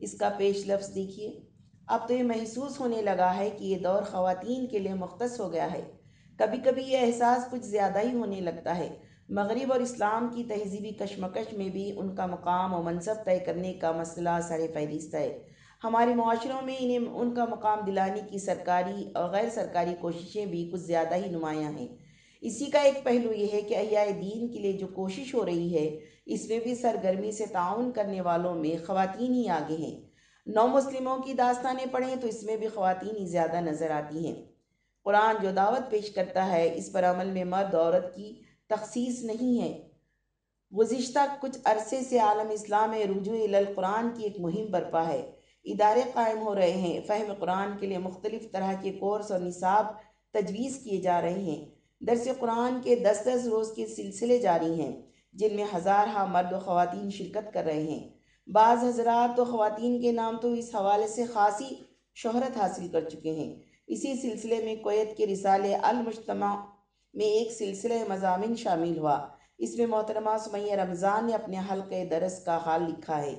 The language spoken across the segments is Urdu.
اس کا پیش لفظ دیکھیے۔ اب تو یہ محسوس ہونے لگا ہے کہ یہ دور خواتین کے لیے مختص ہو گیا ہے۔ کبھی کبھی یہ احساس کچھ زیادہ ہی ہونے لگتا ہے۔ مغرب اور اسلام کی تہذیبی کشمکش میں بھی ان کا مقام و منصب طے کرنے کا مسئلہ سر فہرست ہے۔ ہمارے معاشروں میں انہیں ان کا مقام دلانے کی سرکاری اور غیر سرکاری کوششیں بھی کچھ زیادہ ہی نمایاں ہیں۔ اسی کا ایک پہلو یہ ہے کہ احیاء دین کے لیے جو کوشش ہو رہی ہے اس میں بھی سرگرمی سے تعاون کرنے والوں میں خواتین ہی آگے ہیں۔ نو مسلموں کی داستانیں پڑھیں تو اس میں بھی خواتین ہی زیادہ نظر آتی ہیں۔ قرآن جو دعوت پیش کرتا ہے، اس پر عمل میں مرد، عورت کی تخصیص نہیں ہے۔ گزشتہ کچھ عرصے سے عالم اسلام میں رجوع القرآن کی ایک مہم برپا ہے۔ ادارے قائم ہو رہے ہیں۔ فہم قرآن کے لیے مختلف طرح کے کورس اور نصاب تجویز کیے جا رہے ہیں۔ درس قرآن کے دس دس روز کے سلسلے جاری ہیں۔ جن میں ہزارہ ہاں مرد و خواتین شرکت کر رہے ہیں۔ بعض حضرات و خواتین کے نام تو اس حوالے سے خاصی شہرت حاصل کر چکے ہیں۔ اسی سلسلے میں کویت کے رسالے المجتمع میں ایک سلسلہ مضامین شامل ہوا۔ اس میں محترمہ سمیہ رمضان نے اپنے حلقہ درس کا حال لکھا ہے۔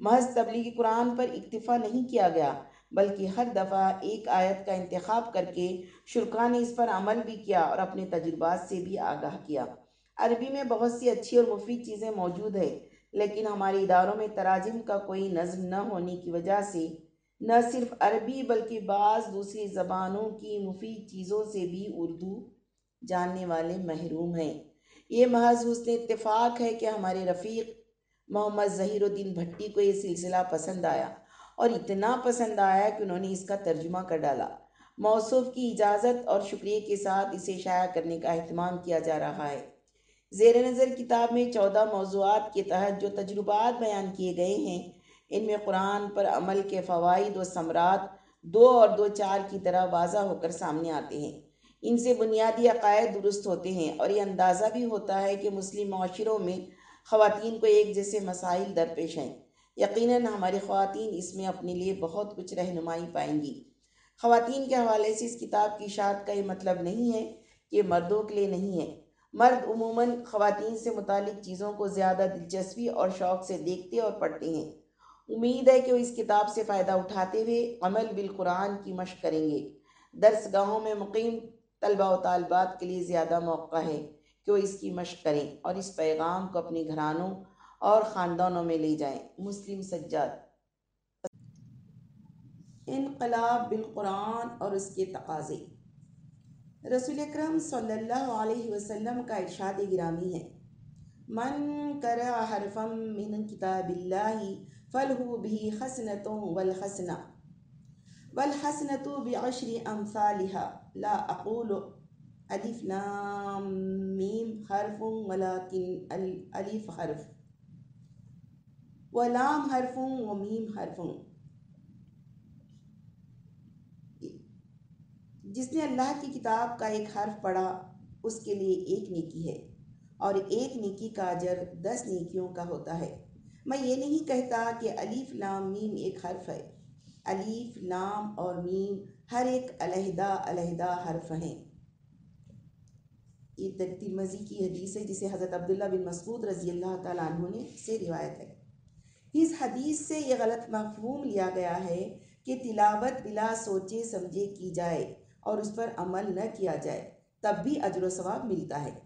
محض تبلیغ قرآن پر اکتفا نہیں کیا گیا، بلکہ ہر دفعہ ایک آیت کا انتخاب کر کے شرکا نے اس پر عمل بھی کیا اور اپنے تجربات سے بھی آگاہ کیا۔ عربی میں بہت سی اچھی اور مفید چیزیں موجود ہیں، لیکن ہمارے اداروں میں تراجم کا کوئی نظم نہ ہونے کی وجہ سے، نہ صرف عربی بلکہ بعض دوسری زبانوں کی مفید چیزوں سے بھی اردو جاننے والے محروم ہیں۔ یہ محض حسن اتفاق ہے کہ ہمارے رفیق محمد ظہیر الدین بھٹی کو یہ سلسلہ پسند آیا اور اتنا پسند آیا کہ انہوں نے اس کا ترجمہ کر ڈالا۔ موصوف کی اجازت اور شکریہ کے ساتھ اسے شائع کرنے کا اہتمام کیا جا رہا ہے۔ زیر نظر کتاب میں چودہ موضوعات کے تحت جو تجربات بیان کیے گئے ہیں، ان میں قرآن پر عمل کے فوائد و ثمرات دو اور دو چار کی طرح واضح ہو کر سامنے آتے ہیں۔ ان سے بنیادی عقائد درست ہوتے ہیں اور یہ اندازہ بھی ہوتا ہے کہ مسلم معاشروں میں خواتین کو ایک جیسے مسائل درپیش ہیں۔ یقیناً ہماری خواتین اس میں اپنے لیے بہت کچھ رہنمائی پائیں گی۔ خواتین کے حوالے سے اس کتاب کی اشاعت کا یہ مطلب نہیں ہے کہ مردوں کے لیے نہیں ہے۔ مرد عموماً خواتین سے متعلق چیزوں کو زیادہ دلچسپی اور شوق سے دیکھتے اور پڑھتے ہیں۔ امید ہے کہ وہ اس کتاب سے فائدہ اٹھاتے ہوئے عمل بالقرآن کی مشق کریں گے۔ درس گاہوں میں مقیم طلبہ و طالبات کے لیے زیادہ موقع ہے کہ وہ اس کی مشق کریں اور اس پیغام کو اپنے گھرانوں اور خاندانوں میں لے جائیں۔ مسلم سجاد۔ انقلاب بالقرآن اور اس کے تقاضے۔ رسول اکرم صلی اللہ علیہ وسلم کا ارشاد گرامی ہے۔ من کرا حرفم من کتاب اللہ فلہو بھی حسنتوں والحسنہ والحسنة بعشر أمثالها لا أقول ألف لام ميم حرف ولكن الألف حرف۔ ولام حرف ومیم حرف۔ جس نے اللہ کی کتاب کا ایک حرف پڑھا، اس کے لیے ایک نیکی ہے۔ اور ایک نیکی کا اجر دس نیکیوں کا ہوتا ہے۔ میں یہ نہیں کہتا کہ الف لام میم ایک حرف ہے۔ الف لام اور میم ہر ایک علیحدہ علیحدہ حرف ہیں۔ یہ ترمزی کی حدیث ہے، جسے حضرت عبداللہ بن مسعود رضی اللہ تعالیٰ عنہ نے سے روایت ہے۔ اس حدیث سے یہ غلط مفہوم لیا گیا ہے کہ تلاوت بلا سوچے سمجھے کی جائے۔ اور اس پر عمل نہ کیا جائے، تب بھی اجر و ثواب ملتا ہے۔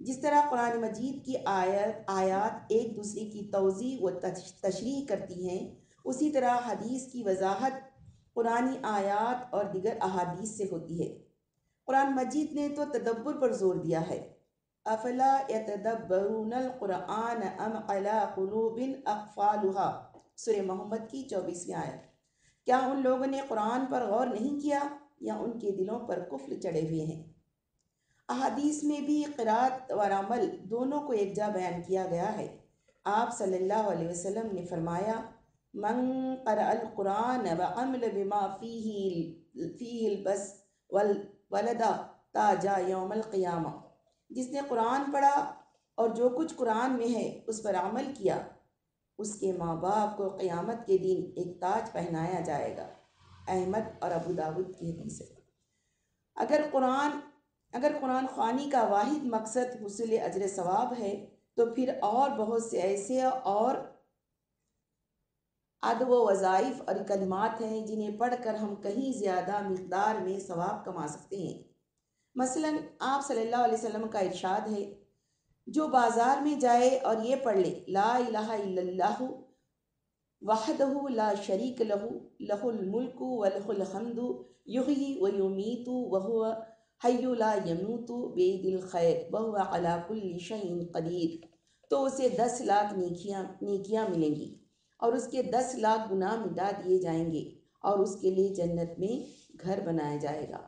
جس طرح قرآن مجید کی آیت، آیات ایک دوسرے کی توضیع و تشریح کرتی ہیں، اسی طرح حدیث کی وضاحت قرآن آیات اور دیگر احادیث سے ہوتی ہے۔ قرآن مجید نے تو تدبر پر زور دیا ہے۔ افلا يتدبرون القرآن ام على قلوب اقفالها سورہ محمد کی چوبیسویں آیت۔ کیا ان لوگوں نے قرآن پر غور نہیں کیا؟ یا ان کے دلوں پر کفر چڑھے ہوئے ہیں۔ احادیث میں بھی قرآت اور عمل دونوں کو ایک جا بیان کیا گیا ہے۔ آپ صلی اللہ علیہ وسلم نے فرمایا، من قرأ القرآن وعمل بما فيه فيه البس والولد تاجا یوم القیامہ۔ جس نے قرآن پڑھا اور جو کچھ قرآن میں ہے اس پر عمل کیا، اس کے ماں باپ کو قیامت کے دن ایک تاج پہنایا جائے گا۔ احمد اور ابو داود کی حدیث ہے۔ اگر قرآن اگر قرآن خوانی کا واحد مقصد حصول اجر ثواب ہے، تو پھر اور بہت سے ایسے اور ادب و وظائف اور کلمات ہیں جنہیں پڑھ کر ہم کہیں زیادہ مقدار میں ثواب کما سکتے ہیں۔ مثلا آپ صلی اللہ علیہ وسلم کا ارشاد ہے، جو بازار میں جائے اور یہ پڑھ لے، لا الہ الا اللہ وحدہ لا شریک لہو لہ الملک و لہ الحمد یحیی و یمیت وہو حی لا یموت بید الخیر وہو علا کل شہین قدیر تو اسے دس لاکھ نیکیاں نیکیاں ملیں گی۔ اور اس کے دس لاکھ گناہ مٹا دیے جائیں گے۔ اور اس کے لیے جنت میں گھر بنایا جائے گا۔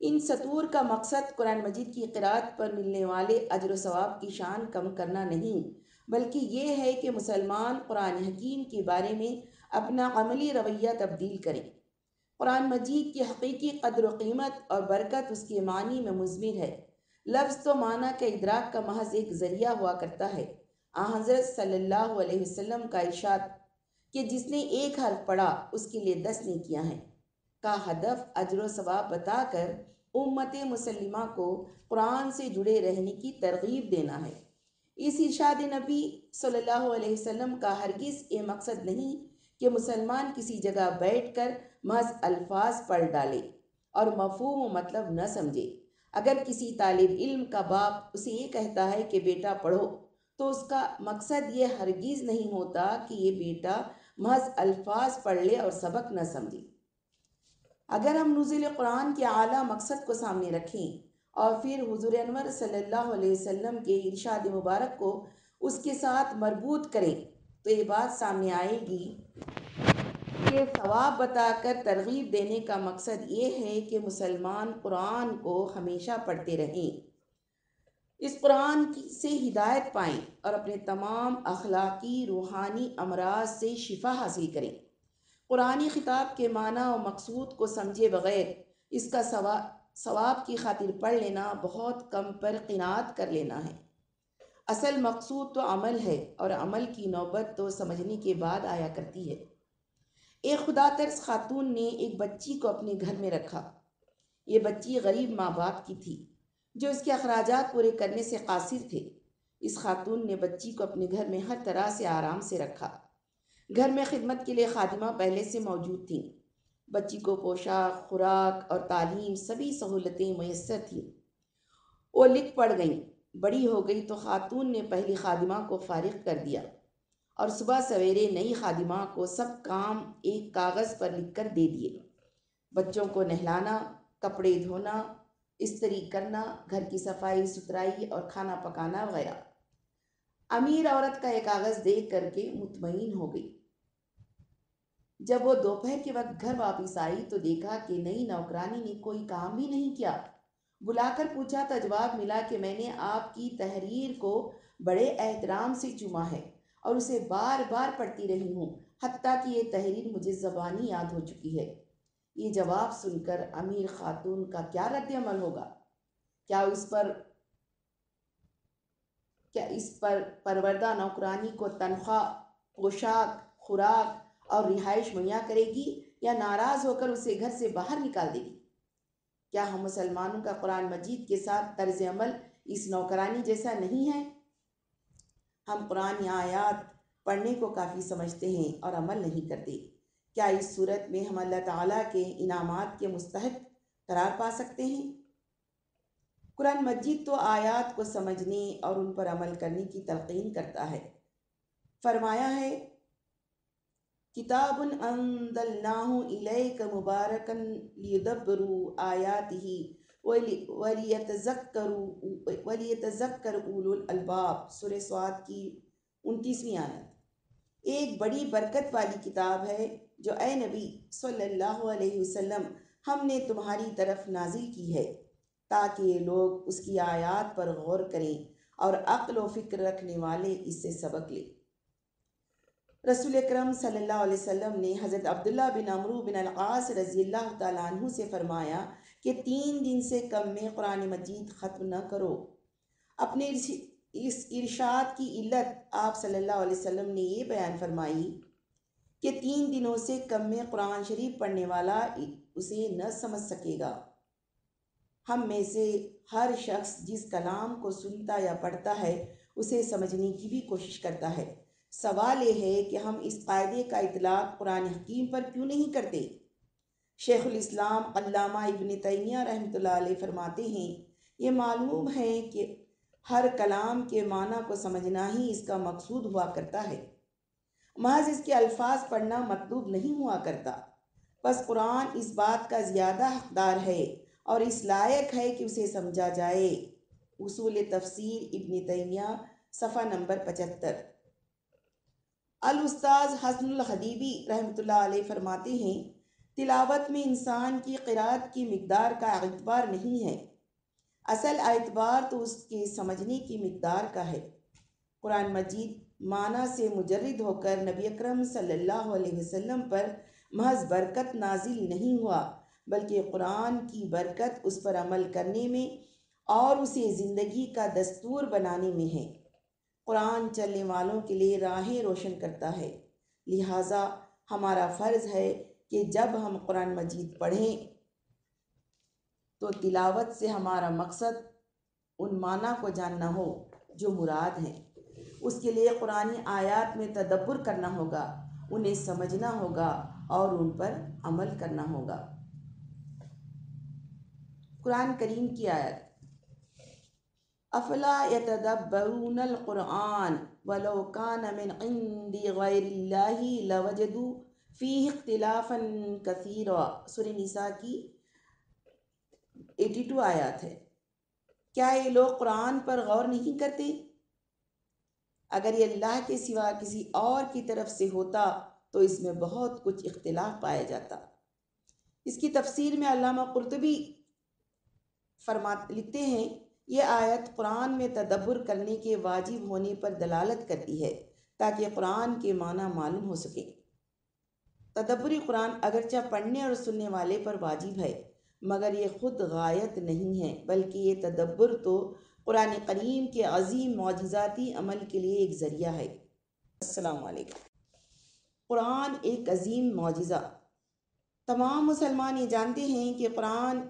ان سطور کا مقصد قرآن مجید کی قرآت پر ملنے والے اجر و ثواب کی شان کم کرنا نہیں۔ بلکہ یہ ہے کہ مسلمان قرآن حکیم کے بارے میں اپنا عملی رویہ تبدیل کریں۔ قرآن مجید کی حقیقی قدر و قیمت اور برکت اس کے معنی میں مضمر ہے۔ لفظ تو معنی کے ادراک کا محض ایک ذریعہ ہوا کرتا ہے۔ آ حضرت صلی اللہ علیہ وسلم کا ارشاد کہ جس نے ایک حرف پڑھا، اس کے لیے دس نیکیاں ہیں۔ کا ہدف اجر و ثواب بتا کر امت مسلمہ کو قرآن سے جڑے رہنے کی ترغیب دینا ہے۔ اس ارشاد نبی صلی اللہ علیہ وسلم کا ہرگز یہ مقصد نہیں کہ مسلمان کسی جگہ بیٹھ کر محض الفاظ پڑھ ڈالے اور مفہوم و مطلب نہ سمجھے۔ اگر کسی طالب علم کا باپ اسے یہ کہتا ہے کہ بیٹا پڑھو، تو اس کا مقصد یہ ہرگز نہیں ہوتا کہ یہ بیٹا محض الفاظ پڑھ لے اور سبق نہ سمجھے۔ اگر ہم نزول قرآن کے اعلیٰ مقصد کو سامنے رکھیں اور پھر حضور انور صلی اللہ علیہ وسلم کے ارشاد مبارک کو اس کے ساتھ مربوط کریں تو یہ بات سامنے آئے گی کہ ثواب بتا کر ترغیب دینے کا مقصد یہ ہے کہ مسلمان قرآن کو ہمیشہ پڑھتے رہیں، اس قرآن کی سے ہدایت پائیں اور اپنے تمام اخلاقی روحانی امراض سے شفا حاصل کریں۔ قرآنی خطاب کے معنی و مقصود کو سمجھے بغیر اس کا ثواب ثواب کی خاطر پڑھ لینا، بہت کم پر قناعت کر لینا ہے۔ اصل مقصود تو عمل ہے اور عمل کی نوبت تو سمجھنے کے بعد آیا کرتی ہے۔ ایک خدا ترس خاتون نے ایک بچی کو اپنے گھر میں رکھا۔ یہ بچی غریب ماں باپ کی تھی، جو اس کے اخراجات پورے کرنے سے قاصر تھے۔ اس خاتون نے بچی کو اپنے گھر میں ہر طرح سے آرام سے رکھا۔ گھر میں خدمت کے لیے خادمہ پہلے سے موجود تھیں۔ بچی کو پوشاک، خوراک اور تعلیم سبھی سہولتیں میسر تھیں۔ وہ لکھ پڑ گئیں۔ بڑی ہو گئی تو خاتون نے پہلی خادمہ کو فارغ کر دیا اور صبح سویرے نئی خادمہ کو سب کام ایک کاغذ پر لکھ کر دے دیے۔ بچوں کو نہلانا، کپڑے دھونا، استری کرنا، گھر کی صفائی، ستھرائی اور کھانا پکانا وغیرہ۔ امیر عورت کا ایک کاغذ دیکھ کر کے مطمئن ہو گئی۔ جب وہ دوپہر کے وقت گھر واپس آئی تو دیکھا کہ نئی نوکرانی نے کوئی کام بھی نہیں کیا۔ بلا کر پوچھا تو جواب ملا کہ میں نے آپ کی تحریر کو بڑے احترام سے چوما ہے اور اسے بار بار پڑھتی رہی ہوں، حتیٰ کہ یہ تحریر مجھے زبانی یاد ہو چکی ہے۔ یہ جواب سن کر امیر خاتون کا کیا رد عمل ہوگا؟ کیا اس پر، کیا اس پر پروردہ نوکرانی کو تنخواہ، پوشاک، خوراک اور رہائش مہیا کرے گی یا ناراض ہو کر اسے گھر سے باہر نکال دے گی۔ کیا ہم مسلمانوں کا قرآن مجید کے ساتھ طرز عمل اس نوکرانی جیسا نہیں ہے؟ ہم قرآن آیات پڑھنے کو کافی سمجھتے ہیں اور عمل نہیں کرتے۔ کیا اس صورت میں ہم اللہ تعالیٰ کے انعامات کے مستحق قرار پا سکتے ہیں؟ قرآن مجید تو آیات کو سمجھنے اور ان پر عمل کرنے کی تلقین کرتا ہے۔ فرمایا ہے کتاب انزلناہ الیک مبارکن لیدبروا آیاتہ ولیتذکروا ولیتذکر اولو الالباب، سورہ سواد کی انتیسویں آیت۔ ایک بڑی برکت والی کتاب ہے جو اے نبی صلی اللہ علیہ وسلم ہم نے تمہاری طرف نازل کی ہے، تاکہ یہ لوگ اس کی آیات پر غور کریں اور عقل و فکر رکھنے والے اس سے سبق لیں۔ رسول اکرم صلی اللہ علیہ وسلم نے حضرت عبداللہ بن عمرو بن القاص رضی اللہ تعالیٰ عنہ سے فرمایا کہ تین دن سے کم میں قرآن مجید ختم نہ کرو۔ اپنے اس ارشاد کی علت آپ صلی اللہ علیہ وسلم نے یہ بیان فرمائی کہ تین دنوں سے کم میں قرآن شریف پڑھنے والا اسے نہ سمجھ سکے گا۔ ہم میں سے ہر شخص جس کلام کو سنتا یا پڑھتا ہے، اسے سمجھنے کی بھی کوشش کرتا ہے۔ سوال یہ ہے کہ ہم اس قاعدے کا اطلاق قرآن حکیم پر کیوں نہیں کرتے؟ شیخ الاسلام علامہ ابن تیمیہ رحمۃ اللہ علیہ فرماتے ہیں، یہ معلوم ہے کہ ہر کلام کے معنی کو سمجھنا ہی اس کا مقصود ہوا کرتا ہے۔ محض اس کے الفاظ پڑھنا مطلوب نہیں ہوا کرتا۔ بس قرآن اس بات کا زیادہ حقدار ہے اور اس لائق ہے کہ اسے سمجھا جائے۔ اصول تفسیر ابن تیمیہ، صفحہ نمبر پچہتر۔ الاستاذ حسن الحدیبی رحمۃ اللہ علیہ فرماتے ہیں، تلاوت میں انسان کی قرآت کی مقدار کا اعتبار نہیں ہے۔ اصل اعتبار تو اس کے سمجھنے کی مقدار کا ہے۔ قرآن مجید معنی سے مجرد ہو کر نبی اکرم صلی اللہ علیہ وسلم پر محض برکت نازل نہیں ہوا، بلکہ قرآن کی برکت اس پر عمل کرنے میں اور اسے زندگی کا دستور بنانے میں ہے۔ قرآن چلنے والوں کے لیے راہیں روشن کرتا ہے۔ لہٰذا ہمارا فرض ہے کہ جب ہم قرآن مجید پڑھیں تو تلاوت سے ہمارا مقصد ان معنی کو جاننا ہو جو مراد ہیں۔ اس کے لیے قرآن آیات میں تدبر کرنا ہوگا، انہیں سمجھنا ہوگا اور ان پر عمل کرنا ہوگا۔ قرآن کریم کی آیت افلا يتدبرون القرآن ولو كان من عند غير الله لوجدوا فيه اختلافا كثيرا۔ سورہ نساء کی ایٹی ٹو آیات ہے۔ کیا یہ لوگ قرآن پر غور نہیں کرتے؟ اگر یہ اللہ کے سوا کسی اور کی طرف سے ہوتا تو اس میں بہت کچھ اختلاف پایا جاتا۔ اس کی تفسیر میں علامہ قرطبی فرما لکھتے ہیں یہ آیت قرآن میں تدبر کرنے کے واجب ہونے پر دلالت کرتی ہے تاکہ قرآن کے معنی معلوم ہو سکے۔ تدبری قرآن اگرچہ پڑھنے اور سننے والے پر واجب ہے، مگر یہ خود غایت نہیں ہے، بلکہ یہ تدبر تو قرآن کریم کے عظیم معجزاتی عمل کے لیے ایک ذریعہ ہے۔ السلام علیکم۔ قرآن ایک عظیم معجزہ۔ تمام مسلمان یہ جانتے ہیں کہ قرآن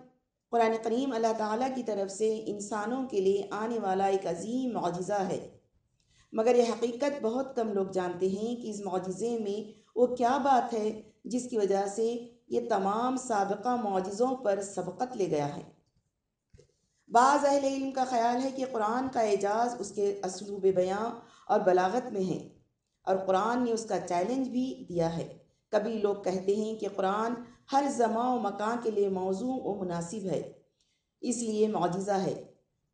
قرآن کریم اللہ تعالیٰ کی طرف سے انسانوں کے لیے آنے والا ایک عظیم معجزہ ہے۔ مگر یہ حقیقت بہت کم لوگ جانتے ہیں کہ اس معجزے میں وہ کیا بات ہے جس کی وجہ سے یہ تمام سابقہ معجزوں پر سبقت لے گیا ہے۔ بعض اہل علم کا خیال ہے کہ قرآن کا اعجاز اس کے اسلوب بیاں اور بلاغت میں ہے اور قرآن نے اس کا چیلنج بھی دیا ہے۔ کبھی لوگ کہتے ہیں کہ قرآن ہر زماں و مکان کے لیے موضوع و مناسب ہے۔ اس لیے معجزہ ہے۔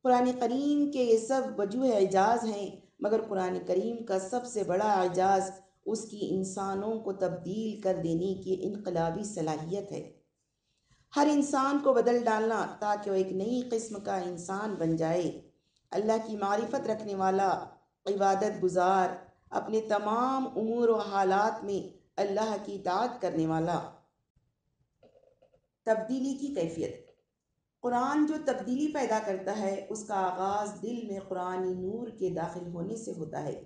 قرآن کریم کے یہ سب وجوہ اعجاز ہیں، مگر قرآن کریم کا سب سے بڑا اعجاز اس کی انسانوں کو تبدیل کر دینے کی انقلابی صلاحیت ہے۔ ہر انسان کو بدل ڈالنا تاکہ وہ ایک نئی قسم کا انسان بن جائے۔ اللہ کی معرفت رکھنے والا، عبادت گزار، اپنے تمام امور و حالات میں اللہ کی اطاعت کرنے والا۔ تبدیلی کی کیفیت۔ قرآن جو تبدیلی پیدا کرتا ہے، اس کا آغاز دل میں قرآن نور کے داخل ہونے سے ہوتا ہے۔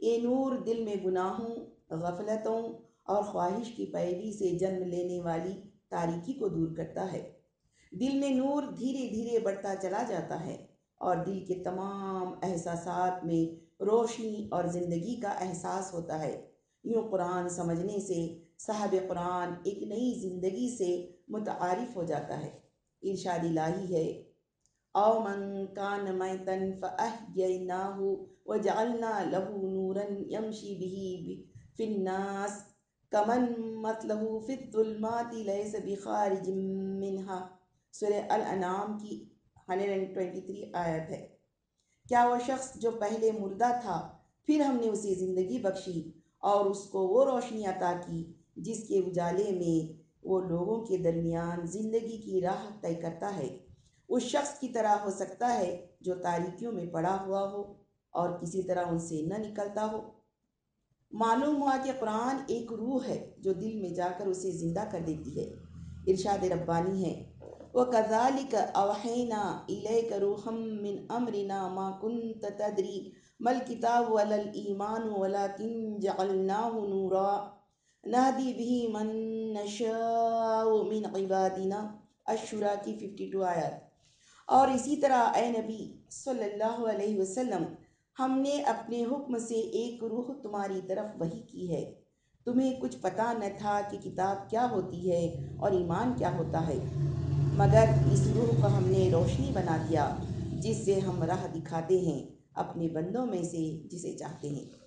یہ نور دل میں گناہوں، غفلتوں اور خواہش کی پیروی سے جنم لینے والی تاریکی کو دور کرتا ہے۔ دل میں نور دھیرے دھیرے بڑھتا چلا جاتا ہے اور دل کے تمام احساسات میں روشنی اور زندگی کا احساس ہوتا ہے۔ یوں قرآن سمجھنے سے، صاحب قرآن ایک نئی زندگی سے متعارف ہو جاتا ہے۔ ارشاد الہی ہے او من کان میتن فاحییناہ وجعلنا له نورا یمشی به فی الناس، کمن مطلہ فی الظلمات لیس بخارج منہا۔ سورہ الانعام کی 123 آیت ہے۔ کیا وہ شخص جو پہلے مردہ تھا، پھر ہم نے اسے زندگی بخشی اور اس کو وہ روشنی عطا کی جس کے اجالے میں وہ لوگوں کے درمیان زندگی کی راہ طے کرتا ہے۔ اس شخص کی طرح ہو سکتا ہے جو تاریکیوں میں پڑا ہوا ہو اور کسی طرح ان سے نہ نکلتا ہو۔ معلوم ہوا کہ قرآن ایک روح ہے جو دل میں جا کر اسے زندہ کر دیتی ہے۔ ارشاد ربانی ہے وَكَذَلِكَ أَوْحَيْنَا إِلَيْكَ رُوحًا مِّنْ أَمْرِنَا مَا كُنْتَ تَدْرِي مَا الْكِتَابُ وَلَا الْإِيمَانُ وَلَكِنْ جَعَلْنَاهُ نُورًا نَهْدِي بِهِ مَن نَّشَاءُ مِنْ عِبَادِنَا الشورى کی 52 آیات۔ اور اسی طرح اے نبی صلی اللہ علیہ وسلم، ہم نے اپنے حکم سے ایک روح تمہاری طرف وہی کی ہے۔ تمہیں کچھ پتہ نہ تھا کہ کتاب کیا ہوتی ہے اور ایمان کیا ہوتا ہے۔ مگر اس روح کو ہم نے روشنی بنا دیا، جس سے ہم راہ دکھاتے ہیں اپنے بندوں میں سے جسے چاہتے ہیں۔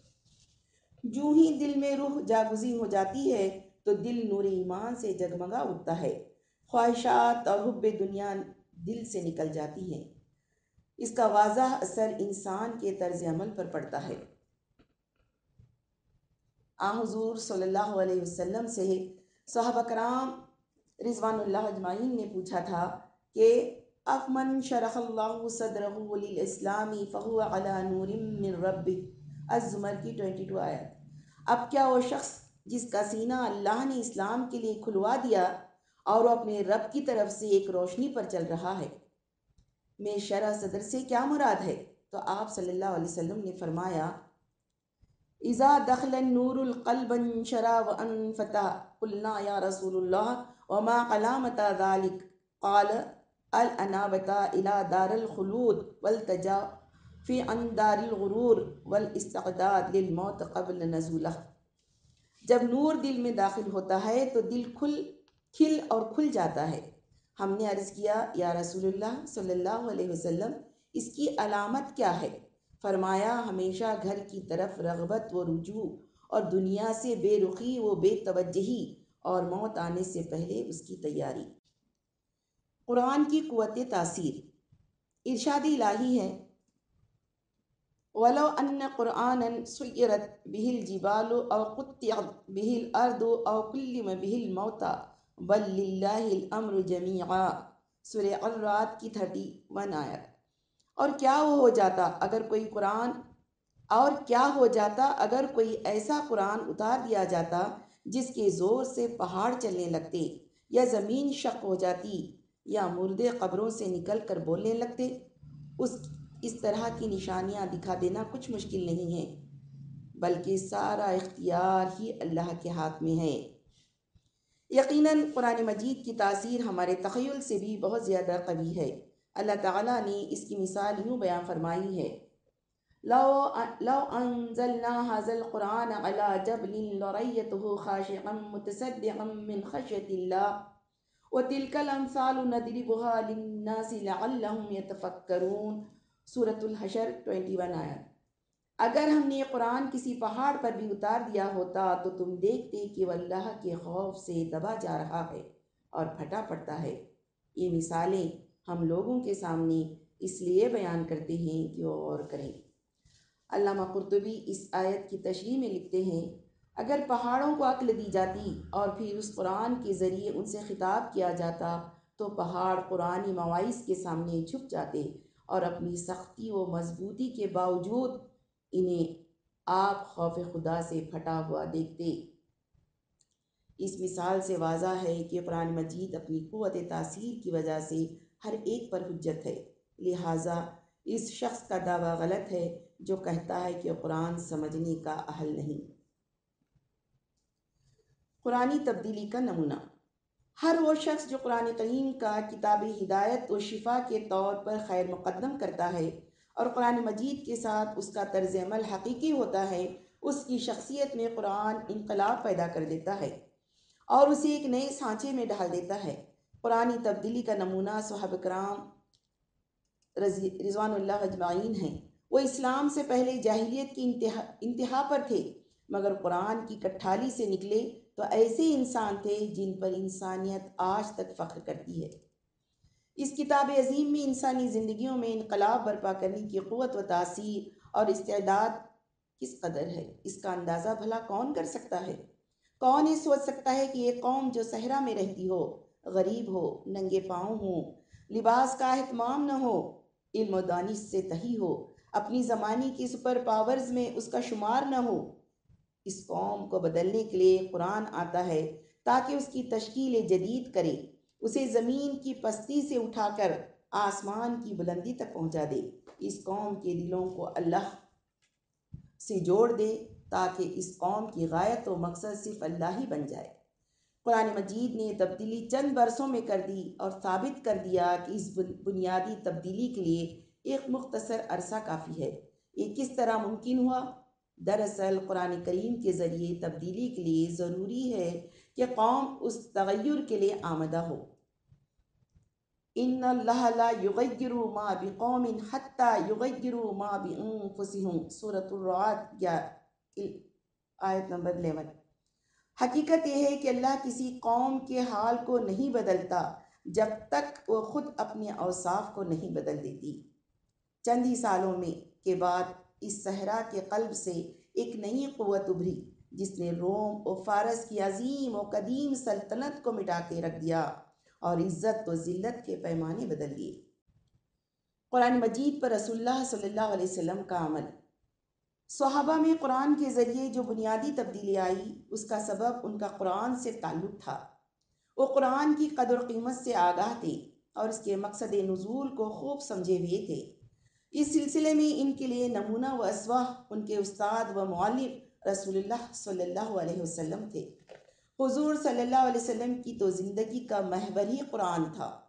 جو ہی دل میں روح جاگزی ہو جاتی ہے، تو دل نور ایمان سے جگمگا اٹھتا ہے۔ خواہشات اور حب دنیا دل سے نکل جاتی ہیں۔ اس کا واضح اثر انسان کے طرز عمل پر پڑتا ہے۔ آ حضور صلی اللہ علیہ وسلم سے صحابہ کرام رضوان اللہ اجمعین نے پوچھا تھا کہ اکمن شرح اللہ صدرہ للاسلامی فہو علی نور من رب الزمر کی 22 آیت۔ اب کیا وہ شخص جس کا سینہ اللہ نے اسلام کے لیے کھلوا دیا اور وہ اپنے رب کی طرف سے ایک روشنی پر چل رہا ہے؟ میں شرح صدر سے کیا مراد ہے؟ تو آپ صلی اللہ علیہ وسلم نے فرمایا، اذا دخل النور القلب انشرا وانفتح قلنا یا رسول اللہ، وما قلامت ذلك قال الانابتا الى دار الخلود والتجا فی عن دار الغرور والاستعداد للموت قبل نزولہ۔ جب نور دل میں داخل ہوتا ہے تو دل کھل کھل اور کھل جاتا ہے۔ ہم نے عرض کیا، یا رسول اللہ صلی اللہ علیہ وسلم، اس کی علامت کیا ہے؟ فرمایا، ہمیشہ گھر کی طرف رغبت و رجوع اور دنیا سے بے رخی و بے توجہی اور موت آنے سے پہلے اس کی تیاری۔ قرآن کی قوت تاثیر۔ ارشاد الہی ہے ولو ان قرآنا سیرت به الجبال او قطعت به الارض او کلم به الموتى بل للہ الامر جمیعا۔ سورہ الرات کی تھرٹی ون آیت۔ اور کیا وہ ہو جاتا اگر کوئی قرآن، اور کیا ہو جاتا اگر کوئی ایسا قرآن اتار دیا جاتا جس کے زور سے پہاڑ چلنے لگتے یا زمین شق ہو جاتی یا مردے قبروں سے نکل کر بولنے لگتے؟ اس اس طرح کی نشانیاں دکھا دینا کچھ مشکل نہیں ہے، بلکہ سارا اختیار ہی اللہ کے ہاتھ میں ہے۔ یقیناً قرآن مجید کی تاثیر ہمارے تخیل سے بھی بہت زیادہ قوی ہے۔ اللہ تعالیٰ نے اس کی مثال یوں بیان فرمائی ہے۔ لو لو انزلنا هذا القرآن على جبل لريته خاشعا متصدعا من خشية الله، وتلك الأمثال نضربها للناس لعلهم يتفكرون۔ سورة الحشر 21 آیت۔ اگر ہم نے قرآن کسی پہاڑ پر بھی اتار دیا ہوتا تو تم دیکھتے کہ وہ اللہ کے خوف سے دبا جا رہا ہے اور پھٹا پڑتا ہے۔ یہ مثالیں ہم لوگوں کے سامنے اس لیے بیان کرتے ہیں کہ وہ اور کریں۔ علامہ قرطبی اس آیت کی تشریح میں لکھتے ہیں، اگر پہاڑوں کو عقل دی جاتی اور پھر اس قرآن کے ذریعے ان سے خطاب کیا جاتا تو پہاڑ قرآنی مواعث کے سامنے جھک جاتے اور اپنی سختی و مضبوطی کے باوجود انہیں آپ خوف خدا سے پھٹا ہوا دیکھتے۔ اس مثال سے واضح ہے کہ قرآن مجید اپنی قوت تاثیر کی وجہ سے ہر ایک پر حجت ہے۔ لہٰذا اس شخص کا دعویٰ غلط ہے جو کہتا ہے کہ قرآن سمجھنے کا اہل نہیں۔ قرآنی تبدیلی کا نمونہ۔ ہر وہ شخص جو قرآن کریم کا کتاب ہدایت و شفا کے طور پر خیر مقدم کرتا ہے اور قرآن مجید کے ساتھ اس کا طرز عمل حقیقی ہوتا ہے، اس کی شخصیت میں قرآن انقلاب پیدا کر دیتا ہے اور اسے ایک نئے سانچے میں ڈھال دیتا ہے۔ قرآنی تبدیلی کا نمونہ صحب کرام رضوان اللہ اجمعین ہیں۔ وہ اسلام سے پہلے جاہلیت کی انتہا انتہا پر تھے، مگر قرآن کی کٹھالی سے نکلے تو ایسے انسان تھے جن پر انسانیت آج تک فخر کرتی ہے۔ اس کتاب عظیم میں انسانی زندگیوں میں انقلاب برپا کرنے کی قوت و تاثیر اور استعداد کس قدر ہے؟ اس کا اندازہ بھلا کون کر سکتا ہے؟ کون یہ سوچ سکتا ہے کہ یہ قوم جو صحرا میں رہتی ہو، غریب ہو، ننگے پاؤں ہوں لباس کا اہتمام نہ ہو، علم و دانش سے تہی ہو، اپنی زمانے کی سپر پاورز میں اس کا شمار نہ ہو اس قوم کو بدلنے کے لیے قرآن آتا ہے تاکہ اس کی تشکیل جدید کرے۔ اسے زمین کی پستی سے اٹھا کر آسمان کی بلندی تک پہنچا دے۔ اس قوم کے دلوں کو اللہ سے جوڑ دے تاکہ اس قوم کی غایت و مقصد صرف اللہ ہی بن جائے۔ قرآن مجید نے تبدیلی چند برسوں میں کر دی اور ثابت کر دیا کہ اس بنیادی تبدیلی کے لیے ایک مختصر عرصہ کافی ہے۔ یہ کس طرح ممکن ہوا؟ دراصل قرآن کریم کے ذریعے تبدیلی کے لیے ضروری ہے کہ قوم اس تغیر کے لیے آمدہ ہو۔ ان اللہ لا یغیر ما بقوم حتی یغیر ما بانفسهم سورة الرعاد یا آیت نمبر 11 حقیقت یہ ہے کہ اللہ کسی قوم کے حال کو نہیں بدلتا جب تک وہ خود اپنے اوصاف کو نہیں بدل دیتی۔ چند ہی سالوں میں کے بعد اس صحرا کے قلب سے ایک نئی قوت ابھری، جس نے روم و فارس کی عظیم و قدیم سلطنت کو مٹا کے رکھ دیا اور عزت و ذلت کے پیمانے بدل دیے۔ قرآن مجید پر رسول اللہ صلی اللہ علیہ وسلم کا عمل۔ صحابہ میں قرآن کے ذریعے جو بنیادی تبدیلی آئی، اس کا سبب ان کا قرآن سے تعلق تھا۔ وہ قرآن کی قدر قیمت سے آگاہ تھے اور اس کے مقصد نزول کو خوب سمجھے ہوئے تھے۔ اس سلسلے میں ان کے لیے نمونہ و اسوہ ان کے استاد و معلم رسول اللہ صلی اللہ علیہ وسلم تھے۔ حضور صلی اللہ علیہ وسلم کی تو زندگی کا محور ہی قرآن تھا۔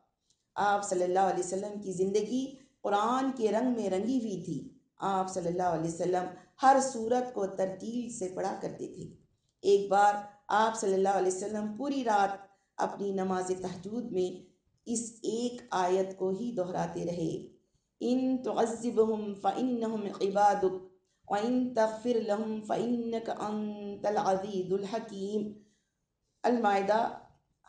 آپ صلی اللہ علیہ وسلم کی زندگی قرآن کے رنگ میں رنگی ہوئی تھی۔ آپ صلی اللہ علیہ وسلم ہر صورت کو ترتیل سے پڑھا کرتے تھے۔ ایک بار آپ صلی اللہ علیہ وسلم پوری رات اپنی نماز تحجود میں اس ایک آیت کو ہی دہراتے رہے۔ ان تعذبهم فإنهم عبادك، وإن تغفر لهم فإنك أنت العزيز الحكيم. المائدہ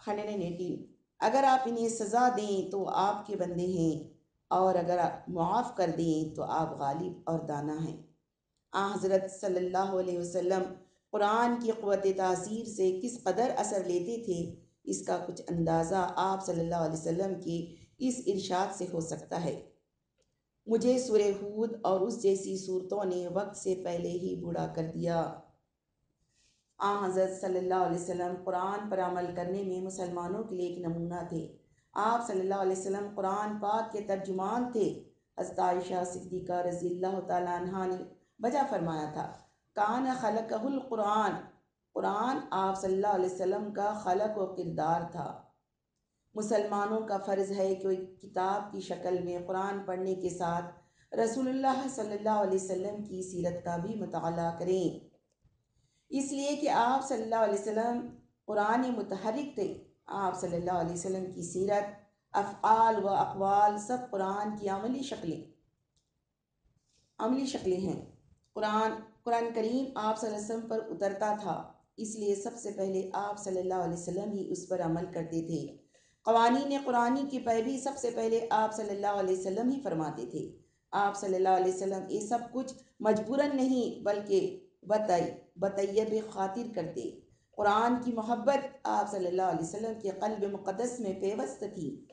118 اگر آپ انہیں سزا دیں تو آپ کے بندے ہیں، اور اگر آپ معاف کر دیں تو آپ غالب اور دانا ہیں. آ، حضرت صلی اللہ علیہ وسلم، قرآن کی قوت تاثیر سے کس قدر اثر لیتے تھے، اس کا کچھ اندازہ آپ صلی اللہ علیہ وسلم کی اس ارشاد سے ہو سکتا ہے۔ مجھے سورہ حود اور اس جیسی صورتوں نے وقت سے پہلے ہی بوڑھا کر دیا۔ آ، حضرت صلی اللہ علیہ وسلم قرآن پر عمل کرنے میں مسلمانوں کے لیے ایک نمونہ تھے۔ آپ صلی اللہ علیہ وسلم قرآن پاک کے ترجمان تھے۔ حضرت عائشہ صدیقہ رضی اللہ تعالیٰ عنہ نے بجا فرمایا تھا۔ کان خلق القرآن۔ قرآن آپ صلی اللہ علیہ وسلم کا خلق و کردار تھا۔ مسلمانوں کا فرض ہے کہ کتاب کی شکل میں قرآن پڑھنے کے ساتھ رسول اللہ صلی اللہ علیہ وسلم کی سیرت کا بھی مطالعہ کریں۔ اس لیے کہ آپ صلی اللہ علیہ وسلم قرآن متحرک تھے۔ آپ صلی اللہ علیہ وسلم کی سیرت، افعال و اقوال سب قرآن کی عملی شکلیں۔ عملی شکلیں ہیں۔ قرآن قرآن کریم آپ صلی اللہ علیہ وسلم پر اترتا تھا۔ اس لیے سب سے پہلے آپ صلی اللہ علیہ وسلم ہی اس پر عمل کرتے تھے۔ قوانین قرآنی کی پیروی سب سے پہلے آپ صلی اللہ علیہ وسلم ہی فرماتے تھے۔ آپ صلی اللہ علیہ وسلم یہ سب کچھ مجبوراً نہیں، بلکہ بتائی بطیب خاطر کرتے۔ قرآن کی محبت آپ صلی اللہ علیہ وسلم کے قلب مقدس میں پیوست تھی۔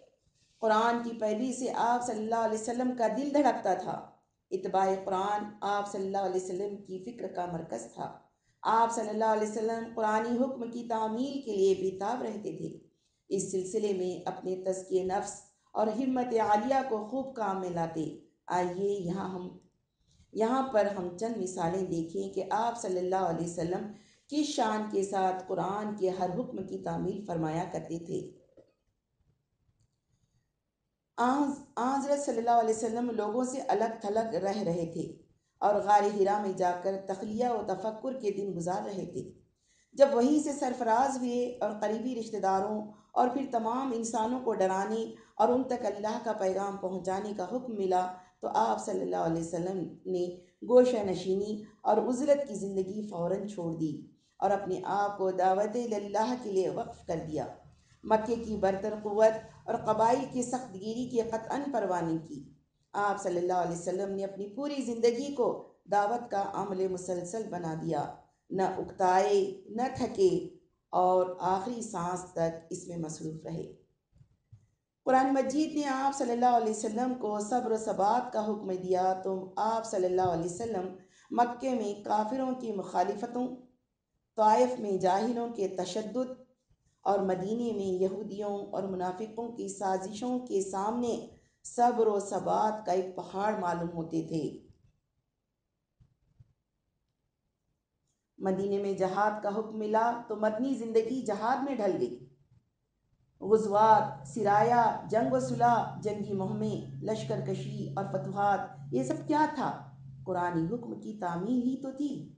قرآن کی پیروی سے آپ صلی اللہ علیہ وسلم کا دل دھڑکتا تھا۔ اتباع قرآن آپ صلی اللہ علیہ وسلم کی فکر کا مرکز تھا۔ آپ صلی اللہ علیہ وسلم قرآنی حکم کی تعمیل کے لیے بیتاب رہتے تھے۔ اس سلسلے میں اپنے تزکیہ نفس اور ہمت عالیہ کو خوب کام میں لاتے۔ آئیے یہاں ہم یہاں پر ہم چند مثالیں دیکھیں کہ آپ صلی اللہ علیہ وسلم کس شان کے ساتھ قرآن کے ہر حکم کی تعمیل فرمایا کرتے تھے۔ حضرت صلی اللہ علیہ وسلم لوگوں سے الگ تھلگ رہ رہے تھے اور غار ہرا میں جا کر تخلیہ و تفکر کے دن گزار رہے تھے۔ جب وہیں سے سرفراز ہوئے اور قریبی رشتہ داروں اور پھر تمام انسانوں کو ڈرانے اور ان تک اللہ کا پیغام پہنچانے کا حکم ملا، تو آپ صلی اللہ علیہ وسلم نے گوشہ نشینی اور عزلت کی زندگی فوراً چھوڑ دی اور اپنے آپ کو دعوت اللہ کے لیے وقف کر دیا۔ مکے کی برتر قوت اور قبائل کی سخت گیری کی قطعاً پروانی کی۔ آپ صلی اللہ علیہ وسلم نے اپنی پوری زندگی کو دعوت کا عمل مسلسل بنا دیا۔ نہ اکتائے، نہ تھکے۔ اور آخری سانس تک اس میں مصروف رہے۔ قرآن مجید نے آپ صلی اللہ علیہ وسلم کو صبر و ثبات کا حکم دیا۔ تو آپ صلی اللہ علیہ وسلم مکے میں کافروں کی مخالفتوں، طائف میں جاہلوں کے تشدد اور مدینے میں یہودیوں اور منافقوں کی سازشوں کے سامنے صبر و ثبات کا ایک پہاڑ معلوم ہوتے تھے۔ مدینے میں جہاد کا حکم ملا تو مدنی زندگی جہاد میں ڈھل گئی۔ غزوات سرایہ جنگ و صلح، جنگی مہمیں، لشکر کشی اور فتوحات، یہ سب کیا تھا؟ قرآن حکم کی تعمیل ہی تو تھی۔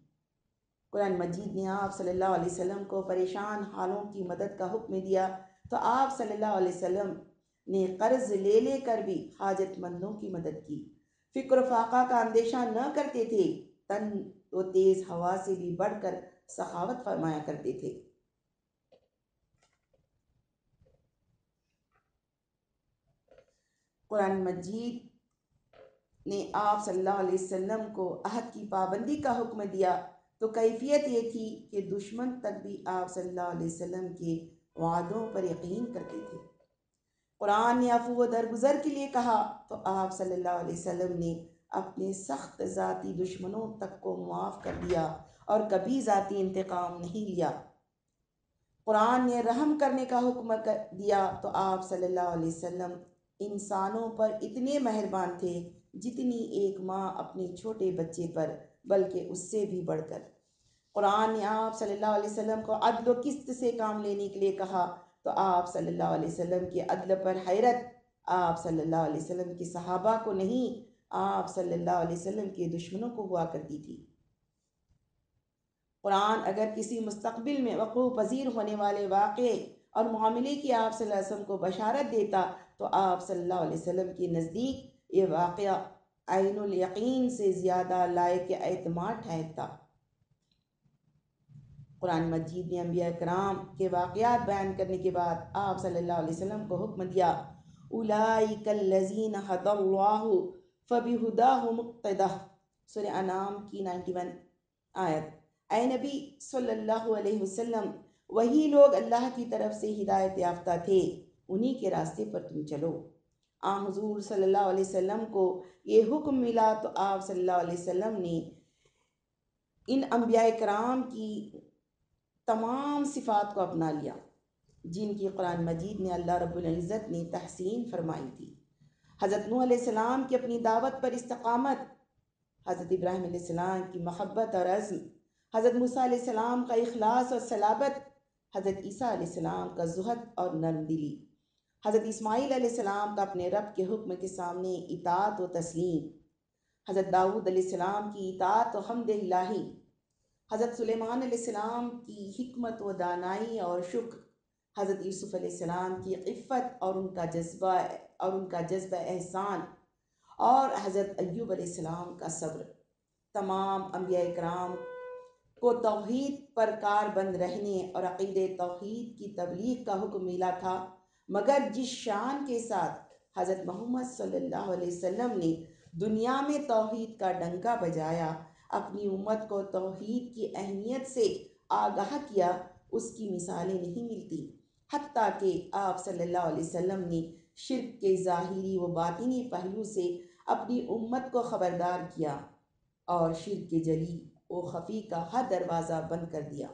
قرآن مجید نے آپ صلی اللہ علیہ وسلم کو پریشان حالوں کی مدد کا حکم دیا تو آپ صلی اللہ علیہ وسلم نے قرض لے لے کر بھی حاجت مندوں کی مدد کی۔ فکر و فاقہ کا اندیشہ نہ کرتے تھے۔ تن و تیز ہوا سے بھی بڑھ کر سخاوت فرمایا کرتے تھے۔ قرآن مجید نے آپ صلی اللہ علیہ وسلم کو عہد کی پابندی کا حکم دیا۔ تو کیفیت یہ تھی کہ دشمن تک بھی آپ صلی اللہ علیہ وسلم کے وعدوں پر یقین کرتے تھے۔ قرآن نے افو و درگزر کے لیے کہا، تو آپ صلی اللہ علیہ وسلم نے اپنے سخت ذاتی دشمنوں تک کو معاف کر دیا اور کبھی ذاتی انتقام نہیں لیا۔ قرآن نے رحم کرنے کا حکم دیا تو آپ صلی اللہ علیہ وسلم انسانوں پر اتنے مہربان تھے جتنی ایک ماں اپنے چھوٹے بچے پر، بلکہ اس سے بھی بڑھ کر۔ قرآن نے آپ صلی اللہ علیہ وسلم کو عدل و قسط سے کام لینے کے لیے کہا تو آپ صلی اللہ علیہ وسلم کے عدل پر حیرت۔ آپ صلی اللہ علیہ وسلم کے صحابہ کو نہیں آپ صلی اللہ علیہ وسلم کے دشمنوں کو ہوا کرتی تھی۔ قرآن اگر کسی مستقبل میں وقوع پذیر ہونے والے واقعے اور معاملے کی آپ صلی اللہ علیہ وسلم کو بشارت دیتا تو آپ صلی اللہ علیہ وسلم کے نزدیک یہ واقعہ عین الیقین سے زیادہ لائق اعتماد ٹھہرتا۔ قرآن مجید نے انبیاء کرام کے واقعات بیان کرنے کے بعد آپ صلی اللہ علیہ وسلم کو حکم دیا، اولائک الذین حد اللہ فبہداہ مقتدہ سورہ انام کی نائنٹی ون آیت. اے نبی صلی اللہ علیہ وسلم، وہی لوگ اللہ کی طرف سے ہدایت یافتہ تھے، انہی کے راستے پر تم چلو۔ آ حضور صلی اللہ علیہ وسلم کو یہ حکم ملا تو آپ صلی اللہ علیہ وسلم نے ان انبیاء کرام کی تمام صفات کو اپنا لیا، جن کی قرآن مجید نے اللہ رب العزت نے تحسین فرمائی تھی۔ حضرت نوح علیہ السلام کی اپنی دعوت پر استقامت، حضرت ابراہیم علیہ السلام کی محبت اور عزم، حضرت موسیٰ علیہ السلام کا اخلاص اور صلابت، حضرت عیسیٰ علیہ السلام کا زہد اور نرم دلی، حضرت اسماعیل علیہ السلام کا اپنے رب کے حکم کے سامنے اطاعت و تسلیم، حضرت داود علیہ السلام کی اطاعت و حمد الہی، حضرت سلیمان علیہ السلام کی حکمت و دانائی اور شکر حضرت یوسف علیہ السلام کی عفت اور ان کا جذبہ اور ان کا جذبہ احسان اور حضرت ایوب علیہ السلام کا صبر۔ تمام انبیاء کرام کو توحید پر کار بند رہنے اور عقید توحید کی تبلیغ کا حکم ملا تھا، مگر جس شان کے ساتھ حضرت محمد صلی اللہ علیہ وسلم نے دنیا میں توحید کا ڈنکا بجایا، اپنی امت کو توحید کی اہمیت سے آگاہ کیا، اس کی مثالیں نہیں ملتی۔ حتیٰ کہ آپ صلی اللہ علیہ وسلم نے شرک کے ظاہری و باطنی پہلو سے اپنی امت کو خبردار کیا اور شرک کے جلی و خفی کا ہر دروازہ بند کر دیا۔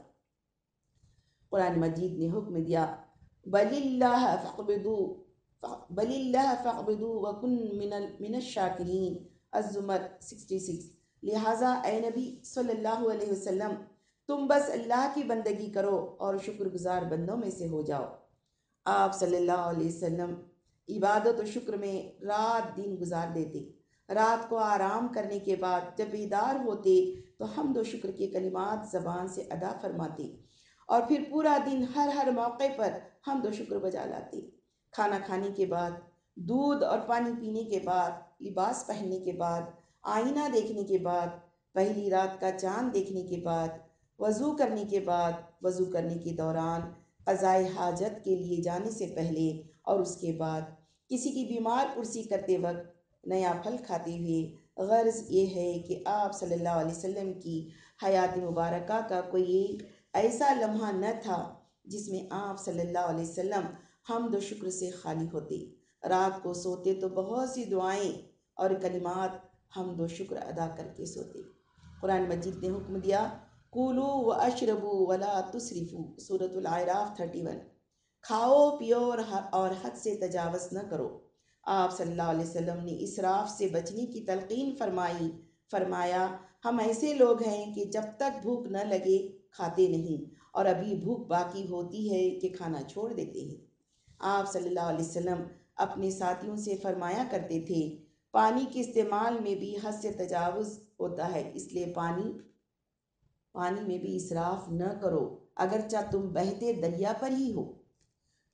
قرآن مجید نے حکم دیا، بل اللہ فقبدو بل اللہ فقبدو وکن من الشاکرین الزمر سکسٹی سکس لہٰذا اے نبی صلی اللہ علیہ وسلم تم بس اللہ کی بندگی کرو اور شکر گزار بندوں میں سے ہو جاؤ۔ آپ صلی اللہ علیہ وسلم عبادت و شکر میں رات دن گزار دیتے۔ رات کو آرام کرنے کے بعد جب بیدار ہوتے تو حمد و شکر کے کلمات زبان سے ادا فرماتے اور پھر پورا دن ہر ہر موقع پر حمد و شکر بجا لاتے۔ کھانا کھانے کے بعد، دودھ اور پانی پینے کے بعد، لباس پہننے کے بعد، آئینہ دیکھنے کے بعد، پہلی رات کا چاند دیکھنے کے بعد وضو کرنے کے بعد، وضو کرنے کے دوران قضائے حاجت کے لیے جانے سے پہلے اور اس کے بعد کسی کی بیمار پرسی کرتے وقت نیا پھل کھاتے ہوئے، غرض یہ ہے کہ آپ صلی اللہ علیہ وسلم کی حیات مبارکہ کا کوئی ایسا لمحہ نہ تھا جس میں آپ صلی اللہ علیہ وسلم حمد و شکر سے خالی ہوتے۔ رات کو سوتے تو بہت سی دعائیں اور کلمات حمد و شکر ادا کر کے سوتے۔ قرآن مجید نے حکم دیا کولو و اشربو ولا تصرفو صورت العراف تھرٹی ون کھاؤ، پیو اور حد سے تجاوز نہ کرو۔ آپ صلی اللہ علیہ وسلم نے اسراف سے بچنے کی تلقین فرمائی۔ فرمایا، ہم ایسے لوگ ہیں کہ جب تک بھوک نہ لگے، کھاتے نہیں، اور ابھی بھوک باقی ہوتی ہے کہ کھانا چھوڑ دیتے ہیں۔ آپ صلی اللہ علیہ وسلم اپنے ساتھیوں سے فرمایا کرتے تھے، پانی کے استعمال میں بھی حد سے تجاوز ہوتا ہے، اس لیے پانی پانی میں بھی اسراف نہ کرو، اگرچہ تم بہتے دریا پر ہی ہو۔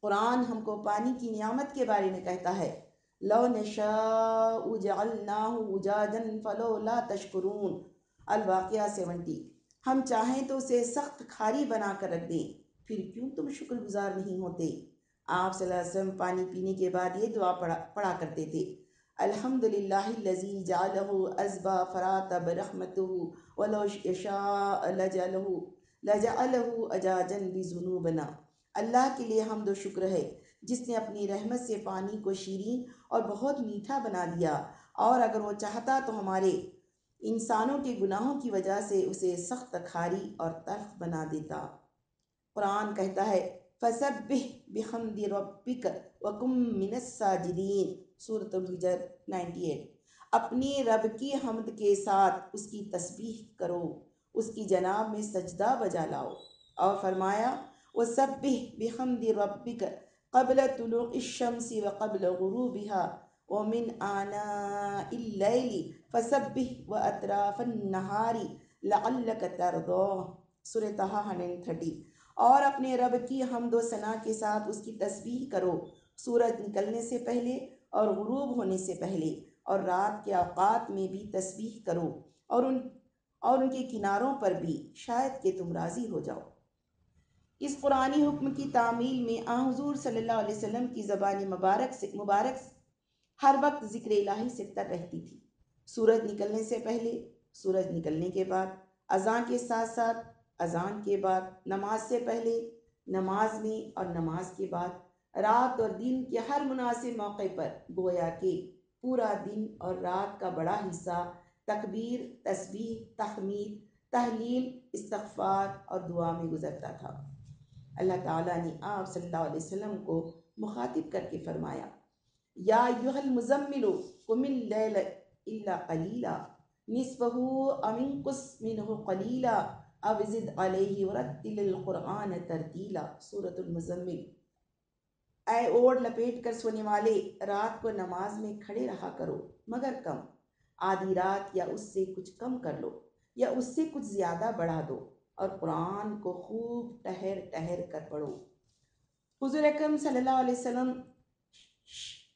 قرآن ہم کو پانی کی نعمت کے بارے میں کہتا ہے۔ لو نشاء جعلناه اجاجا فلولا تشکرون۔ الواقعہ سیونٹی۔ ہم چاہیں تو اسے سخت کھاری بنا کر رکھ دیں۔ پھر کیوں تم شکر گزار نہیں ہوتے؟ آپ صلی اللہ علیہ وسلم پانی پینے کے بعد یہ دعا پڑھا پڑھا کرتے تھے۔ الحمد للہ الذي جعله ازبا فراتب رحمته ولو يشاء لجعله لجعله اجاجا بذنوبنا اللہ کے لیے حمد و شکر ہے جس نے اپنی رحمت سے پانی کو شیریں اور بہت میٹھا بنا دیا اور اگر وہ چاہتا تو ہمارے انسانوں کے گناہوں کی وجہ سے اسے سخت کھاری اور تلخ بنا دیتا۔ قرآن کہتا ہے، فَسَبِّحْ بِحَمْدِ رَبِّكَ وَكُمْ مِنَ السَّاجِدِينَ سورة الحجر 98 اپنی رب کی حمد کے ساتھ اس کی تسبیح کرو، اس کی جناب میں سجدہ بجا لاؤ۔ اور فرمایا، وَسَبِّحْ بِحَمْدِ رَبِّكَ قبل طلوع الشمس وقبل غروبها ومن آناء الليل فسبح وأطراف النهار لعلك ترضى۔ سورة تہا 130 اور اپنے رب کی حمد و ثنا کے ساتھ اس کی تسبیح کرو۔ سورج نکلنے سے پہلے اور غروب ہونے سے پہلے اور رات کے اوقات میں بھی تسبیح کرو اور ان اور ان کے کناروں پر بھی، شاید کہ تم راضی ہو جاؤ۔ اس قرآنی حکم کی تعمیل میں آ حضور صلی اللہ علیہ وسلم کی زبان مبارک سے مبارک ہر وقت ذکر الہی سے تر رہتی تھی۔ سورج نکلنے سے پہلے، سورج نکلنے کے بعد، اذان کے ساتھ ساتھ، اذان کے بعد، نماز سے پہلے، نماز میں اور نماز کے بعد۔ رات اور دن کے ہر مناسب موقع پر، گویا کہ پورا دن اور رات کا بڑا حصہ تکبیر، تسبیح، تحمید، تحلیل، استغفار اور دعا میں گزرتا تھا۔ اللہ تعالیٰ نے آپ صلی اللہ علیہ وسلم کو مخاطب کر کے فرمایا، یا ایوہ المزمل، قم اللیل الا قلیلا نصفہ امن قس منہ قلیلا اب زد علیہ ورتل القرآن ترتیلا۔ سورة المزمل۔ اے اوڑ لپیٹ کر سونے والے، رات کو نماز میں کھڑے رہا کرو، مگر کم، آدھی رات یا اس سے کچھ کم کر لو، یا اس سے کچھ زیادہ بڑھا دو، اور قرآن کو خوب ٹہر ٹہر کر پڑھو۔ حضور اکرم صلی اللہ علیہ وسلم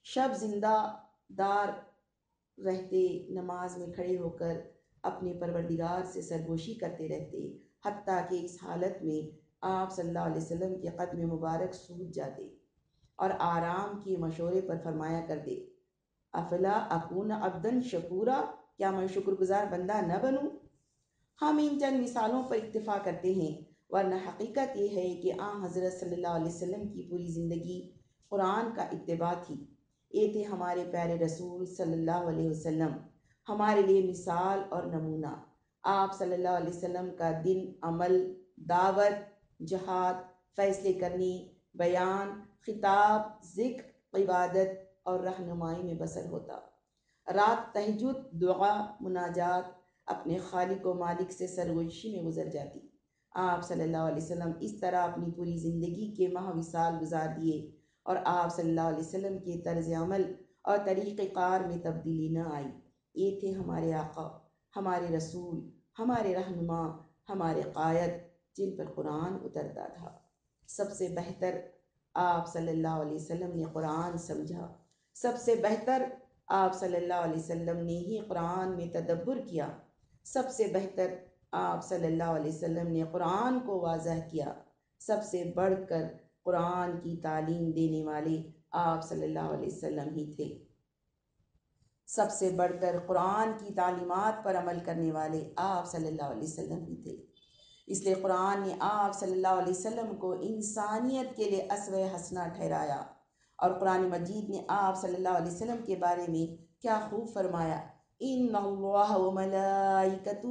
شب زندہ دار رہتے، نماز میں کھڑے ہو کر اپنے پروردگار سے سرگوشی کرتے رہتے، حتیٰ کہ اس حالت میں آپ صلی اللہ علیہ وسلم کے قدم مبارک سوج جاتے۔ اور آرام کی مشورے پر فرمایا کر دے۔ افلا اکون عبدن شکورا، کیا میں شکر گزار بندہ نہ بنوں؟ ہم ان چند مثالوں پر اکتفا کرتے ہیں، ورنہ حقیقت یہ ہے کہ آ حضرت صلی اللہ علیہ وسلم کی پوری زندگی قرآن کا اتباع تھی۔ یہ تھے ہمارے پیارے رسول صلی اللہ علیہ وسلم، ہمارے لیے مثال اور نمونہ۔ آپ صلی اللہ علیہ وسلم کا دن، عمل، دعوت، جہاد، فیصلے کرنی بیان خطاب، ذکر، عبادت اور رہنمائی میں بسر ہوتا۔ رات تہجد، دعا، مناجات اپنے خالق و مالک سے سرگوشی میں گزر جاتی۔ آپ صلی اللہ علیہ وسلم اس طرح اپنی پوری زندگی کے ماہ گزار دیے اور آپ صلی اللہ علیہ وسلم کے طرز عمل اور طریق کار میں تبدیلی نہ آئی۔ یہ تھے ہمارے آقا، ہمارے رسول، ہمارے رہنما، ہمارے قائد جن پر قرآن اترتا تھا۔ سب سے بہتر آپ صلی اللہ علیہ وسلم نے قرآن سمجھا۔ سب سے بہتر آپ صلی اللہ علیہ وسلم نے ہی قرآن میں تدبر کیا۔ سب سے بہتر آپ صلی اللہ علیہ وسلم نے قرآن کو واضح کیا۔ سب سے بڑھ کر قرآن کی تعلیم دینے والے آپ صلی اللہ علیہ وسلم ہی تھے۔ سب سے بڑھ کر قرآن کی تعلیمات پر عمل کرنے والے آپ صلی اللہ علیہ وسلم ہی تھے۔ اس لیے قرآن نے آپ صلی اللہ علیہ وسلم کو انسانیت کے لیے اسو حسنہ ٹھہرایا۔ اور قرآن مجید نے آپ صلی اللہ علیہ وسلم کے بارے میں کیا خوب فرمایا۔ ان اللہ و ملائکتہ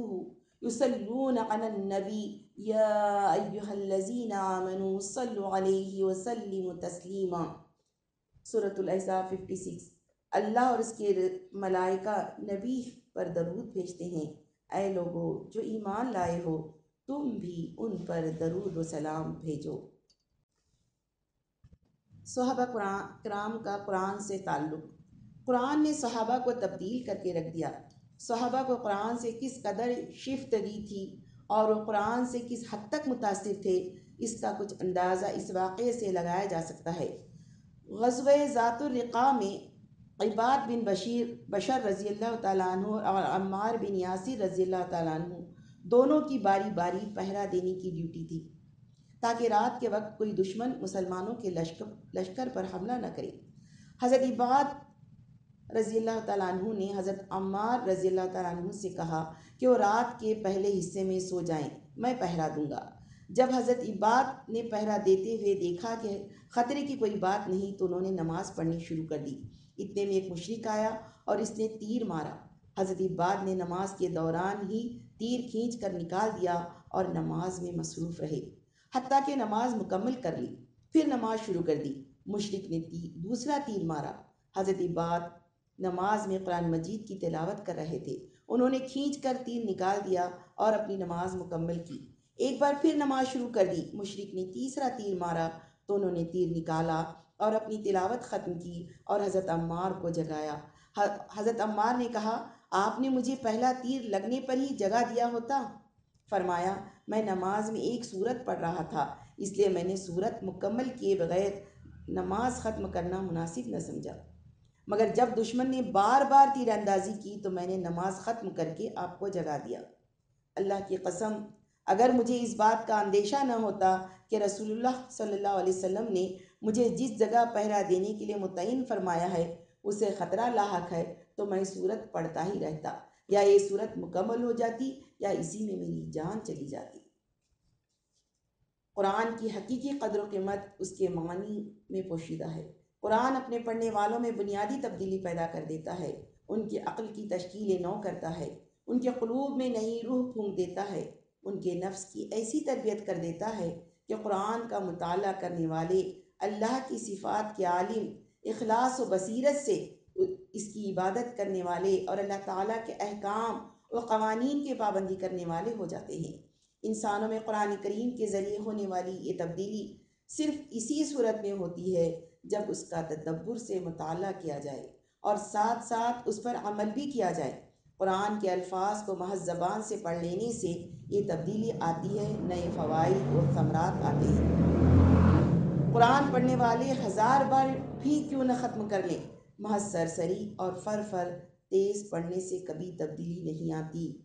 یسلون علی النبی۔ یا ایہا الذین آمنوا صلو علیہ وسلم تسلیما۔ سورة الاحزاب 56 اللہ اور اس کے ملائکہ نبی پر درود بھیجتے ہیں۔ اے لوگو، جو ایمان لائے ہو تم بھی ان پر درود و سلام بھیجو۔ صحابہ قرآن کرام کا قرآن سے تعلق۔ قرآن نے صحابہ کو تبدیل کر کے رکھ دیا۔ صحابہ کو قرآن سے کس قدر شفتگی تھی اور وہ قرآن سے کس حد تک متاثر تھے، اس کا کچھ اندازہ اس واقعے سے لگایا جا سکتا ہے۔ غزوہ ذات الرقاء میں عباد بن بشیر بشر رضی اللہ تعالیٰ عنہ اور عمار بن یاسر رضی اللہ تعالیٰ عنہ دونوں کی باری باری پہرا دینے کی ڈیوٹی تھی، تاکہ رات کے وقت کوئی دشمن مسلمانوں کے لشکر لشکر پر حملہ نہ کرے۔ حضرت عباد رضی اللہ تعالیٰ عنہ نے حضرت عمار رضی اللہ تعالیٰ عنہ سے کہا کہ وہ رات کے پہلے حصے میں سو جائیں، میں پہرا دوں گا۔ جب حضرت عباد نے پہرا دیتے ہوئے دیکھا کہ خطرے کی کوئی بات نہیں تو انہوں نے نماز پڑھنی شروع کر دی۔ اتنے میں ایک مشرق آیا اور اس نے تیر مارا۔ حضرت عباد نے نماز کے دوران ہی تیر کھینچ کر نکال دیا اور نماز میں مصروف رہے۔ حتیٰ کہ نماز مکمل کر لی، پھر نماز شروع کر دی۔ مشرق نے دوسرا تیر مارا۔ حضرت عباد نماز میں قرآن مجید کی تلاوت کر رہے تھے۔ انہوں نے کھینچ کر تیر نکال دیا اور اپنی نماز مکمل کی۔ ایک بار پھر نماز شروع کر دی۔ مشرق نے تیسرا تیر مارا تو انہوں نے تیر نکالا اور اپنی تلاوت ختم کی اور حضرت عمار کو جگایا۔ حضرت عمار نے کہا آپ نے مجھے پہلا تیر لگنے پر ہی جگہ دیا ہوتا؟ فرمایا، میں نماز میں ایک صورت پڑھ رہا تھا، اس لیے میں نے صورت مکمل کیے بغیر نماز ختم کرنا مناسب نہ سمجھا۔ مگر جب دشمن نے بار بار تیر اندازی کی تو میں نے نماز ختم کر کے آپ کو جگا دیا۔ اللہ کی قسم، اگر مجھے اس بات کا اندیشہ نہ ہوتا کہ رسول اللہ صلی اللہ علیہ وسلم نے مجھے جس جگہ پہرا دینے کے لیے متعین فرمایا ہے، اسے خطرہ لاحق ہے۔ تو میں صورت پڑھتا ہی رہتا۔ یا یہ صورت مکمل ہو جاتی یا اسی میں میری جان چلی جاتی۔ قرآن کی حقیقی قدر و قیمت اس کے معنی میں پوشیدہ ہے۔ قرآن اپنے پڑھنے والوں میں بنیادی تبدیلی پیدا کر دیتا ہے۔ ان کی عقل کی تشکیل نو کرتا ہے۔ ان کے قلوب میں نئی روح پھونک دیتا ہے۔ ان کے نفس کی ایسی تربیت کر دیتا ہے کہ قرآن کا مطالعہ کرنے والے اللہ کی صفات کے عالم، اخلاص و بصیرت سے اس کی عبادت کرنے والے اور اللہ تعالیٰ کے احکام و قوانین کے پابندی کرنے والے ہو جاتے ہیں۔ انسانوں میں قرآن کریم کے ذریعے ہونے والی یہ تبدیلی صرف اسی صورت میں ہوتی ہے جب اس کا تدبر سے مطالعہ کیا جائے اور ساتھ ساتھ اس پر عمل بھی کیا جائے۔ قرآن کے الفاظ کو محض زبان سے پڑھ لینے سے یہ تبدیلی آتی ہے، نئے فوائد اور ثمرات آتے ہیں۔ قرآن پڑھنے والے ہزار بار بھی کیوں نہ ختم کر لیں؟ محض سرسری اور فر فر تیز پڑھنے سے کبھی تبدیلی نہیں آتی۔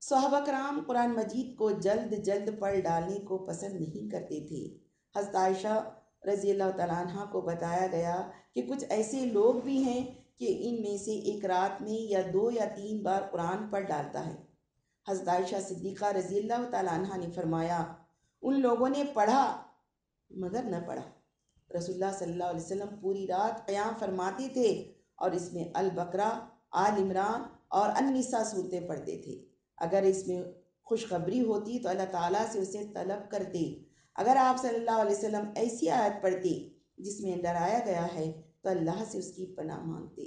صحابہ کرام قرآن مجید کو جلد جلد پڑھ ڈالنے کو پسند نہیں کرتے تھے۔ حضرت عائشہ رضی اللہ تعالیٰ عنہ کو بتایا گیا کہ کچھ ایسے لوگ بھی ہیں کہ ان میں سے ایک رات میں یا دو یا تین بار قرآن پڑھ ڈالتا ہے۔ حضرت عائشہ صدیقہ رضی اللہ تعالیٰ عنہ نے فرمایا، ان لوگوں نے پڑھا مگر نہ پڑھا۔ رسول اللہ صلی اللہ علیہ وسلم پوری رات قیام فرماتے تھے اور اس میں البقرہ، آل عمران اور النساء صورتیں پڑھتے تھے۔ اگر اس میں خوشخبری ہوتی تو اللہ تعالیٰ سے اسے طلب کرتے۔ اگر آپ صلی اللہ علیہ وسلم ایسی آیت پڑھتے جس میں ڈرایا گیا ہے تو اللہ سے اس کی پناہ مانگتے۔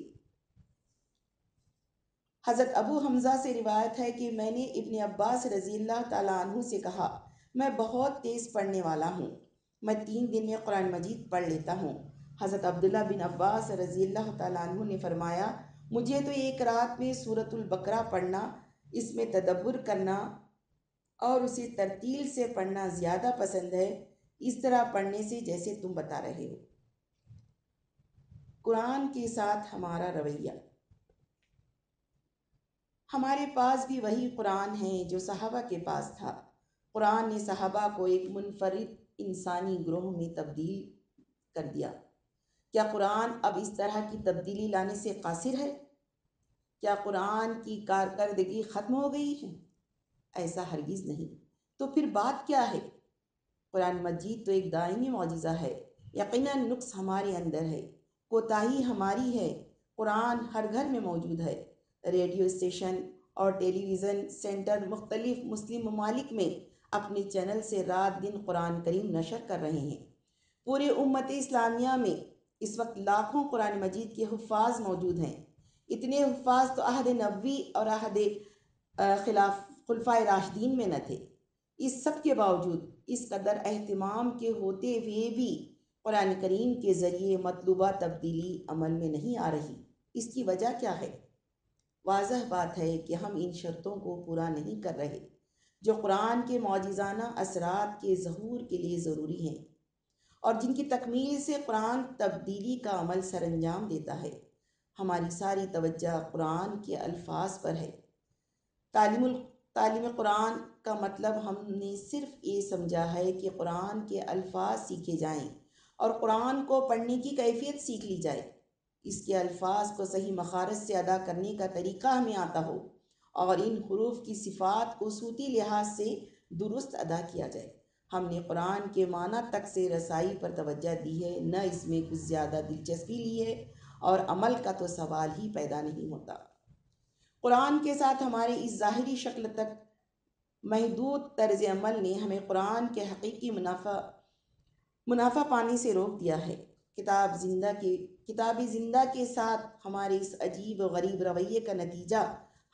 حضرت ابو حمزہ سے روایت ہے کہ میں نے ابن عباس رضی اللہ تعالیٰ عنہ سے کہا، میں بہت تیز پڑھنے والا ہوں۔ میں تین دن میں قرآن مجید پڑھ لیتا ہوں۔ حضرت عبداللہ بن عباس رضی اللہ تعالیٰ عنہ نے فرمایا، مجھے تو ایک رات میں صورت البقرہ پڑھنا، اس میں تدبر کرنا اور اسے ترتیل سے پڑھنا زیادہ پسند ہے۔ اس طرح پڑھنے سے جیسے تم بتا رہے ہو۔ قرآن کے ساتھ ہمارا رویہ۔ ہمارے پاس بھی وہی قرآن ہے جو صحابہ کے پاس تھا۔ قرآن نے صحابہ کو ایک منفرد انسانی گروہ میں تبدیل کر دیا۔ کیا قرآن اب اس طرح کی تبدیلی لانے سے قاصر ہے؟ کیا قرآن کی کارکردگی ختم ہو گئی ہے؟ ایسا ہرگز نہیں۔ تو پھر بات کیا ہے؟ قرآن مجید تو ایک دائمی معجزہ ہے، یقیناً نقص ہمارے اندر ہے، کوتاہی ہماری ہے۔ قرآن ہر گھر میں موجود ہے، ریڈیو اسٹیشن اور ٹیلی ویژن سینٹر مختلف مسلم ممالک میں اپنی چینل سے رات دن قرآن کریم نشر کر رہے ہیں۔ پورے امت اسلامیہ میں اس وقت لاکھوں قرآن مجید کے حفاظ موجود ہیں۔ اتنے حفاظ تو عہد نبوی اور عہد خلاف خلفۂ راشدین میں نہ تھے۔ اس سب کے باوجود اس قدر اہتمام کے ہوتے ہوئے بھی قرآن کریم کے ذریعے مطلوبہ تبدیلی عمل میں نہیں آ رہی۔ اس کی وجہ کیا ہے؟ واضح بات ہے کہ ہم ان شرطوں کو پورا نہیں کر رہے۔ جو قرآن کے معجزانہ اثرات کے ظہور کے لیے ضروری ہیں اور جن کی تکمیل سے قرآن تبدیلی کا عمل سر انجام دیتا ہے۔ ہماری ساری توجہ قرآن کے الفاظ پر ہے۔ تعلیم تعلیم قرآن کا مطلب ہم نے صرف یہ سمجھا ہے کہ قرآن کے الفاظ سیکھے جائیں اور قرآن کو پڑھنے کی کیفیت سیکھ لی جائے۔ اس کے الفاظ کو صحیح مخارج سے ادا کرنے کا طریقہ ہمیں آتا ہو۔ اور ان حروف کی صفات کو صوتی لحاظ سے درست ادا کیا جائے۔ ہم نے قرآن کے معنی تک سے رسائی پر توجہ دی ہے، نہ اس میں کچھ زیادہ دلچسپی لی ہے اور عمل کا تو سوال ہی پیدا نہیں ہوتا۔ قرآن کے ساتھ ہماری اس ظاہری شکل تک محدود طرز عمل نے ہمیں قرآن کے حقیقی منافع منافع پانے سے روک دیا ہے۔ کتاب زندہ کے کتاب زندہ کے ساتھ ہمارے اس عجیب و غریب رویے کا نتیجہ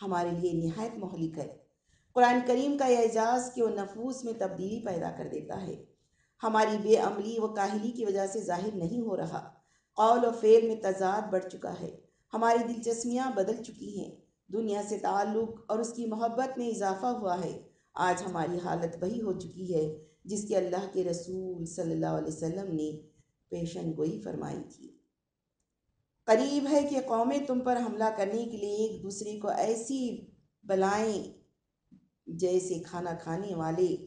ہمارے لیے نہایت مہلک ہے۔ قرآن کریم کا یہ اعجاز کہ وہ نفوس میں تبدیلی پیدا کر دیتا ہے۔ ہماری بے عملی و کاہلی کی وجہ سے ظاہر نہیں ہو رہا۔ قول و فعل میں تضاد بڑھ چکا ہے۔ ہماری دلچسپیاں بدل چکی ہیں۔ دنیا سے تعلق اور اس کی محبت میں اضافہ ہوا ہے۔ آج ہماری حالت وہی ہو چکی ہے جس کے اللہ کے رسول صلی اللہ علیہ وسلم نے پیشن گوئی فرمائی تھی۔ قریب ہے کہ قومیں تم پر حملہ کرنے کے لیے ایک دوسرے کو ایسی بلائیں جیسے کھانا کھانے والے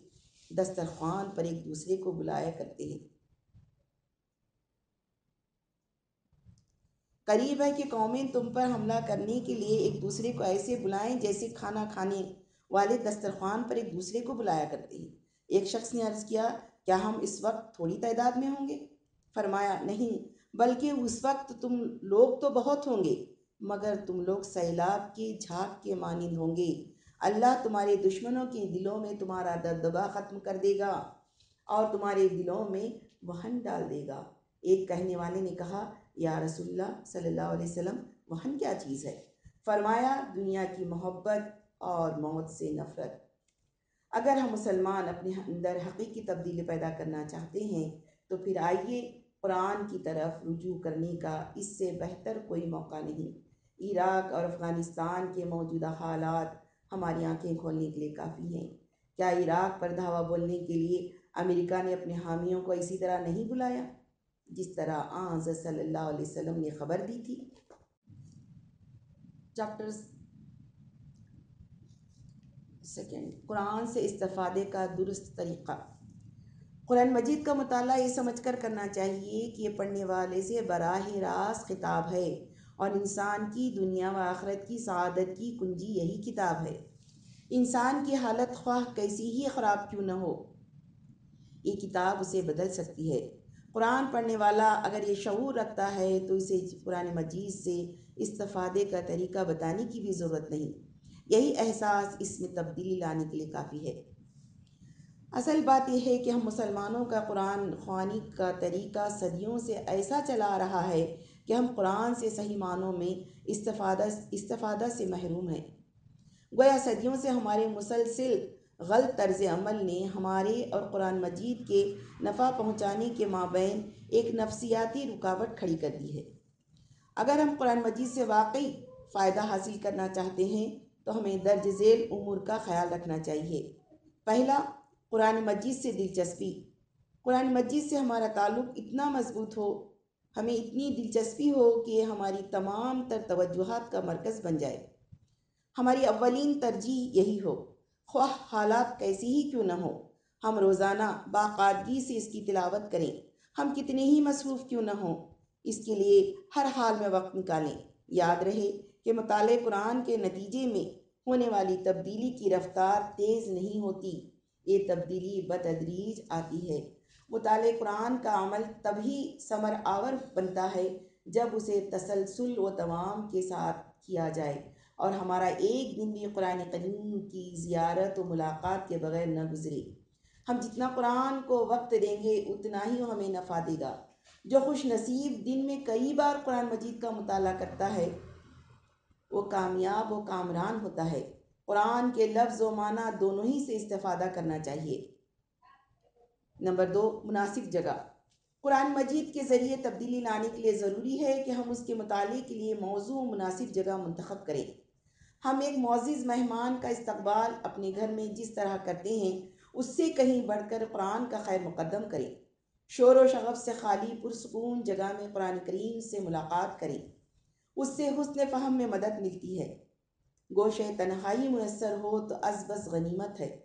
دسترخوان پر ایک دوسرے کو بلایا کرتے ہیں۔ قریب ہے کہ قومیں تم پر حملہ کرنے کے لیے ایک دوسرے کو ایسے بلائیں جیسے کھانا کھانے والے دسترخوان پر ایک دوسرے کو بلایا کرتے ہیں۔ ایک شخص نے عرض کیا کیا ہم اس وقت تھوڑی تعداد میں ہوں گے؟ فرمایا، نہیں بلکہ اس وقت تم لوگ تو بہت ہوں گے، مگر تم لوگ سیلاب کی جھاگ کے مانند ہوں گے۔ اللہ تمہارے دشمنوں کے دلوں میں تمہارا دبدبا ختم کر دے گا اور تمہارے دلوں میں وہن ڈال دے گا۔ ایک کہنے والے نے کہا، یا رسول اللہ صلی اللہ علیہ وسلم، وہن کیا چیز ہے؟ فرمایا، دنیا کی محبت اور موت سے نفرت۔ اگر ہم مسلمان اپنے اندر حقیقی تبدیلی پیدا کرنا چاہتے ہیں، تو پھر آئیے قرآن کی طرف رجوع کرنے کا اس سے بہتر کوئی موقع نہیں۔ عراق اور افغانستان کے موجودہ حالات ہماری آنکھیں کھولنے کے لیے کافی ہیں۔ کیا عراق پر دھاوا بولنے کے لیے امریکہ نے اپنے حامیوں کو اسی طرح نہیں بلایا جس طرح آنز صلی اللہ علیہ وسلم نے خبر دی تھی؟ چیپٹر سیکنڈ، قرآن سے استفادے کا درست طریقہ۔ قرآن مجید کا مطالعہ یہ سمجھ کر کرنا چاہیے کہ یہ پڑھنے والے سے براہ راست خطاب ہے اور انسان کی دنیا و آخرت کی سعادت کی کنجی یہی کتاب ہے۔ انسان کی حالت خواہ کیسی ہی خراب کیوں نہ ہو۔ یہ کتاب اسے بدل سکتی ہے۔ قرآن پڑھنے والا اگر یہ شعور رکھتا ہے تو اسے قرآن مجید سے استفادے کا طریقہ بتانے کی بھی ضرورت نہیں۔ یہی احساس اس میں تبدیلی لانے کے لیے کافی ہے۔ اصل بات یہ ہے کہ ہم مسلمانوں کا قرآن خوانی کا طریقہ صدیوں سے ایسا چلا رہا ہے کہ ہم قرآن سے صحیح معنوں میں استفادہ استفادہ سے محروم ہیں۔ گویا صدیوں سے ہمارے مسلسل غلط طرز عمل نے ہمارے اور قرآن مجید کے نفع پہنچانے کے مابین ایک نفسیاتی رکاوٹ کھڑی کر دی ہے۔ اگر ہم قرآن مجید سے واقعی فائدہ حاصل کرنا چاہتے ہیں تو ہمیں درج ذیل امور کا خیال رکھنا چاہیے۔ پہلا قرآن مجید سے دلچسپی۔ قرآن مجید سے ہمارا تعلق اتنا مضبوط ہو، ہمیں اتنی دلچسپی ہو کہ ہماری تمام تر توجہات کا مرکز بن جائے۔ ہماری اولین ترجیح یہی ہو، خواہ حالات کیسی ہی کیوں نہ ہو ہم روزانہ باقاعدگی سے اس کی تلاوت کریں، ہم کتنے ہی مصروف کیوں نہ ہوں، اس کے لیے ہر حال میں وقت نکالیں۔ یاد رہے کہ مطالعہ قرآن کے نتیجے میں ہونے والی تبدیلی کی رفتار تیز نہیں ہوتی۔ یہ تبدیلی بتدریج آتی ہے۔ مطالعہ قرآن کا عمل تبھی ثمر آور بنتا ہے جب اسے تسلسل و تمام کے ساتھ کیا جائے اور ہمارا ایک دن بھی قرآن کریم کی زیارت و ملاقات کے بغیر نہ گزرے۔ ہم جتنا قرآن کو وقت دیں گے، اتنا ہی وہ ہمیں نفع دے گا۔ جو خوش نصیب دن میں کئی بار قرآن مجید کا مطالعہ کرتا ہے، وہ کامیاب و کامران ہوتا ہے۔ قرآن کے لفظ و معنی دونوں ہی سے استفادہ کرنا چاہیے۔ نمبر دو، مناسب جگہ۔ قرآن مجید کے ذریعے تبدیلی لانے کے لیے ضروری ہے کہ ہم اس کے مطالعے کے لیے موضوع مناسب جگہ منتخب کریں۔ ہم ایک معزز مہمان کا استقبال اپنے گھر میں جس طرح کرتے ہیں، اس سے کہیں بڑھ کر قرآن کا خیر مقدم کریں۔ شور و شغف سے خالی پرسکون جگہ میں قرآن کریم سے ملاقات کریں۔ اس سے حسن فہم میں مدد ملتی ہے۔ گوشہ تنہائی میسر ہو تو ازبس غنیمت ہے۔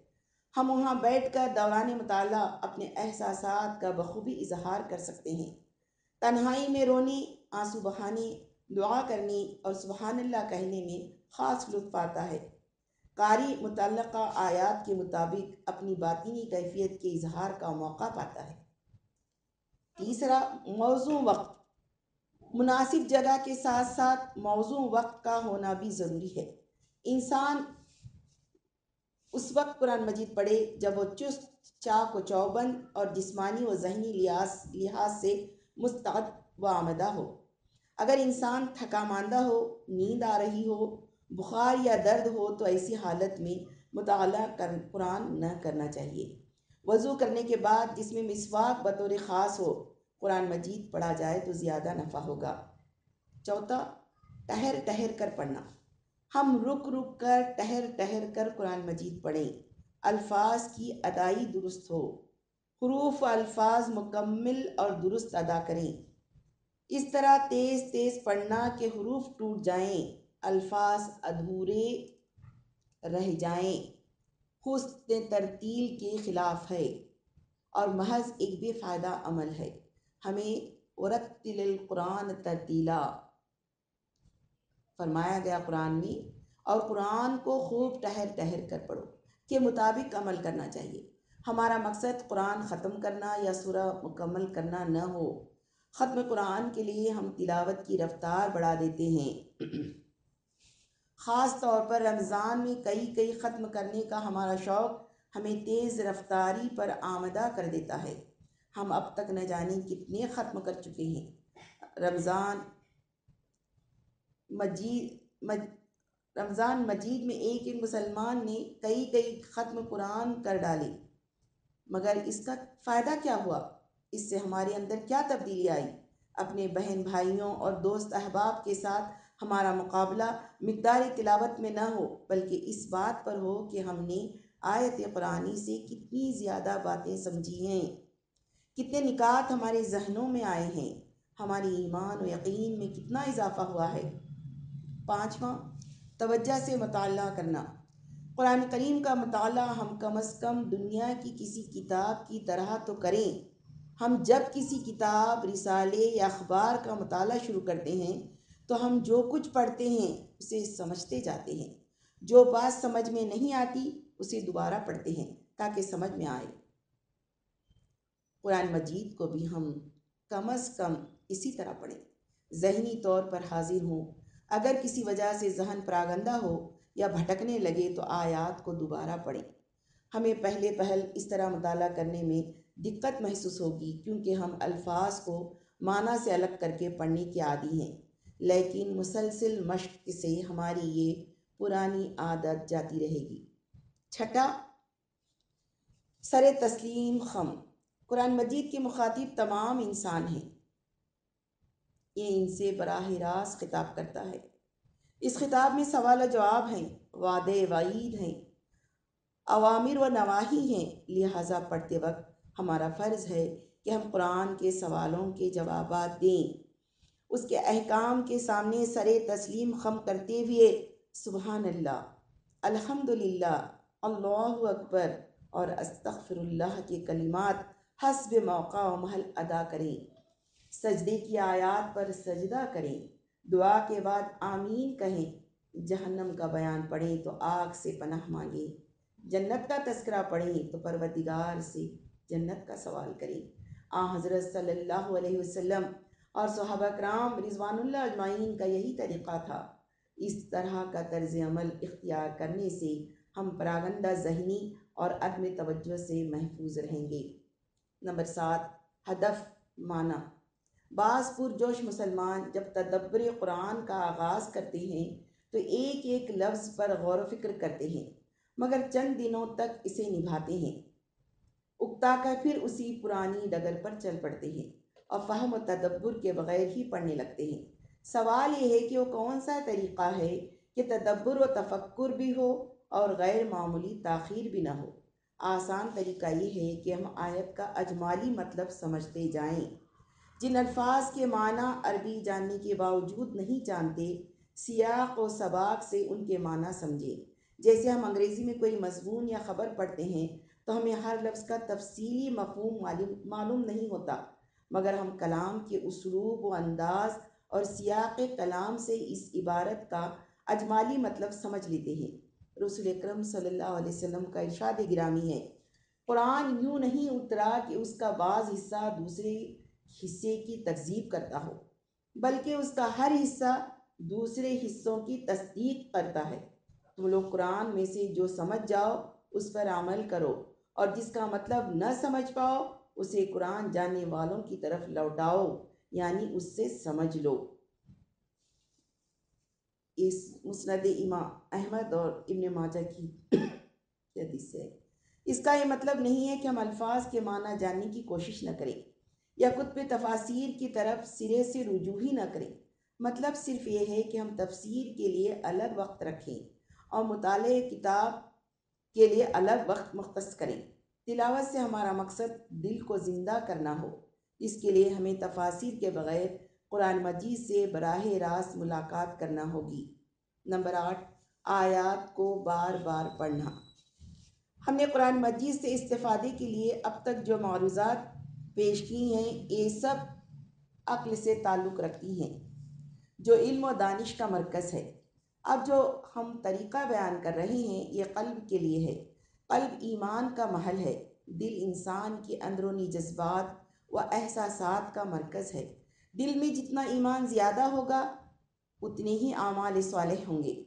ہم وہاں بیٹھ کر دوران مطالعہ اپنے احساسات کا بخوبی اظہار کر سکتے ہیں۔ تنہائی میں رونے آنسو بہانے دعا کرنے اور سبحان اللہ کہنے میں خاص لطف آتا ہے۔ قاری متعلقہ آیات کے مطابق اپنی باطنی کیفیت کے اظہار کا موقع پاتا ہے۔ تیسرا، موضوع وقت۔ مناسب جگہ کے ساتھ ساتھ موضوع وقت کا ہونا بھی ضروری ہے۔ انسان اس وقت قرآن مجید پڑھے جب وہ چست چاک و چوبند اور جسمانی و ذہنی لحاظ لحاظ سے مستعد و آمدہ ہو۔ اگر انسان تھکا ماندہ ہو، نیند آ رہی ہو، بخار یا درد ہو، تو ایسی حالت میں مطالعہ کر قرآن نہ کرنا چاہیے۔ وضو کرنے کے بعد جس میں مسواک بطور خاص ہو، قرآن مجید پڑھا جائے تو زیادہ نفع ہوگا۔ چوتھا، ٹہر ٹہر کر پڑھنا۔ ہم رک رک کر ٹہر ٹہر کر قرآن مجید پڑھیں۔ الفاظ کی ادائی درست ہو۔ حروف و الفاظ مکمل اور درست ادا کریں۔ اس طرح تیز تیز پڑھنا کہ حروف ٹوٹ جائیں۔ الفاظ ادھورے رہ جائیں۔ حسن ترتیل کے خلاف ہے۔ اور محض ایک بے فائدہ عمل ہے۔ ہمیں ورتل القرآن ترتیلا۔ فرمایا گیا قرآن میں، اور قرآن کو خوب ٹہر ٹہر کر پڑھو، کے مطابق عمل کرنا چاہیے۔ ہمارا مقصد قرآن ختم کرنا یا سورہ مکمل کرنا نہ ہو۔ ختم قرآن کے لیے ہم تلاوت کی رفتار بڑھا دیتے ہیں۔ خاص طور پر رمضان میں کئی کئی ختم کرنے کا ہمارا شوق ہمیں تیز رفتاری پر آمدہ کر دیتا ہے۔ ہم اب تک نہ جانے کتنے ختم کر چکے ہیں۔ رمضان مجید، مج، رمضان مجید میں ایک ایک مسلمان نے کئی کئی ختم قرآن کر ڈالے۔ مگر اس کا فائدہ کیا ہوا؟ اس سے ہمارے اندر کیا تبدیلی آئی؟ اپنے بہن بھائیوں اور دوست احباب کے ساتھ ہمارا مقابلہ مقدار تلاوت میں نہ ہو، بلکہ اس بات پر ہو کہ ہم نے آیت قرآنی سے کتنی زیادہ باتیں سمجھی ہیں۔ کتنے نکات ہمارے ذہنوں میں آئے ہیں۔ ہماری ایمان و یقین میں کتنا اضافہ ہوا ہے۔ پانچواں، توجہ سے مطالعہ کرنا۔ قرآن کریم کا مطالعہ ہم کم از کم دنیا کی کسی کتاب کی طرح تو کریں۔ ہم جب کسی کتاب، رسالے یا اخبار کا مطالعہ شروع کرتے ہیں، تو ہم جو کچھ پڑھتے ہیں، اسے سمجھتے جاتے ہیں۔ جو بات سمجھ میں نہیں آتی، اسے دوبارہ پڑھتے ہیں، تاکہ سمجھ میں آئے۔ قرآن مجید کو بھی ہم کم از کم اسی طرح پڑھیں۔ ذہنی طور پر حاضر ہوں اگر کسی وجہ سے ذہن پراگندہ ہو یا بھٹکنے لگے تو آیات کو دوبارہ پڑھیں۔ ہمیں پہلے پہل اس طرح مطالعہ کرنے میں دقت محسوس ہوگی کیونکہ ہم الفاظ کو معنی سے الگ کر کے پڑھنے کے عادی ہیں۔ لیکن مسلسل مشق سے ہماری یہ پرانی عادت جاتی رہے گی۔ چھٹا، سر تسلیم خم۔ قرآن مجید کے مخاطب تمام انسان ہیں۔ یہ ان سے براہ راست خطاب کرتا ہے۔ اس خطاب میں سوال و جواب ہیں، وعدے وعید ہیں عوامر و نواحی ہیں۔ لہٰذا پڑھتے وقت ہمارا فرض ہے کہ ہم قرآن کے سوالوں کے جوابات دیں۔ اس کے احکام کے سامنے سر تسلیم خم کرتے ہوئے سبحان اللہ الحمد للہ اللہ اکبر اور استغفر اللہ کے کلمات حسب موقع و محل ادا کریں۔ سجدے کی آیات پر سجدہ کریں۔ دعا کے بعد آمین کہیں۔ جہنم کا بیان پڑھیں تو آگ سے پناہ مانگیں۔ جنت کا تذکرہ پڑھیں تو پروردگار سے جنت کا سوال کریں۔ آ حضرت صلی اللہ علیہ وسلم اور صحابہ کرام رضوان اللہ اجمعین کا یہی طریقہ تھا۔ اس طرح کا طرز عمل اختیار کرنے سے ہم پراگندہ ذہنی اور عدم توجہ سے محفوظ رہیں گے۔ نمبر سات، ہدف، معنی۔ بعض پرجوش مسلمان جب تدبر قرآن کا آغاز کرتے ہیں تو ایک ایک لفظ پر غور و فکر کرتے ہیں، مگر چند دنوں تک اسے نبھاتے ہیں۔ اکتا کر پھر اسی پرانی ڈگر پر چل پڑتے ہیں اور فہم و تدبر کے بغیر ہی پڑھنے لگتے ہیں۔ سوال یہ ہے کہ وہ کون سا طریقہ ہے کہ تدبر و تفکر بھی ہو اور غیر معمولی تاخیر بھی نہ ہو۔ آسان طریقہ یہ ہے کہ ہم آیت کا اجمالی مطلب سمجھتے جائیں۔ جن الفاظ کے معنی عربی جاننے کے باوجود نہیں جانتے، سیاق و سباق سے ان کے معنی سمجھیں جیسے ہم انگریزی میں کوئی مضمون یا خبر پڑھتے ہیں، تو ہمیں ہر لفظ کا تفصیلی مفہوم معلوم معلوم نہیں ہوتا۔ مگر ہم کلام کے اسلوب و انداز اور سیاق کلام سے اس عبارت کا اجمالی مطلب سمجھ لیتے ہیں۔ رسول اکرم صلی اللہ علیہ وسلم کا ارشاد گرامی ہے، قرآن یوں نہیں اترا کہ اس کا بعض حصہ دوسرے حصے کی تکذیب کرتا ہو، بلکہ اس کا ہر حصہ دوسرے حصوں کی تصدیق کرتا ہے۔ تم لوگ قرآن میں سے جو سمجھ جاؤ، اس پر عمل کرو۔ اور جس کا مطلب نہ سمجھ پاؤ، اسے قرآن جاننے والوں کی طرف لوٹاؤ یعنی اس سے سمجھ لو۔ اس مسند امام احمد اور ابن ماجہ کی حدیث ہے۔ اس کا یہ مطلب نہیں ہے کہ ہم الفاظ کے معنی جاننے کی کوشش نہ کریں۔ یا کتب تفاصیر کی طرف سرے سے رجوع ہی نہ کریں۔ مطلب صرف یہ ہے کہ ہم تفسیر کے لیے الگ وقت رکھیں اور مطالعہ کتاب کے لیے الگ وقت مختص کریں۔ تلاوت سے ہمارا مقصد دل کو زندہ کرنا ہو۔ اس کے لیے ہمیں تفاصیر کے بغیر قرآن مجید سے براہ راست ملاقات کرنا ہوگی۔ نمبر آٹھ، آیات کو بار بار پڑھنا۔ ہم نے قرآن مجید سے استفادے کے لیے اب تک جو معروضات پیش کی ہیں، یہ سب عقل سے تعلق رکھتی ہیں۔ جو علم و دانش کا مرکز ہے۔ اب جو ہم طریقہ بیان کر رہے ہیں، یہ قلب کے لیے ہے۔ قلب ایمان کا محل ہے۔ دل انسان کے اندرونی جذبات و احساسات کا مرکز ہے۔ دل میں جتنا ایمان زیادہ ہوگا، اتنے ہی اعمال صالح ہوں گے۔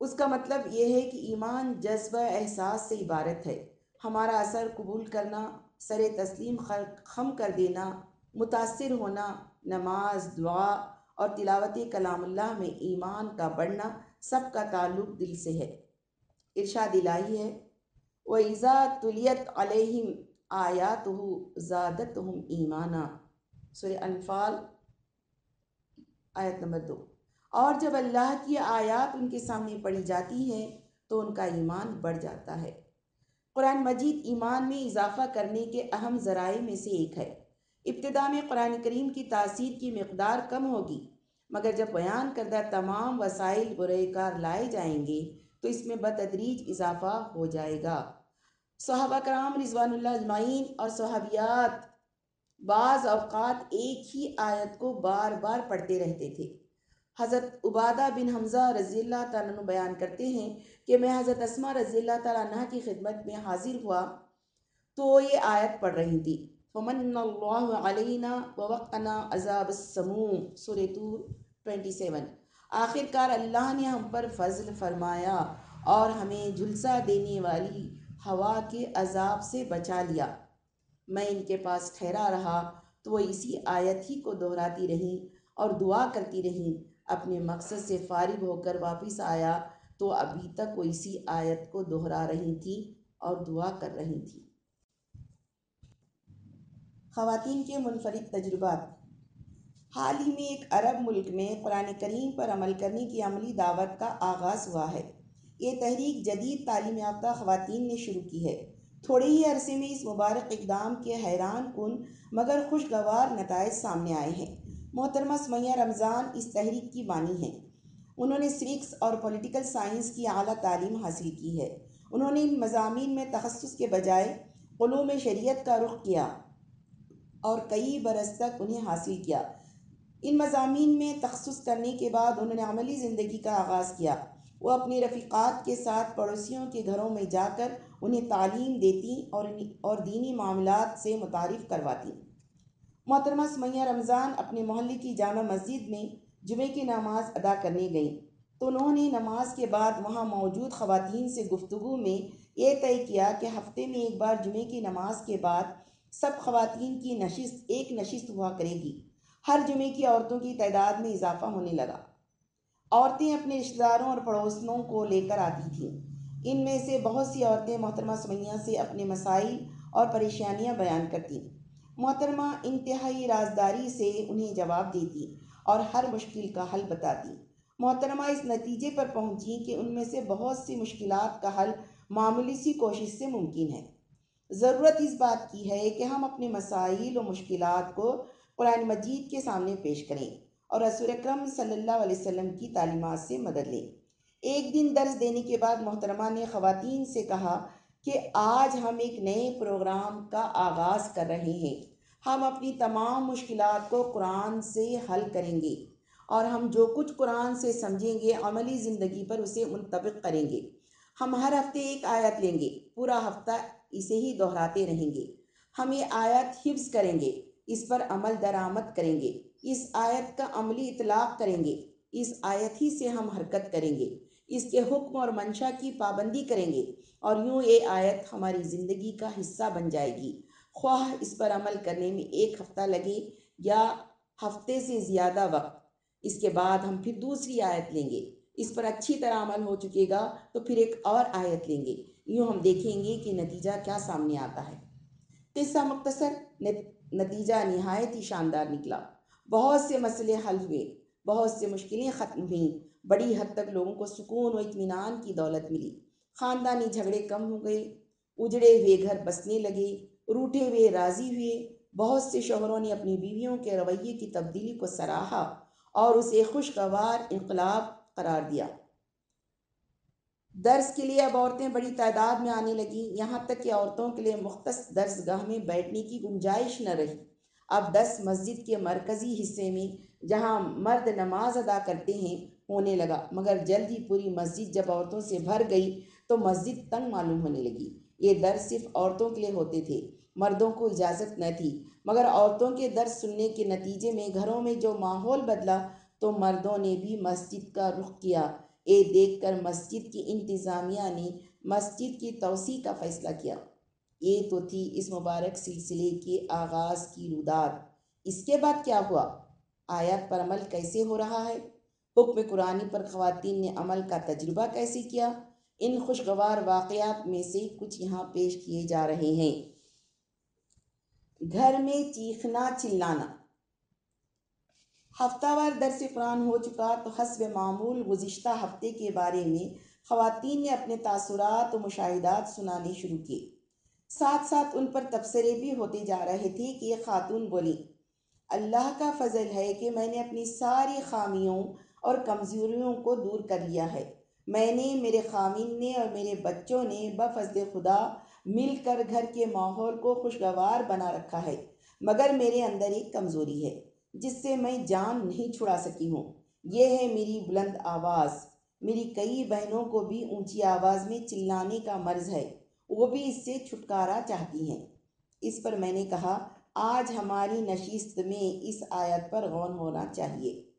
اس کا مطلب یہ ہے کہ ایمان جذبہ احساس سے عبارت ہے۔ ہمارا اثر قبول کرنا سر تسلیم خم کر دینا، متاثر ہونا، نماز، دعا اور تلاوت کلام اللہ میں ایمان کا بڑھنا سب کا تعلق دل سے ہے۔ ارشاد الہی ہے، وَإِذَا تُلِيَتْ عَلَيْهِمْ آيَاتُهُ زَادَتْهُمْ ایمانا۔ سورہ انفال، آیت نمبر دو۔ اور جب اللہ کی آیات ان کے سامنے پڑھی جاتی ہیں تو ان کا ایمان بڑھ جاتا ہے۔ قرآن مجید ایمان میں اضافہ کرنے کے اہم ذرائع میں سے ایک ہے۔ ابتدا میں قرآن کریم کی تاثیر کی مقدار کم ہوگی، مگر جب بیان کردہ تمام وسائل برے کار لائے جائیں گے، تو اس میں بتدریج اضافہ ہو جائے گا۔ صحابہ کرام رضوان اللہ اجمعین اور صحابیات بعض اوقات ایک ہی آیت کو بار بار پڑھتے رہتے تھے۔ حضرت عبادہ بن حمزہ رضی اللہ تعالیٰ عنہ بیان کرتے ہیں کہ میں حضرت اسما رضی اللہ تعالیٰ عنہ کی خدمت میں حاضر ہوا تو یہ آیت پڑھ رہی تھی۔ فمن اللہ علینا ووقنا عذاب السموم۔ سورہ تور 27 آخر کار اللہ نے ہم پر فضل فرمایا اور ہمیں جھلسا دینے والی ہوا کے عذاب سے بچا لیا۔ میں ان کے پاس ٹھہرا رہا تو وہ اسی آیت ہی کو دہراتی رہیں اور دعا کرتی رہیں۔ اپنے مقصد سے فارغ ہو کر واپس آیا تو ابھی تک وہ اسی آیت کو دہرا رہی تھیں اور دعا کر رہی تھیں خواتین کے منفرد تجربات۔ حال ہی میں ایک عرب ملک میں قرآن کریم پر عمل کرنے کی عملی دعوت کا آغاز ہوا ہے۔ یہ تحریک جدید تعلیم یافتہ خواتین نے شروع کی ہے۔ تھوڑے ہی عرصے میں اس مبارک اقدام کے حیران کن مگر خوشگوار نتائج سامنے آئے ہیں۔ محترمہ سمیہ رمضان اس تحریک کی بانی ہیں۔ انہوں نے سوکس اور پولیٹیکل سائنس کی اعلیٰ تعلیم حاصل کی ہے۔ انہوں نے ان مضامین میں تخصص کے بجائے علوم شریعت کا رخ کیا اور کئی برس تک انہیں حاصل کیا۔ ان مضامین میں تخصص کرنے کے بعد انہوں نے عملی زندگی کا آغاز کیا۔ وہ اپنی رفیقات کے ساتھ پڑوسیوں کے گھروں میں جا کر انہیں تعلیم دیتی اور اور دینی معاملات سے متعارف کرواتی۔ محترمہ سمیہ رمضان اپنے محلے کی جامع مسجد میں جمعہ کی نماز ادا کرنے گئیں تو انہوں نے نماز کے بعد وہاں موجود خواتین سے گفتگو میں یہ طے کیا کہ ہفتے میں ایک بار جمعہ کی نماز کے بعد سب خواتین کی نشست، ایک نشست ہوا کرے گی۔ ہر جمعے کی عورتوں کی تعداد میں اضافہ ہونے لگا۔ عورتیں اپنے رشتہ داروں اور پڑوسنوں کو لے کر آتی تھیں۔ ان میں سے بہت سی عورتیں محترمہ سمیہ سے اپنے مسائل اور پریشانیاں بیان کرتی۔ محترمہ انتہائی رازداری سے انہیں جواب دیتی اور ہر مشکل کا حل بتاتی محترمہ، اس نتیجے پر پہنچی کہ ان میں سے بہت سی مشکلات کا حل معمولی سی کوشش سے ممکن ہے۔ ضرورت اس بات کی ہے کہ ہم اپنے مسائل و مشکلات کو قرآن مجید کے سامنے پیش کریں اور رسول اکرم صلی اللہ علیہ وسلم کی تعلیمات سے مدد لیں۔ ایک دن درس دینے کے بعد محترمہ نے خواتین سے کہا کہ آج ہم ایک نئے پروگرام کا آغاز کر رہے ہیں۔ ہم اپنی تمام مشکلات کو قرآن سے حل کریں گے اور ہم جو کچھ قرآن سے سمجھیں گے، عملی زندگی پر اسے منطبق کریں گے۔ ہم ہر ہفتے ایک آیت لیں گے، پورا ہفتہ اسے ہی دہراتے رہیں گے۔ ہم یہ آیت حفظ کریں گے، اس پر عمل درآمد کریں گے۔ اس آیت کا عملی اطلاق کریں گے۔ اس آیت ہی سے ہم حرکت کریں گے۔ اس کے حکم اور منشا کی پابندی کریں گے اور یوں یہ آیت ہماری زندگی کا حصہ بن جائے گی۔ خواہ اس پر عمل کرنے میں ایک ہفتہ لگے یا ہفتے سے زیادہ وقت۔ اس کے بعد ہم پھر دوسری آیت لیں گے۔ اس پر اچھی طرح عمل ہو چکے گا تو پھر ایک اور آیت لیں گے۔ یوں ہم دیکھیں گے کہ نتیجہ کیا سامنے آتا ہے۔ قصہ مختصر نتیجہ نہایت ہی شاندار نکلا۔ بہت سے مسئلے حل ہوئے، بہت سے مشکلیں ختم ہوئیں۔ بڑی حد تک لوگوں کو سکون و اطمینان کی دولت ملی۔ خاندانی جھگڑے کم ہو گئے، اجڑے ہوئے گھر بسنے لگے۔ روٹے ہوئے، راضی ہوئے۔ بہت سے شوہروں نے اپنی بیویوں کے رویے کی تبدیلی کو سراہا اور اسے خوشگوار انقلاب قرار دیا۔ درس کے لیے اب عورتیں بڑی تعداد میں آنے لگیں۔ یہاں تک کہ عورتوں کے لیے مختص درس گاہ میں بیٹھنے کی گنجائش نہ رہی۔ اب دس مسجد کے مرکزی حصے میں جہاں مرد نماز ادا کرتے ہیں، ہونے لگا۔ مگر جلد ہی پوری مسجد جب عورتوں سے بھر گئی تو مسجد تنگ معلوم ہونے لگی۔ یہ درس صرف عورتوں کے لیے ہوتے تھے۔ مردوں کو اجازت نہ تھی۔ مگر عورتوں کے درس سننے کے نتیجے میں گھروں میں جو ماحول بدلا، تو مردوں نے بھی مسجد کا رخ کیا۔ یہ دیکھ کر مسجد کی انتظامیہ نے مسجد کی توسیع کا فیصلہ کیا۔ یہ تو تھی اس مبارک سلسلے کے آغاز کی روداد۔ اس کے بعد کیا ہوا؟ آیات پر عمل کیسے ہو رہا ہے؟ حکم قرآنی پر خواتین نے عمل کا تجربہ کیسے کیا؟ ان خوشگوار واقعات میں سے کچھ یہاں پیش کیے جا رہے ہیں۔ گھر میں چیخنا چلانا۔ ہفتہ وار درس قرآن ہو چکا تو حسب معمول گزشتہ ہفتے کے بارے میں خواتین نے اپنے تاثرات و مشاہدات سنانے شروع کیے۔ ساتھ ساتھ ان پر تبصرے بھی ہوتے جا رہے تھے کہ یہ خاتون بولی اللہ کا فضل ہے کہ میں نے اپنی ساری خامیوں اور کمزوریوں کو دور کر لیا ہے۔ میں نے، میرے خامین نے اور میرے بچوں نے بفضل خدا مل کر گھر کے ماحول کو خوشگوار بنا رکھا ہے، مگر میرے اندر ایک کمزوری ہے، جس سے میں جان نہیں چھڑا سکی ہوں۔ یہ ہے میری بلند آواز۔ میری کئی بہنوں کو بھی اونچی آواز میں چلانے کا مرض ہے، وہ بھی اس سے چھٹکارا چاہتی ہیں۔ اس پر میں نے کہا، آج ہماری نشست میں اس آیت پر غور ہونا چاہیے۔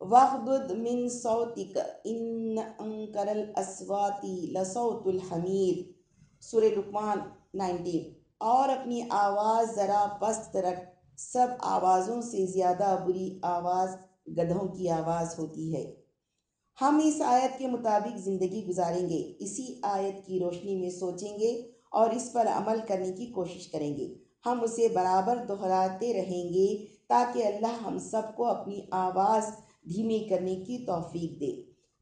وَغْدُدْ مِن صَوْتِكَ إِنَّ أَنْكَرَ الْأَصْوَاتِ لَصَوْتُ الْحَمِيرِ سورہ لقمان نائنٹین۔ اور اپنی آواز ذرا پست رکھ۔ سب آوازوں سے زیادہ بری آواز گدھوں کی آواز ہوتی ہے۔ ہم اس آیت کے مطابق زندگی گزاریں گے۔ اسی آیت کی روشنی میں سوچیں گے اور اس پر عمل کرنے کی کوشش کریں گے۔ ہم اسے برابر دہراتے رہیں گے تاکہ اللہ ہم سب کو اپنی آواز دھیمی کرنے کی توفیق دے۔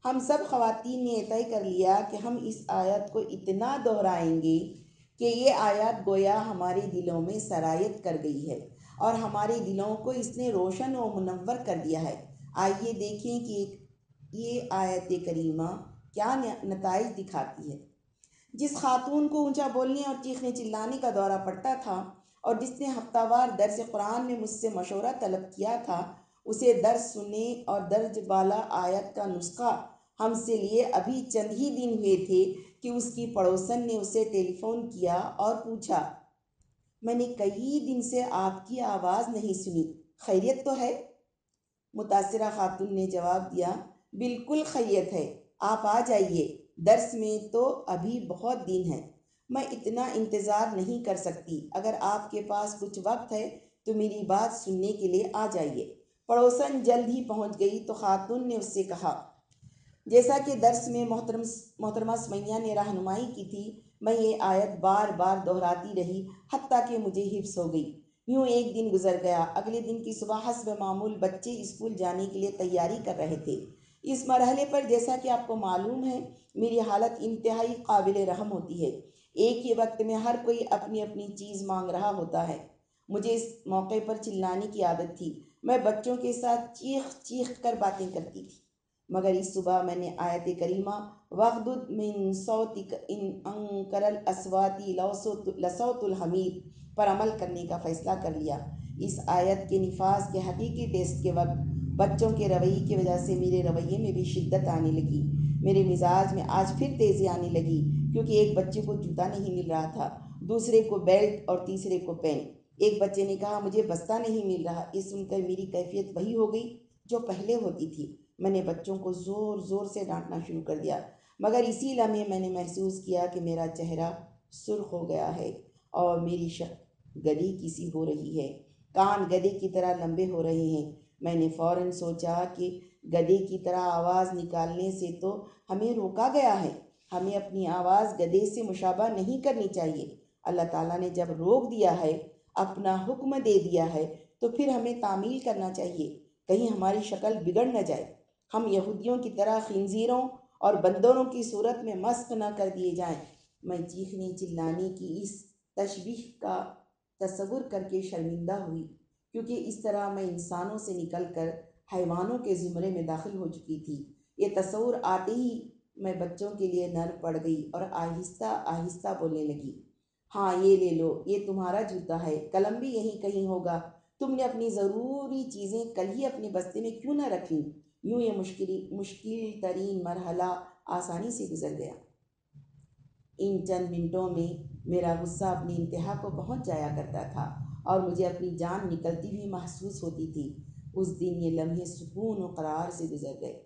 ہم سب خواتین نے طے کر لیا کہ ہم اس آیت کو اتنا دہرائیں گے کہ یہ آیت گویا ہمارے دلوں میں سرایت کر گئی ہے اور ہمارے دلوں کو اس نے روشن و منور کر دیا ہے۔ آئیے دیکھیں کہ یہ آیت کریمہ کیا نتائج دکھاتی ہے۔ جس خاتون کو اونچا بولنے اور چیخنے چلانے کا دورہ پڑتا تھا اور جس نے ہفتہ وار درس قرآن میں مجھ سے مشورہ طلب کیا تھا اسے درس سننے اور درج بالا آیت کا نسخہ ہم سے لیے ابھی چند ہی دن ہوئے تھے کہ اس کی پڑوسن نے اسے ٹیلی فون کیا اور پوچھا، میں نے کئی دن سے آپ کی آواز نہیں سنی، خیریت تو ہے؟ متاثرہ خاتون نے جواب دیا، بالکل خیریت ہے، آپ آ جائیے، درس میں تو ابھی بہت دن ہے، میں اتنا انتظار نہیں کر سکتی، اگر آپ کے پاس کچھ وقت ہے تو میری بات سننے کے لیے آ جائیے۔ پڑوسن جلد ہی پہنچ گئی تو خاتون نے اس سے کہا، جیسا کہ درس میں محترم محترمہ سمیہ نے رہنمائی کی تھی، میں یہ آیت بار بار دہراتی رہی حتیٰ کہ مجھے حفظ ہو گئی۔ یوں ایک دن گزر گیا، اگلے دن کی صبح حسب معمول بچے اسکول جانے کے لیے تیاری کر رہے تھے۔ اس مرحلے پر جیسا کہ آپ کو معلوم ہے، میری حالت انتہائی قابل رحم ہوتی ہے۔ ایک ہی وقت میں ہر کوئی اپنی اپنی چیز مانگ رہا ہوتا ہے۔ مجھے اس موقع پر چلانے کی عادت تھی۔ میں بچوں کے ساتھ چیخ چیخ کر باتیں کرتی تھی۔ مگر اس صبح میں نے آیت کریمہ وغدد من صوتک ان انکر الاسواتی لصوت الحمید پر عمل کرنے کا فیصلہ کر لیا۔ اس آیت کے نفاذ کے حقیقی ٹیسٹ کے وقت بچوں کے رویے کی وجہ سے میرے رویے میں بھی شدت آنے لگی۔ میرے مزاج میں آج پھر تیزی آنے لگی، کیونکہ ایک بچے کو جوتا نہیں مل رہا تھا، دوسرے کو بیلٹ اور تیسرے کو پین ایک بچے نے کہا، مجھے بستہ نہیں مل رہا۔ یہ سن کر میری کیفیت وہی ہو گئی جو پہلے ہوتی تھی۔ میں نے بچوں کو زور زور سے ڈانٹنا شروع کر دیا۔ مگر اسی لمحے میں نے محسوس کیا کہ میرا چہرہ سرخ ہو گیا ہے اور میری شک گدی کسی ہو رہی ہے۔ کان گدے کی طرح لمبے ہو رہے ہیں۔ میں نے فوراً سوچا کہ گدے کی طرح آواز نکالنے سے تو ہمیں روکا گیا ہے۔ ہمیں اپنی آواز گدے سے مشابہ نہیں کرنی چاہیے۔ اللہ تعالیٰ نے جب روک دیا ہے اپنا حکم دے دیا ہے، تو پھر ہمیں تعمیل کرنا چاہیے۔ کہیں ہماری شکل بگڑ نہ جائے۔ ہم یہودیوں کی طرح خنزیروں اور بندروں کی صورت میں مسق نہ کر دیے جائیں۔ میں چیخنے چلانے کی اس تشبیح کا تصور کر کے شرمندہ ہوئی، کیونکہ اس طرح میں انسانوں سے نکل کر حیوانوں کے زمرے میں داخل ہو چکی تھی۔ یہ تصور آتے ہی میں بچوں کے لیے نر پڑ گئی اور آہستہ آہستہ بولنے لگی۔ ہاں یہ لے لو، یہ تمہارا جوتا ہے، قلم بھی یہیں کہیں ہوگا۔ تم نے اپنی ضروری چیزیں کل ہی اپنے بستے میں کیوں نہ رکھیں؟ یوں یہ مشکل مشکل ترین مرحلہ آسانی سے گزر گیا۔ ان چند منٹوں میں میرا غصہ اپنی انتہا کو پہنچ جایا کرتا تھا اور مجھے اپنی جان نکلتی ہوئی محسوس ہوتی تھی۔ اس دن یہ لمحے سکون و قرار سے گزر گئے۔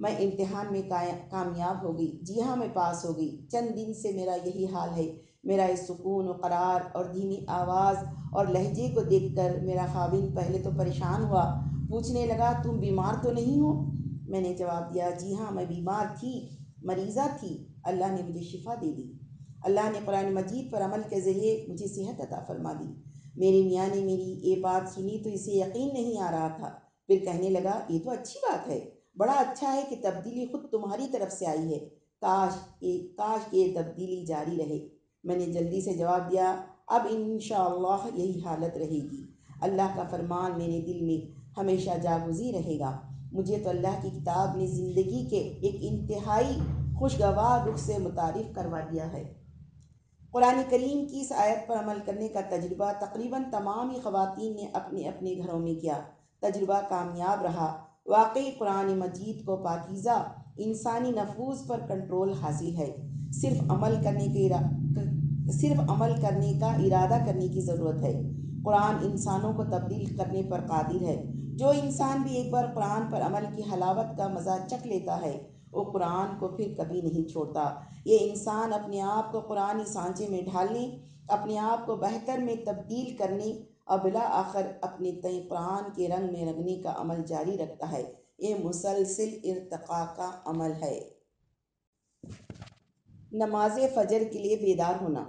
میں امتحان میں کامیاب ہو گئی۔ جی ہاں میں پاس ہو گئی۔ چند دن سے میرا یہی حال ہے۔ میرا اس سکون و قرار اور دھیمی آواز اور لہجے کو دیکھ کر میرا خاوند پہلے تو پریشان ہوا، پوچھنے لگا، تم بیمار تو نہیں ہو؟ میں نے جواب دیا جی ہاں میں بیمار تھی، مریضہ تھی، اللہ نے مجھے شفا دے دی۔ اللہ نے قرآن مجید پر عمل کے ذریعے مجھے صحت عطا فرما دی۔ میرے میاں نے میری یہ بات سنی تو اسے یقین نہیں آ رہا تھا۔ پھر کہنے لگا، یہ تو اچھی بات ہے، بڑا اچھا ہے کہ تبدیلی خود تمہاری طرف سے آئی ہے۔ کاش یہ کاش یہ تبدیلی جاری رہے۔ میں نے جلدی سے جواب دیا، اب انشاءاللہ یہی حالت رہے گی۔ اللہ کا فرمان میرے دل میں ہمیشہ جاگزی رہے گا۔ مجھے تو اللہ کی کتاب نے زندگی کے ایک انتہائی خوشگوار رخ سے متعارف کروا دیا ہے۔ قرآن کریم کی اس آیت پر عمل کرنے کا تجربہ تقریباً تمام ہی خواتین نے اپنے اپنے گھروں میں کیا۔ تجربہ کامیاب رہا۔ واقعی قرآن مجید کو پاکیزہ، انسانی نفوذ پر کنٹرول حاصل ہے۔ صرف عمل کرنے کے صرف عمل کرنے کا ارادہ کرنے کی ضرورت ہے۔ قرآن انسانوں کو تبدیل کرنے پر قادر ہے۔ جو انسان بھی ایک بار قرآن پر عمل کی حلاوت کا مزہ چکھ لیتا ہے، وہ قرآن کو پھر کبھی نہیں چھوڑتا۔ یہ انسان اپنے آپ کو قرآن سانچے میں ڈھالنے، اپنے آپ کو بہتر میں تبدیل کرنے اور بلاآخر اپنے تئیں قرآن کے رنگ میں رنگنے کا عمل جاری رکھتا ہے۔ یہ مسلسل ارتقاء کا عمل ہے۔ نماز فجر کے لیے بیدار ہونا۔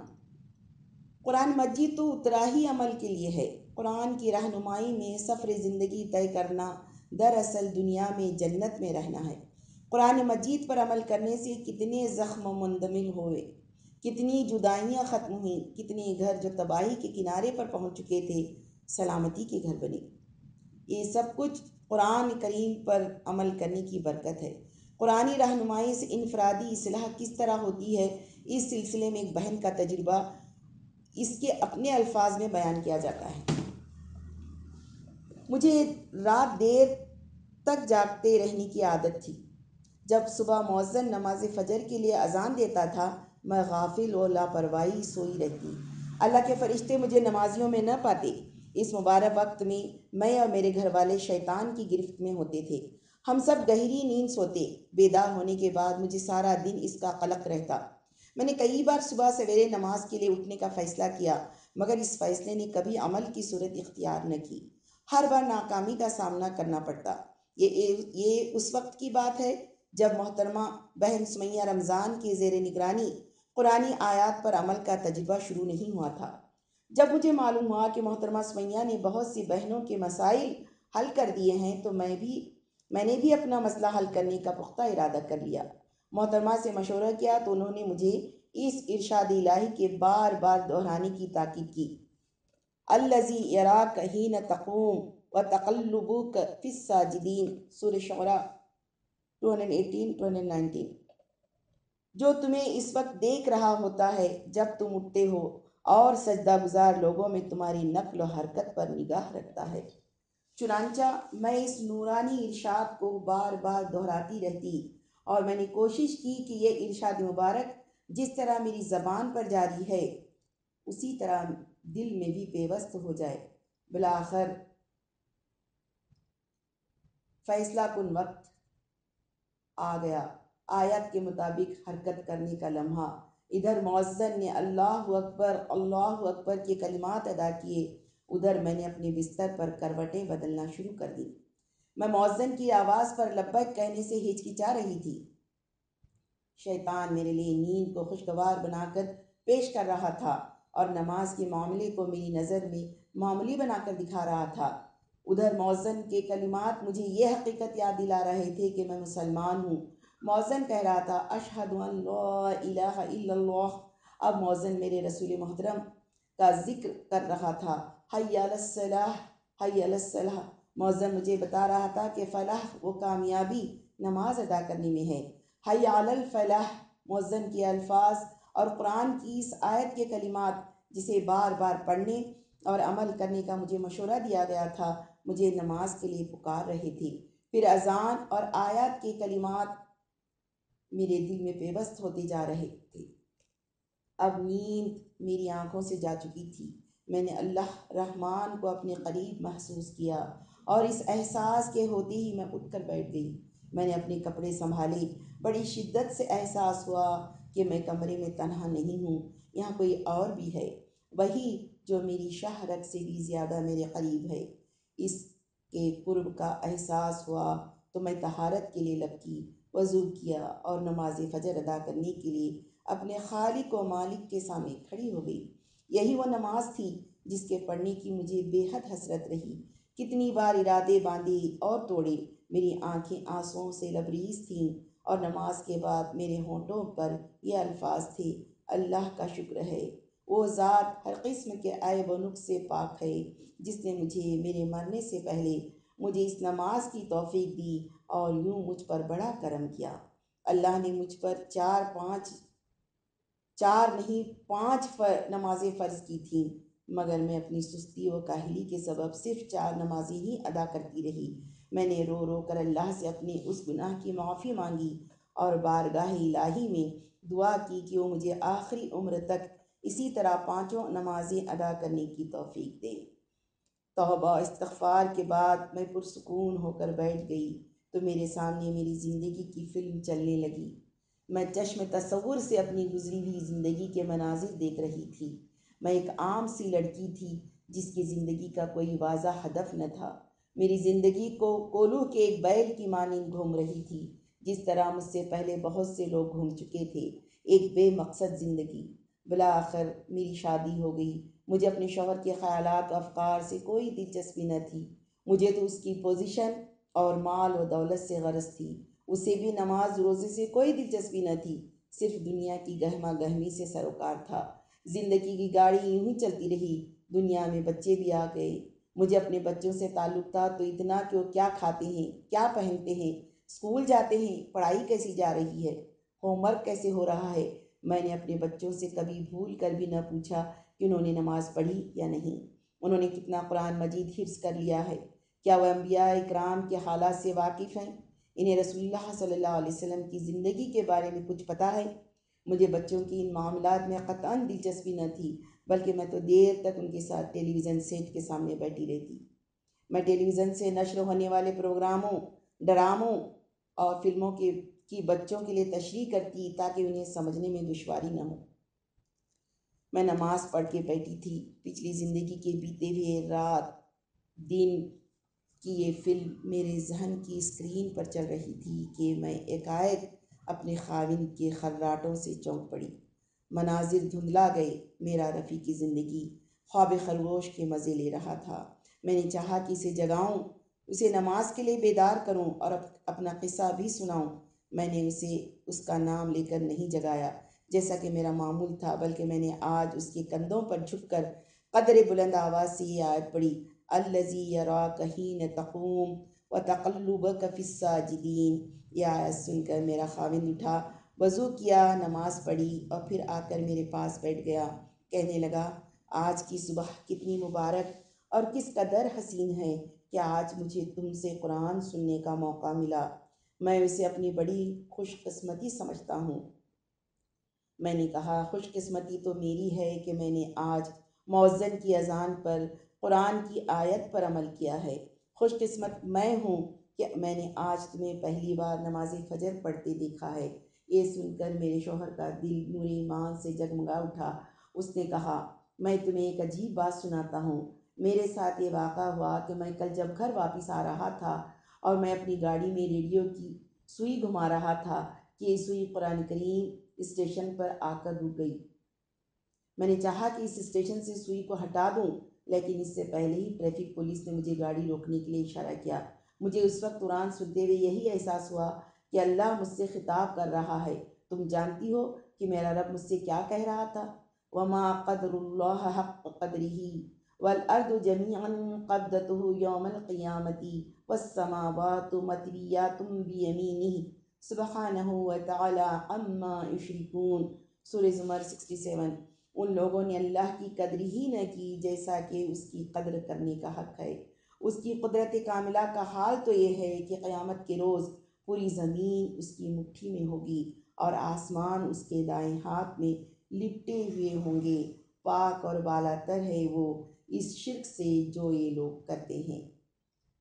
قرآن مجید تو اترا ہی عمل کے لیے ہے۔ قرآن کی رہنمائی میں سفر زندگی طے کرنا دراصل دنیا میں جنت میں رہنا ہے۔ قرآن مجید پر عمل کرنے سے کتنے زخم مندمل ہوئے۔ کتنی جدائیاں ختم ہوئیں۔ کتنے گھر جو تباہی کے کنارے پر پہنچ چکے تھے، سلامتی کے گھر بنے۔ یہ سب کچھ قرآن کریم پر عمل کرنے کی برکت ہے۔ قرآنی رہنمائی سے انفرادی اصلاح کس طرح ہوتی ہے، اس سلسلے میں ایک بہن کا تجربہ اس کے اپنے الفاظ میں بیان کیا جاتا ہے۔ مجھے رات دیر تک جاگتے رہنے کی عادت تھی۔ جب صبح مؤذن نماز فجر کے لیے اذان دیتا تھا، میں غافل و لاپرواہی سوئی رہتی۔ اللہ کے فرشتے مجھے نمازیوں میں نہ پاتے۔ اس مبارک وقت میں میں اور میرے گھر والے شیطان کی گرفت میں ہوتے تھے۔ ہم سب گہری نیند سوتے، بیدار ہونے کے بعد مجھے سارا دن اس کا قلق رہتا۔ میں نے کئی بار صبح سویرے نماز کے لیے اٹھنے کا فیصلہ کیا، مگر اس فیصلے نے کبھی عمل کی صورت اختیار نہ کی۔ ہر بار ناکامی کا سامنا کرنا پڑتا۔ یہ یہ اس وقت کی بات ہے جب محترمہ بہن سمیہ رمضان کی زیر نگرانی قرآن آیات پر عمل کا تجربہ شروع نہیں ہوا تھا۔ جب مجھے معلوم ہوا کہ محترمہ سمیہ نے بہت سی بہنوں کے مسائل حل کر دیے ہیں، تو میں بھی میں نے بھی اپنا مسئلہ حل کرنے کا پختہ ارادہ کر لیا۔ محترمہ سے مشورہ کیا تو انہوں نے مجھے اس ارشاد الہی کے بار بار دہرانے کی تاکید کی۔ الزی یرا کہین تقوم و تقلب الساجدین۔ سور شعرا 218 219 جو تمہیں اس وقت دیکھ رہا ہوتا ہے جب تم اٹھتے ہو اور سجدہ گزار لوگوں میں تمہاری نقل و حرکت پر نگاہ رکھتا ہے۔ چنانچہ میں اس نورانی ارشاد کو بار بار دہراتی رہتی اور میں نے کوشش کی کہ یہ ارشاد مبارک جس طرح میری زبان پر جاری ہے، اسی طرح دل میں بھی پیوست ہو جائے۔ بلاخر فیصلہ کن وقت آ گیا۔ آیت کے مطابق حرکت کرنے کا لمحہ۔ ادھر معزن نے اللہ اکبر اللہ اکبر کے کلمات ادا کیے۔ ادھر میں نے اپنے بستر پر کروٹیں بدلنا شروع کر دی۔ میں معزن کی آواز پر لبک کہنے سے ہچکچا رہی تھی۔ شیطان میرے لیے نیند کو خوشگوار بنا کر پیش کر رہا تھا اور نماز کے معاملے کو میری نظر میں معمولی بنا کر دکھا رہا تھا۔ ادھر موزن کے کلمات مجھے یہ حقیقت یاد دلا رہے تھے کہ میں مسلمان ہوں۔ موزن کہہ رہا تھا، اشہد ان لا الہ الا اللہ. اب موزن میرے رسول محترم کا ذکر کر رہا تھا۔ حی علی الصلاح حی الصلاح۔ مجھے بتا رہا تھا کہ فلاح و کامیابی نماز ادا کرنے میں ہے۔ حی الفلاح موزن کے الفاظ اور قرآن کی اس آیت کے کلمات جسے بار بار پڑھنے اور عمل کرنے کا مجھے مشورہ دیا گیا تھا، مجھے نماز کے لیے پکار رہے تھے۔ پھر اذان اور آیات کے کلمات میرے دل میں پیوست ہوتے جا رہے تھے۔ اب نیند میری آنکھوں سے جا چکی تھی۔ میں نے اللہ رحمان کو اپنے قریب محسوس کیا اور اس احساس کے ہوتے ہی میں اٹھ کر بیٹھ گئی۔ میں نے اپنے کپڑے سنبھالے۔ بڑی شدت سے احساس ہوا کہ میں کمرے میں تنہا نہیں ہوں۔ یہاں کوئی اور بھی ہے۔ وہی جو میری شہرت سے بھی زیادہ میرے قریب ہے۔ اس کے قرب کا احساس ہوا تو میں تہارت کے لیے لپکی وضو کیا اور نماز فجر ادا کرنے کے لیے اپنے خالق و مالک کے سامنے کھڑی ہو گئی۔ یہی وہ نماز تھی جس کے پڑھنے کی مجھے بے حد حسرت رہی۔ کتنی بار ارادے باندھے اور توڑے۔ میری آنکھیں آنسوؤں سے لبریز تھیں اور نماز کے بعد میرے ہونٹوں پر یہ الفاظ تھے، اللہ کا شکر ہے۔ وہ ذات ہر قسم کے عیب و نقص سے پاک ہے، جس نے مجھے میرے مرنے سے پہلے مجھے اس نماز کی توفیق دی اور یوں مجھ پر بڑا کرم کیا۔ اللہ نے مجھ پر چار پانچ چار نہیں، پانچ نمازیں فرض کی تھیں۔ مگر میں اپنی سستی و کاہلی کے سبب صرف چار نمازیں ہی ادا کرتی رہی۔ میں نے رو رو کر اللہ سے اپنے اس گناہ کی معافی مانگی اور بارگاہ الہی میں دعا کی کہ وہ مجھے آخری عمر تک اسی طرح پانچوں نمازیں ادا کرنے کی توفیق دے۔ توبہ، استغفار کے بعد میں پرسکون ہو کر بیٹھ گئی تو میرے سامنے میری زندگی کی فلم چلنے لگی۔ میں چشم تصور سے اپنی گزری ہوئی زندگی کے مناظر دیکھ رہی تھی۔ میں ایک عام سی لڑکی تھی جس کی زندگی کا کوئی واضح ہدف نہ تھا۔ میری زندگی کو کولو کے ایک بیل کی مانند گھوم رہی تھی، جس طرح مجھ سے پہلے بہت سے لوگ گھوم چکے تھے۔ ایک بے مقصد زندگی۔ بلاخر میری شادی ہو گئی۔ مجھے اپنے شوہر کے خیالات و افکار سے کوئی دلچسپی نہ تھی۔ مجھے تو اس کی پوزیشن اور مال و دولت سے غرض تھی۔ اسے بھی نماز روزے سے کوئی دلچسپی نہ تھی، صرف دنیا کی گہما گہمی سے سروکار تھا۔ زندگی کی گاڑی یوں ہی چلتی رہی، دنیا میں بچے بھی آ گئے۔ مجھے اپنے بچوں سے تعلق تھا تو اتنا کہ وہ کیا کھاتے ہیں، کیا پہنتے ہیں، اسکول جاتے ہیں، پڑھائی کیسی جا رہی ہے، ہوم ورک کیسے ہو رہا ہے۔ میں نے اپنے بچوں سے کبھی بھول کر بھی نہ پوچھا کہ انہوں نے نماز پڑھی یا نہیں۔ انہوں نے کتنا قرآن مجید حفظ کر لیا ہے۔ کیا وہ انبیاء اکرام کے حالات سے واقف ہیں؟ انہیں رسول اللہ صلی اللہ علیہ وسلم کی زندگی کے بارے میں کچھ پتہ ہے؟ مجھے بچوں کی ان معاملات میں قطعاً دلچسپی نہ تھی، بلکہ میں تو دیر تک ان کے ساتھ ٹیلی ویژن سیٹ کے سامنے بیٹھی رہتی۔ میں ٹیلی ویژن سے نشر ہونے والے پروگراموں، ڈراموں اور فلموں کے، کی بچوں کے لیے تشریح کرتی تاکہ انہیں سمجھنے میں دشواری نہ ہو۔ میں نماز پڑھ کے بیٹھی تھی۔ پچھلی زندگی کے بیتے ہوئے رات، دن کی یہ فلم میرے ذہن کی اسکرین پر چل رہی تھی کہ میں ایکائک اپنے خاوند کے خراٹوں سے چونک پڑی۔ مناظر دھندلا گئے۔ میرا رفیع کی زندگی خواب خرگوش کے مزے لے رہا تھا۔ میں نے چاہا کہ اسے جگاؤں، اسے نماز کے لیے بیدار کروں اور اپنا قصہ بھی سناؤں۔ میں نے اسے اس کا نام لے کر نہیں جگایا، جیسا کہ میرا معمول تھا، بلکہ میں نے آج اس کے کندھوں پر جھک کر قدر بلند آواز سے یہ آیت پڑھی۔ الزی یرا کہیں تقوم و تقلب کفی الساجدین یہ آیت سن کر میرا خاوند اٹھا، وضو کیا، نماز پڑھی اور پھر آ کر میرے پاس بیٹھ گیا۔ کہنے لگا، آج کی صبح کتنی مبارک اور کس قدر حسین ہے کہ آج مجھے تم سے قرآن سننے کا موقع ملا۔ میں اسے اپنی بڑی خوش قسمتی سمجھتا ہوں۔ میں نے کہا، خوش قسمتی تو میری ہے کہ میں نے آج موزن کی اذان پر قرآن کی آیت پر عمل کیا ہے۔ خوش قسمت میں ہوں کہ میں نے آج تمہیں پہلی بار نماز فجر پڑھتے دیکھا ہے۔ یہ سن کر میرے شوہر کا دل نور ایمان سے جگمگا اٹھا۔ اس نے کہا، میں تمہیں ایک عجیب بات سناتا ہوں۔ میرے ساتھ یہ واقع ہوا کہ میں کل جب گھر واپس آ رہا تھا اور میں اپنی گاڑی میں ریڈیو کی سوئی گھما رہا تھا کہ یہ سوئی قرآن کریم اسٹیشن پر آ کر رک گئی۔ میں نے چاہا کہ اس اسٹیشن سے سوئی کو ہٹا دوں۔ لیکن اس سے پہلے ہی ٹریفک پولیس نے مجھے گاڑی روکنے کے لیے اشارہ کیا۔ مجھے اس وقت قرآن سنتے ہوئے یہی احساس ہوا کہ اللہ مجھ سے خطاب کر رہا ہے۔ تم جانتی ہو کہ میرا رب مجھ سے کیا کہہ رہا تھا؟ وما قدر اللہ حق قدره والارض جميعا قبضته يوم القيامة والسماوات مطویات بیمینه سبحانه وتعالى عما يشركون۔ سورہ زمر 67 ان لوگوں نے اللہ کی قدر ہی نہ کی جیسا کہ اس کی قدر کرنے کا حق ہے۔ اس کی قدرت کاملہ کا حال تو یہ ہے کہ قیامت کے روز پوری زمین اس کی مٹھی میں ہوگی اور آسمان اس کے دائیں ہاتھ میں لپٹے ہوئے ہوں گے۔ پاک اور بالا تر ہے وہ اس شرک سے جو یہ لوگ کرتے ہیں۔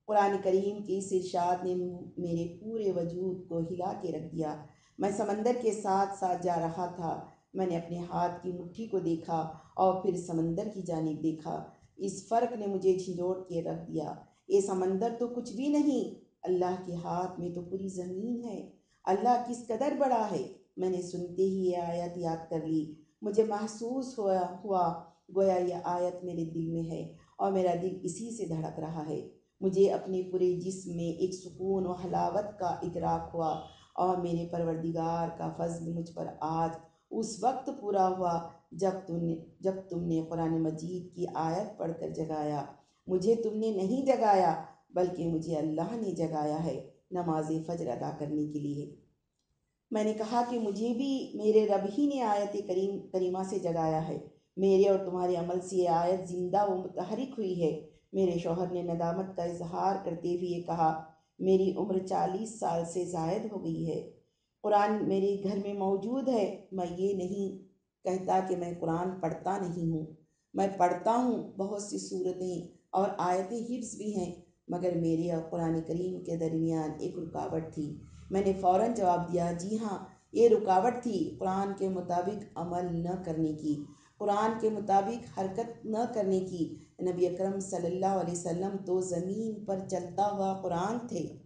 قرآن کریم کی اس ارشاد نے میرے پورے وجود کو ہلا کے رکھ دیا۔ میں سمندر کے ساتھ ساتھ جا رہا تھا۔ میں نے اپنے ہاتھ کی مٹھی کو دیکھا اور پھر سمندر کی جانب دیکھا۔ اس فرق نے مجھے جھنجھوڑ کے رکھ دیا۔ یہ سمندر تو کچھ بھی نہیں، اللہ کے ہاتھ میں تو پوری زمین ہے۔ اللہ کس قدر بڑا ہے؟ میں نے سنتے ہی یہ آیت یاد کر لی۔ مجھے محسوس ہوا ہوا گویا یہ آیت میرے دل میں ہے اور میرا دل اسی سے دھڑک رہا ہے۔ مجھے اپنے پورے جسم میں ایک سکون و حلاوت کا ادراک ہوا اور میرے پروردگار کا فضل مجھ پر آج اس وقت پورا ہوا جب تم نے جب تم نے قرآن مجید کی آیت پڑھ کر جگایا۔ مجھے تم نے نہیں جگایا، بلکہ مجھے اللہ نے جگایا ہے نماز فجر ادا کرنے کے لیے۔ میں نے کہا کہ مجھے بھی میرے رب ہی نے آیت کریم کریمہ سے جگایا ہے۔ میرے اور تمہارے عمل سے یہ آیت زندہ و متحرک ہوئی ہے۔ میرے شوہر نے ندامت کا اظہار کرتے ہوئے کہا، میری عمر چالیس سال سے زائد ہو گئی ہے۔ قرآن میرے گھر میں موجود ہے، میں یہ نہیں کہتا کہ میں قرآن پڑھتا نہیں ہوں۔ میں پڑھتا ہوں، بہت سی صورتیں اور آیتیں حفظ بھی ہیں، مگر میرے اور قرآن کریم کے درمیان ایک رکاوٹ تھی۔ میں نے فوراً جواب دیا جی ہاں یہ رکاوٹ تھی۔ قرآن کے مطابق عمل نہ کرنے کی، قرآن کے مطابق حرکت نہ کرنے کی۔ نبی اکرم صلی اللہ علیہ وسلم تو زمین پر چلتا ہوا قرآن تھے۔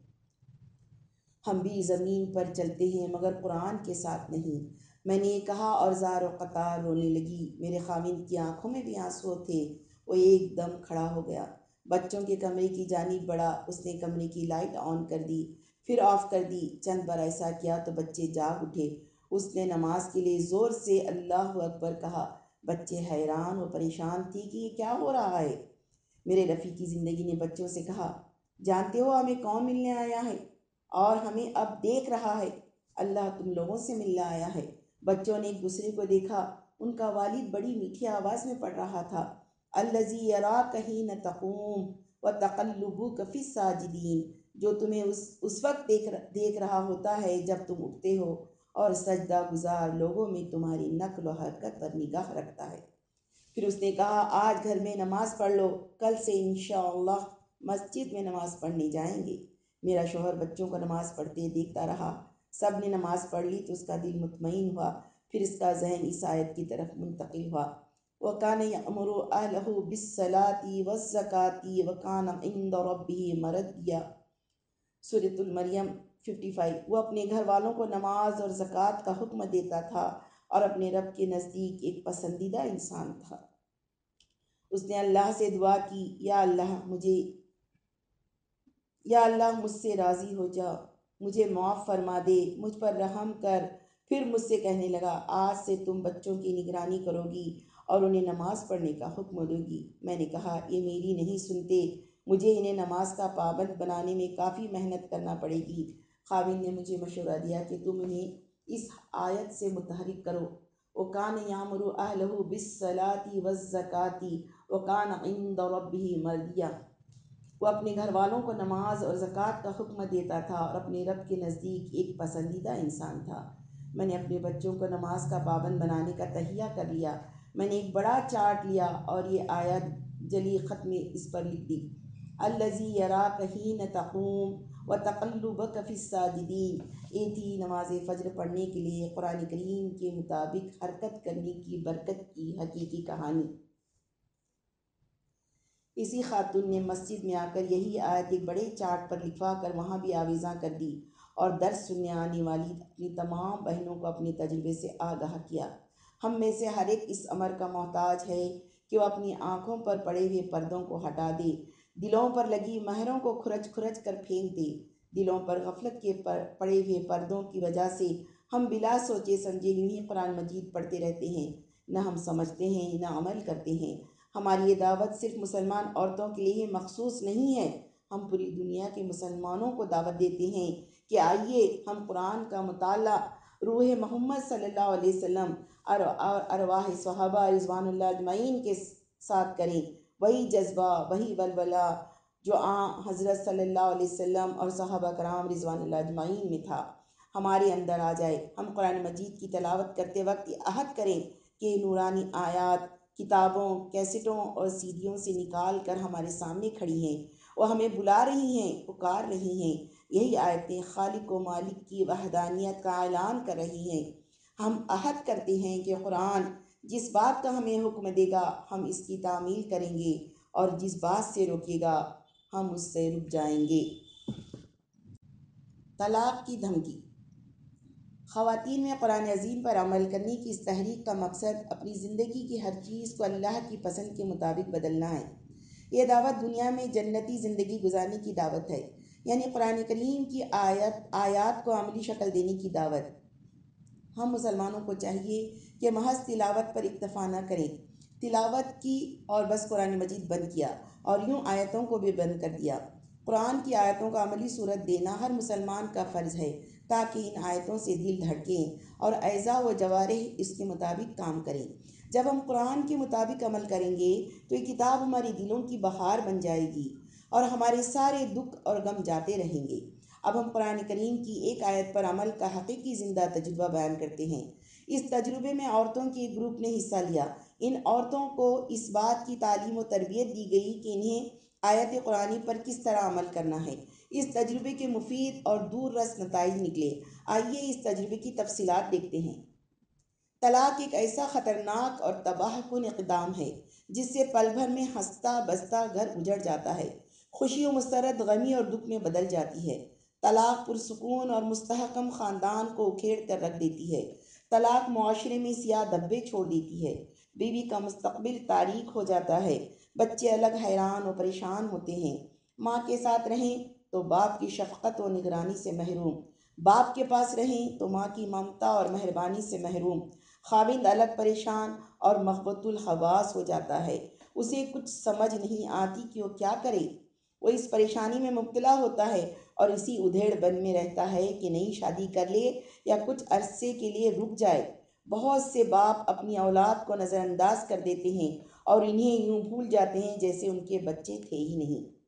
ہم بھی زمین پر چلتے ہیں مگر قرآن کے ساتھ نہیں۔ میں نے یہ کہا اور زار و قطار رونے لگی۔ میرے خامن کی آنکھوں میں بھی آنسو تھے۔ وہ ایک دم کھڑا ہو گیا۔ بچوں کے کمرے کی جانب بڑھا اس نے کمرے کی لائٹ آن کر دی، پھر آف کر دی۔ چند بار ایسا کیا تو بچے جاگ اٹھے۔ اس نے نماز کے لیے زور سے اللہ اکبر کہا، بچے حیران و پریشان تھی کہ یہ کیا ہو رہا ہے۔ میرے رفیقی زندگی نے بچوں سے کہا، جانتے ہو ہمیں کون ملنے آیا ہے؟ اور ہمیں اب دیکھ رہا ہے۔ اللہ تم لوگوں سے ملنے آیا ہے۔ بچوں نے ایک دوسرے کو دیکھا۔ ان کا والد بڑی میٹھی آواز میں پڑھ رہا تھا۔ الزی یرا کہیں نہ تقوم و تقلب کفی ساجدین جو تمہیں اس اس وقت دیکھ دیکھ رہا ہوتا ہے جب تم اٹھتے ہو اور سجدہ گزار لوگوں میں تمہاری نقل و حرکت پر نگاہ رکھتا ہے۔ پھر اس نے کہا، آج گھر میں نماز پڑھ لو، کل سے انشاءاللہ مسجد میں نماز پڑھنے جائیں گے۔ میرا شوہر بچوں کو نماز پڑھتے دیکھتا رہا۔ سب نے نماز پڑھ لی تو اس کا دل مطمئن ہوا، پھر اس کا ذہن اس آیت کی طرف منتقل ہوا۔ وَكَانَ يَأْمُرُ أَهْلَهُ بِالصَّلَاةِ وَالزَّكَاةِ وَكَانَ عِنْدَ رَبِّهِ مَرَدِّيًا۔ سورة المریم 55 وہ اپنے گھر والوں کو نماز اور زکوٰۃ کا حکم دیتا تھا اور اپنے رب کے نزدیک ایک پسندیدہ انسان تھا۔ اس نے اللہ سے دعا کی، یا اللہ، مجھے یا اللہ مجھ سے راضی ہو جا مجھے معاف فرما دے، مجھ پر رحم کر۔ پھر مجھ سے کہنے لگا، آج سے تم بچوں کی نگرانی کرو گی اور انہیں نماز پڑھنے کا حکم دو گی۔ میں نے کہا، یہ میری نہیں سنتے۔ مجھے انہیں نماز کا پابند بنانے میں کافی محنت کرنا پڑے گی۔ خاوند نے مجھے مشورہ دیا کہ تم انہیں اس آیت سے متحرک کرو۔ وکان یامر اہلہ بالصلاة والزکاة وکان عند ربہ مردیا وہ اپنے گھر والوں کو نماز اور زکوٰۃ کا حکم دیتا تھا اور اپنے رب کے نزدیک ایک پسندیدہ انسان تھا۔ میں نے اپنے بچوں کو نماز کا پابند بنانے کا تہیہ کر لیا۔ میں نے ایک بڑا چارٹ لیا اور یہ آیت جلی خط میں اس پر لکھ دی۔ الزی یرا کہیں تقوم و تقلب کفی الساجدین۔ یہ تھی نماز فجر پڑھنے کے لیے قرآن کریم کے مطابق حرکت کرنے کی برکت کی حقیقی کہانی۔ اسی خاتون نے مسجد میں آ کر یہی آیت ایک بڑے چارٹ پر لکھوا کر وہاں بھی آویزاں کر دی اور درس سننے آنے والی اپنی تمام بہنوں کو اپنے تجربے سے آگاہ کیا۔ ہم میں سے ہر ایک اس امر کا محتاج ہے کہ وہ اپنی آنکھوں پر پڑے ہوئے پردوں کو ہٹا دے، دلوں پر لگی مہروں کو کھرچ کھرچ کر پھینک دے۔ دلوں پر غفلت کے پر پڑے ہوئے پردوں کی وجہ سے ہم بلا سوچے سمجھے یوں ہی قرآن مجید پڑھتے رہتے ہیں۔ نہ ہم سمجھتے ہیں، نہ عمل کرتے ہیں۔ ہماری یہ دعوت صرف مسلمان عورتوں کے لیے مخصوص نہیں ہے۔ ہم پوری دنیا کے مسلمانوں کو دعوت دیتے ہیں کہ آئیے ہم قرآن کا مطالعہ روح محمد صلی اللہ علیہ وسلم اور ارواح صحابہ رضوان اللہ اجمعین کے ساتھ کریں۔ وہی جذبہ، وہی ولولہ جو آن حضرت صلی اللہ علیہ وسلم اور صحابہ کرام رضوان اللہ اجمعین میں تھا۔ ہمارے اندر آ جائے۔ ہم قرآن مجید کی تلاوت کرتے وقت یہ عہد کریں کہ نورانی آیات کتابوں، کیسٹوں اور سیڈیوں سے نکال کر ہمارے سامنے کھڑی ہیں۔ وہ ہمیں بلا رہی ہیں، پکار رہی ہیں۔ یہی آیتیں خالق و مالک کی وحدانیت کا اعلان کر رہی ہیں۔ ہم عہد کرتے ہیں کہ قرآن جس بات کا ہمیں حکم دے گا، ہم اس کی تعمیل کریں گے اور جس بات سے روکے گا، ہم اس سے رک جائیں گے۔ طلاق کی دھمکی۔ خواتین میں قرآن عظیم پر عمل کرنے کی اس تحریک کا مقصد اپنی زندگی کی ہر چیز کو اللہ کی پسند کے مطابق بدلنا ہے۔ یہ دعوت دنیا میں جنتی زندگی گزارنے کی دعوت ہے یعنی قرآن کریم کی آیت، آیات کو عملی شکل دینے کی دعوت۔ ہم مسلمانوں کو چاہیے کہ محض تلاوت پر اکتفا نہ کریں۔ تلاوت کی اور بس قرآن مجید بند کیا اور یوں آیتوں کو بھی بند کر دیا۔ قرآن کی آیتوں کا عملی صورت دینا ہر مسلمان کا فرض ہے۔ تاکہ ان آیتوں سے دل دھڑکیں اور اعضاء و جوارح اس کے مطابق کام کریں۔ جب ہم قرآن کے مطابق عمل کریں گے تو یہ کتاب ہماری دلوں کی بہار بن جائے گی اور ہمارے سارے دکھ اور غم جاتے رہیں گے۔ اب ہم قرآن کریم کی ایک آیت پر عمل کا حقیقی زندہ تجربہ بیان کرتے ہیں۔ اس تجربے میں عورتوں کے ایک گروپ نے حصہ لیا۔ ان عورتوں کو اس بات کی تعلیم و تربیت دی گئی کہ انہیں آیت قرآنی پر کس طرح عمل کرنا ہے۔ اس تجربے کے مفید اور دور رس نتائج نکلے۔ آئیے اس تجربے کی تفصیلات دیکھتے ہیں۔ طلاق ایک ایسا خطرناک اور تباہ کن اقدام ہے، جس سے پل بھر میں ہنستا بستا گھر اجڑ جاتا ہے۔ خوشی و مسرت غمی اور دکھ میں بدل جاتی ہے۔ طلاق پرسکون اور مستحکم خاندان کو اکھیڑ کر رکھ دیتی ہے۔ طلاق معاشرے میں سیاہ دھبے چھوڑ دیتی ہے۔ بیوی کا مستقبل تاریک ہو جاتا ہے۔ بچے الگ حیران و پریشان ہوتے ہیں۔ ماں کے ساتھ رہیں تو باپ کی شفقت و نگرانی سے محروم۔ باپ کے پاس رہیں تو ماں کی ممتا اور مہربانی سے محروم۔ خاوند الگ پریشان اور محبت الحواس ہو جاتا ہے۔ اسے کچھ سمجھ نہیں آتی کہ وہ کیا کرے۔ وہ اس پریشانی میں مبتلا ہوتا ہے اور اسی ادھیڑ بن میں رہتا ہے کہ نئی شادی کر لے یا کچھ عرصے کے لیے رک جائے۔ بہت سے باپ اپنی اولاد کو نظر انداز کر دیتے ہیں اور انہیں یوں بھول جاتے ہیں جیسے ان کے بچے تھے ہی نہیں۔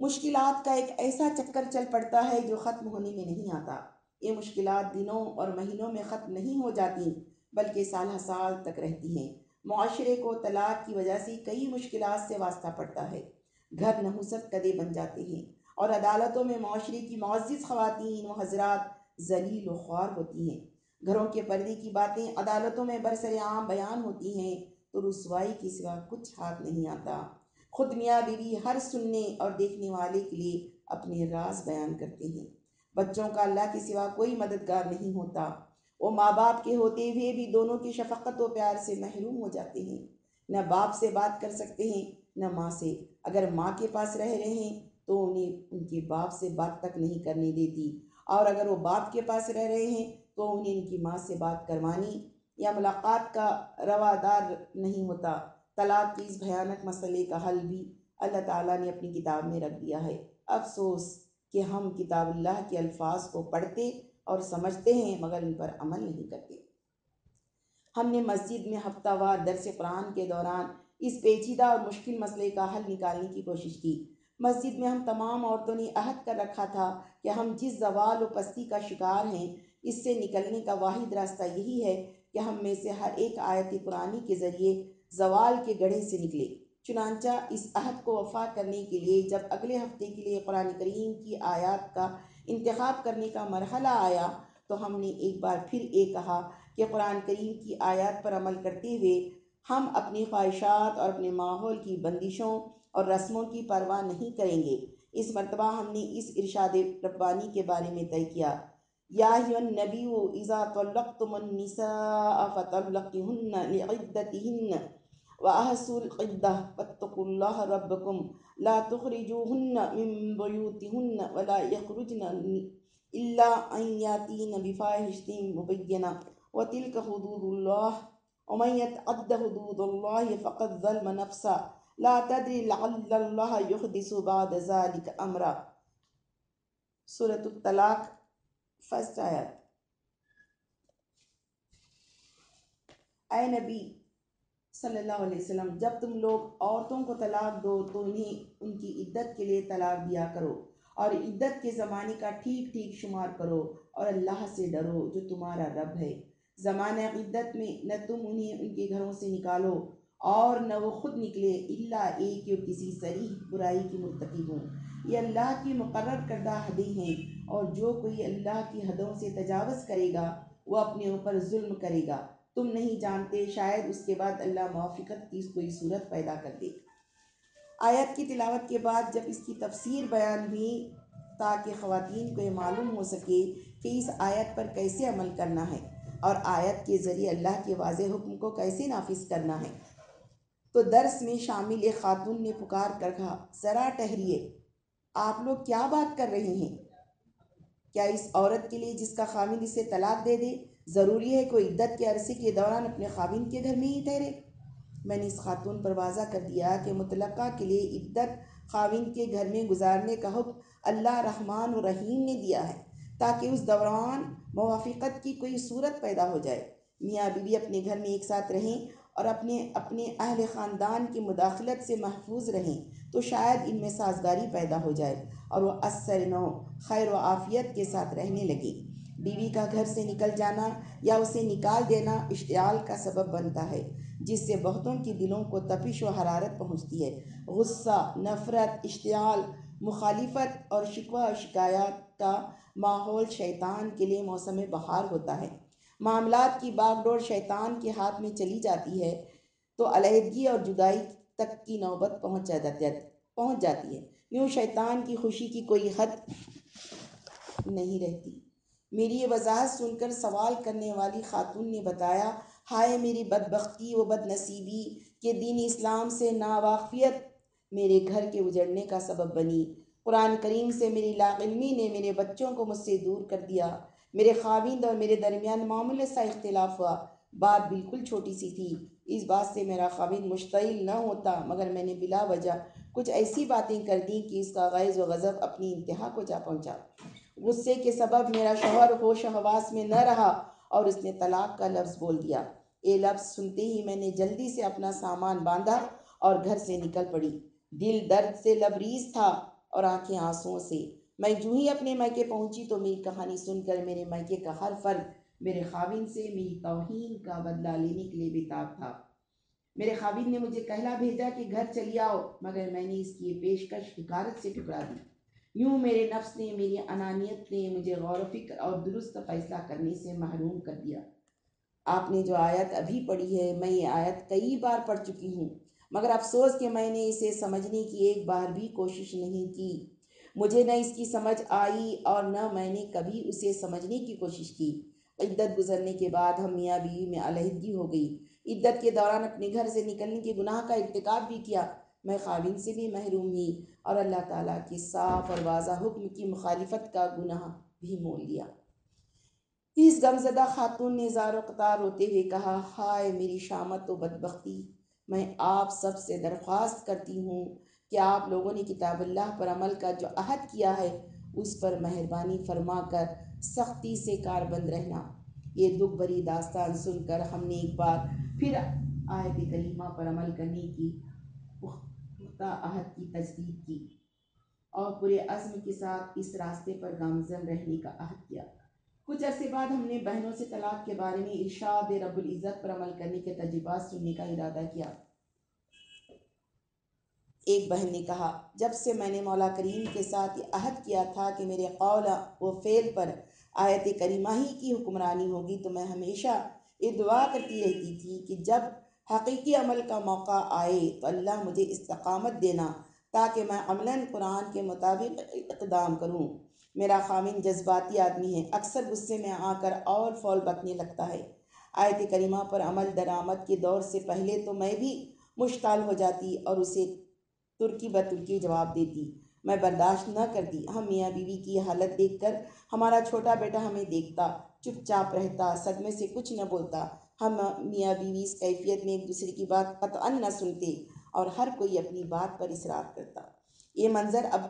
مشکلات کا ایک ایسا چکر چل پڑتا ہے جو ختم ہونے میں نہیں آتا۔ یہ مشکلات دنوں اور مہینوں میں ختم نہیں ہو جاتی، بلکہ سالہ سال تک رہتی ہیں۔ معاشرے کو طلاق کی وجہ سے کئی مشکلات سے واسطہ پڑتا ہے۔ گھر نحوست کدے بن جاتے ہیں اور عدالتوں میں معاشرے کی معزز خواتین و حضرات ذلیل و خوار ہوتی ہیں۔ گھروں کے پردے کی باتیں عدالتوں میں برسر عام بیان ہوتی ہیں، تو رسوائی کے سوا کچھ ہاتھ نہیں آتا۔ خود میاں بیوی ہر سننے اور دیکھنے والے کے لیے اپنے راز بیان کرتے ہیں۔ بچوں کا اللہ کے سوا کوئی مددگار نہیں ہوتا۔ وہ ماں باپ کے ہوتے ہوئے بھی دونوں کی شفقت و پیار سے محروم ہو جاتے ہیں۔ نہ باپ سے بات کر سکتے ہیں، نہ ماں سے۔ اگر ماں کے پاس رہ رہے ہیں تو انہیں ان کے باپ سے بات تک نہیں کرنے دیتی۔ اور اگر وہ باپ کے پاس رہ رہے ہیں تو انہیں ان کی ماں سے بات کروانی یا ملاقات کا روادار نہیں ہوتا۔ طلاق کی اس بھیانک مسئلے کا حل بھی اللہ تعالیٰ نے اپنی کتاب میں رکھ دیا ہے۔ افسوس کہ ہم کتاب اللہ کے الفاظ کو پڑھتے اور سمجھتے ہیں مگر ان پر عمل نہیں کرتے۔ ہم نے مسجد میں ہفتہ وار درس قرآن کے دوران اس پیچیدہ اور مشکل مسئلے کا حل نکالنے کی کوشش کی۔ مسجد میں ہم تمام عورتوں نے عہد کر رکھا تھا کہ ہم جس زوال و پستی کا شکار ہیں، اس سے نکلنے کا واحد راستہ یہی ہے کہ ہم میں سے ہر ایک آیت قرآنی کے ذریعے زوال کے گڑھے سے نکلے۔ چنانچہ اس عہد کو وفا کرنے کے لیے جب اگلے ہفتے کے لیے قرآن کریم کی آیات کا انتخاب کرنے کا مرحلہ آیا تو ہم نے ایک بار پھر یہ کہا کہ قرآن کریم کی آیات پر عمل کرتے ہوئے ہم اپنی خواہشات اور اپنے ماحول کی بندشوں اور رسموں کی پرواہ نہیں کریں گے۔ اس مرتبہ ہم نے اس ارشاد ربانی کے بارے میں طے کیا۔ یا النبی، اذا طلقتم النساء فطلقهن لعدتهن۔ وأحسوا العدة واتقوا الله ربكم. لا تخرجوهن من بيوتهن ولا يخرجن إلا أن يأتين بفاحشة مبينة. وتلك حدود الله. ومن يتعد حدود الله فقد ظلم نفسا لا تدري لعل الله يحدث بعد ذلك أمرا. سورة الطلاق آیت اے نبی صلی اللہ علیہ وسلم، جب تم لوگ عورتوں کو طلاق دو تو انہیں ان کی عدت کے لیے طلاق دیا کرو اور عدت کے زمانے کا ٹھیک ٹھیک شمار کرو اور اللہ سے ڈرو جو تمہارا رب ہے۔ زمانہ عدت میں نہ تم انہیں ان کے گھروں سے نکالو اور نہ وہ خود نکلے اللہ ایک جو کسی سریح برائی کی مرتکب ہوں۔ یہ اللہ کی مقرر کردہ حدیں ہیں اور جو کوئی اللہ کی حدوں سے تجاوز کرے گا، وہ اپنے اوپر ظلم کرے گا۔ تم نہیں جانتے، شاید اس کے بعد اللہ موافقت کی کوئی صورت پیدا کر دے۔ آیت کی تلاوت کے بعد جب اس کی تفسیر بیان ہوئی تاکہ خواتین کو یہ معلوم ہو سکے کہ اس آیت پر کیسے عمل کرنا ہے اور آیت کے ذریعے اللہ کے واضح حکم کو کیسے نافذ کرنا ہے۔ تو درس میں شامل ایک خاتون نے پکار کر کہا، ذرا ٹہریے، آپ لوگ کیا بات کر رہے ہیں؟ کیا اس عورت کے لیے جس کا خامد اسے طلاق دے دے؟ ضروری ہے کوئی عدت کے عرصے کے دوران اپنے خامد کے گھر میں ہی ٹھہرے۔ میں نے اس خاتون پر واضح کر دیا کہ مطلقہ کے لیے عدت خاوند کے گھر میں گزارنے کا حکم اللہ رحمان و رحیم نے دیا ہے تاکہ اس دوران موافقت کی کوئی صورت پیدا ہو جائے۔ میاں بیوی اپنے گھر میں ایک ساتھ رہیں اور اپنے اپنے اہل خاندان کی مداخلت سے محفوظ رہیں تو شاید ان میں سازگاری پیدا ہو جائے اور وہ اثر نو خیر و عافیت کے ساتھ رہنے لگی بیوی کا گھر سے نکل جانا یا اسے نکال دینا اشتعال کا سبب بنتا ہے، جس سے بہتوں کی دلوں کو تپش و حرارت پہنچتی ہے۔ غصہ، نفرت، اشتعال، مخالفت اور شکوہ و شکایات کا ماحول شیطان کے لیے موسم بہار ہوتا ہے۔ معاملات کی باغ ڈور شیطان کے ہاتھ میں چلی جاتی ہے تو علیحدگی اور جدائی تک کی نوبت پہنچ جاتی پہنچ جاتی ہے۔ یوں شیطان کی خوشی کی کوئی حد نہیں رہتی۔ میری یہ وضاحت سن کر سوال کرنے والی خاتون نے بتایا، ہائے میری بدبختی و بد نصیبی کہ دین اسلام سے ناواقفیت میرے گھر کے اجڑنے کا سبب بنی۔ قرآن کریم سے میری لاعلمی نے میرے بچوں کو مجھ سے دور کر دیا۔ میرے خاوند اور میرے درمیان معمول سا اختلاف ہوا۔ بات بالکل چھوٹی سی تھی۔ اس بات سے میرا خاوند مشتعل نہ ہوتا، مگر میں نے بلا وجہ کچھ ایسی باتیں کر دیں کہ اس کا غیظ و غضب اپنی انتہا کو جا پہنچا۔ غصے کے سبب میرا شوہر ہوش و حواس میں نہ رہا اور اس نے طلاق کا لفظ بول دیا۔ یہ لفظ سنتے ہی میں نے جلدی سے اپنا سامان باندھا اور گھر سے نکل پڑی۔ دل درد سے لبریز تھا اور آنکھیں آنسوؤں سے۔ میں جو ہی اپنے مائکے پہنچی تو میری کہانی سن کر میرے مائکے کا ہر فرد میرے خاوند سے میری توہین کا بدلہ لینے کے لیے بےتاب تھا۔ میرے خاوند نے مجھے کہلا بھیجا کہ گھر چلی آؤ، مگر میں نے اس کی پیشکش حکارت سے ٹکرا دی۔ یوں میرے نفس نے، میری انانیت نے مجھے غور و فکر اور درست فیصلہ کرنے سے محروم کر دیا۔ آپ نے جو آیت ابھی پڑھی ہے، میں یہ آیت کئی بار پڑھ چکی ہوں۔ مگر افسوس کہ میں نے اسے سمجھنے کی ایک بار بھی کوشش نہیں کی۔ مجھے نہ اس کی سمجھ آئی اور نہ میں نے کبھی اسے سمجھنے کی کوشش کی۔ عدت گزرنے کے بعد ہم میاں بیوی میں علیحدگی ہو گئی۔ عدت کے دوران اپنے گھر سے نکلنے کے گناہ کا ارتکاب بھی کیا۔ میں خاوند سے بھی محروم ہی اور اللہ تعالیٰ کے صاف اور واضح حکم کی مخالفت کا گناہ بھی مول لیا اس غمزدہ خاتون نے زار و قطار روتے ہوئے کہا، ہائے میری شامت و بدبختی، میں آپ سب سے درخواست کرتی ہوں کہ آپ لوگوں نے کتاب اللہ پر عمل کا جو عہد کیا ہے، اس پر مہربانی فرما کر سختی سے کار بند رہنا۔ یہ دکھ بھری داستان سن کر ہم نے ایک بار پھر آیت کریمہ پر عمل کرنے کی پختہ عہد کی تجدید کی اور پورے عزم کے ساتھ اس راستے پر گامزن رہنے کا عہد کیا۔ کچھ عرصے بعد ہم نے بہنوں سے طلاق کے بارے میں ارشاد رب العزت پر عمل کرنے کے تجربات سننے کا ارادہ کیا۔ ایک بہن نے کہا، جب سے میں نے مولا کریم کے ساتھ یہ عہد کیا تھا کہ میرے قول و فعل پر آیت کریمہ ہی کی حکمرانی ہوگی، تو میں ہمیشہ یہ دعا کرتی رہتی تھی کہ جب حقیقی عمل کا موقع آئے تو اللہ مجھے استقامت دینا تاکہ میں عملاً قرآن کے مطابق اقدام کروں۔ میرا خامن جذباتی آدمی ہے۔ اکثر غصے میں آ کر اور فول بکنے لگتا ہے۔ آیت کریمہ پر عمل درآمد کے دور سے پہلے تو میں بھی مشتعل ہو جاتی اور اسے ترکی بترکی جواب دیتی۔ میں برداشت نہ کرتی۔ ہم میاں بیوی کی حالت دیکھ کر ہمارا چھوٹا بیٹا ہمیں دیکھتا، چپ چاپ رہتا صدمے سے کچھ نہ بولتا۔ ہم میاں بیوی اس کیفیت میں ایک دوسرے کی بات قطعا نہ سنتے اور ہر کوئی اپنی بات پر اصرار کرتا۔ یہ منظر اب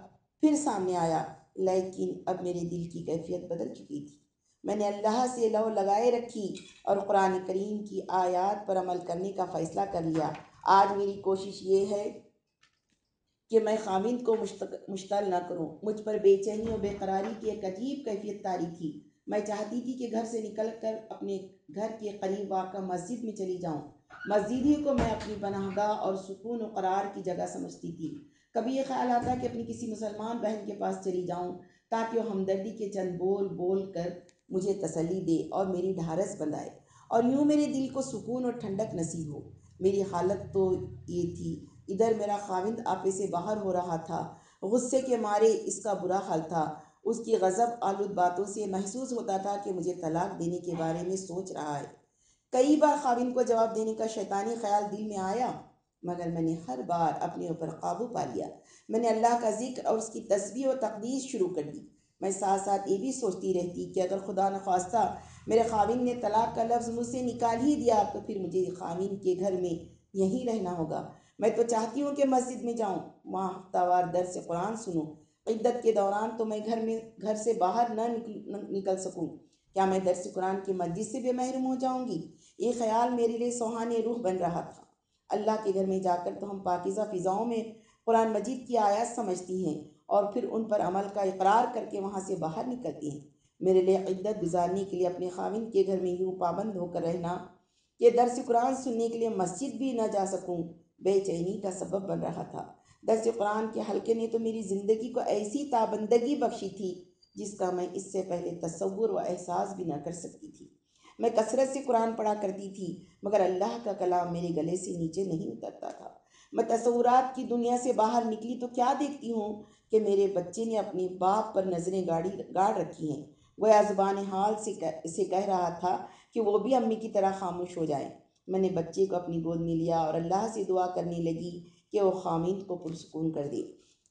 پھر سامنے آیا، لیکن اب میرے دل کی کیفیت بدل چکی تھی۔ میں نے اللہ سے لو لگائے رکھی اور قرآن کریم کی آیات پر عمل کرنے کا فیصلہ کر لیا۔ آج میری کوشش یہ ہے کہ میں خامند کو مشتل نہ کروں۔ مجھ پر بے چینی و بے قراری کی ایک عجیب کیفیت تاری تھی۔ میں چاہتی تھی کہ گھر سے نکل کر اپنے گھر کے قریب واقع مسجد میں چلی جاؤں۔ مسجد ہی کو میں اپنی پناہ گاہ اور سکون و قرار کی جگہ سمجھتی تھی۔ کبھی یہ خیال آتا کہ اپنی کسی مسلمان بہن کے پاس چلی جاؤں تاکہ وہ ہمدردی کے چند بول بول کر مجھے تسلی دے اور میری ڈھارس بندائے۔ اور یوں میرے دل کو سکون اور ٹھنڈک نصیب ہو۔ میری حالت تو یہ تھی۔ ادھر میرا خاوند آپے سے باہر ہو رہا تھا۔ غصے کے مارے اس کا برا حال تھا۔ اس کی غضب آلود باتوں سے محسوس ہوتا تھا کہ مجھے طلاق دینے کے بارے میں سوچ رہا ہے۔ کئی بار خاوند کو جواب دینے کا شیطانی خیال دل میں آیا، مگر میں نے ہر بار اپنے اوپر قابو پا لیا۔ میں نے اللہ کا ذکر اور اس کی تصویر و تقدیس شروع کر دی۔ میں ساتھ ساتھ یہ بھی سوچتی رہتی کہ اگر خدا نخواستہ میرے خاوند نے طلاق کا لفظ مجھ سے نکال ہی دیا تو پھر مجھے خاوند کے گھر میں یہیں رہنا ہوگا۔ میں تو چاہتی ہوں کہ مسجد میں جاؤں۔ وہاں ہفتہ وار در سے قرآن سنوں۔ عدت کے دوران تو میں گھر میں، گھر سے باہر نہ نکل نکل سکوں۔ کیا میں درس قرآن کی مسجد سے بھی محروم ہو جاؤں گی؟ یہ خیال میرے لیے سوہانی روح بن رہا تھا۔ اللہ کے گھر میں جا کر تو ہم پاکیزہ فضاؤں میں قرآن مجید کی آیات سمجھتی ہیں اور پھر ان پر عمل کا اقرار کر کے وہاں سے باہر نکلتی ہیں۔ میرے لیے عدت گزارنے کے لیے اپنے خاوند کے گھر میں یوں پابند ہو کر رہنا کہ درس قرآن سننے کے لیے مسجد بھی نہ جا سکوں۔ بے چینی کا سبب بن رہا تھا۔ درس قرآن کے حلقے نے تو میری زندگی کو ایسی تابندگی بخشی تھی، جس کا میں اس سے پہلے تصور و احساس بھی نہ کر سکتی تھی۔ میں کثرت سے قرآن پڑھا کرتی تھی، مگر اللہ کا کلام میرے گلے سے نیچے نہیں اترتا تھا۔ میں تصورات کی دنیا سے باہر نکلی تو کیا دیکھتی ہوں کہ میرے بچے نے اپنی باپ پر نظریں گاڑی، گاڑ رکھی ہیں۔ گویا زبان حال سے اسے کہہ رہا تھا کہ وہ بھی امی کی طرح خاموش ہو جائے میں نے بچے کو اپنی گود میں لیا اور اللہ سے دعا کرنے لگی کہ وہ خامند کو پرسکون کر دے۔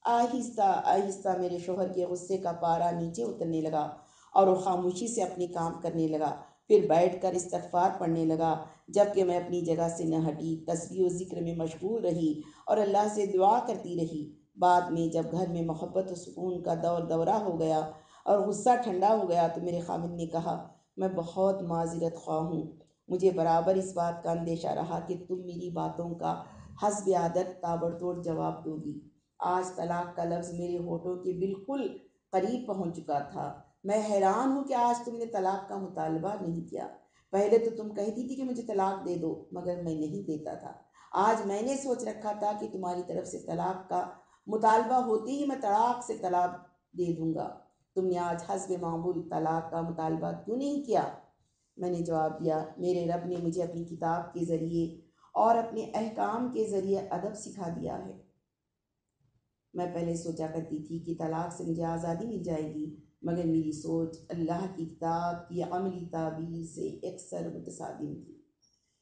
آہستہ آہستہ میرے شوہر کے غصے کا پارا نیچے اترنے لگا اور وہ خاموشی سے اپنی کام کرنے لگا۔ پھر بیٹھ کر استغفار پڑھنے لگا جبکہ میں اپنی جگہ سے نہ ہٹی تصویر و ذکر میں مشغول رہی اور اللہ سے دعا کرتی رہی۔ بعد میں جب گھر میں محبت و سکون کا دور دورہ ہو گیا اور غصہ ٹھنڈا ہو گیا تو میرے خامد نے کہا، میں بہت معذرت خواہ ہوں۔ مجھے برابر اس بات کا اندیشہ رہا کہ تم میری باتوں کا حسب عادت تابڑ توڑ جواب دو گی۔ آج طلاق کا لفظ میرے ہوٹوں کے بالکل قریب پہنچ چکا تھا۔ میں حیران ہوں کہ آج تم نے طلاق کا مطالبہ نہیں کیا۔ پہلے تو تم کہتی تھی کہ مجھے طلاق دے دو، مگر میں نہیں دیتا تھا۔ آج میں نے سوچ رکھا تھا کہ تمہاری طرف سے طلاق کا مطالبہ ہوتے ہی میں طلاق سے طلاق دے دوں گا۔ تم نے آج حسب معمول طلاق کا مطالبہ کیوں نہیں کیا؟ میں نے جواب دیا، میرے رب نے مجھے اپنی کتاب کے ذریعے اور اپنے احکام کے ذریعے ادب سکھا دیا ہے۔ میں پہلے سوچا کرتی تھی کہ طلاق سے مجھے آزادی مل جائے گی، مگر میری سوچ اللہ کی کتاب کی عملی تعبیر سے اکثر متصادم تھی۔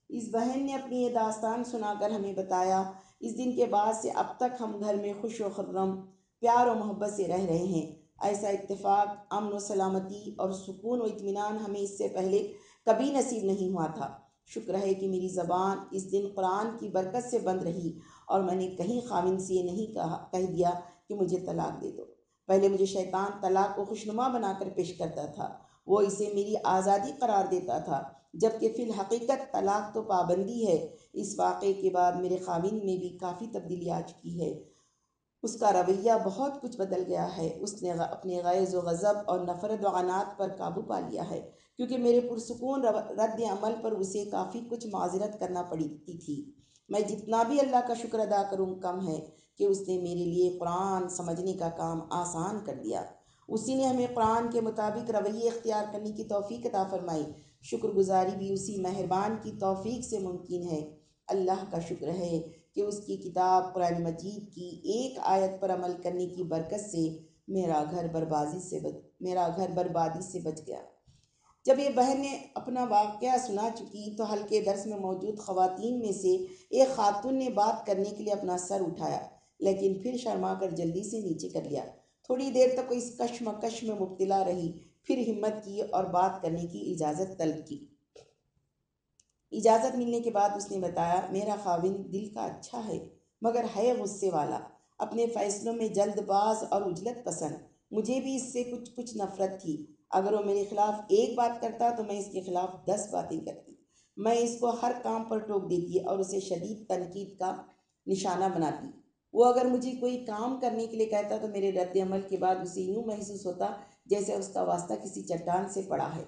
اس بہن نے اپنی یہ داستان سنا کر ہمیں بتایا، اس دن کے بعد سے اب تک ہم گھر میں خوش و خرم، پیار و محبت سے رہ رہے ہیں۔ ایسا اتفاق، امن و سلامتی اور سکون و اطمینان ہمیں اس سے پہلے کبھی نصیب نہیں ہوا تھا۔ شکر ہے کہ میری زبان اس دن قرآن کی برکت سے بند رہی اور میں نے کہیں خاوند سے یہ نہیں کہا، کہہ دیا کہ مجھے طلاق دے دو۔ پہلے مجھے شیطان طلاق کو خوشنما بنا کر پیش کرتا تھا۔ وہ اسے میری آزادی قرار دیتا تھا، جبکہ فی الحقیقت طلاق تو پابندی ہے۔ اس واقعے کے بعد میرے خاوند میں بھی کافی تبدیلی آ چکی ہے۔ اس کا رویہ بہت کچھ بدل گیا ہے۔ اس نے اپنے غیظ و غضب اور نفرت و عنات پر قابو پا لیا ہے۔ کیونکہ میرے پرسکون رد عمل پر اسے کافی کچھ معذرت کرنا پڑتی تھی۔ میں جتنا بھی اللہ کا شکر ادا کروں، کم ہے کہ اس نے میرے لیے قرآن سمجھنے کا کام آسان کر دیا۔ اسی نے ہمیں قرآن کے مطابق رویے اختیار کرنے کی توفیق عطا فرمائی۔ شکر گزاری بھی اسی مہربان کی توفیق سے ممکن ہے۔ اللہ کا شکر ہے کہ اس کی کتاب قرآن مجید کی ایک آیت پر عمل کرنے کی برکت سے میرا گھر بربادی سے بچ، میرا گھر بربادی سے بچ گیا۔ جب یہ بہن نے اپنا واقعہ سنا چکی تو ہلکے درس میں موجود خواتین میں سے ایک خاتون نے بات کرنے کے لیے اپنا سر اٹھایا، لیکن پھر شرما کر جلدی سے نیچے کر لیا۔ تھوڑی دیر تک وہ اس کشمکش میں مبتلا رہی، پھر ہمت کی اور بات کرنے کی اجازت طلب کی۔ اجازت ملنے کے بعد اس نے بتایا، میرا خاوند دل کا اچھا ہے، مگر ہے غصے والا، اپنے فیصلوں میں جلد باز اور اجلت پسند، مجھے بھی اس سے کچھ کچھ نفرت تھی۔ اگر وہ میرے خلاف ایک بات کرتا تو میں اس کے خلاف دس باتیں کرتی۔ میں اس کو ہر کام پر ٹوک دیتی اور اسے شدید تنقید کا نشانہ بناتی۔ وہ اگر مجھے کوئی کام کرنے کے لیے کہتا تو میرے رد عمل کے بعد اسے یوں محسوس ہوتا جیسے اس کا واسطہ کسی چٹان سے پڑا ہے۔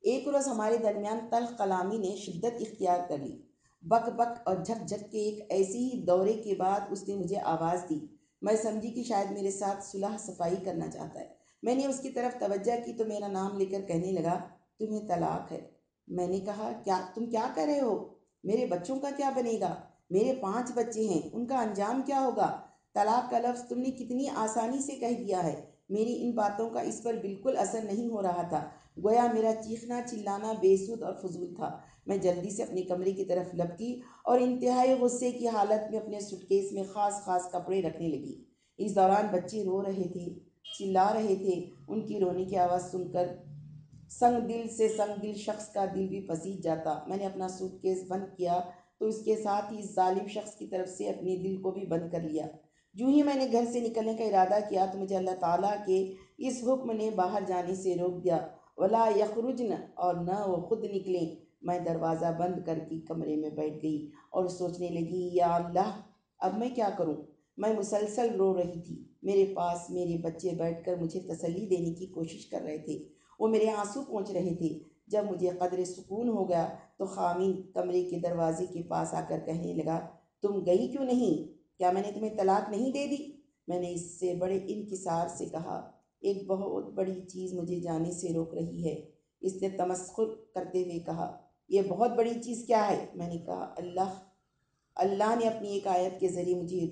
ایک روز ہمارے درمیان تلخ کلامی نے شدت اختیار کر لی۔ بک بک اور جھک جھک کے ایک ایسی ہی دورے کے بعد اس نے مجھے آواز دی۔ میں سمجھی کہ شاید میرے ساتھ صلح صفائی کرنا چاہتا ہے۔ میں نے اس کی طرف توجہ کی تو میرا نام لے کر کہنے لگا، تمہیں طلاق ہے۔ میں نے کہا، کیا تم کیا کر رہے ہو؟ میرے بچوں کا کیا بنے گا؟ میرے پانچ بچے ہیں، ان کا انجام کیا ہوگا؟ طلاق کا لفظ تم نے کتنی آسانی سے کہہ دیا ہے۔ میری ان باتوں کا اس پر بالکل اثر نہیں ہو رہا تھا۔ گویا میرا چیخنا، چلانا بے سود اور فضول تھا۔ میں جلدی سے اپنے کمرے کی طرف لپکی اور انتہائی غصے کی حالت میں اپنے سٹکیس میں خاص خاص کپڑے رکھنے لگی۔ اس دوران بچے رو رہے تھے۔ چلا رہے تھے۔ ان کی رونے کی آواز سن کر سنگ دل سے سنگ دل شخص کا دل بھی پسیج جاتا۔ میں نے اپنا سوٹ کیس بند کیا تو اس کے ساتھ ہی اس ظالم شخص کی طرف سے اپنے دل کو بھی بند کر لیا۔ جو ہی میں نے گھر سے نکلنے کا ارادہ کیا تو مجھے اللہ تعالیٰ کے اس حکم نے باہر جانے سے روک دیا۔ ولا یخرجن اور نہ وہ خود نکلیں میں دروازہ بند کر کے کمرے میں بیٹھ گئی اور سوچنے لگی، یا اللہ، اب میں کیا کروں؟ میں مسلسل رو رہی تھی۔ میرے پاس میرے بچے بیٹھ کر مجھے تسلی دینے کی کوشش کر رہے تھے۔ وہ میرے آنسو پہنچ رہے تھے۔ جب مجھے قدر سکون ہو گیا تو خامین کمرے کے دروازے کے پاس آ کر کہنے لگا، تم گئی کیوں نہیں؟ کیا میں نے تمہیں طلاق نہیں دے دی؟ میں نے اس سے بڑے انکسار سے کہا، ایک بہت بڑی چیز مجھے جانے سے روک رہی ہے۔ اس نے تمسخر کرتے ہوئے کہا، یہ بہت بڑی چیز کیا ہے؟ میں نے کہا، اللہ اللہ نے اپنی ایک آیت کے ذریعے مجھے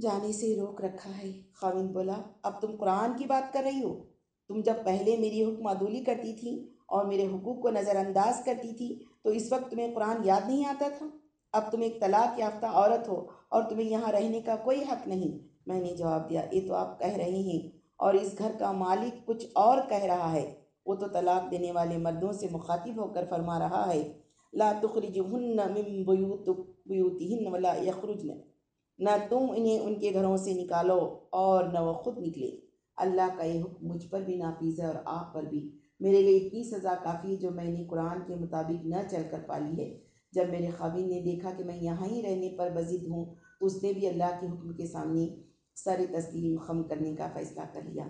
جانے سے روک رکھا ہے۔ خاوند بولا، اب تم قرآن کی بات کر رہی ہو؟ تم جب پہلے میری حکم عدولی کرتی تھی اور میرے حقوق کو نظر انداز کرتی تھی، تو اس وقت تمہیں قرآن یاد نہیں آتا تھا؟ اب تم ایک طلاق یافتہ عورت ہو اور تمہیں یہاں رہنے کا کوئی حق نہیں۔ میں نے جواب دیا، یہ تو آپ کہہ رہے ہیں۔ اور اس گھر کا مالک کچھ اور کہہ رہا ہے۔ وہ تو طلاق دینے والے مردوں سے مخاطب ہو کر فرما رہا ہے۔ لا تخرجہن من بیوت بیوتہن ولا یخرجن۔ نہ تم انہیں ان کے گھروں سے نکالو اور نہ وہ خود نکلے۔ اللہ کا یہ حکم مجھ پر بھی نافذ ہے اور آپ پر بھی۔ میرے لیے اتنی سزا کافی ہے جو میں نے قرآن کے مطابق نہ چل کر پالی ہے۔ جب میرے خاوین نے دیکھا کہ میں یہاں ہی رہنے پر بزد ہوں، تو اس نے بھی اللہ کے حکم کے سامنے سر تسلیم خم کرنے کا فیصلہ کر لیا۔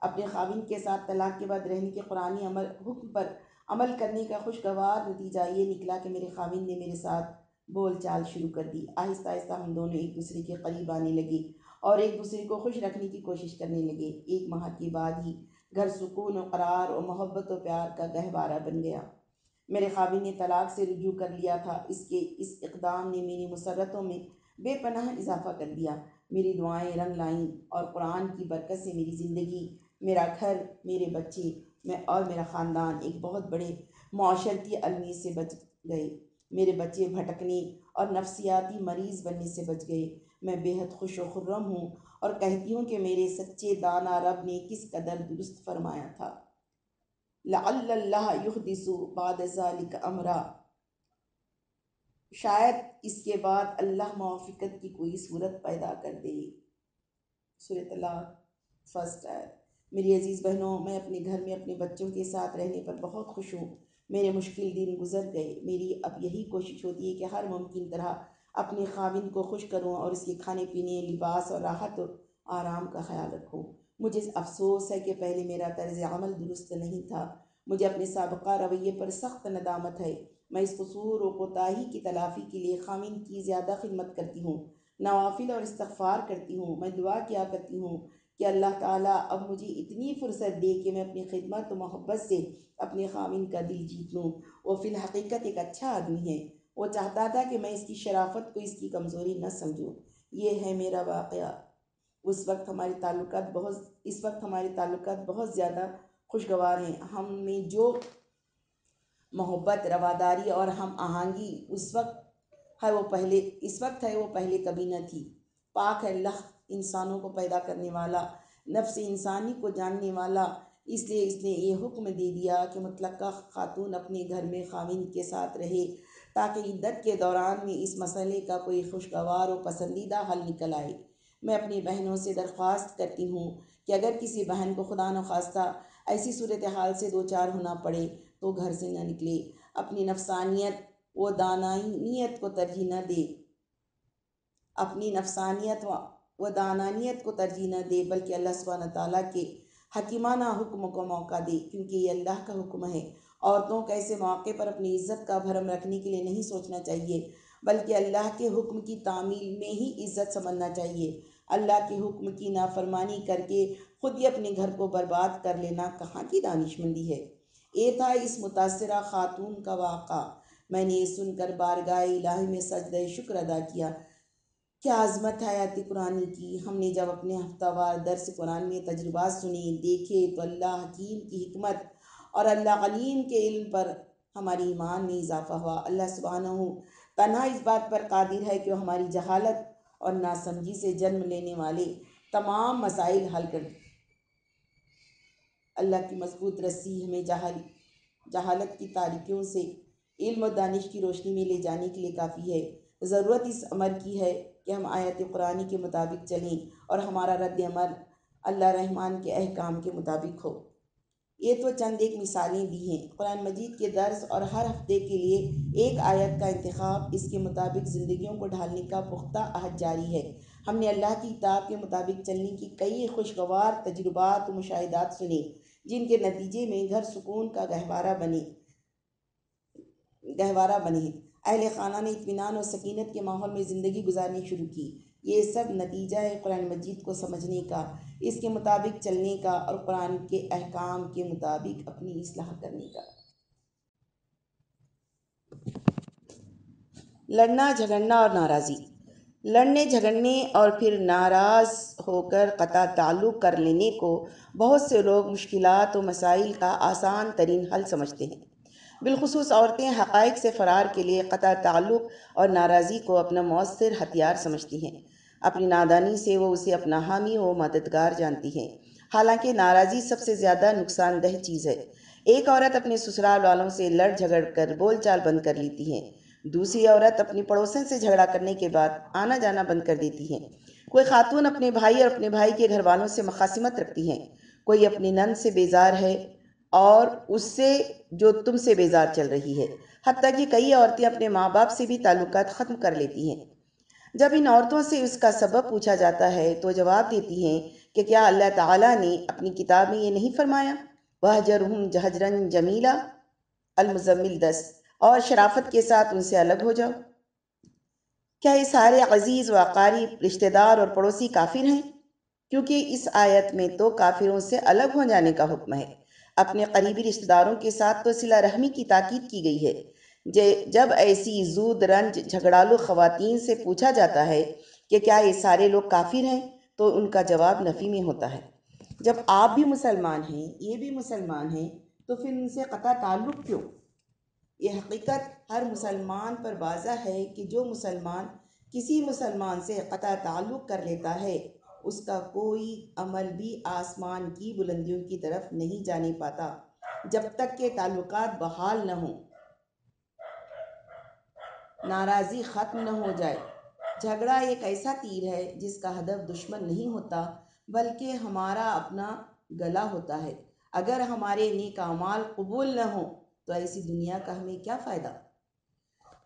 اپنے خاوین کے ساتھ طلاق کے بعد رہنے کے قرآن عمل، حکم پر عمل کرنے کا خوشگوار نتیجہ یہ نکلا کہ میرے خاوین نے میرے ساتھ بول چال شروع کر دی۔ آہستہ آہستہ ہم دونوں ایک دوسرے کے قریب آنے لگے اور ایک دوسرے کو خوش رکھنے کی کوشش کرنے لگے۔ ایک ماہ کے بعد ہی گھر سکون و قرار و محبت و پیار کا گہوارہ بن گیا۔ میرے خاوین نے طلاق سے رجوع کر لیا تھا۔ اس کے اس اقدام نے میری مسرتوں میں بے پناہ اضافہ کر دیا۔ میری دعائیں رنگ لائیں اور قرآن کی برکت سے میری زندگی، میرا گھر، میرے بچے، میں اور میرا خاندان ایک بہت بڑے معاشرتی المیز سے بچ گئے۔ میرے بچے بھٹکنے اور نفسیاتی مریض بننے سے بچ گئے۔ میں بہت خوش و خرم ہوں اور کہتی ہوں کہ میرے سچے دانا رب نے کس قدر درست فرمایا تھا۔ لعل اللہ يحدث بعد امرا۔ شاید اس کے بعد اللہ موافقت کی کوئی صورت پیدا کر دے۔ صورت اللہ فرسٹ میری عزیز بہنوں، میں اپنے گھر میں اپنے بچوں کے ساتھ رہنے پر بہت خوش ہوں۔ میرے مشکل دن گزر گئے۔ میری اب یہی کوشش ہوتی ہے کہ ہر ممکن طرح اپنے خاوند کو خوش کروں اور اس کے کھانے پینے، لباس اور راحت و آرام کا خیال رکھوں۔ مجھے افسوس ہے کہ پہلے میرا طرز عمل درست نہیں تھا۔ مجھے اپنے سابقہ رویے پر سخت ندامت ہے۔ میں اس قصور و کوتاہی کی تلافی کے لیے خامن کی زیادہ خدمت کرتی ہوں، نوافل اور استغفار کرتی ہوں۔ میں دعا کیا کرتی ہوں کہ اللہ تعالیٰ اب مجھے اتنی فرصت دے کہ میں اپنی خدمت و محبت سے اپنے خامن کا دل جیت لوں۔ وہ فی الحقیقت ایک اچھا آدمی ہے۔ وہ چاہتا تھا کہ میں اس کی شرافت کو اس کی کمزوری نہ سمجھوں۔ یہ ہے میرا واقعہ۔ اس وقت ہمارے تعلقات بہت، اس وقت ہمارے تعلقات بہت زیادہ خوشگوار ہیں۔ ہم میں جو محبت، رواداری اور ہم آہنگی اس وقت ہے وہ پہلے، اس وقت ہے وہ پہلے کبھی نہ تھی۔ پاک ہے اللہ انسانوں کو پیدا کرنے والا، نفس انسانی کو جاننے والا۔ اس لیے اس نے یہ حکم دے دیا کہ مطلقہ خاتون اپنے گھر میں خامن کے ساتھ رہے، تاکہ عدت کے دوران میں اس مسئلے کا کوئی خوشگوار و پسندیدہ حل نکل آئے۔ میں اپنی بہنوں سے درخواست کرتی ہوں کہ اگر کسی بہن کو خدا نخواستہ ایسی صورتحال سے دو چار ہونا پڑے تو گھر سے نہ نکلے، اپنی نفسانیت و دانانیت کو ترجیح نہ دے۔ اپنی نفسانیت و وہ دانانیت کو ترجیح نہ دے، بلکہ اللہ سبحانہ تعالیٰ کے حکیمانہ حکم کو موقع دے، کیونکہ یہ اللہ کا حکم ہے۔ عورتوں کو ایسے موقع پر اپنی عزت کا بھرم رکھنے کے لیے نہیں سوچنا چاہیے، بلکہ اللہ کے حکم کی تعمیل میں ہی عزت سمجھنا چاہیے۔ اللہ کے حکم کی نافرمانی کر کے خود ہی اپنے گھر کو برباد کر لینا کہاں کی دانش مندی ہے؟ یہ تھا اس متاثرہ خاتون کا واقعہ۔ میں نے یہ سن کر بارگاہ الہی میں سجدہ شکر ادا کیا۔ کیا عظمت ہے آیات قرآن کی؟ ہم نے جب اپنے ہفتہ وار درس قرآن میں تجربات سنی دیکھے تو اللہ حکیم کی حکمت اور اللہ علیم کے علم پر ہماری ایمان میں اضافہ ہوا۔ اللہ سبحانہ تنہا اس بات پر قادر ہے کہ وہ ہماری جہالت اور ناسمجھی سے جنم لینے والے تمام مسائل حل کر اللہ کی مضبوط رسی ہمیں جہال جہالت کی تاریکیوں سے علم و دانش کی روشنی میں لے جانے کے لیے کافی ہے۔ ضرورت اس عمر کی ہے کہ ہم آیت قرآن کے مطابق چلیں اور ہمارا رد عمل اللہ رحمان کے احکام کے مطابق ہو۔ یہ تو چند ایک مثالیں دی ہیں۔ قرآن مجید کے درس اور ہر ہفتے کے لیے ایک آیت کا انتخاب اس کے مطابق زندگیوں کو ڈھالنے کا پختہ عہد جاری ہے۔ ہم نے اللہ کی کتاب کے مطابق چلنے کی کئی خوشگوار تجربات و مشاہدات سنی جن کے نتیجے میں گھر سکون کا گہوارہ بنے گہوارہ بنے۔ اہل خانہ نے اطمینان اور سکینت کے ماحول میں زندگی گزارنی شروع کی۔ یہ سب نتیجہ ہے قرآن مجید کو سمجھنے کا، اس کے مطابق چلنے کا اور قرآن کے احکام کے مطابق اپنی اصلاح کرنے کا۔ لڑنا، جھگڑنا اور ناراضی۔ لڑنے، جھگڑنے اور پھر ناراض ہو کر قطع تعلق کر لینے کو بہت سے لوگ مشکلات و مسائل کا آسان ترین حل سمجھتے ہیں۔ بالخصوص عورتیں حقائق سے فرار کے لیے قطع تعلق اور ناراضی کو اپنا مؤثر ہتھیار سمجھتی ہیں۔ اپنی نادانی سے وہ اسے اپنا حامی و مددگار جانتی ہیں۔ حالانکہ ناراضی سب سے زیادہ نقصان دہ چیز ہے۔ ایک عورت اپنے سسرال والوں سے لڑ جھگڑ کر بول چال بند کر لیتی ہے دوسری عورت اپنی پڑوسن سے جھگڑا کرنے کے بعد آنا جانا بند کر دیتی ہے کوئی خاتون اپنے بھائی اور اپنے بھائی کے گھر والوں سے مخاسمت رکھتی ہیں۔ کوئی اپنی نند سے بیزار ہے۔ اور اس سے جو تم سے بیزار چل رہی ہے۔ حتیٰ کہ کئی عورتیں اپنے ماں باپ سے بھی تعلقات ختم کر لیتی ہیں۔ جب ان عورتوں سے اس کا سبب پوچھا جاتا ہے تو جواب دیتی ہیں کہ کیا اللہ تعالیٰ نے اپنی کتاب میں یہ نہیں فرمایا؟ وہ وَهْجَرْهُمْ جَهَجْرًا جَمِيلًا المزمل دس اور شرافت کے ساتھ ان سے الگ ہو جاؤ۔ کیا یہ سارے عزیز و اقارب رشتہ دار اور پڑوسی کافر ہیں؟ کیونکہ اس آیت میں تو کافروں سے الگ ہو جانے کا حکم ہے۔ اپنے قریبی رشتہ داروں کے ساتھ تو صلہ رحمی کی تاکید کی گئی ہے۔ جب ایسی زود رنج جھگڑالو خواتین سے پوچھا جاتا ہے کہ کیا یہ سارے لوگ کافر ہیں، تو ان کا جواب نفی میں ہوتا ہے۔ جب آپ بھی مسلمان ہیں، یہ بھی مسلمان ہیں، تو پھر ان سے قطع تعلق کیوں؟ یہ حقیقت ہر مسلمان پر واضح ہے کہ جو مسلمان کسی مسلمان سے قطع تعلق کر لیتا ہے اس کا کوئی عمل بھی آسمان کی بلندیوں کی طرف نہیں جانے پاتا، جب تک کہ تعلقات بحال نہ ہوں۔ ناراضی ختم نہ ہو جائے۔ جھگڑا ایک ایسا تیر ہے جس کا ہدف دشمن نہیں ہوتا، بلکہ ہمارا اپنا گلا ہوتا ہے۔ اگر ہمارے نیک اعمال قبول نہ ہوں تو ایسی دنیا کا ہمیں کیا فائدہ؟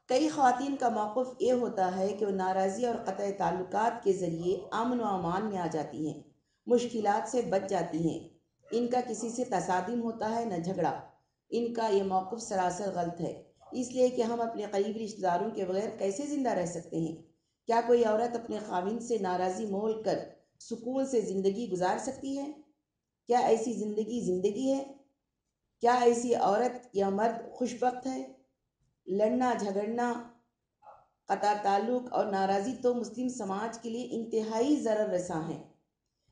کئی خواتین کا موقف یہ ہوتا ہے کہ وہ ناراضی اور قطع تعلقات کے ذریعے امن و امان میں آ جاتی ہیں، مشکلات سے بچ جاتی ہیں۔ ان کا کسی سے تصادم ہوتا ہے، نہ جھگڑا۔ ان کا یہ موقف سراسر غلط ہے۔ اس لیے کہ ہم اپنے قریبی رشتہ داروں کے بغیر کیسے زندہ رہ سکتے ہیں؟ کیا کوئی عورت اپنے خاوند سے ناراضی مول کر سکون سے زندگی گزار سکتی ہے؟ کیا ایسی زندگی زندگی ہے؟ کیا ایسی عورت یا مرد خوش بخت ہے؟ لڑنا، جھگڑنا، قطع تعلق اور ناراضی تو مسلم سماج کے لیے انتہائی ضرر رساں ہیں۔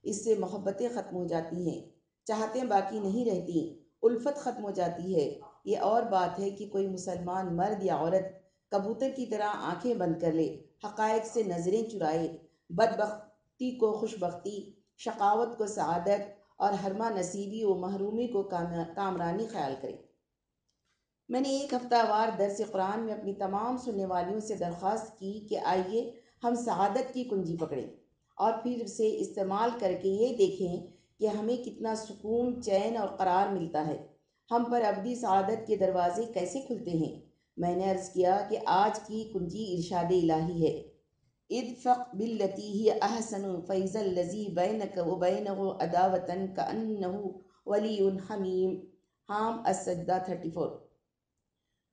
اس سے محبتیں ختم ہو جاتی ہیں، چاہتیں باقی نہیں رہتی، الفت ختم ہو جاتی ہے۔ یہ اور بات ہے کہ کوئی مسلمان مرد یا عورت کبوتر کی طرح آنکھیں بند کر لے، حقائق سے نظریں چرائے، بدبختی کو خوش بختی شقاوت کو سعادت اور ہرما نصیبی و محرومی کو کامرانی خیال کرے۔ میں نے ایک ہفتہ وار درس قرآن میں اپنی تمام سننے والیوں سے درخواست کی کہ آئیے ہم سعادت کی کنجی پکڑیں اور پھر اسے استعمال کر کے یہ دیکھیں کہ ہمیں کتنا سکون، چین اور قرار ملتا ہے۔ ہم پر ابدی سعادت کے دروازے کیسے کھلتے ہیں؟ میں نے عرض کیا کہ آج کی کنجی ارشاد الہی ہے۔ ادفق باللتی ہی احسن فیض الزی بینک و بینہ اداوتن کا انہو ولی حمیم حام السجدہ 34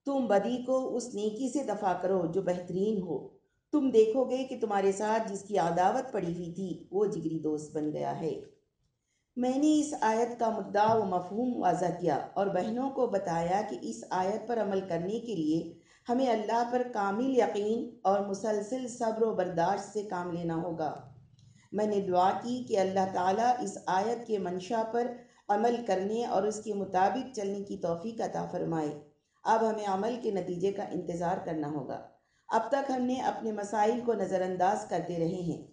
تم بدی کو اس نیکی سے دفع کرو جو بہترین ہو۔ تم دیکھو گے کہ تمہارے ساتھ جس کی عداوت پڑی ہوئی تھی، وہ جگری دوست بن گیا ہے۔ میں نے اس آیت کا مدعا و مفہوم واضح کیا اور بہنوں کو بتایا کہ اس آیت پر عمل کرنے کے لیے ہمیں اللہ پر کامل یقین اور مسلسل صبر و برداشت سے کام لینا ہوگا۔ میں نے دعا کی کہ اللہ تعالیٰ اس آیت کے منشا پر عمل کرنے اور اس کے مطابق چلنے کی توفیق عطا فرمائے۔ اب ہمیں عمل کے نتیجے کا انتظار کرنا ہوگا۔ اب تک ہم نے اپنے مسائل کو نظر انداز کرتے رہے ہیں۔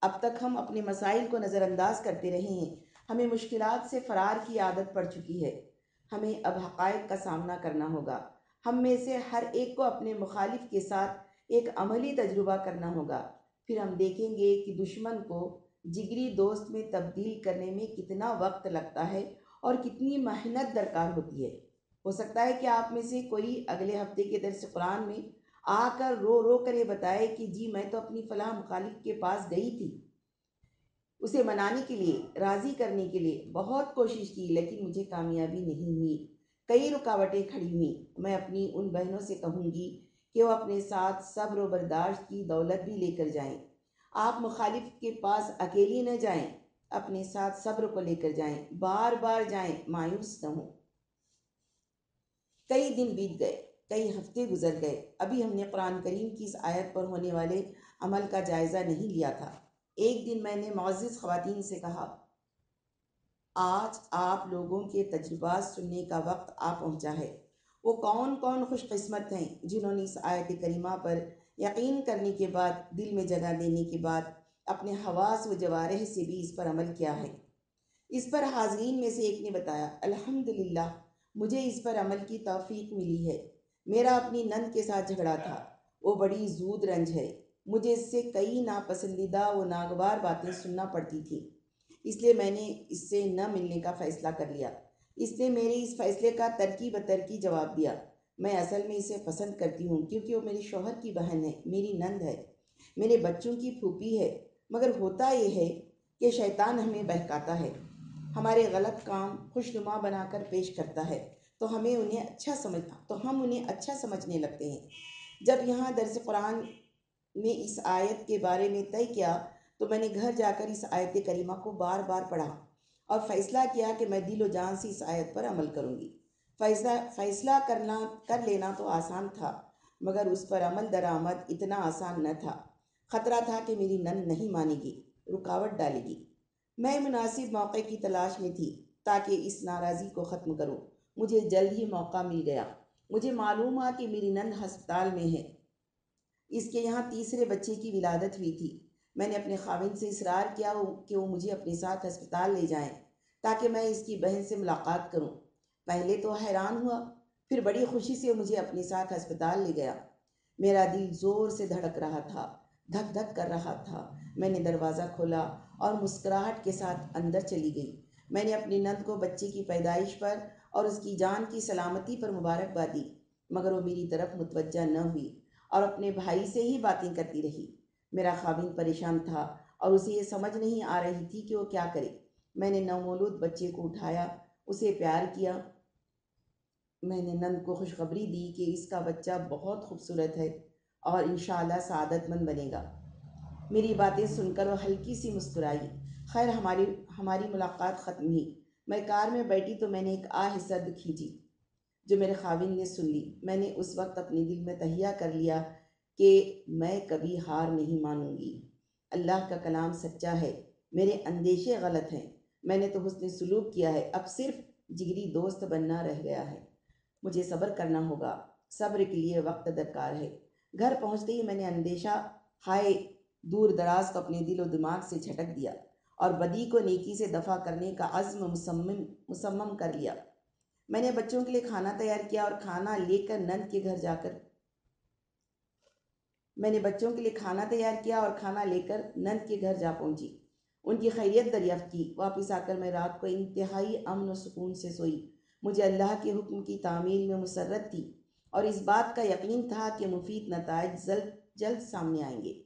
اب تک ہم اپنے مسائل کو نظر انداز کرتے رہے ہیں۔ ہمیں مشکلات سے فرار کی عادت پڑ چکی ہے۔ ہمیں اب حقائق کا سامنا کرنا ہوگا۔ ہم میں سے ہر ایک کو اپنے مخالف کے ساتھ ایک عملی تجربہ کرنا ہوگا۔ پھر ہم دیکھیں گے کہ دشمن کو جگری دوست میں تبدیل کرنے میں کتنا وقت لگتا ہے اور کتنی محنت درکار ہوتی ہے۔ ہو سکتا ہے کہ آپ میں سے کوئی اگلے ہفتے کے درس قرآن میں آ کر رو رو کر یہ بتائے کہ جی میں تو اپنی فلاح مخالف کے پاس گئی تھی۔ اسے منانے کے لیے، راضی کرنے کے لیے بہت کوشش کی، لیکن مجھے کامیابی نہیں ہوئی۔ کئی رکاوٹیں کھڑی ہوئیں۔ میں اپنی ان بہنوں سے کہوں گی کہ وہ اپنے ساتھ صبر و برداشت کی دولت بھی لے کر جائیں۔ آپ مخالف کے پاس اکیلی نہ جائیں، اپنے ساتھ صبر کو لے کر جائیں۔ بار بار جائیں، مایوس نہ ہوں۔ کئی دن بیت گئے، کئی ہفتے گزر گئے۔ ابھی ہم نے قرآن کریم کی اس آیت پر ہونے والے عمل کا جائزہ نہیں لیا تھا۔ ایک دن میں نے معزز خواتین سے کہا، آج آپ لوگوں کے تجربات سننے کا وقت آ پہنچا ہے۔ وہ کون کون خوش قسمت ہیں جنہوں نے اس آیت کریمہ پر یقین کرنے کے بعد، دل میں جگہ دینے کے بعد اپنے حواس و جوارح سے بھی اس پر عمل کیا ہے۔ اس پر حاضرین میں سے ایک نے بتایا، الحمدللہ مجھے اس پر عمل کی توفیق ملی ہے۔ میرا اپنی نند کے ساتھ جھگڑا تھا۔ وہ بڑی زود رنج ہے۔ مجھے اس سے کئی ناپسندیدہ و ناگوار باتیں سننا پڑتی تھی اس لیے میں نے اس سے نہ ملنے کا فیصلہ کر لیا۔ اس نے میرے اس فیصلے کا ترکی بترکی جواب دیا۔ میں اصل میں اسے پسند کرتی ہوں کیونکہ وہ میرے شوہر کی بہن ہے، میری نند ہے۔ میرے بچوں کی پھوپھی ہے۔ مگر ہوتا یہ ہے کہ شیطان ہمیں بہکاتا ہے۔ ہمارے غلط کام خوشنما بنا کر پیش کرتا ہے۔ تو ہمیں انہیں اچھا سمجھ تو ہم انہیں اچھا سمجھنے لگتے ہیں۔ جب یہاں درس قرآن میں اس آیت کے بارے میں طے کیا، تو میں نے گھر جا کر اس آیت کریمہ کو بار بار پڑھا اور فیصلہ کیا کہ میں دل و جان سے اس آیت پر عمل کروں گی۔ فیصلہ فیصلہ کرنا، کر لینا تو آسان تھا، مگر اس پر عمل درآمد اتنا آسان نہ تھا۔ خطرہ تھا کہ میری نند نہیں مانے گی، رکاوٹ ڈالے گی۔ میں مناسب موقع کی تلاش میں تھی تاکہ اس ناراضی کو ختم کروں۔ مجھے جلد ہی موقع مل گیا۔ مجھے معلوم ہوا کہ میری نند ہسپتال میں ہے۔ اس کے یہاں تیسرے بچے کی ولادت ہوئی تھی۔ میں نے اپنے خاوند سے اصرار کیا کہ وہ مجھے اپنے ساتھ ہسپتال لے جائیں تاکہ میں اس کی بہن سے ملاقات کروں۔ پہلے تو حیران ہوا، پھر بڑی خوشی سے مجھے اپنے ساتھ ہسپتال لے گیا۔ میرا دل زور سے دھڑک رہا تھا۔ دھک دھک کر رہا تھا۔ میں نے دروازہ کھولا اور مسکراہٹ کے ساتھ اندر چلی گئی۔ میں نے اپنی نند کو بچے کی پیدائش پر اور اس کی جان کی سلامتی پر مبارکباد دی، مگر وہ میری طرف متوجہ نہ ہوئی اور اپنے بھائی سے ہی باتیں کرتی رہی۔ میرا خاوند پریشان تھا اور اسے یہ سمجھ نہیں آ رہی تھی کہ وہ کیا کرے۔ میں نے نومولود بچے کو اٹھایا، اسے پیار کیا۔ میں نے نند کو خوشخبری دی کہ اس کا بچہ بہت خوبصورت ہے۔ اور انشاءاللہ سعادت مند بنے گا۔ میری باتیں سن کر وہ ہلکی سی مسکرائی۔ خیر، ہماری ہماری ملاقات ختم ہوئی میں کار میں بیٹھی تو میں نے ایک آہ سرد کھینچی جو میرے خاوند نے سن لی۔ میں نے اس وقت اپنے دل میں تہیا کر لیا کہ میں کبھی ہار نہیں مانوں گی۔ اللہ کا کلام سچا ہے۔ میرے اندیشے غلط ہیں۔ میں نے تو حسن سلوک کیا ہے۔ اب صرف جگری دوست بننا رہ گیا ہے۔ مجھے صبر کرنا ہوگا۔ صبر کے لیے وقت درکار ہے۔ گھر پہنچتے ہی میں نے اندیشہ ہائے دور دراز کو اپنے دل و دماغ سے جھٹک دیا اور بدی کو نیکی سے دفع کرنے کا عزم مصمم مصمم کر لیا۔ میں نے بچوں کے لیے کھانا تیار کیا اور کھانا لے کر نند کے گھر جا کر، میں نے بچوں کے لیے کھانا تیار کیا اور کھانا لے کر نند کے گھر جا پہنچی۔ ان کی خیریت دریافت کی۔ واپس آ کر میں رات کو انتہائی امن و سکون سے سوئی۔ مجھے اللہ کے حکم کی تعمیل میں مسرت تھی۔ اور اس بات کا یقین تھا کہ مفید نتائج جلد جلد سامنے آئیں گے۔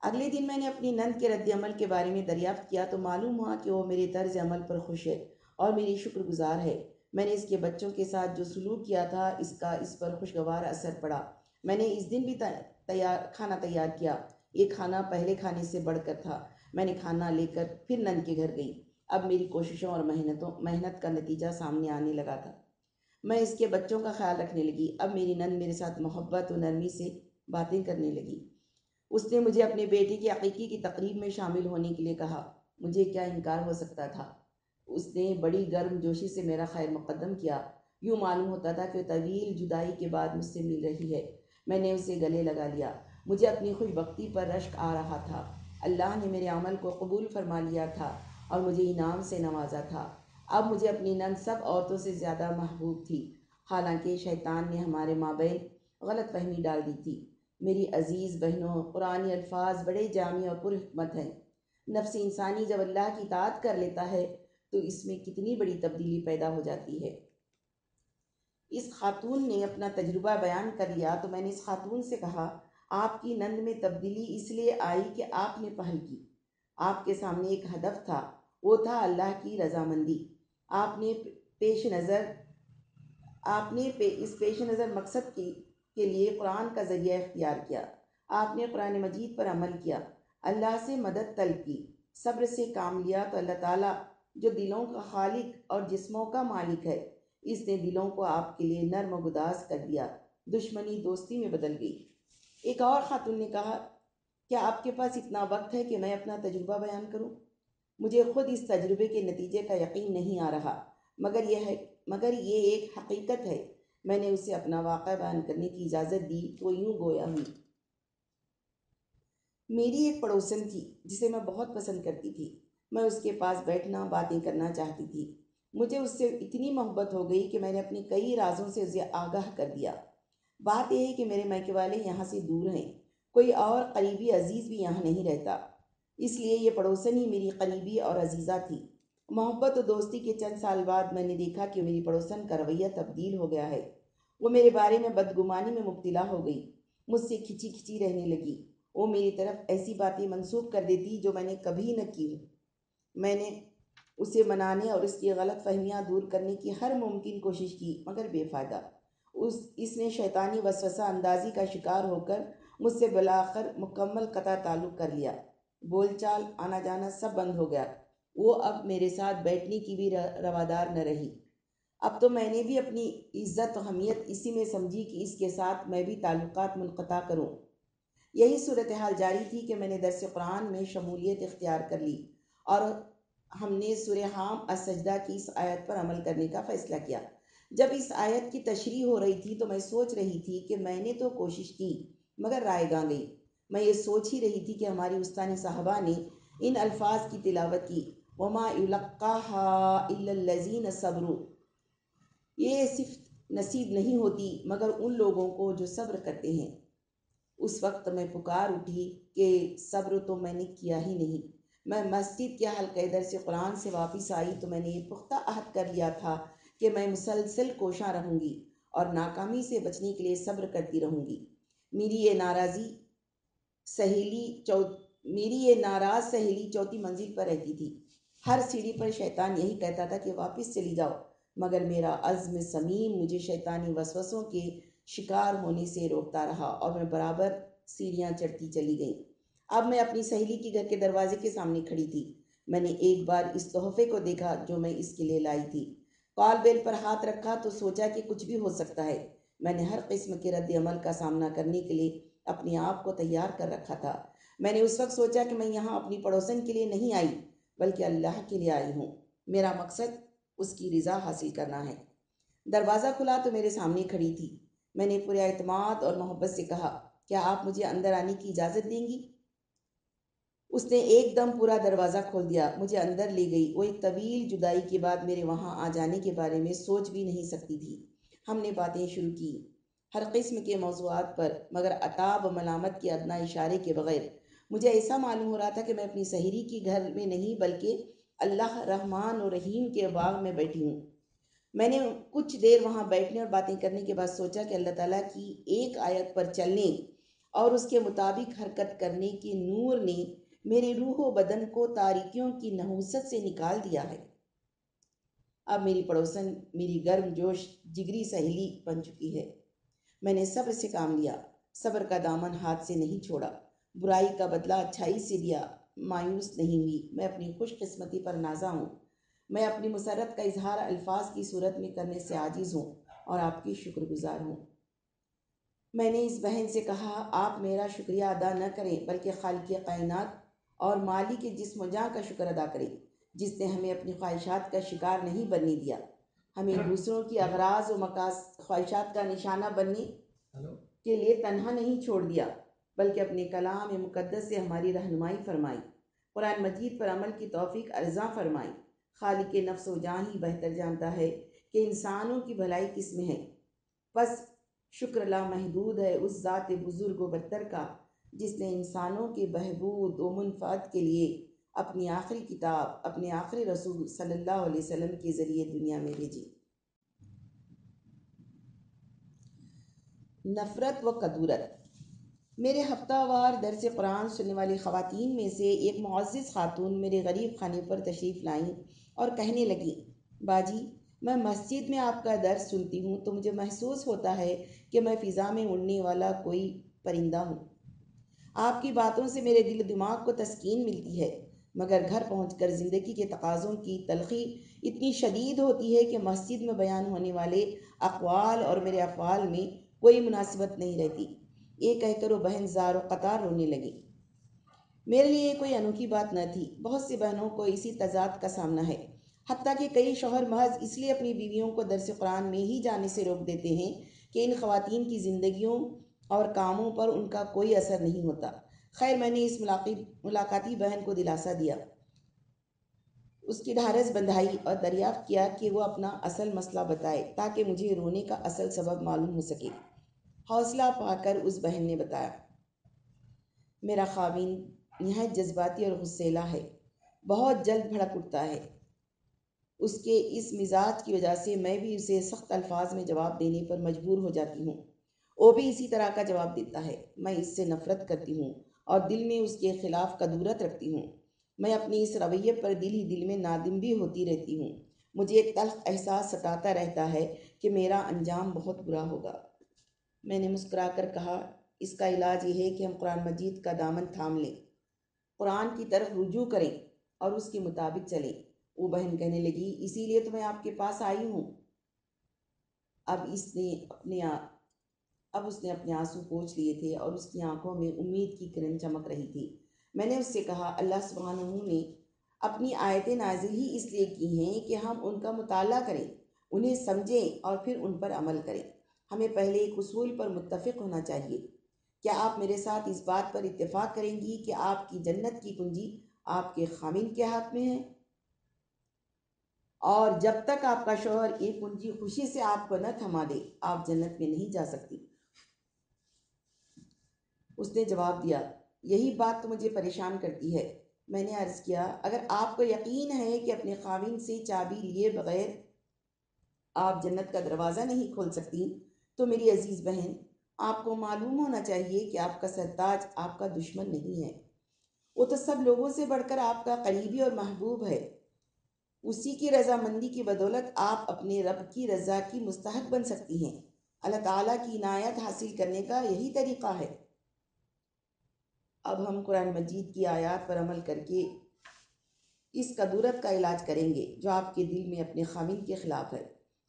اگلے دن میں نے اپنی نند کے رد عمل کے بارے میں دریافت کیا تو معلوم ہوا کہ وہ میرے طرز عمل پر خوش ہے اور میری شکر گزار ہے۔ میں نے اس کے بچوں کے ساتھ جو سلوک کیا تھا، اس کا اس پر خوشگوار اثر پڑا۔ میں نے اس دن بھی تیار کھانا تیار کیا۔ یہ کھانا پہلے کھانے سے بڑھ کر تھا۔ میں نے کھانا لے کر پھر نند کے گھر گئی۔ اب میری کوششوں اور محنتوں محنت کا نتیجہ سامنے آنے لگا تھا۔ میں اس کے بچوں کا خیال رکھنے لگی۔ اب میری نند میرے ساتھ محبت و نرمی سے باتیں کرنے لگی۔ اس نے مجھے اپنے بیٹے کی عقیقی کی تقریب میں شامل ہونے کے لیے کہا، مجھے کیا انکار ہو سکتا تھا؟ اس نے بڑی گرم جوشی سے میرا خیر مقدم کیا۔ یوں معلوم ہوتا تھا کہ طویل جدائی کے بعد مجھ سے مل رہی ہے۔ میں نے اسے گلے لگا لیا۔ مجھے اپنی خوش بختی پر رشک آ رہا تھا۔ اللہ نے میرے عمل کو قبول فرما لیا تھا اور مجھے انعام سے نوازا تھا۔ اب مجھے اپنی نند سب عورتوں سے زیادہ محبوب تھی۔ حالانکہ شیطان نے ہمارے مابین غلط فہمی ڈال دی تھی۔ میری عزیز بہنوں قرآن الفاظ بڑے جامع اور پرحکمت ہیں۔ نفس انسانی جب اللہ کی اطاعت کر لیتا ہے، تو اس میں کتنی بڑی تبدیلی پیدا ہو جاتی ہے۔ اس خاتون نے اپنا تجربہ بیان کر لیا تو میں نے اس خاتون سے کہا، آپ کی نند میں تبدیلی اس لیے آئی کہ آپ نے پہل کی۔ آپ کے سامنے ایک ہدف تھا، وہ تھا اللہ کی رضامندی۔ آپ نے پیش نظر، آپ نے اس پیش نظر مقصد کی، کے لیے قرآن کا ذریعہ اختیار کیا۔ آپ نے قرآن مجید پر عمل کیا۔ اللہ سے مدد طلب کی، صبر سے کام لیا۔ تو اللہ تعالیٰ جو دلوں کا خالق اور جسموں کا مالک ہے، اس نے دلوں کو آپ کے لیے نرم و گداز کر دیا، دشمنی دوستی میں بدل گئی۔ ایک اور خاتون نے کہا، کیا آپ کے پاس اتنا وقت ہے کہ میں اپنا تجربہ بیان کروں؟ مجھے خود اس تجربے کے نتیجے کا یقین نہیں آ رہا، مگر یہ ہے، مگر یہ ایک حقیقت ہے۔ میں نے اسے اپنا واقعہ بیان کرنے کی اجازت دی، تو یوں گویا ہوئی میری ایک پڑوسن تھی، جسے میں بہت پسند کرتی تھی۔ میں اس کے پاس بیٹھنا، باتیں کرنا چاہتی تھی۔ مجھے اس سے اتنی محبت ہو گئی کہ میں نے اپنی کئی رازوں سے اسے آگاہ کر دیا۔ بات یہ ہے کہ میرے میکے والے یہاں سے دور ہیں۔ کوئی اور قریبی عزیز بھی یہاں نہیں رہتا۔ اس لیے یہ پڑوسن ہی میری قریبی اور عزیزہ تھی۔ محبت و دوستی کے چند سال بعد میں نے دیکھا کہ میری پڑوسن کا رویہ تبدیل ہو گیا ہے۔ وہ میرے بارے میں بدگمانی میں مبتلا ہو گئی۔ مجھ سے کھچی کھچی رہنے لگی۔ وہ میری طرف ایسی باتیں منسوخ کر دیتی جو میں نے کبھی نہ کی۔ میں نے اسے منانے اور اس کی غلط فہمیاں دور کرنے کی ہر ممکن کوشش کی، مگر بے فائدہ۔ اس اس نے شیطانی وسوسہ اندازی کا شکار ہو کر مجھ سے بلاخر مکمل قطع تعلق کر لیا۔ بول چال، آنا جانا سب بند ہو گیا۔ وہ اب میرے ساتھ بیٹھنے کی بھی روادار نہ رہی۔ اب تو میں نے بھی اپنی عزت و حمیت اسی میں سمجھی کہ اس کے ساتھ میں بھی تعلقات منقطع کروں۔ یہی صورتحال جاری تھی کہ میں نے درس قرآن میں شمولیت اختیار کر لی اور ہم نے سورہ حام کی اس آیت پر عمل کرنے کا فیصلہ کیا۔ جب اس آیت کی تشریح ہو رہی تھی تو میں سوچ رہی تھی کہ میں نے تو کوشش کی مگر رائے گاں گئی۔ میں یہ سوچ ہی رہی تھی کہ ہماری استانی صاحبہ نے ان الفاظ کی تلاوت کی۔ وما يلقاها الا الذين صبروا۔ یہ صفت نصیب نہیں ہوتی مگر ان لوگوں کو جو صبر کرتے ہیں۔ اس وقت میں پکار اٹھی کہ صبر تو میں نے کیا ہی نہیں۔ میں مسجد کے حلقہ درس قرآن سے واپس آئی تو میں نے یہ پختہ عہد کر لیا تھا کہ میں مسلسل کوشاں رہوں گی اور ناکامی سے بچنے کے لیے صبر کرتی رہوں گی۔ میری یہ ناراضی سہیلی چو، میری یہ ناراض سہیلی چوتھی منزل پر رہتی تھی۔ ہر سیڑھی پر شیطان یہی کہتا تھا کہ واپس چلی جاؤ، مگر میرا عزم سمیم مجھے شیطانی وسوسوں کے شکار ہونے سے روکتا رہا اور میں برابر سیڑھیاں چڑھتی چلی گئی۔ اب میں اپنی سہیلی کے گھر کے دروازے کے سامنے کھڑی تھی۔ میں نے ایک بار اس تحفے کو دیکھا جو میں اس کے لیے لائی تھی۔ کال بیل پر ہاتھ رکھا تو سوچا کہ کچھ بھی ہو سکتا ہے۔ میں نے ہر قسم کے رد عمل کا سامنا کرنے کے لیے اپنے آپ کو تیار کر رکھا تھا۔ میں نے اس وقت سوچا کہ میں یہاں اپنی پڑوسن کے لیے نہیں آئی، بلکہ اللہ کے لیے آئی ہوں۔ میرا مقصد اس کی رضا حاصل کرنا ہے۔ دروازہ کھلا تو میرے سامنے کھڑی تھی۔ میں نے پورے اعتماد اور محبت سے کہا، کیا آپ مجھے اندر آنے کی اجازت دیں گی؟ اس نے ایک دم پورا دروازہ کھول دیا، مجھے اندر لے گئی۔ وہ ایک طویل جدائی کے بعد میرے وہاں آ جانے کے بارے میں سوچ بھی نہیں سکتی تھی۔ ہم نے باتیں شروع کی۔ ہر قسم کے موضوعات پر، مگر عطاب و ملامت کے ادنا اشارے کے بغیر۔ مجھے ایسا معلوم ہو رہا تھا کہ میں اپنی سہری کی گھر میں نہیں، بلکہ اللہ رحمان و رحیم کے باغ میں بیٹھی ہوں۔ میں نے کچھ دیر وہاں بیٹھنے اور باتیں کرنے کے بعد سوچا کہ اللہ تعالیٰ کی ایک آیت پر چلنے اور اس کے مطابق حرکت کرنے کے نور نے میرے روح و بدن کو تاریکیوں کی نحوست سے نکال دیا ہے۔ اب میری پڑوسن، میری گرم جوش، جگری سہیلی بن چکی ہے۔ میں نے صبر سے کام لیا۔ صبر کا دامن ہاتھ سے نہیں چھوڑا۔ برائی کا بدلہ اچھائی سے دیا۔ مایوس نہیں ہوئی۔ میں اپنی خوش قسمتی پر نازا ہوں۔ میں اپنی مسرت کا اظہار الفاظ کی صورت میں کرنے سے عاجز ہوں اور آپ کی شکر گزار ہوں۔ میں نے اس بہن سے کہا، آپ میرا شکریہ ادا نہ کریں، بلکہ خالق کائنات اور مالی کے جسم و جاں کا شکر ادا کریں، جس نے ہمیں اپنی خواہشات کا شکار نہیں بننے دیا۔ ہمیں دوسروں کی اغراض و مقاص خواہشات کا نشانہ بننے کے لیے تنہا نہیں چھوڑ دیا بلکہ اپنے کلام مقدس سے ہماری رہنمائی فرمائی قرآن مجید پر عمل کی توفیق ارزاں فرمائی۔ خالق نفس و جاں ہی بہتر جانتا ہے کہ انسانوں کی بھلائی کس میں ہے۔ بس شکر لا محدود ہے اس ذات بزرگ و برتر کا جس نے انسانوں کے بہبود و منفعت کے لیے اپنی آخری کتاب، اپنے آخری رسول صلی اللہ علیہ وسلم کے ذریعے دنیا میں بھیجی۔ نفرت و قدورت۔ میرے ہفتہ وار درس قرآن سننے والی خواتین میں سے ایک معزز خاتون میرے غریب خانے پر تشریف لائیں اور کہنے لگی، باجی، میں مسجد میں آپ کا درس سنتی ہوں تو مجھے محسوس ہوتا ہے کہ میں فضا میں اڑنے والا کوئی پرندہ ہوں۔ آپ کی باتوں سے میرے دل و دماغ کو تسکین ملتی ہے۔ مگر گھر پہنچ کر زندگی کے تقاضوں کی تلخی اتنی شدید ہوتی ہے کہ مسجد میں بیان ہونے والے اقوال اور میرے افعال میں کوئی مناسبت نہیں رہتی۔ یہ کہہ کر وہ بہن زار و قطار رونے لگی۔ میرے لیے یہ کوئی انوکھی بات نہ تھی۔ بہت سی بہنوں کو اسی تضاد کا سامنا ہے۔ حتیٰ کہ کئی شوہر محض اس لیے اپنی بیویوں کو درس قرآن میں ہی جانے سے روک دیتے ہیں کہ ان خواتین کی زندگیوں اور کاموں پر ان کا کوئی اثر نہیں ہوتا۔ خیر میں نے اس ملاقاتی بہن کو دلاسا دیا۔ اس کی ڈھارس بندھائی اور دریافت کیا کہ وہ اپنا اصل مسئلہ بتائے تاکہ مجھے رونے کا اصل سبب معلوم ہو سکے۔ حوصلہ پا کر اس بہن نے بتایا۔ میرا خاوین نہایت جذباتی اور غصیلا ہے۔ بہت جلد بھڑک اٹھتا ہے۔ اس کے اس مزاج کی وجہ سے میں بھی اسے سخت الفاظ میں جواب دینے پر مجبور ہو جاتی ہوں۔ وہ بھی اسی طرح کا جواب دیتا ہے۔ میں اس سے نفرت کرتی ہوں۔ اور دل میں اس کے خلاف قدورت رکھتی ہوں۔ میں اپنی اس رویے پر دل ہی دل میں نادم بھی ہوتی رہتی ہوں۔ مجھے ایک تلخ احساس ستاتا رہتا ہے کہ میرا انجام بہت برا ہوگا۔ میں نے مسکرا کر کہا، اس کا علاج یہ ہے کہ ہم قرآن مجید کا دامن تھام لیں۔ قرآن کی طرف رجوع کریں اور اس کے مطابق چلیں۔ وہ بہن کہنے لگی، اسی لیے تو میں آپ کے پاس آئی ہوں۔ اب اس نے اپنے اب اس نے اپنے آنسو پوچھ لیے تھے اور اس کی آنکھوں میں امید کی کرن چمک رہی تھی۔ میں نے اس سے کہا، اللہ سبحانہ نے اپنی آیت نازل ہی اس لیے کی ہیں کہ ہم ان کا مطالعہ کریں، انہیں سمجھیں اور پھر ان پر عمل کریں۔ ہمیں پہلے ایک اصول پر متفق ہونا چاہیے۔ کیا آپ میرے ساتھ اس بات پر اتفاق کریں گی کہ آپ کی جنت کی کنجی آپ کے خامن کے ہاتھ میں ہے؟ اور جب تک آپ کا شوہر یہ کنجی خوشی سے آپ کو نہ تھما دے، آپ جنت میں نہیں جا سکتی۔ اس نے جواب دیا، یہی بات تو مجھے پریشان کرتی ہے۔ میں نے عرض کیا، اگر آپ کو یقین ہے کہ اپنے خاوین سے چابی لیے بغیر آپ جنت کا دروازہ نہیں کھول سکتی، تو میری عزیز بہن، آپ کو معلوم ہونا چاہیے کہ آپ کا سرتاج آپ کا دشمن نہیں ہے۔ وہ تو سب لوگوں سے بڑھ کر آپ کا قریبی اور محبوب ہے۔ اسی کی رضامندی کی بدولت آپ اپنے رب کی رضا کی مستحق بن سکتی ہیں۔ اللہ تعالیٰ کی عنایت حاصل کرنے کا یہی طریقہ ہے۔ اب ہم قرآن مجید کی آیات پر عمل کر کے اس قدورت کا علاج کریں گے جو آپ کے دل میں اپنے خامن کے خلاف ہے۔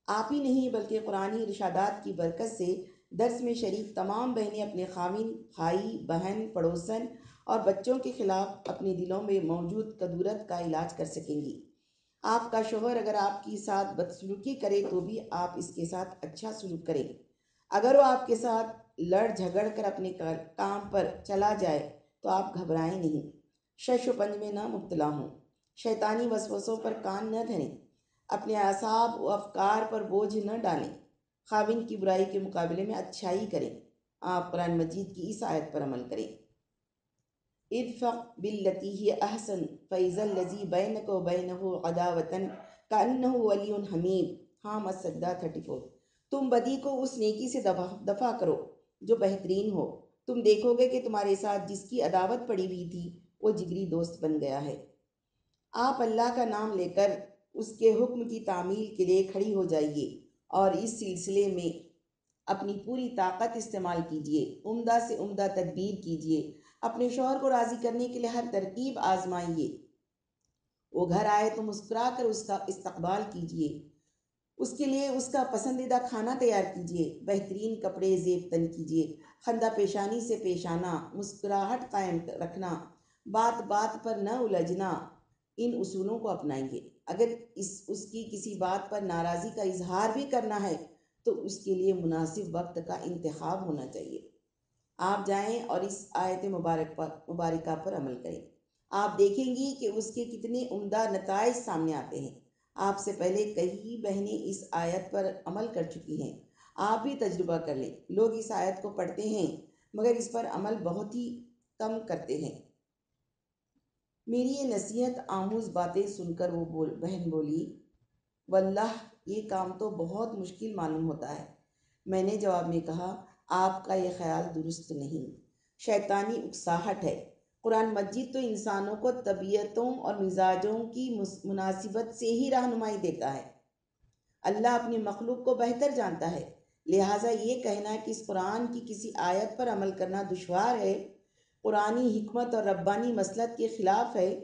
آپ ہی نہیں بلکہ قرآن ارشادات کی برکت سے درس میں شریک تمام بہنیں اپنے خامن بھائی، بہن، پڑوسن اور بچوں کے خلاف اپنے دلوں میں موجود قدورت کا علاج کر سکیں گی۔ آپ کا شوہر اگر آپ کی ساتھ بدسلوکی کرے تو بھی آپ اس کے ساتھ اچھا سلوک کریں۔ اگر وہ آپ کے ساتھ لڑ جھگڑ کر اپنے کام پر چلا جائے تو آپ گھبرائیں نہیں۔ شش و پنج میں نہ مبتلا ہوں۔ شیطانی وسوسوں پر کان نہ دھریں۔ اپنے اعصاب و افکار پر بوجھ نہ ڈالیں۔ خاوند کی برائی کے مقابلے میں اچھائی کریں۔ آپ قرآن مجید کی اس آیت پر عمل کریں۔ ادفق باللتی ہی احسن فیض الزی بین کو بین ادا وطن کا ان ولی حمیم۔ ہاں مسدہ تھرٹی فور۔ تم بدی کو اس نیکی سے دفع کرو جو بہترین ہو۔ تم دیکھو گے کہ تمہارے ساتھ جس کی عداوت پڑی ہوئی تھی، وہ جگری دوست بن گیا ہے۔ آپ اللہ کا نام لے کر اس کے حکم کی تعمیل کے لیے کھڑی ہو جائیے اور اس سلسلے میں اپنی پوری طاقت استعمال کیجیے، عمدہ سے عمدہ تدبیر کیجیے، اپنے شوہر کو راضی کرنے کے لیے ہر ترکیب آزمائیے۔ وہ گھر آئے تو مسکرا کر اس کا استقبال کیجیے۔ اس کے لیے اس کا پسندیدہ کھانا تیار کیجیے بہترین کپڑے زیب تن کیجیے خندہ پیشانی سے پیش آنا مسکراہٹ قائم رکھنا۔ بات بات پر نہ الجھنا۔ ان اصولوں کو اپنائیں گے۔ اگر اس اس کی کسی بات پر ناراضی کا اظہار بھی کرنا ہے، تو اس کے لیے مناسب وقت کا انتخاب ہونا چاہیے۔ آپ جائیں اور اس آیت مبارک پر، مبارکہ پر عمل کریں۔ آپ دیکھیں گی کہ اس کے کتنے عمدہ نتائج سامنے آتے ہیں۔ آپ سے پہلے کئی بہنیں اس آیت پر عمل کر چکی ہیں۔ آپ بھی تجربہ کر لیں۔ لوگ اس آیت کو پڑھتے ہیں، مگر اس پر عمل بہت ہی کم کرتے ہیں۔ میری یہ نصیحت آموز باتیں سن کر وہ بول، بہن بولی، واللہ، یہ کام تو بہت مشکل معلوم ہوتا ہے۔ میں نے جواب میں کہا، آپ کا یہ خیال درست نہیں۔ شیطانی اکساہٹ ہے۔ قرآن مجید تو انسانوں کو طبیعتوں اور مزاجوں کی مناسبت سے ہی رہنمائی دیتا ہے۔ اللہ اپنی مخلوق کو بہتر جانتا ہے۔ لہٰذا یہ کہنا کہ اس قرآن کی کسی آیت پر عمل کرنا دشوار ہے، قرآنی حکمت اور ربانی مسلط کے خلاف ہے۔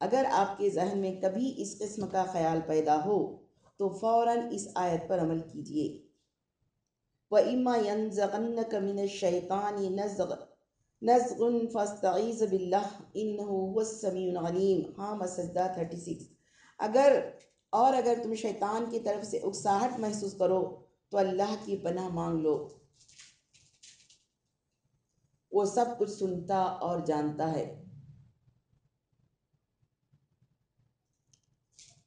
اگر آپ کے ذہن میں کبھی اس قسم کا خیال پیدا ہو، تو فوراً اس آیت پر عمل کیجیے وَإِمَّا يَنزَغَنَّكَ مِنَ الشَّيْطَانِ نَزْغٌ فَاسْتَعِيذَ بِاللَّهِ إِنَّهُ هُوَ السَّمِيعُ الْعَلِيمُ ہاں مسجدہ 36 اگر، اور اگر تم شیطان کی طرف سے اکساہٹ محسوس کرو، تو اللہ کی پناہ مانگ لو۔ وہ سب کچھ سنتا اور جانتا ہے۔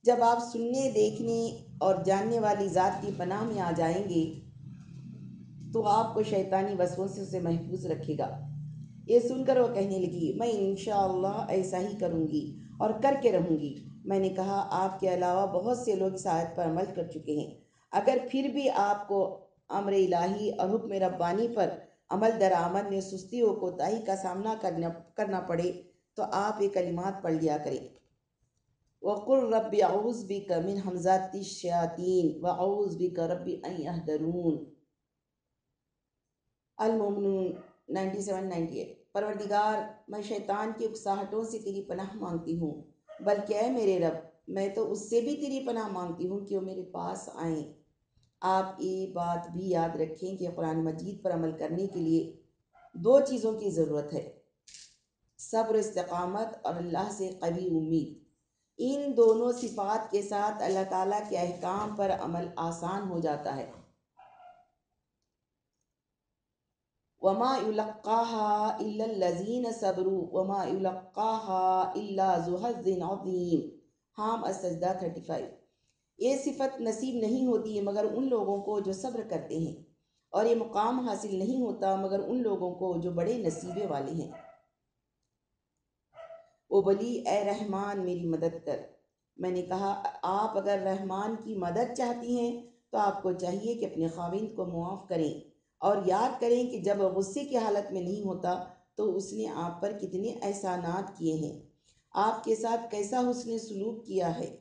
جب آپ سننے، دیکھنے اور جاننے والی ذات کی پناہ میں آ جائیں گے، تو آپ کو شیطانی وسوسے سے محفوظ رکھے گا۔ یہ سن کر وہ کہنے لگی، میں انشاءاللہ ایسا ہی کروں گی اور کر کے رہوں گی۔ میں نے کہا، آپ کے علاوہ بہت سے لوگ اس آیت پر عمل کر چکے ہیں۔ اگر پھر بھی آپ کو امر الہی اور حکم ربانی پر عمل درآمد میں سستی و کوتاہی کا سامنا کرنا کرنا پڑے تو آپ یہ کلمات پڑھ لیا کریں۔ وقل رب اعوذ بک من حمزات الشیاطین واعوذ بک رب ان یحضرون المومنون 97-98 پروردگار، میں شیطان کی اکساہٹوں سے تیری پناہ مانگتی ہوں۔ بلکہ اے میرے رب، میں تو اس سے بھی تیری پناہ مانگتی ہوں کہ وہ میرے پاس آئیں۔ آپ یہ بات بھی یاد رکھیں کہ قرآن مجید پر عمل کرنے کے لیے دو چیزوں کی ضرورت ہے۔ صبر استقامت اور اللہ سے قوی امید۔ ان دونوں صفات کے ساتھ اللہ تعالیٰ کے احکام پر عمل آسان ہو جاتا ہے۔ وما يلقاها الا الذين صبروا وما يلقاها الا ذو حظ عظيم۔ حام السجدہ 35 یہ صفت نصیب نہیں ہوتی ہے مگر ان لوگوں کو جو صبر کرتے ہیں، اور یہ مقام حاصل نہیں ہوتا مگر ان لوگوں کو جو بڑے نصیبے والے ہیں۔ او بلی اے رحمان، میری مدد کر۔ میں نے کہا، آپ اگر رحمان کی مدد چاہتی ہیں تو آپ کو چاہیے کہ اپنے خاوند کو معاف کریں۔ اور یاد کریں کہ جب غصے کی حالت میں نہیں ہوتا تو اس نے آپ پر کتنے احسانات کیے ہیں۔ آپ کے ساتھ کیسا حسن سلوک کیا ہے؟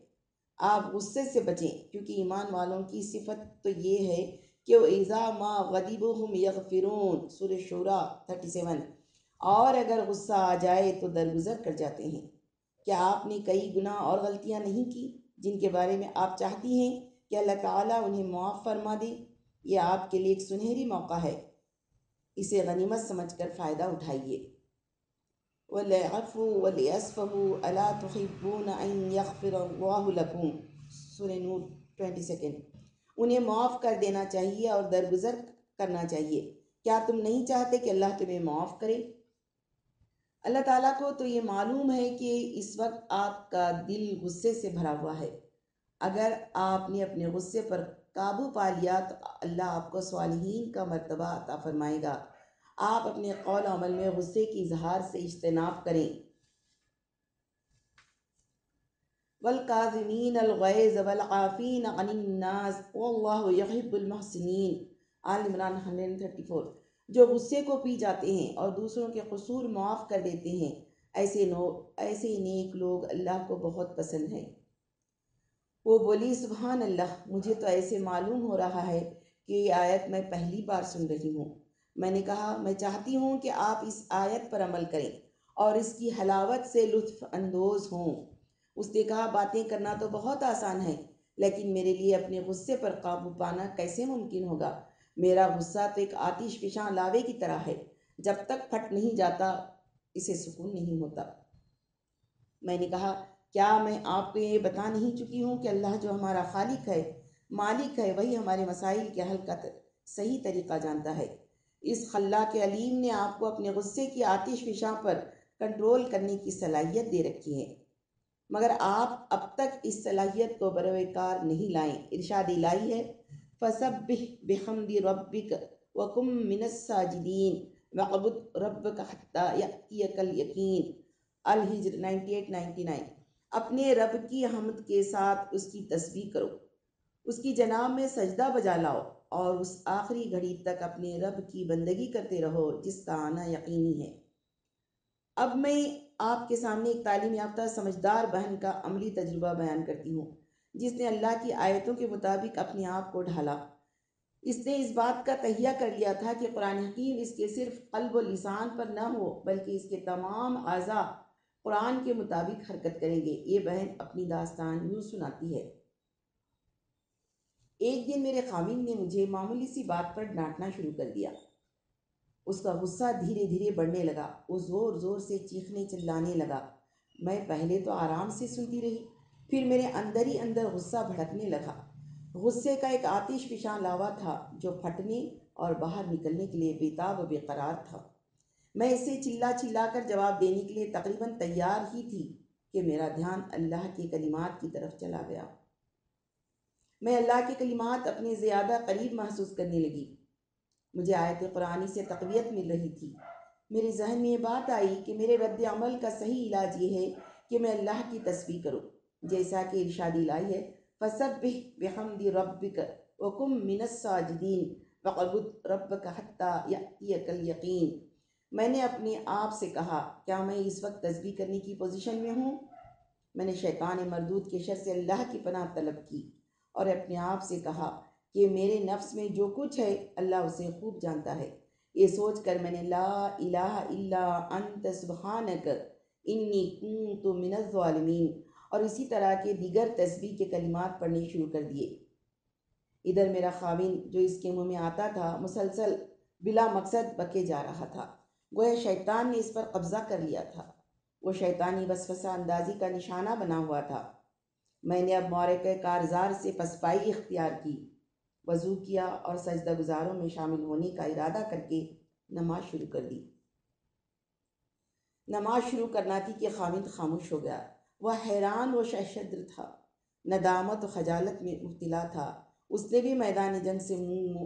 آپ غصے سے بچیں، کیونکہ ایمان والوں کی صفت تو یہ ہے کہ وہ ایزا ما غدیبہم یغفرون سورہ شورا 37 اور اگر غصہ آ جائے تو درگزر کر جاتے ہیں۔ کیا آپ نے کئی گناہ اور غلطیاں نہیں کی جن کے بارے میں آپ چاہتی ہیں؟ کہ اللہ تعالیٰ انہیں معاف فرما دے؟ یہ آپ کے لیے ایک سنہری موقع ہے۔ اسے غنیمت سمجھ کر فائدہ اٹھائیے۔ وَلْيَعْفُوا وَلْيَصْفَحُوا أَلَا تُحِبُّونَ أَن يَغْفِرَ اللَّهُ لَكُمْ۔ سورہ نور 22 انہیں معاف کر دینا چاہیے اور درگزر کرنا چاہیے۔ کیا تم نہیں چاہتے کہ اللہ تمہیں معاف کرے؟ اللہ تعالیٰ کو تو یہ معلوم ہے کہ اس وقت آپ کا دل غصے سے بھرا ہوا ہے۔ اگر آپ نے اپنے غصے پر قابو پا لیا تو اللہ آپ کو صالحین کا مرتبہ عطا فرمائے گا۔ آپ اپنے قول و عمل میں غصے کی اظہار سے اجتناب کریں۔ والکاظمین الغیظ والعافین عن الناس واللہ یحب المحسنین آل عمران 134 جو غصے کو پی جاتے ہیں اور دوسروں کے قصور معاف کر دیتے ہیں، ایسے نو ایسے نیک لوگ اللہ کو بہت پسند ہیں۔ وہ بولی، سبحان اللہ، مجھے تو ایسے معلوم ہو رہا ہے کہ یہ آیت میں پہلی بار سن رہی ہوں۔ میں نے کہا، میں چاہتی ہوں کہ آپ اس آیت پر عمل کریں اور اس کی حلاوت سے لطف اندوز ہوں۔ اس نے کہا، باتیں کرنا تو بہت آسان ہے، لیکن میرے لیے اپنے غصے پر قابو پانا کیسے ممکن ہوگا؟ میرا غصہ تو ایک آتش فشاں لاوے کی طرح ہے۔ جب تک پھٹ نہیں جاتا، اسے سکون نہیں ہوتا۔ میں نے کہا کیا میں آپ کو یہ بتا نہیں چکی ہوں کہ اللہ جو ہمارا خالق ہے، مالک ہے، وہی ہمارے مسائل کے حل کا صحیح طریقہ جانتا ہے۔ اس خلا کے علیم نے آپ کو اپنے غصے کی آتش فشاں پر کنٹرول کرنے کی صلاحیت دے رکھی ہے۔ مگر آپ اب تک اس صلاحیت کو بروے کار نہیں لائیں۔ ارشاد لائی ہے، فَسَبِّحْ بِحَمْدِ رَبِّكَ وَكُمْ مِنَ السَّاجِدِينَ وَقَبُدْ رَبَّكَ حَتَّى يَأْتِيَكَ الْيَقِينَ الحجر 98-99 اپنے رب کی حمد کے ساتھ اس کی تسبیح کرو۔ اس کی جناب میں سجدہ بجا لاؤ اور اس آخری گھڑی تک اپنے رب کی بندگی کرتے رہو جس کا آنا یقینی ہے۔ اب میں آپ کے سامنے ایک تعلیم یافتہ سمجھدار بہن کا عملی تجربہ بیان کرتی ہوں، جس نے اللہ کی آیتوں کے مطابق اپنے آپ کو ڈھالا۔ اس نے اس بات کا تہیہ کر لیا تھا کہ قرآن حکیم اس کے صرف قلب و لسان پر نہ ہو، بلکہ اس کے تمام اعضاء قرآن کے مطابق حرکت کریں گے۔ یہ بہن اپنی داستان یوں سناتی ہے۔ ایک دن میرے خامین نے مجھے معمولی سی بات پر ڈانٹنا شروع کر دیا۔ اس کا غصہ دھیرے دھیرے بڑھنے لگا۔ وہ زور زور سے چیخنے چلانے لگا۔ میں پہلے تو آرام سے سنتی رہی، پھر میرے اندر ہی اندر غصہ بھڑکنے لگا۔ غصے کا ایک آتش فشاں لاوا تھا جو پھٹنے اور باہر نکلنے کے لیے بیتاب و بے قرار تھا۔ میں اسے چلا چلا کر جواب دینے کے لیے تقریباً تیار ہی تھی کہ میرا دھیان اللہ کے کلمات کی طرف چلا گیا۔ میں اللہ کے کلمات اپنے زیادہ قریب محسوس کرنے لگی۔ مجھے آیت قرآنی سے تقویت مل رہی تھی۔ میرے ذہن میں یہ بات آئی کہ میرے رد عمل کا صحیح علاج یہ ہے کہ میں اللہ کی تصویر کروں۔ جیسا کہ ارشادی لائی ہے، فَسَبِّحْ بِحَمْدِ رَبِّكَ وَكُمْ مِنَ السَّاجِدِينَ وَقَبُدْ رَبَّكَ حَتَّى يَأْتِيَكَ الْيَقِينَ میں نے اپنے آپ سے کہا، کیا میں اس وقت تصویر کرنے کی پوزیشن میں ہوں؟ میں نے شیطان مردود کے شر سے اللہ کی پناہ طلب کی اور اپنے آپ سے کہا کہ میرے نفس میں جو کچھ ہے، اللہ اسے خوب جانتا ہے۔ یہ سوچ کر میں نے لا الہ الا انت سبحانک، انی کنت من الظالمین، اور اسی طرح کے دیگر تسبیح کے کلمات پڑھنے شروع کر دیے۔ ادھر میرا خاوین جو اس کے منہ میں آتا تھا، مسلسل بلا مقصد بکے جا رہا تھا۔ گویا شیطان نے اس پر قبضہ کر لیا تھا۔ وہ شیطانی وسوسہ اندازی کا نشانہ بنا ہوا تھا۔ میں نے اب مورک کارزار سے پسپائی اختیار کی۔ وضو کیا اور سجدہ گزاروں میں شامل ہونے کا ارادہ کر کے نماز شروع کر دی۔ نماز شروع کرنا تھی کہ خامد خاموش ہو گیا۔ وہ حیران و ششدر تھا۔ ندامت و خجالت میں مبتلا تھا۔ اس نے بھی میدان جنگ سے منہ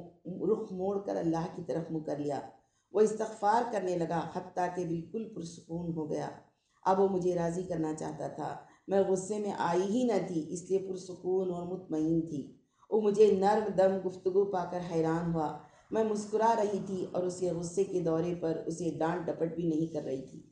رخ موڑ کر اللہ کی طرف منہ کر لیا۔ وہ استغفار کرنے لگا، حتیٰ کہ بالکل پرسکون ہو گیا۔ اب وہ مجھے راضی کرنا چاہتا تھا۔ میں غصے میں آئی ہی نہ تھی، اس لیے پرسکون اور مطمئن تھی۔ وہ مجھے نرم دم گفتگو پا کر حیران ہوا۔ میں مسکرا رہی تھی اور اسے غصے کے دورے پر اسے ڈانٹ ڈپٹ بھی نہیں کر رہی تھی۔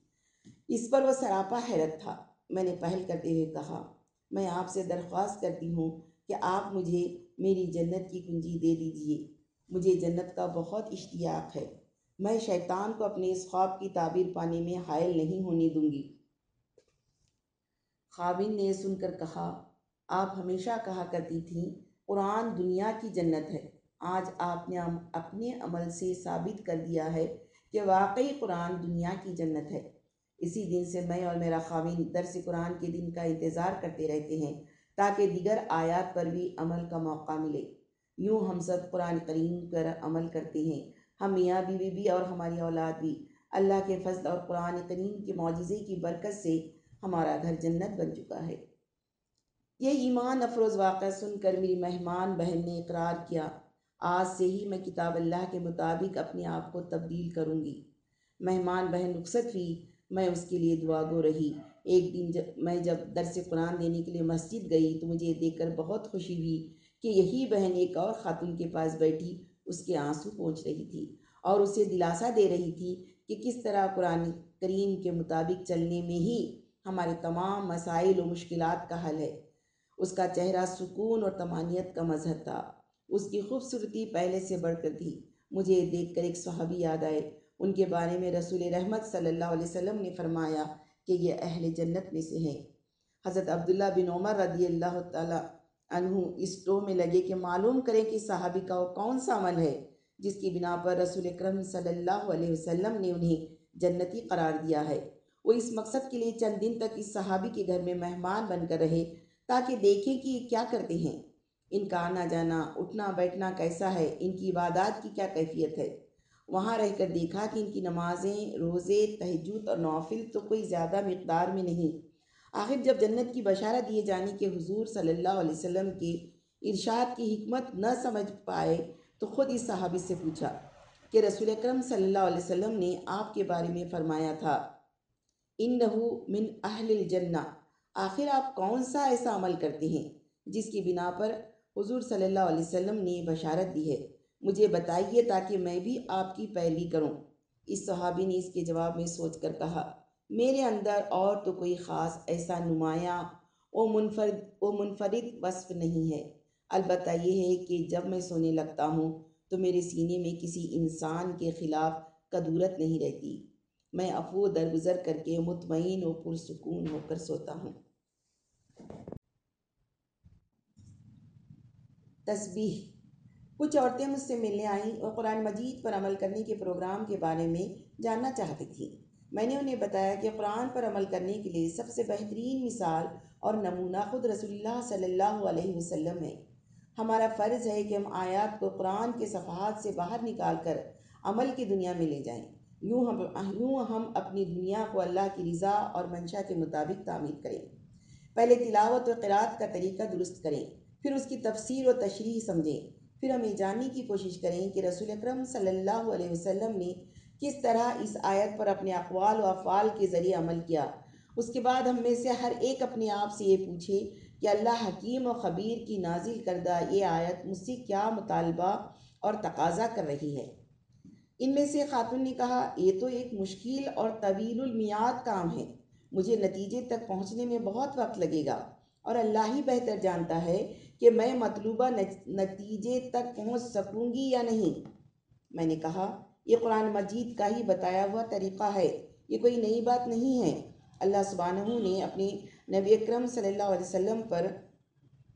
اس پر وہ سراپا حیرت تھا۔ میں نے پہل کرتے ہوئے کہا، میں آپ سے درخواست کرتی ہوں کہ آپ مجھے میری جنت کی کنجی دے دیجیے۔ مجھے جنت کا بہت اشتیاق ہے۔ میں شیطان کو اپنے اس خواب کی تعبیر پانے میں حائل نہیں ہونے دوں گی۔ خاوند نے سن کر کہا، آپ ہمیشہ کہا کرتی تھیں، قرآن دنیا کی جنت ہے۔ آج آپ نے اپنے عمل سے ثابت کر دیا ہے کہ واقعی قرآن دنیا کی جنت ہے۔ اسی دن سے میں اور میرا خاوند درس قرآن کے دن کا انتظار کرتے رہتے ہیں تاکہ دیگر آیات پر بھی عمل کا موقع ملے۔ یوں ہم سب قرآن کریم پر عمل کرتے ہیں۔ ہم میاں، بیوی بھی اور ہماری اولاد بھی۔ اللہ کے فضل اور قرآن کریم کے معجزے کی برکت سے ہمارا گھر جنت بن چکا ہے۔ یہ ایمان افروز واقعہ سن کر میری مہمان، بہن نے اقرار کیا۔ آج سے ہی میں کتاب اللہ کے مطابق اپنے آپ کو تبدیل کروں گی۔ مہمان، بہن رخصت ہوئی۔ میں اس کے لیے دعا گو رہی۔ ایک دن جب میں جب درس قرآن دینے کے لیے مسجد گئی تو مجھے دیکھ کر بہت خوشی ہوئی کہ یہی بہن ایک اور خاتون کے پاس بیٹھی۔ اس کے آنسو پہنچ رہی تھی اور اسے دلاسا دے رہی تھی کہ کس طرح قرآن کریم کے مطابق چلنے میں ہی ہمارے تمام مسائل و مشکلات کا حل ہے۔ اس کا چہرہ سکون اور تمانیت کا مظہر تھا۔ اس کی خوبصورتی پہلے سے بڑھ کر تھی۔ مجھے دیکھ کر ایک صحابی یاد آئے۔ ان کے بارے میں رسول رحمت صلی اللہ علیہ وسلم نے فرمایا کہ یہ اہل جنت میں سے ہیں۔ حضرت عبداللہ بن عمر رضی اللہ تعالیٰ عنہ اس ٹو میں لگے کہ معلوم کریں کہ صحابی کا وہ کون سا عمل ہے، جس کی بنا پر رسول اکرم صلی اللہ علیہ وسلم نے انہیں جنتی قرار دیا ہے۔ وہ اس مقصد کے لیے چند دن تک اس صحابی کے گھر میں مہمان بن کر رہے تاکہ دیکھیں کہ یہ کیا کرتے ہیں۔ ان کا آنا جانا، اٹھنا، بیٹھنا کیسا ہے، ان کی عبادات کی کیا کیفیت ہے۔ وہاں رہ کر دیکھا کہ ان کی نمازیں، روزے، تہجد اور نوافل تو کوئی زیادہ مقدار میں نہیں۔ آخر جب جنت کی بشارت دیے جانے کے حضور صلی اللہ علیہ وسلم کے ارشاد کی حکمت نہ سمجھ پائے، تو خود اس صحابی سے پوچھا کہ رسول اکرم صلی اللہ علیہ وسلم نے آپ کے بارے میں فرمایا تھا، انہو من اہل الجنہ، آخر آپ کون سا ایسا عمل کرتے ہیں جس کی بنا پر حضور صلی اللہ علیہ وسلم نے بشارت دی ہے؟ مجھے بتائیے تاکہ میں بھی آپ کی پیروی کروں۔ اس صحابی نے اس کے جواب میں سوچ کر کہا میرے اندر اور تو کوئی خاص ایسا نمایاں و منفرد و منفرد وصف نہیں ہے۔ البتہ یہ ہے کہ جب میں سونے لگتا ہوں تو میرے سینے میں کسی انسان کے خلاف قدورت نہیں رہتی۔ میں افو درگزر کر کے مطمئن و پرسکون ہو کر سوتا ہوں۔ تسبیح۔ کچھ عورتیں مجھ سے ملنے آئیں اور قرآن مجید پر عمل کرنے کے پروگرام کے بارے میں جاننا چاہتی تھیں۔ میں نے انہیں بتایا کہ قرآن پر عمل کرنے کے لیے سب سے بہترین مثال اور نمونہ خود رسول اللہ صلی اللہ علیہ وسلم ہے۔ ہمارا فرض ہے کہ ہم آیات کو قرآن کے صفحات سے باہر نکال کر عمل کی دنیا میں لے جائیں۔ یوں ہم یوں ہم اپنی دنیا کو اللہ کی رضا اور منشا کے مطابق تعمیر کریں۔ پہلے تلاوت و قرآت کا طریقہ درست کریں، پھر اس کی تفسیر و تشریح سمجھیں۔ پھر ہم یہ جاننے کی کوشش کریں کہ رسول اکرم صلی اللہ علیہ وسلم نے کس طرح اس آیت پر اپنے اقوال و افعال کے ذریعے عمل کیا؟ اس کے بعد ہم میں سے ہر ایک اپنے آپ سے یہ پوچھے کہ اللہ حکیم و خبیر کی نازل کردہ یہ آیت مجھ سے کیا مطالبہ اور تقاضا کر رہی ہے؟ ان میں سے خاتون نے کہا، یہ تو ایک مشکل اور طویل المیاد کام ہے۔ مجھے نتیجے تک پہنچنے میں بہت وقت لگے گا۔ اور اللہ ہی بہتر جانتا ہے کہ میں مطلوبہ نتیجے تک پہنچ سکوں گی یا نہیں۔ میں نے کہا یہ قرآن مجید کا ہی بتایا ہوا طریقہ ہے۔ یہ کوئی نئی بات نہیں ہے۔ اللہ سبحانہ نے اپنی نبی اکرم صلی اللہ علیہ وسلم پر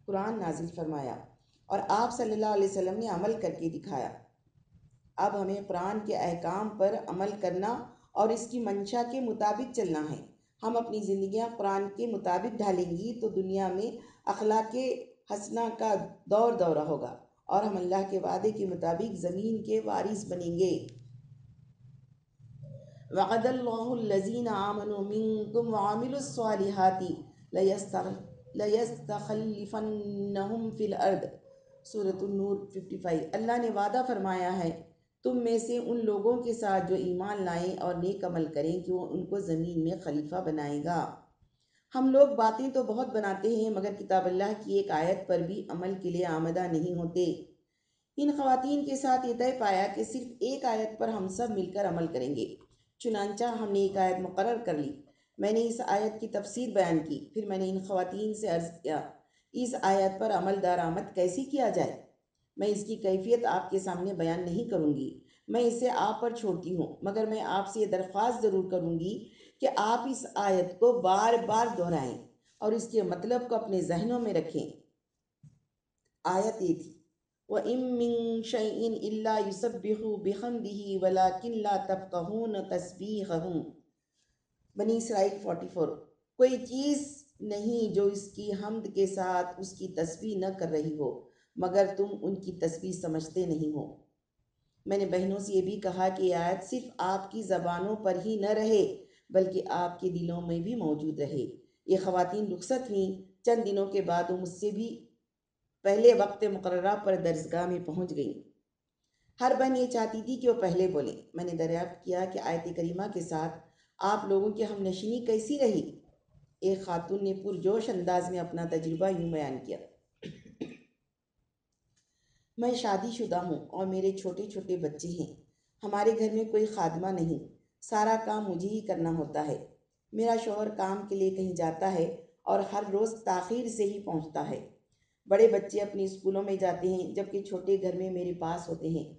قرآن نازل فرمایا اور آپ صلی اللہ علیہ وسلم نے عمل کر کے دکھایا۔ اب ہمیں قرآن کے احکام پر عمل کرنا اور اس کی منشا کے مطابق چلنا ہے۔ ہم اپنی زندگیاں قرآن کے مطابق ڈھالیں گی تو دنیا میں اخلاق حسنہ کا دور دورہ ہوگا اور ہم اللہ کے وعدے کے مطابق زمین کے وارث بنیں گے۔ وعد اللہ الذین آمنوا منکم وعملوا الصالحات لیستخلفنہم فی الارض سورة النور 55 اللہ نے وعدہ فرمایا ہے، تم میں سے ان لوگوں کے ساتھ جو ایمان لائیں اور نیک عمل کریں کہ وہ ان کو زمین میں خلیفہ بنائے گا۔ ہم لوگ باتیں تو بہت بناتے ہیں، مگر کتاب اللہ کی ایک آیت پر بھی عمل کے لیے آمدہ نہیں ہوتے۔ ان خواتین کے ساتھ یہ طے پایا کہ صرف ایک آیت پر ہم سب مل کر عمل کریں گے۔ چنانچہ ہم نے ایک آیت مقرر کر لی۔ میں نے اس آیت کی تفسیر بیان کی، پھر میں نے ان خواتین سے عرض کیا، اس آیت پر عمل درآمد کیسی کیا جائے؟ میں اس کی کیفیت آپ کے سامنے بیان نہیں کروں گی۔ میں اسے آپ پر چھوڑتی ہوں، مگر میں آپ سے یہ درخواست ضرور کروں گی کہ آپ اس آیت کو بار بار دہرائیں اور اس کے مطلب کو اپنے ذہنوں میں رکھیں۔ آیت یہ تھی۔ وَإِن مِّن شَيْءٍ إِلَّا يُسَبِّحُ بِحَمْدِهِ وَلَكِن لَا تَفْقَهُونَ تَسْبِيحَهُمْ۔ بنی اسرائیل 44 کوئی چیز نہیں جو اس کی حمد کے ساتھ اس کی تسبیح نہ کر رہی ہو، مگر تم ان کی تسبیح سمجھتے نہیں ہو۔ میں نے بہنوں سے یہ بھی کہا کہ یہ آیت صرف آپ کی زبانوں پر ہی نہ رہے، بلکہ آپ کے دلوں میں بھی موجود رہے۔ یہ خواتین رخصت ہوئیں، چند دنوں کے بعد وہ مجھ سے بھی پہلے وقت مقررہ پر درسگاہ میں پہنچ گئیں ہر بہن یہ چاہتی تھی کہ وہ پہلے بولیں میں نے دریافت کیا کہ آیت کریمہ کے ساتھ آپ لوگوں کی ہم نشینی کیسی رہی؟ ایک خاتون نے پرجوش انداز میں اپنا تجربہ یوں بیان کیا۔ میں شادی شدہ ہوں اور میرے چھوٹے چھوٹے بچے ہیں۔ ہمارے گھر میں کوئی خادمہ نہیں۔ سارا کام مجھے ہی کرنا ہوتا ہے۔ میرا شوہر کام کے لیے کہیں جاتا ہے اور ہر روز تاخیر سے ہی پہنچتا ہے۔ بڑے بچے اپنی اسکولوں میں جاتے ہیں، جبکہ چھوٹے گھر میں میرے پاس ہوتے ہیں۔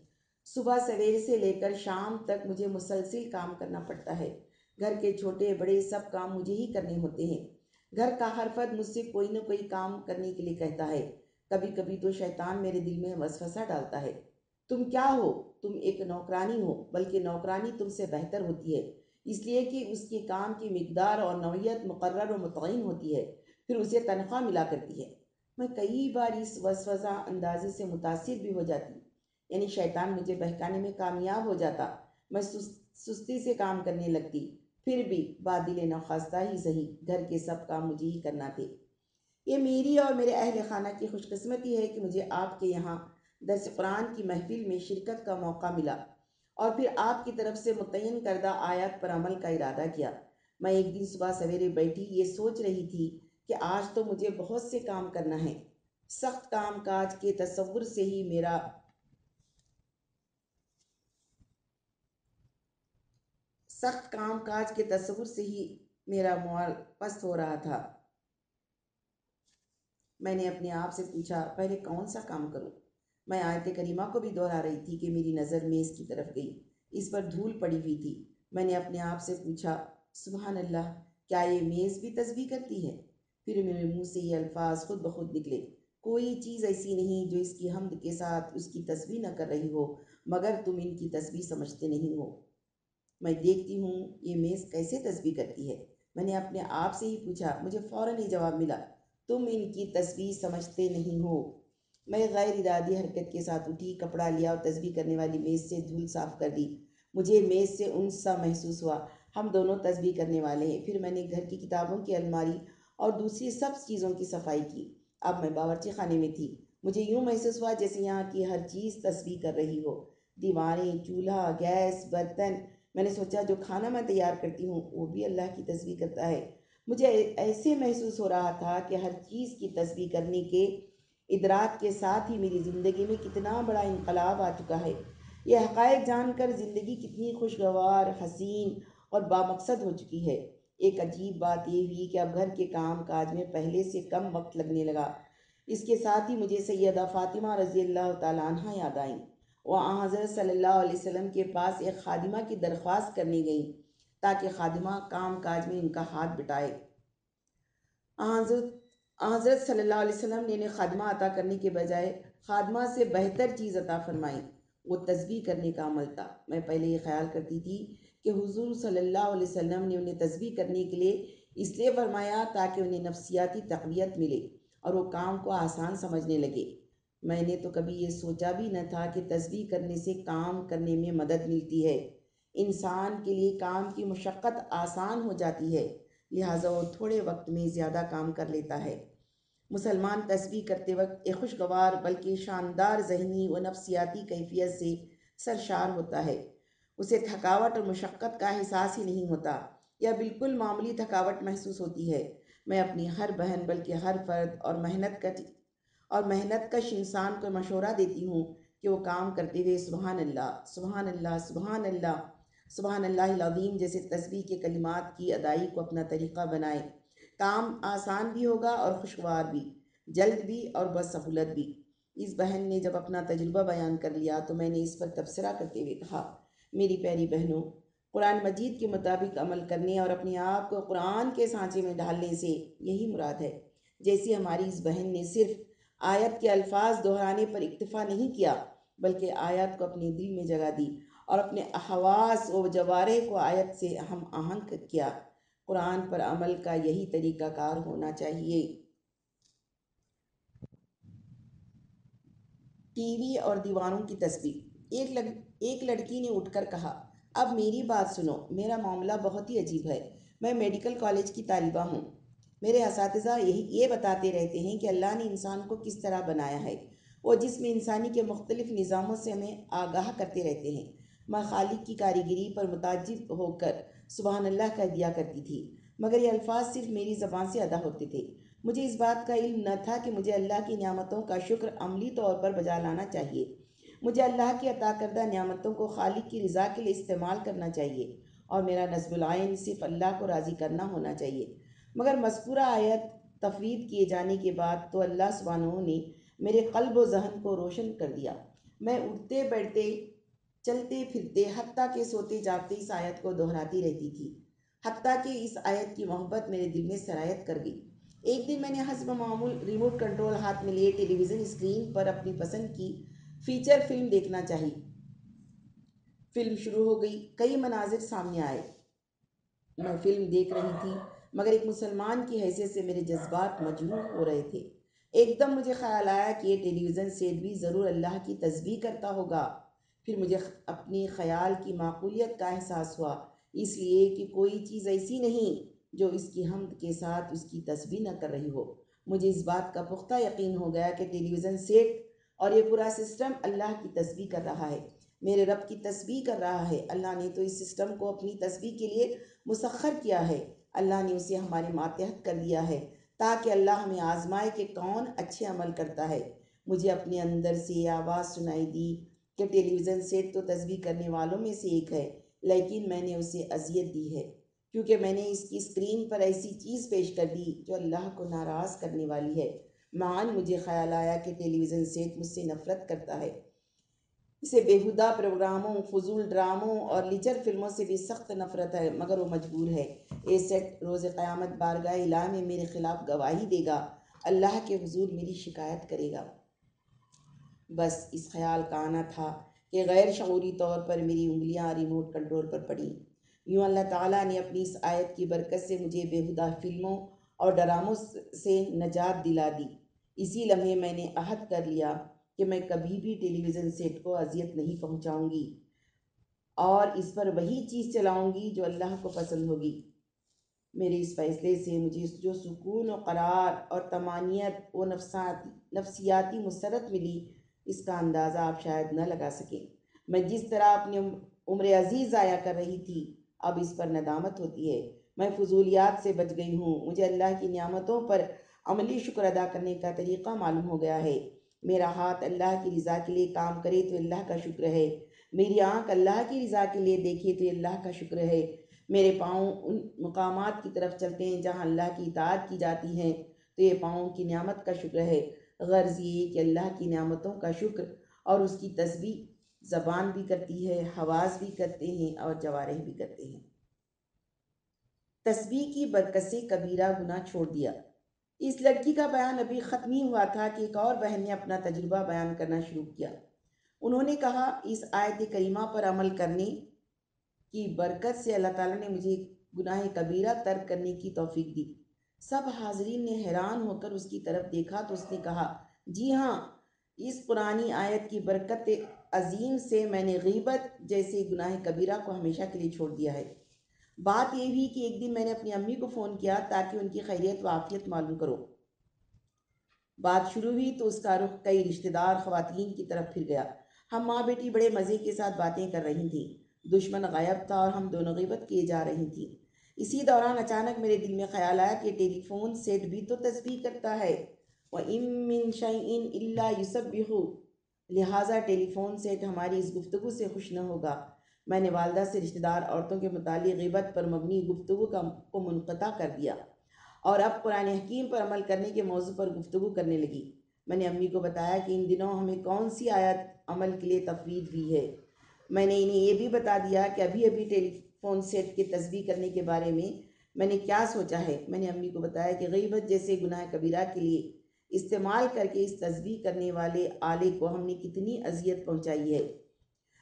صبح سویر سے لے کر شام تک مجھے مسلسل کام کرنا پڑتا ہے۔ گھر کے چھوٹے بڑے سب کام مجھے ہی کرنے ہوتے ہیں۔ گھر کا ہر فرد مجھ سے کوئی نہ کوئی کام کرنے کے لیے کہتا ہے۔ کبھی کبھی تو شیطان میرے دل میں وسوسہ ڈالتا ہے۔ تم کیا ہو؟ تم ایک نوکرانی ہو، بلکہ نوکرانی تم سے بہتر ہوتی ہے۔ اس لیے کہ اس کے کام کی مقدار اور نوعیت مقرر و متعین ہوتی ہے۔ پھر اسے تنخواہ ملا کرتی ہے۔ میں کئی بار اس وسوسہ اندازی سے متاثر بھی ہو جاتی۔ یعنی شیطان مجھے بہکانے میں کامیاب ہو جاتا، میں سستی سے کام کرنے لگتی، پھر بھی بادل نخواستہ ہی صحیح گھر کے سب کام مجھے ہی کرنا تھے۔ یہ میری اور میرے اہل خانہ کی خوش قسمتی ہے کہ مجھے آپ کے یہاں درس قرآن کی محفل میں شرکت کا موقع ملا اور پھر آپ کی طرف سے متعین کردہ آیات پر عمل کا ارادہ کیا۔ میں ایک دن صبح سویرے بیٹھی یہ سوچ رہی تھی کہ آج تو مجھے بہت سے کام کرنا ہے۔ سخت کام کاج کے تصور سے ہی میرا سخت کام کاج کے تصور سے ہی میرا موال پست ہو رہا تھا۔ میں نے اپنے آپ سے پوچھا، پہلے کون سا کام کروں؟ میں آیت کریمہ کو بھی دہرا رہی تھی کہ میری نظر میز کی طرف گئی۔ اس پر دھول پڑی ہوئی تھی۔ میں نے اپنے آپ سے پوچھا، سبحان اللہ، کیا یہ میز بھی تسبیح کرتی ہے؟ پھر میرے منہ سے یہ الفاظ خود بخود نکلے۔ کوئی چیز ایسی نہیں جو اس کی حمد کے ساتھ اس کی تسبیح نہ کر رہی ہو، مگر تم ان کی تسبیح سمجھتے نہیں ہو۔ میں دیکھتی ہوں یہ میز کیسے تسبیح کرتی ہے۔ میں نے اپنے آپ سے ہی پوچھا، مجھے فوراً ہی جواب ملا، تم ان کی تسبیح سمجھتے نہیں ہو۔ میں غیر ارادی حرکت کے ساتھ اٹھی، کپڑا لیا اور تسبیح کرنے والی میز سے دھول صاف کر دی۔ مجھے میز سے ان سا محسوس ہوا۔ ہم دونوں تسبیح کرنے والے ہیں۔ پھر میں نے گھر کی کتابوں کی الماری اور دوسری سب چیزوں کی صفائی کی۔ اب میں باورچی خانے میں تھی۔ مجھے یوں محسوس ہوا جیسے یہاں کی ہر چیز تسبیح کر رہی ہو۔ دیواریں، چولہا، گیس، برتن۔ میں نے سوچا جو کھانا میں تیار کرتی ہوں، وہ بھی اللہ کی تسبیح کرتا ہے۔ مجھے ایسے محسوس ہو رہا تھا کہ ہر چیز کی تسبیح کرنے کے ادراک کے ساتھ ہی میری زندگی میں کتنا بڑا انقلاب آ چکا ہے۔ یہ حقائق جان کر زندگی کتنی خوشگوار، حسین اور بامقصد ہو چکی ہے۔ ایک عجیب بات یہ ہوئی کہ اب گھر کے کام کاج میں پہلے سے کم وقت لگنے لگا۔ اس کے ساتھ ہی مجھے سیدہ فاطمہ رضی اللہ تعالیٰ عنہ یاد آئیں۔ وہ حضرت صلی اللہ علیہ وسلم کے پاس ایک خادمہ کی درخواست کرنے گئیں تاکہ خادمہ کام کاج میں ان کا ہاتھ بٹائے۔ حضرت حضرت صلی اللہ علیہ وسلم نے انہیں خادمہ عطا کرنے کے بجائے خادمہ سے بہتر چیز عطا فرمائی۔ وہ تسبیح کرنے کا عمل تھا۔ میں پہلے یہ خیال کرتی تھی کہ حضور صلی اللہ علیہ وسلم نے انہیں تصویر کرنے کے لیے اس لیے فرمایا تاکہ انہیں نفسیاتی تقویت ملے اور وہ کام کو آسان سمجھنے لگے۔ میں نے تو کبھی یہ سوچا بھی نہ تھا کہ تصویر کرنے سے کام کرنے میں مدد ملتی ہے۔ انسان کے لیے کام کی مشقت آسان ہو جاتی ہے، لہٰذا وہ تھوڑے وقت میں زیادہ کام کر لیتا ہے۔ مسلمان تصویر کرتے وقت ایک خوشگوار بلکہ شاندار ذہنی و نفسیاتی کیفیت سے سرشار ہوتا ہے۔ اسے تھکاوٹ اور مشقت کا احساس ہی نہیں ہوتا یا بالکل معمولی تھکاوٹ محسوس ہوتی ہے۔ میں اپنی ہر بہن بلکہ ہر فرد اور محنت کٹ اور محنت کش انسان کو مشورہ دیتی ہوں کہ وہ کام کرتے ہوئے سبحان اللہ سبحان اللہ سبحان اللہ سبحان اللہ العظیم جیسے تصویر کے کلمات کی ادائی کو اپنا طریقہ بنائے۔ کام آسان بھی ہوگا اور خوشگوار بھی، جلد بھی اور بسہولت بھی۔ اس بہن نے جب اپنا تجربہ بیان کر لیا تو میں نے اس پر تبصرہ کرتے ہوئے کہا میری پیاری بہنوں، قرآن مجید کے مطابق عمل کرنے اور اپنے آپ کو قرآن کے سانچے میں ڈالنے سے یہی مراد ہے۔ جیسے ہماری اس بہن نے صرف آیت کے الفاظ دہرانے پر اکتفا نہیں کیا، بلکہ آیت کو اپنے دل میں جگہ دی اور اپنے احواس و جوارے کو آیت سے ہم آہنگ کیا۔ قرآن پر عمل کا یہی طریقہ کار ہونا چاہیے۔ ٹی وی اور دیواروں کی تصویر۔ ایک لڑ ایک لڑکی نے اٹھ کر کہا، اب میری بات سنو، میرا معاملہ بہت ہی عجیب ہے۔ میں میڈیکل کالج کی طالبہ ہوں۔ میرے اساتذہ یہی یہ بتاتے رہتے ہیں کہ اللہ نے انسان کو کس طرح بنایا ہے۔ وہ جسم انسانی کے مختلف نظاموں سے ہمیں آگاہ کرتے رہتے ہیں۔ میں خالق کی کاریگری پر متعجب ہو کر سبحان اللہ کہہ دیا کرتی تھی، مگر یہ الفاظ صرف میری زبان سے ادا ہوتے تھے۔ مجھے اس بات کا علم نہ تھا کہ مجھے اللہ کی نعمتوں کا شکر عملی طور پر بجا لانا چاہیے۔ مجھے اللہ کی عطا کردہ نعمتوں کو خالق کی رضا کے لیے استعمال کرنا چاہیے اور میرا نصب العین صرف اللہ کو راضی کرنا ہونا چاہیے۔ مگر مذکورہ آیت تفوید کیے جانے کے بعد تو اللہ سبحانہ نے میرے قلب و ذہن کو روشن کر دیا۔ میں اٹھتے بیٹھتے، چلتے پھرتے، حتیٰ کہ سوتے جاگتے اس آیت کو دہراتی رہتی تھی۔ حتیٰ کہ اس آیت کی محبت میرے دل میں سرایت کر گئی۔ ایک دن میں نے حسب معمول ریموٹ کنٹرول ہاتھ میں لیے ٹیلی ویژن اسکرین پر اپنی پسند کی۔ فیچر فلم دیکھنا چاہی فلم شروع ہو گئی، کئی مناظر سامنے آئے۔ میں فلم دیکھ رہی تھی، مگر ایک مسلمان کی حیثیت سے میرے جذبات مجروح ہو رہے تھے۔ ایک دم مجھے خیال آیا کہ یہ ٹیلی ویژن سیٹ بھی ضرور اللہ کی تسبیح کرتا ہوگا۔ پھر مجھے اپنی خیال کی معقولیت کا احساس ہوا، اس لیے کہ کوئی چیز ایسی نہیں جو اس کی حمد کے ساتھ اس کی تسبیح نہ کر رہی ہو۔ مجھے اس بات کا پختہ یقین ہو گیا کہ ٹیلی ویژن سیٹ اور یہ پورا سسٹم اللہ کی تسبیح کر رہا ہے۔ میرے رب کی تسبیح کر رہا ہے۔ اللہ نے تو اس سسٹم کو اپنی تسبیح کے لیے مسخر کیا ہے۔ اللہ نے اسے ہمارے ماتحت کر دیا ہے تاکہ اللہ ہمیں آزمائے کہ کون اچھے عمل کرتا ہے۔ مجھے اپنے اندر سے یہ آواز سنائی دی کہ ٹیلی ویژن سیٹ تو تصویر کرنے والوں میں سے ایک ہے، لیکن میں نے اسے اذیت دی ہے۔ کیونکہ میں نے اس کی اسکرین پر ایسی چیز پیش کر دی جو اللہ کو ناراض کرنے والی ہے۔ مان مجھے خیال آیا کہ ٹیلی ویژن سیٹ مجھ سے نفرت کرتا ہے۔ اسے بیہودہ پروگراموں، فضول ڈراموں اور لیچر فلموں سے بھی سخت نفرت ہے، مگر وہ مجبور ہے۔ اے سیٹ روز قیامت بارگاہ الہ میں میرے خلاف گواہی دے گا۔ اللہ کے حضور میری شکایت کرے گا۔ بس اس خیال کا آنا تھا کہ غیر شعوری طور پر میری انگلیاں ریموٹ کنٹرول پر پڑیں۔ یوں اللہ تعالیٰ نے اپنی اس آیت کی برکت سے مجھے بیہودہ فلموں اور ڈراموں سے نجات دلا دی۔ اسی لمحے میں نے عہد کر لیا کہ میں کبھی بھی ٹیلی ویژن سیٹ کو اذیت نہیں پہنچاؤں گی اور اس پر وہی چیز چلاؤں گی جو اللہ کو پسند ہوگی۔ میرے اس فیصلے سے مجھے جو سکون و قرار اور تمانیت و نفساتی نفسیاتی مسرت ملی، اس کا اندازہ آپ شاید نہ لگا سکیں۔ میں جس طرح اپنی عمر عزیز ضائع کر رہی تھی، اب اس پر ندامت ہوتی ہے۔ میں فضولیات سے بچ گئی ہوں۔ مجھے اللہ کی نعمتوں پر عملی شکر ادا کرنے کا طریقہ معلوم ہو گیا ہے۔ میرا ہاتھ اللہ کی رضا کے لیے کام کرے تو اللہ کا شکر ہے۔ میری آنکھ اللہ کی رضا کے لیے دیکھے تو اللہ کا شکر ہے۔ میرے پاؤں ان مقامات کی طرف چلتے ہیں جہاں اللہ کی اطاعت کی جاتی ہیں۔ تو یہ پاؤں کی نعمت کا شکر ہے۔ غرض یہ کہ اللہ کی نعمتوں کا شکر اور اس کی تسبیح زبان بھی کرتی ہے، حواس بھی کرتے ہیں اور جوارح بھی کرتے ہیں۔ تسبیح کی برکت سے کبیرہ گناہ چھوڑ دیا۔ اس لڑکی کا بیان ابھی ختم ہی ہوا تھا کہ ایک اور بہن نے اپنا تجربہ بیان کرنا شروع کیا۔ انہوں نے کہا، اس آیت کریمہ پر عمل کرنے کی برکت سے اللہ تعالیٰ نے مجھے گناہ کبیرہ ترک کرنے کی توفیق دی۔ سب حاضرین نے حیران ہو کر اس کی طرف دیکھا تو اس نے کہا جی ہاں اس پرانی آیت کی برکت عظیم سے میں نے غیبت جیسے گناہ کبیرہ کو ہمیشہ کے لیے چھوڑ دیا ہے۔ بات یہ بھی کہ ایک دن میں نے اپنی امی کو فون کیا تاکہ ان کی خیریت و عافیت معلوم کرو۔ بات شروع ہوئی تو اس کا رخ کئی رشتہ دار خواتین کی طرف پھر گیا۔ ہم ماں بیٹی بڑے مزے کے ساتھ باتیں کر رہی تھیں۔ دشمن غائب تھا اور ہم دونوں غیبت کیے جا رہی تھیں۔ اسی دوران اچانک میرے دل میں خیال آیا کہ ٹیلی فون سیٹ بھی تو تسبیح کرتا ہے۔ وَإِن مِّن شَيْءٍ إِلَّا يُسَبِّحُ لہٰذا ٹیلی فون سیٹ ہماری اس گفتگو سے خوش نہ ہوگا۔ میں نے والدہ سے رشتہ دار عورتوں کے متعلق غیبت پر مبنی گفتگو کا کو منقطع کر دیا اور اب قرآن حکیم پر عمل کرنے کے موضوع پر گفتگو کرنے لگی۔ میں نے امی کو بتایا کہ ان دنوں ہمیں کون سی آیت عمل کے لیے تفویض ہوئی ہے۔ میں نے انہیں یہ بھی بتا دیا کہ ابھی ابھی ٹیلی فون سیٹ کی تصویر کرنے کے بارے میں میں نے کیا سوچا ہے۔ میں نے امی کو بتایا کہ غیبت جیسے گناہ کبیرہ کے لیے استعمال کر کے اس تصویر کرنے والے آلے کو ہم نے کتنی اذیت پہنچائی ہے۔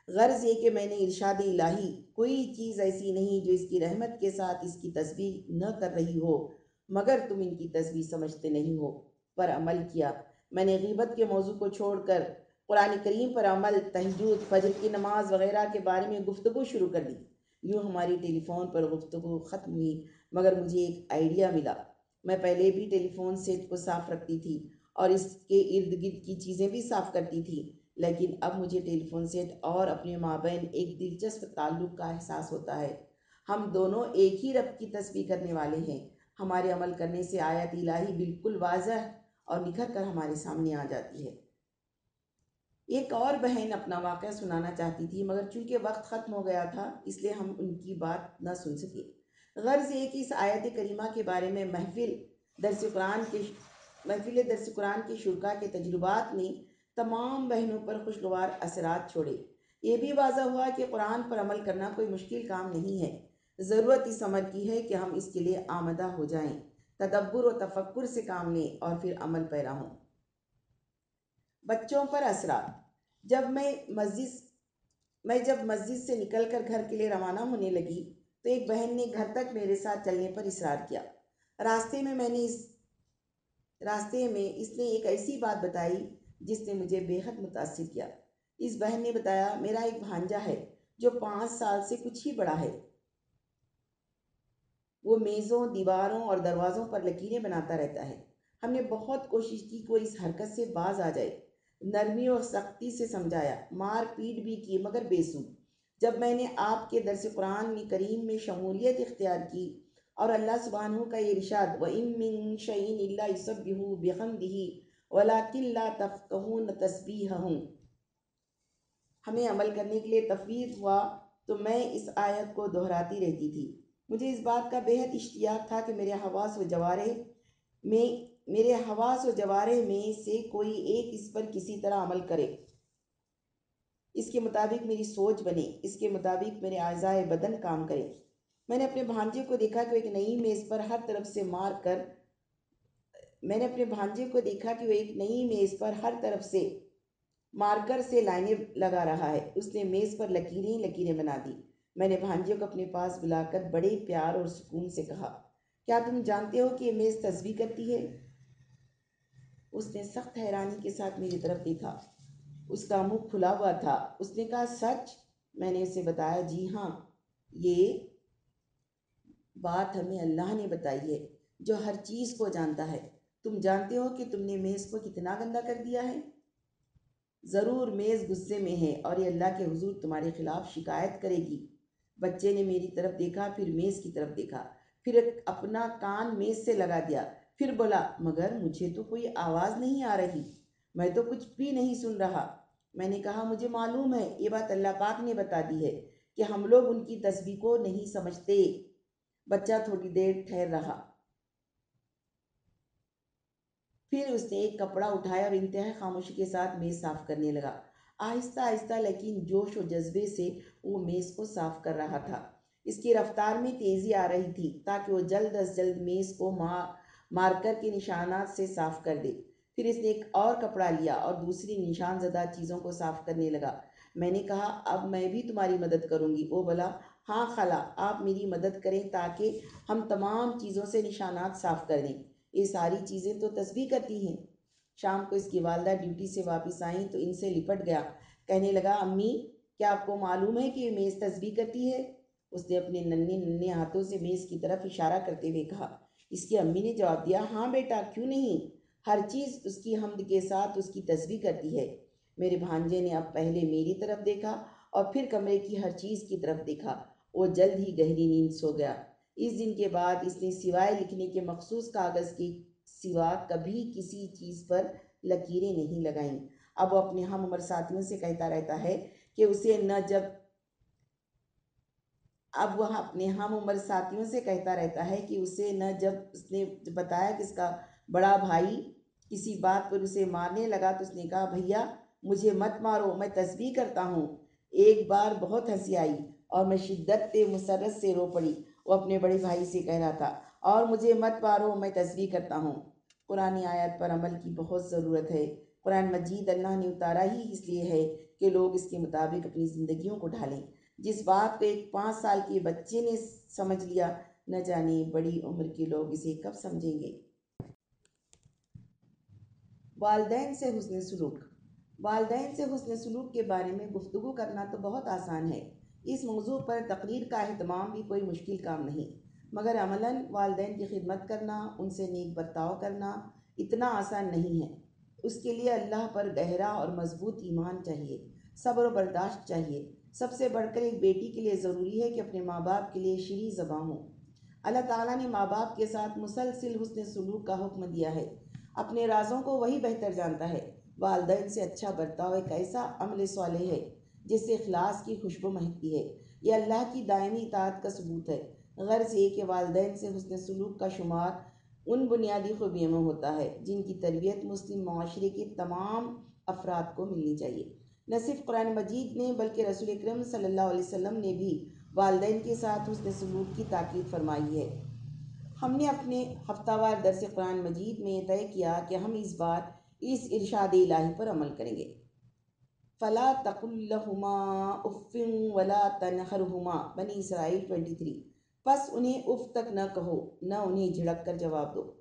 غرض یہ کہ میں نے ارشاد الہی، کوئی چیز ایسی نہیں جو اس کی رحمت کے ساتھ اس کی تصویر نہ کر رہی ہو، مگر تم ان کی تصویر سمجھتے نہیں ہو۔ پر عمل کیا۔ میں نے غیبت کے موضوع کو چھوڑ کر قرآن کریم پر عمل، تہجد، فجر کی نماز وغیرہ کے بارے میں گفتگو شروع کر دی۔ یوں ہماری ٹیلی فون پر گفتگو ختم ہوئی، مگر مجھے ایک آئیڈیا ملا۔ میں پہلے بھی ٹیلی فون سیٹ کو صاف رکھتی تھی اور اس کے ارد گرد کی چیزیں بھی صاف کرتی تھی۔ لیکن اب مجھے ٹیلی فون سیٹ اور اپنے مابین ایک دلچسپ تعلق کا احساس ہوتا ہے۔ ہم دونوں ایک ہی رب کی تسبیح کرنے والے ہیں۔ ہمارے عمل کرنے سے آیت الہی بالکل واضح اور نکھر کر ہمارے سامنے آ جاتی ہے۔ ایک اور بہن اپنا واقعہ سنانا چاہتی تھی، مگر چونکہ وقت ختم ہو گیا تھا، اس لیے ہم ان کی بات نہ سن سکے۔ غرض یہ کہ اس آیت کریمہ کے بارے میں محفل درس قرآن کے محفل درس قرآن کے شرکا کے تجربات نے تمام بہنوں پر خوشگوار اثرات چھوڑے۔ یہ بھی واضح ہوا کہ قرآن پر عمل کرنا کوئی مشکل کام نہیں ہے۔ ضرورت اس عمل کی ہے کہ ہم اس کے لیے آمدہ ہو جائیں۔ تدبر و تفکر سے کام لیں اور پھر عمل پیرا ہوں بچوں پر اثرات۔ جب میں مسجد، میں جب مسجد سے نکل کر گھر کے لیے روانہ ہونے لگی تو ایک بہن نے گھر تک میرے ساتھ چلنے پر اصرار کیا۔ راستے میں میں نے اس، راستے میں اس نے ایک ایسی بات بتائی جس نے مجھے بے حد متاثر کیا۔ اس بہن نے بتایا، میرا ایک بھانجا ہے جو پانچ سال سے کچھ ہی بڑا ہے۔ وہ میزوں، دیواروں اور دروازوں پر لکیریں بناتا رہتا ہے۔ ہم نے بہت کوشش کی کہ وہ اس حرکت سے باز آ جائے۔ نرمی اور سختی سے سمجھایا، مار پیٹ بھی کی مگر بے سود۔ جب میں نے آپ کے درس قرآن میں کریم میں شمولیت اختیار کی اور اللہ سبحانہ کا یہ ارشاد، وَإِن مِّن شَيْءٍ إِلَّا يُسَبِّحُ بِحَمْدِهِ وَلَكِن لَّا تَفْقَهُونَ تَسْبِيحَهُمْ۔ ہمیں عمل کرنے کے لیے تفویض ہوا تو میں اس آیت کو دہراتی رہتی تھی۔ مجھے اس بات کا بے حد اشتیاق تھا کہ میرے حواس و جوارے میں، میرے حواس و جوارے میں سے کوئی ایک اس پر کسی طرح عمل کرے۔ اس کے مطابق میری سوچ بنے، اس کے مطابق میرے اعضائے بدن کام کرے میں نے اپنے بھانجے کو دیکھا کہ ایک نئی میز پر ہر طرف سے مار کر میں نے اپنے بھانجے کو دیکھا کہ وہ ایک نئی میز پر ہر طرف سے مارکر سے لائنیں لگا رہا ہے۔ اس نے میز پر لکیریں لکیریں بنا دی۔ میں نے بھانجے کو اپنے پاس بلا کر بڑے پیار اور سکون سے کہا، کیا تم جانتے ہو کہ یہ میز تصویر کرتی ہے؟ اس نے سخت حیرانی کے ساتھ میری طرف دیکھا۔ اس کا منہ کھلا ہوا تھا۔ اس نے کہا، سچ؟ میں نے اسے بتایا جی ہاں یہ بات ہمیں اللہ نے بتائی ہے، جو ہر چیز کو جانتا ہے۔ تم جانتے ہو کہ تم نے میز کو کتنا گندا کر دیا ہے؟ ضرور میز غصے میں ہے اور یہ اللہ کے حضور تمہارے خلاف شکایت کرے گی۔ بچے نے میری طرف دیکھا، پھر میز کی طرف دیکھا، پھر اپنا کان میز سے لگا دیا، پھر بولا، مگر مجھے تو کوئی آواز نہیں آ رہی۔ میں تو کچھ بھی نہیں سن رہا۔ میں نے کہا، مجھے معلوم ہے، یہ بات اللہ پاک نے بتا دی ہے کہ ہم لوگ ان کی تسبیح کو نہیں سمجھتے۔ بچہ تھوڑی دیر ٹھہر رہا۔ پھر اس نے ایک کپڑا اٹھایا اور انتہائی خاموشی کے ساتھ میز صاف کرنے لگا۔ آہستہ آہستہ، لیکن جوش و جذبے سے وہ میز کو صاف کر رہا تھا۔ اس کی رفتار میں تیزی آ رہی تھی تاکہ وہ جلد از جلد میز کو مارکر کے نشانات سے صاف کر دے۔ پھر اس نے ایک اور کپڑا لیا اور دوسری نشان زدہ چیزوں کو صاف کرنے لگا۔ میں نے کہا، اب میں بھی تمہاری مدد کروں گی۔ وہ بولا ہاں خلا آپ میری مدد کریں تاکہ ہم تمام چیزوں سے نشانات صاف کر دیں۔ یہ ساری چیزیں تو تسبیح کرتی ہیں۔ شام کو اس کی والدہ ڈیوٹی سے واپس آئیں تو ان سے لپٹ گیا۔ کہنے لگا، امی، کیا آپ کو معلوم ہے کہ یہ میز تسبیح کرتی ہے؟ اس نے اپنے ننے ننے ہاتھوں سے میز کی طرف اشارہ کرتے ہوئے کہا، اس کی امی نے جواب دیا ہاں بیٹا، کیوں نہیں؟ ہر چیز اس کی حمد کے ساتھ اس کی تسبیح کرتی ہے۔ میرے بھانجے نے اب پہلے میری طرف دیکھا اور پھر کمرے کی ہر چیز کی طرف دیکھا۔ وہ جلد ہی گہری نیند سو گیا۔ اس دن کے بعد اس نے سوائے لکھنے کے مخصوص کاغذ کے سوا کبھی کسی چیز پر لکیریں نہیں لگائیں۔ اب وہ اپنے ہم عمر ساتھیوں سے کہتا رہتا ہے کہ اسے نہ جب اب وہ اپنے ہم عمر ساتھیوں سے کہتا رہتا ہے کہ اسے نہ جب اس نے بتایا کہ اس کا بڑا بھائی کسی بات پر اسے مارنے لگا تو اس نے کہا، بھیا، مجھے مت مارو، میں تسبیح کرتا ہوں۔ ایک بار بہت ہنسی آئی اور میں شدت مسرت سے رو پڑی۔ وہ اپنے بڑے بھائی سے کہہ رہا تھا، اور مجھے مت مارو میں تسبیح کرتا ہوں۔ قرآن آیت پر عمل کی بہت ضرورت ہے۔ قرآن مجید اللہ نے اتارا ہی اس لیے ہے کہ لوگ اس کے مطابق اپنی زندگیوں کو ڈھالیں۔ جس بات کو ایک پانچ سال کے بچے نے سمجھ لیا، نہ جانے بڑی عمر کے لوگ اسے کب سمجھیں گے۔ والدین سے حسن سلوک۔ والدین سے حسن سلوک کے بارے میں گفتگو کرنا تو بہت آسان ہے۔ اس موضوع پر تقریر کا اہتمام بھی کوئی مشکل کام نہیں، مگر عملاً والدین کی خدمت کرنا، ان سے نیک برتاؤ کرنا اتنا آسان نہیں ہے۔ اس کے لیے اللہ پر گہرا اور مضبوط ایمان چاہیے، صبر و برداشت چاہیے۔ سب سے بڑھ کر ایک بیٹی کے لیے ضروری ہے کہ اپنے ماں باپ کے لیے شری زباں ہو اللہ تعالیٰ نے ماں باپ کے ساتھ مسلسل حسن سلوک کا حکم دیا ہے۔ اپنے رازوں کو وہی بہتر جانتا ہے۔ والدین سے اچھا برتاؤ ایک ایسا عمل صالح ہے۔ جس سے اخلاص کی خوشبو مہکتی ہے۔ یہ اللہ کی دائمی اطاعت کا ثبوت ہے۔ غرض یہ کہ والدین سے حسن سلوک کا شمار ان بنیادی خوبیوں میں ہوتا ہے جن کی تربیت مسلم معاشرے کے تمام افراد کو ملنی چاہیے۔ نہ صرف قرآن مجید نے بلکہ رسول اکرم صلی اللہ علیہ وسلم نے بھی والدین کے ساتھ حسن سلوک کی تاکید فرمائی ہے۔ ہم نے اپنے ہفتہ وار درس قرآن مجید میں طے کیا کہ ہم اس بار اس ارشاد الہی پر عمل کریں گے۔ فلا تقل لهما اف ولا تنہرهما بنی اسرائیل 23 پس انہیں اف تک نہ کہو، نہ انہیں جھڑک کر جواب دو۔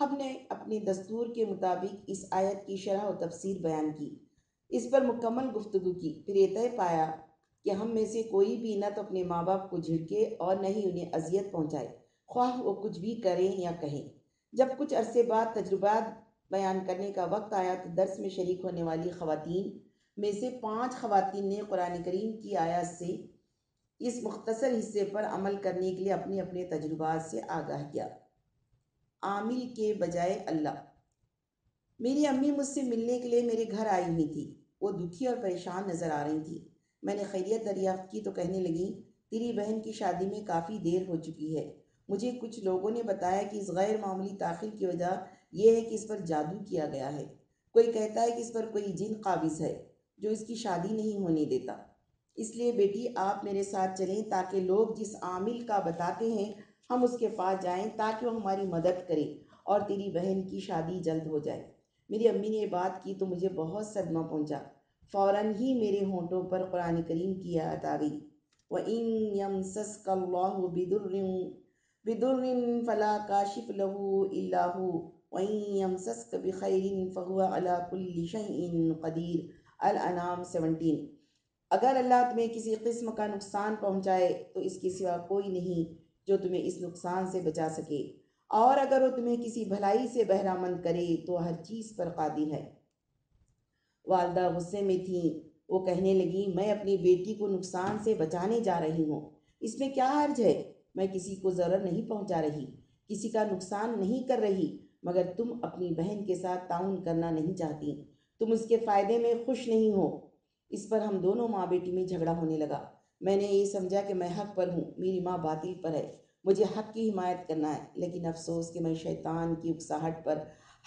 ہم نے اپنے دستور کے مطابق اس آیت کی شرح و تفسیر بیان کی۔ اس پر مکمل گفتگو کی۔ پھر یہ طے پایا کہ ہم میں سے کوئی بھی نہ تو اپنے ماں باپ کو جھڑکے اور نہ ہی انہیں اذیت پہنچائے۔ خواہ وہ کچھ بھی کریں یا کہیں۔ جب کچھ عرصے بعد تجربات بیان کرنے کا وقت آیا تو درس میں شریک ہونے والی خواتین میں سے پانچ خواتین نے قرآن کریم کی آیات سے اس مختصر حصے پر عمل کرنے کے لیے اپنے اپنے تجربات سے آگاہ کیا۔ عامل کے بجائے اللہ۔ میری امی مجھ سے ملنے کے لیے میرے گھر آئی ہوئی تھی۔ وہ دکھی اور پریشان نظر آ رہی تھی میں نے خیریت دریافت کی تو کہنے لگی، تیری بہن کی شادی میں کافی دیر ہو چکی ہے۔ مجھے کچھ لوگوں نے بتایا کہ اس غیر معمولی تاخیر کی وجہ یہ ہے کہ اس پر جادو کیا گیا ہے۔ کوئی کہتا ہے کہ اس پر کوئی جن قابض ہے۔ جو اس کی شادی نہیں ہونے دیتا۔ اس لیے بیٹی، آپ میرے ساتھ چلیں تاکہ لوگ جس عامل کا بتاتے ہیں، ہم اس کے پاس جائیں تاکہ وہ ہماری مدد کرے اور تیری بہن کی شادی جلد ہو جائے۔ میری امی نے یہ بات کی تو مجھے بہت صدمہ پہنچا۔ فوراً ہی میرے ہونٹوں پر قرآن کریم کی آیت آ گئی۔ وَإِن يَمْسَسْكَ اللَّهُ بِدُرٍ بِدُرٍ فَلَا كَاشِفَ لَهُ إِلَّا هُوَ۔ وَإِن يَمْسَسْكَ بِخَيْرٍ فَهُوَ عَلَى كُلِّ شَيْءٍ قَدِيرٌ۔ الانام سیونٹین۔ اگر اللہ تمہیں کسی قسم کا نقصان پہنچائے، تو اس کے سوا کوئی نہیں جو تمہیں اس نقصان سے بچا سکے۔ اور اگر وہ تمہیں کسی بھلائی سے بہرہ مند کرے، تو ہر چیز پر قادر ہے۔ والدہ غصے میں تھیں۔ وہ کہنے لگی میں اپنی بیٹی کو نقصان سے بچانے جا رہی ہوں۔ اس میں کیا حرج ہے؟ میں کسی کو ضرر نہیں پہنچا رہی، کسی کا نقصان نہیں کر رہی، مگر تم اپنی بہن کے ساتھ تعاون کرنا نہیں چاہتی۔ تم اس کے فائدے میں خوش نہیں ہو۔ اس پر ہم دونوں ماں بیٹی میں جھگڑا ہونے لگا۔ میں نے یہ سمجھا کہ میں حق پر ہوں، میری ماں باطل پر ہے۔ مجھے حق کی حمایت کرنا ہے، لیکن افسوس کہ میں شیطان کی اکساہٹ پر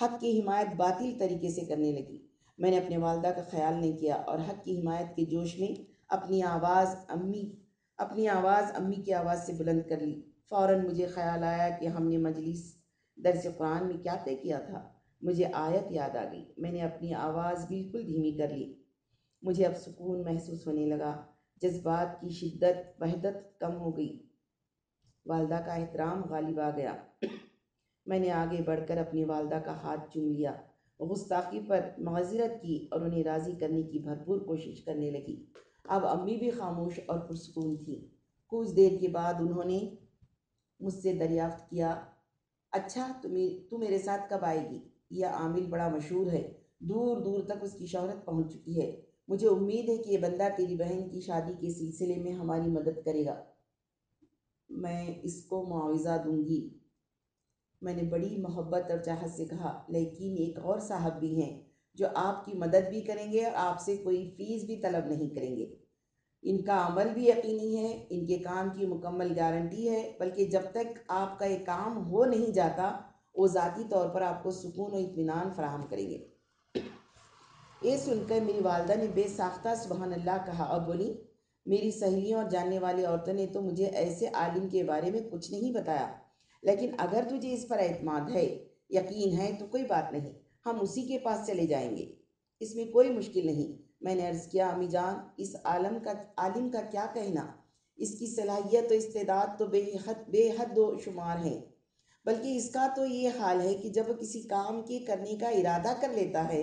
حق کی حمایت باطل طریقے سے کرنے لگی۔ میں نے اپنے والدہ کا خیال نہیں کیا اور حق کی حمایت کے جوش میں اپنی آواز امی، اپنی آواز امی کی آواز سے بلند کر لی۔ فوراً مجھے خیال آیا کہ ہم نے مجلس درس قرآن میں کیا طے کیا تھا۔ مجھے آیت یاد آ گئی۔ میں نے اپنی آواز بالکل دھیمی کر لی۔ مجھے اب سکون محسوس ہونے لگا۔ جذبات کی شدت، وحدت کم ہو گئی۔ والدہ کا احترام غالب آ گیا۔ میں نے آگے بڑھ کر اپنی والدہ کا ہاتھ چوم لیا۔ گستاخی پر معذرت کی اور انہیں راضی کرنے کی بھرپور کوشش کرنے لگی۔ اب امی بھی خاموش اور پرسکون تھی کچھ دیر کے بعد انہوں نے مجھ سے دریافت کیا اچھا تو میرے ساتھ کب آئے گی؟ یہ عامل بڑا مشہور ہے۔ دور دور تک اس کی شہرت پہنچ چکی ہے۔ مجھے امید ہے کہ یہ بندہ تیری بہن کی شادی کے سلسلے میں ہماری مدد کرے گا۔ میں اس کو معاوضہ دوں گی۔ میں نے بڑی محبت اور چاہت سے کہا، لیکن ایک اور صاحب بھی ہیں جو آپ کی مدد بھی کریں گے اور آپ سے کوئی فیس بھی طلب نہیں کریں گے۔ ان کا عمل بھی یقینی ہے، ان کے کام کی مکمل گارنٹی ہے، بلکہ جب تک آپ کا یہ کام ہو نہیں جاتا وہ ذاتی طور پر آپ کو سکون و اطمینان فراہم کریں گے۔ یہ سن کر میری والدہ نے بے ساختہ سبحان اللہ کہا اور بولی، میری سہیلیوں اور جاننے والی عورتوں نے تو مجھے ایسے عالم کے بارے میں کچھ نہیں بتایا۔ لیکن اگر تجھے اس پر اعتماد ہے، یقین ہے، تو کوئی بات نہیں، ہم اسی کے پاس چلے جائیں گے۔ اس میں کوئی مشکل نہیں۔ میں نے عرض کیا، امی جان، اس عالم کا عالم کا کیا کہنا؟ اس کی صلاحیت و استعداد تو بے حد بے حد و شمار ہیں۔ بلکہ اس کا تو یہ حال ہے کہ جب وہ کسی کام کے کرنے کا ارادہ کر لیتا ہے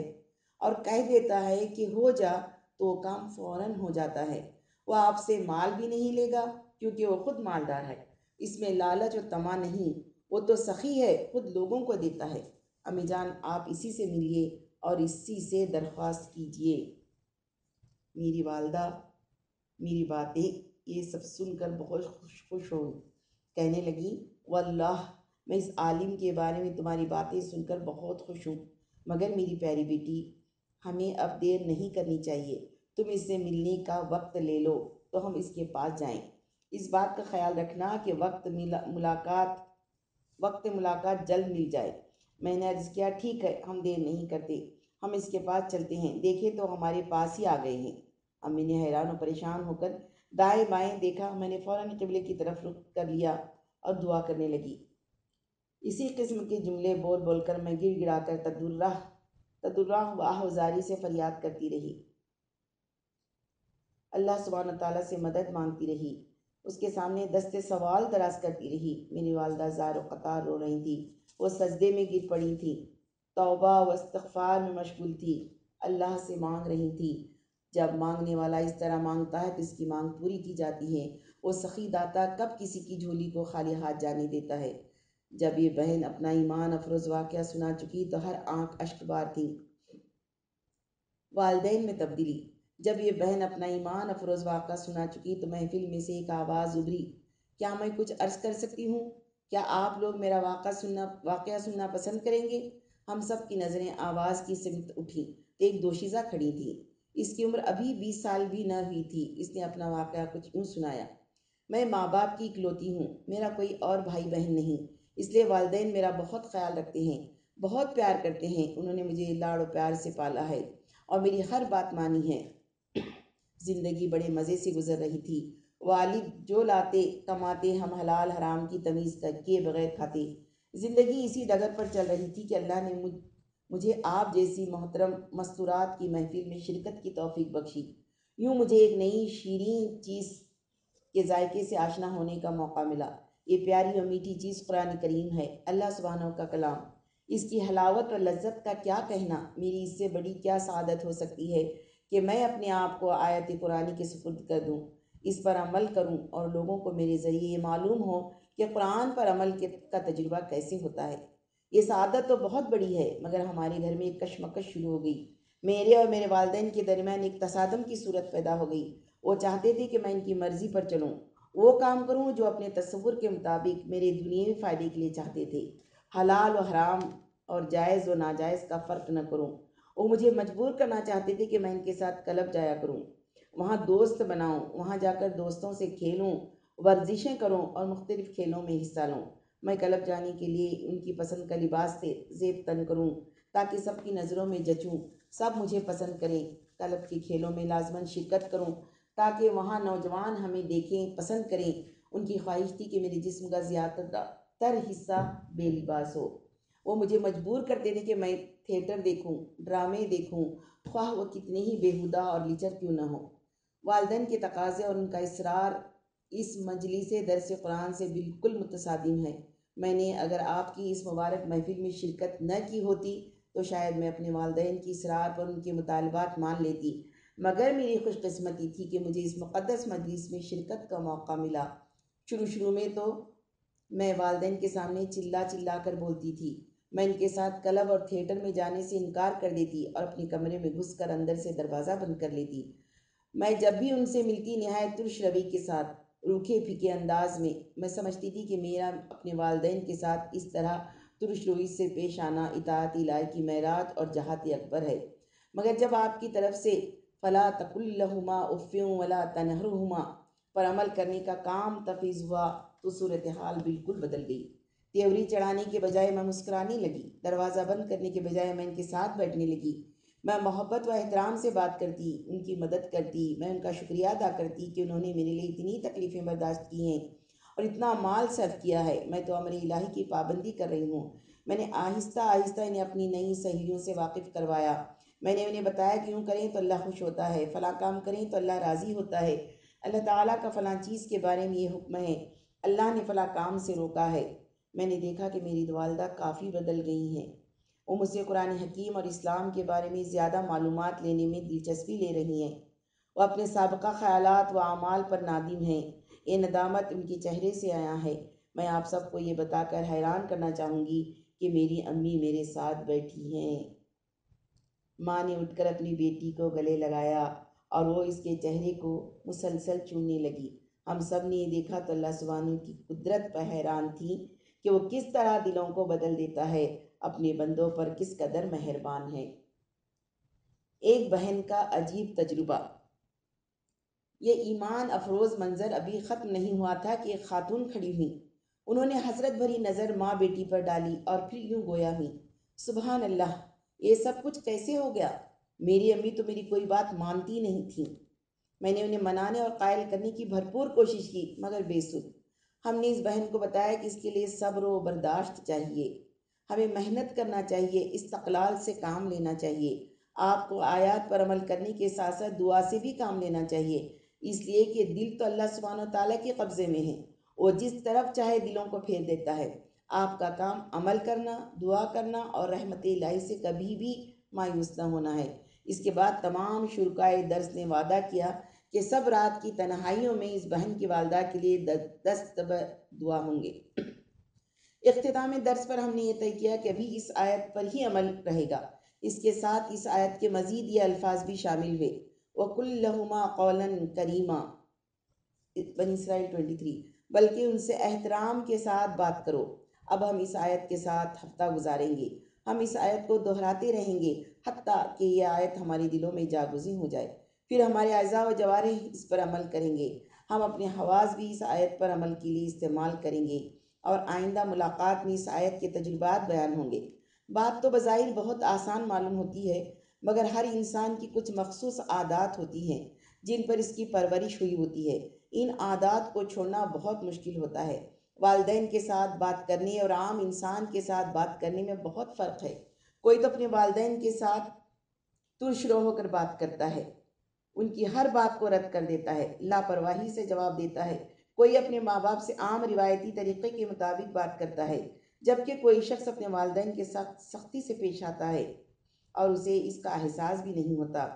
اور کہہ دیتا ہے کہ ہو جا تو وہ کام فوراً ہو جاتا ہے، وہ آپ سے مال بھی نہیں لے گا کیونکہ وہ خود مالدار ہے۔ اس میں لالچ و تما نہیں، وہ تو سخی ہے، خود لوگوں کو دیتا ہے۔ امی جان، آپ اسی سے ملیے اور اسی سے درخواست کیجیے میری والدہ، میری باتیں یہ سب سن کر بہت خوش خوش ہو کہنے لگی، واللہ میں اس عالم کے بارے میں تمہاری باتیں سن کر بہت خوش ہوں۔ مگر میری پیاری بیٹی، ہمیں اب دیر نہیں کرنی چاہیے۔ تم اس سے ملنے کا وقت لے لو، تو ہم اس کے پاس جائیں۔ اس بات کا خیال رکھنا کہ وقت ملاقات وقت ملاقات جلد مل جائے۔ میں نے عرض کیا، ٹھیک ہے، ہم دیر نہیں کرتے۔ ہم اس کے پاس چلتے ہیں۔ دیکھیں تو ہمارے پاس ہی آ گئے ہیں۔ امی نے حیران و پریشان ہو کر دائیں بائیں دیکھا، میں نے فوراً قبلے کی طرف رخ کر لیا اور دعا کرنے لگی۔ اسی قسم کے جملے بول بول کر میں گر گرا کر تدرہ تدرہ و آہوزاری سے فریاد کرتی رہی۔ اللہ سبحانہ تعالیٰ سے مدد مانگتی رہی۔ اس کے سامنے دست سوال دراز کرتی رہی۔ میری والدہ زار و قطار رو رہی تھی۔ وہ سجدے میں گر پڑی تھی۔ توبہ و استغفار میں مشغول تھی۔ اللہ سے مانگ رہی تھی۔ جب مانگنے والا اس طرح مانگتا ہے تو اس کی مانگ پوری کی جاتی ہے۔ وہ سخی داتا کب کسی کی جھولی کو خالی ہاتھ جانے دیتا ہے۔ جب یہ بہن اپنا ایمان افروز واقعہ سنا چکی تو ہر آنکھ اشک بار تھی۔ والدین میں تبدیلی۔ جب یہ بہن اپنا ایمان افروز واقعہ سنا چکی تو محفل میں سے ایک آواز ابری کیا میں کچھ عرض کر سکتی ہوں؟ کیا آپ لوگ میرا واقعہ سننا واقعہ سننا پسند کریں گے؟ ہم سب کی نظریں آواز کی سمت اٹھی تو ایک دوشیزہ کھڑی تھی۔ اس کی عمر ابھی بیس سال بھی نہ ہوئی تھی۔ اس نے اپنا واقعہ کچھ یوں سنایا۔ میں ماں باپ کی اکلوتی ہوں، میرا کوئی اور بھائی بہن نہیں۔ اس لیے والدین میرا بہت خیال رکھتے ہیں، بہت پیار کرتے ہیں۔ انہوں نے مجھے لاڑ و پیار سے پالا ہے اور میری ہر بات مانی ہے۔ زندگی بڑے مزے سے گزر رہی تھی۔ والد جو لاتے، کماتے، ہم حلال حرام کی تمیز کیے بغیر کھاتے۔ زندگی اسی ڈگر پر چل رہی تھی کہ اللہ نے مجھ، مجھے آپ جیسی محترم مستورات کی محفل میں شرکت کی توفیق بخشی۔ یوں مجھے ایک نئی شیرین چیز کے ذائقے سے آشنا ہونے کا موقع ملا۔ یہ پیاری اور میٹھی چیز قرآن کریم ہے، اللہ سبحانہ کا کلام۔ اس کی حلاوت اور لذت کا کیا کہنا؟ میری اس سے بڑی کیا سعادت ہو سکتی ہے کہ میں اپنے آپ کو آیت قرآن کے سپرد کر دوں، اس پر عمل کروں اور لوگوں کو میرے ذریعے یہ معلوم ہو کہ قرآن پر عمل کا تجربہ کیسے ہوتا ہے۔ یہ سعادت تو بہت بڑی ہے، مگر ہمارے گھر میں ایک کشمکش شروع ہو گئی۔ میرے اور میرے والدین کے درمیان ایک تصادم کی صورت پیدا ہو گئی۔ وہ چاہتے تھے کہ میں ان کی مرضی پر چلوں۔ وہ کام کروں جو اپنے تصور کے مطابق میرے دنیاوی فائدے کے لیے چاہتے تھے۔ حلال و حرام اور جائز و ناجائز کا فرق نہ کروں۔ وہ مجھے مجبور کرنا چاہتے تھے کہ میں ان کے ساتھ کلب جایا کروں۔ وہاں دوست بناؤں، وہاں جا کر دوستوں سے کھیلوں، ورزشیں کروں اور مختلف کھیلوں میں حصہ لوں۔ میں کلب جانے کے لیے ان کی پسند کا لباس سے زیب تن کروں تاکہ سب کی نظروں میں جچوں، سب مجھے پسند کریں۔ کلب کے کھیلوں میں لازماً شرکت کروں تاکہ وہاں نوجوان ہمیں دیکھیں، پسند کریں۔ ان کی خواہش تھی کہ میرے جسم کا زیادہ تر حصہ بے لباس ہو۔ وہ مجھے مجبور کرتے تھے کہ میں تھیٹر دیکھوں، ڈرامے دیکھوں، خواہ وہ کتنے ہی بےہودہ اور لچر کیوں نہ ہو والدین کے تقاضے اور ان کا اصرار اس مجلس درس قرآن سے بالکل متصادم ہے میں نے اگر آپ کی اس مبارک محفل میں شرکت نہ کی ہوتی تو شاید میں اپنے والدین کی اصرار پر ان کے مطالبات مان لیتی۔ مگر میری خوش قسمتی تھی کہ مجھے اس مقدس مجلس میں شرکت کا موقع ملا۔ شروع شروع میں تو میں والدین کے سامنے چلا چلا کر بولتی تھی۔ میں ان کے ساتھ کلب اور تھیٹر میں جانے سے انکار کر دیتی اور اپنے کمرے میں گھس کر اندر سے دروازہ بند کر لیتی۔ میں جب بھی ان سے ملتی نہایت ترش روی کے ساتھ روکھے پھیکے انداز میں میں سمجھتی تھی کہ میرا اپنے والدین کے ساتھ اس طرح ترش روئی سے پیش آنا اطاعت الہی کی معراج اور جہات اکبر ہے۔ مگر جب آپ کی طرف سے فلا تق افیوں ولا تنہرہما۔ پر عمل کرنے کا کام تفیض ہوا تو صورتحال بالکل بدل گئی۔ تیوری چڑھانے کے بجائے میں مسکرانے لگی۔ دروازہ بند کرنے کے بجائے میں ان کے ساتھ بیٹھنے لگی۔ میں محبت و احترام سے بات کرتی، ان کی مدد کرتی، میں ان کا شکریہ ادا کرتی کہ انہوں نے میرے لیے اتنی تکلیفیں برداشت کی ہیں اور اتنا مال صرف کیا ہے۔ میں تو امر الہی کی پابندی کر رہی ہوں۔ میں نے آہستہ آہستہ انہیں اپنی نئی سہیلیوں سے واقف کروایا۔ میں نے انہیں بتایا کہ یوں کریں تو اللہ خوش ہوتا ہے، فلاں کام کریں تو اللہ راضی ہوتا ہے۔ اللہ تعالیٰ کا فلاں چیز کے بارے میں یہ حکم ہے، اللہ نے فلاں کام سے روکا ہے۔ میں نے دیکھا کہ میری والدہ کافی بدل گئی ہیں۔ وہ مجھ سے قرآن حکیم اور اسلام کے بارے میں زیادہ معلومات لینے میں دلچسپی لے رہی ہیں۔ وہ اپنے سابقہ خیالات و اعمال پر نادم ہیں۔ یہ ندامت ان کے چہرے سے آیا ہے۔ میں آپ سب کو یہ بتا کر حیران کرنا چاہوں گی کہ میری امی میرے ساتھ بیٹھی ہیں۔ ماں نے اٹھ کر اپنی بیٹی کو گلے لگایا اور وہ اس کے چہرے کو مسلسل چوننے لگی۔ ہم سب نے یہ دیکھا تو اللہ سبحانہ کی قدرت پر حیران تھی کہ وہ کس طرح دلوں کو بدل دیتا ہے، اپنے بندوں پر کس قدر مہربان ہے۔ ایک بہن کا عجیب تجربہ۔ یہ ایمان افروز منظر ابھی ختم نہیں ہوا تھا کہ ایک خاتون کھڑی ہوئی۔ انہوں نے حسرت بھری نظر ماں بیٹی پر ڈالی اور پھر یوں گویا ہوئی، سبحان اللہ یہ سب کچھ کیسے ہو گیا؟ میری امی تو میری کوئی بات مانتی نہیں تھی۔ میں نے انہیں منانے اور قائل کرنے کی بھرپور کوشش کی، مگر بے سود۔ ہم نے اس بہن کو بتایا کہ اس کے لیے صبر و برداشت چاہیے۔ ہمیں محنت کرنا چاہیے، استقلال سے کام لینا چاہیے۔ آپ کو آیات پر عمل کرنے کے ساتھ ساتھ دعا سے بھی کام لینا چاہیے۔ اس لیے کہ دل تو اللہ سبحانہ و تعالیٰ کے قبضے میں ہے وہ جس طرف چاہے دلوں کو پھیر دیتا ہے۔ آپ کا کام عمل کرنا، دعا کرنا اور رحمت الہی سے کبھی بھی مایوس نہ ہونا ہے۔ اس کے بعد تمام شرکائے درس نے وعدہ کیا کہ سب رات کی تنہائیوں میں اس بہن کی والدہ کے لیے دست دعا ہوں گے۔ اختتام درس پر ہم نے یہ طے کیا کہ ابھی اس آیت پر ہی عمل رہے گا۔ اس کے ساتھ اس آیت کے مزید یہ الفاظ بھی شامل ہوئے۔ وَقُلْ لَهُمَا قَوْلًا كَرِيمًا۔ بنی اسرائیل 23 بلکہ ان سے احترام کے ساتھ بات کرو۔ اب ہم اس آیت کے ساتھ ہفتہ گزاریں گے۔ ہم اس آیت کو دہراتے رہیں گے حتیٰ کہ یہ آیت ہمارے دلوں میں جاگزی ہو جائے۔ پھر ہمارے اعضاء و جوارح اس پر عمل کریں گے۔ ہم اپنے حواس بھی اس آیت پر عمل کے لیے استعمال کریں گے اور آئندہ ملاقات میں اس آیت کے تجربات بیان ہوں گے۔ بات تو بظاہر بہت آسان معلوم ہوتی ہے، مگر ہر انسان کی کچھ مخصوص عادات ہوتی ہیں جن پر اس کی پرورش ہوئی ہوتی ہے۔ ان عادات کو چھوڑنا بہت مشکل ہوتا ہے۔ والدین کے ساتھ بات کرنے اور عام انسان کے ساتھ بات کرنے میں بہت فرق ہے۔ کوئی تو اپنے والدین کے ساتھ ترشرو ہو کر بات کرتا ہے، ان کی ہر بات کو رد کر دیتا ہے، لاپرواہی سے جواب دیتا ہے۔ کوئی اپنے ماں باپ سے عام روایتی طریقے کے مطابق بات کرتا ہے، جبکہ کوئی شخص اپنے والدین کے ساتھ سختی سے پیش آتا ہے اور اسے اس کا احساس بھی نہیں ہوتا۔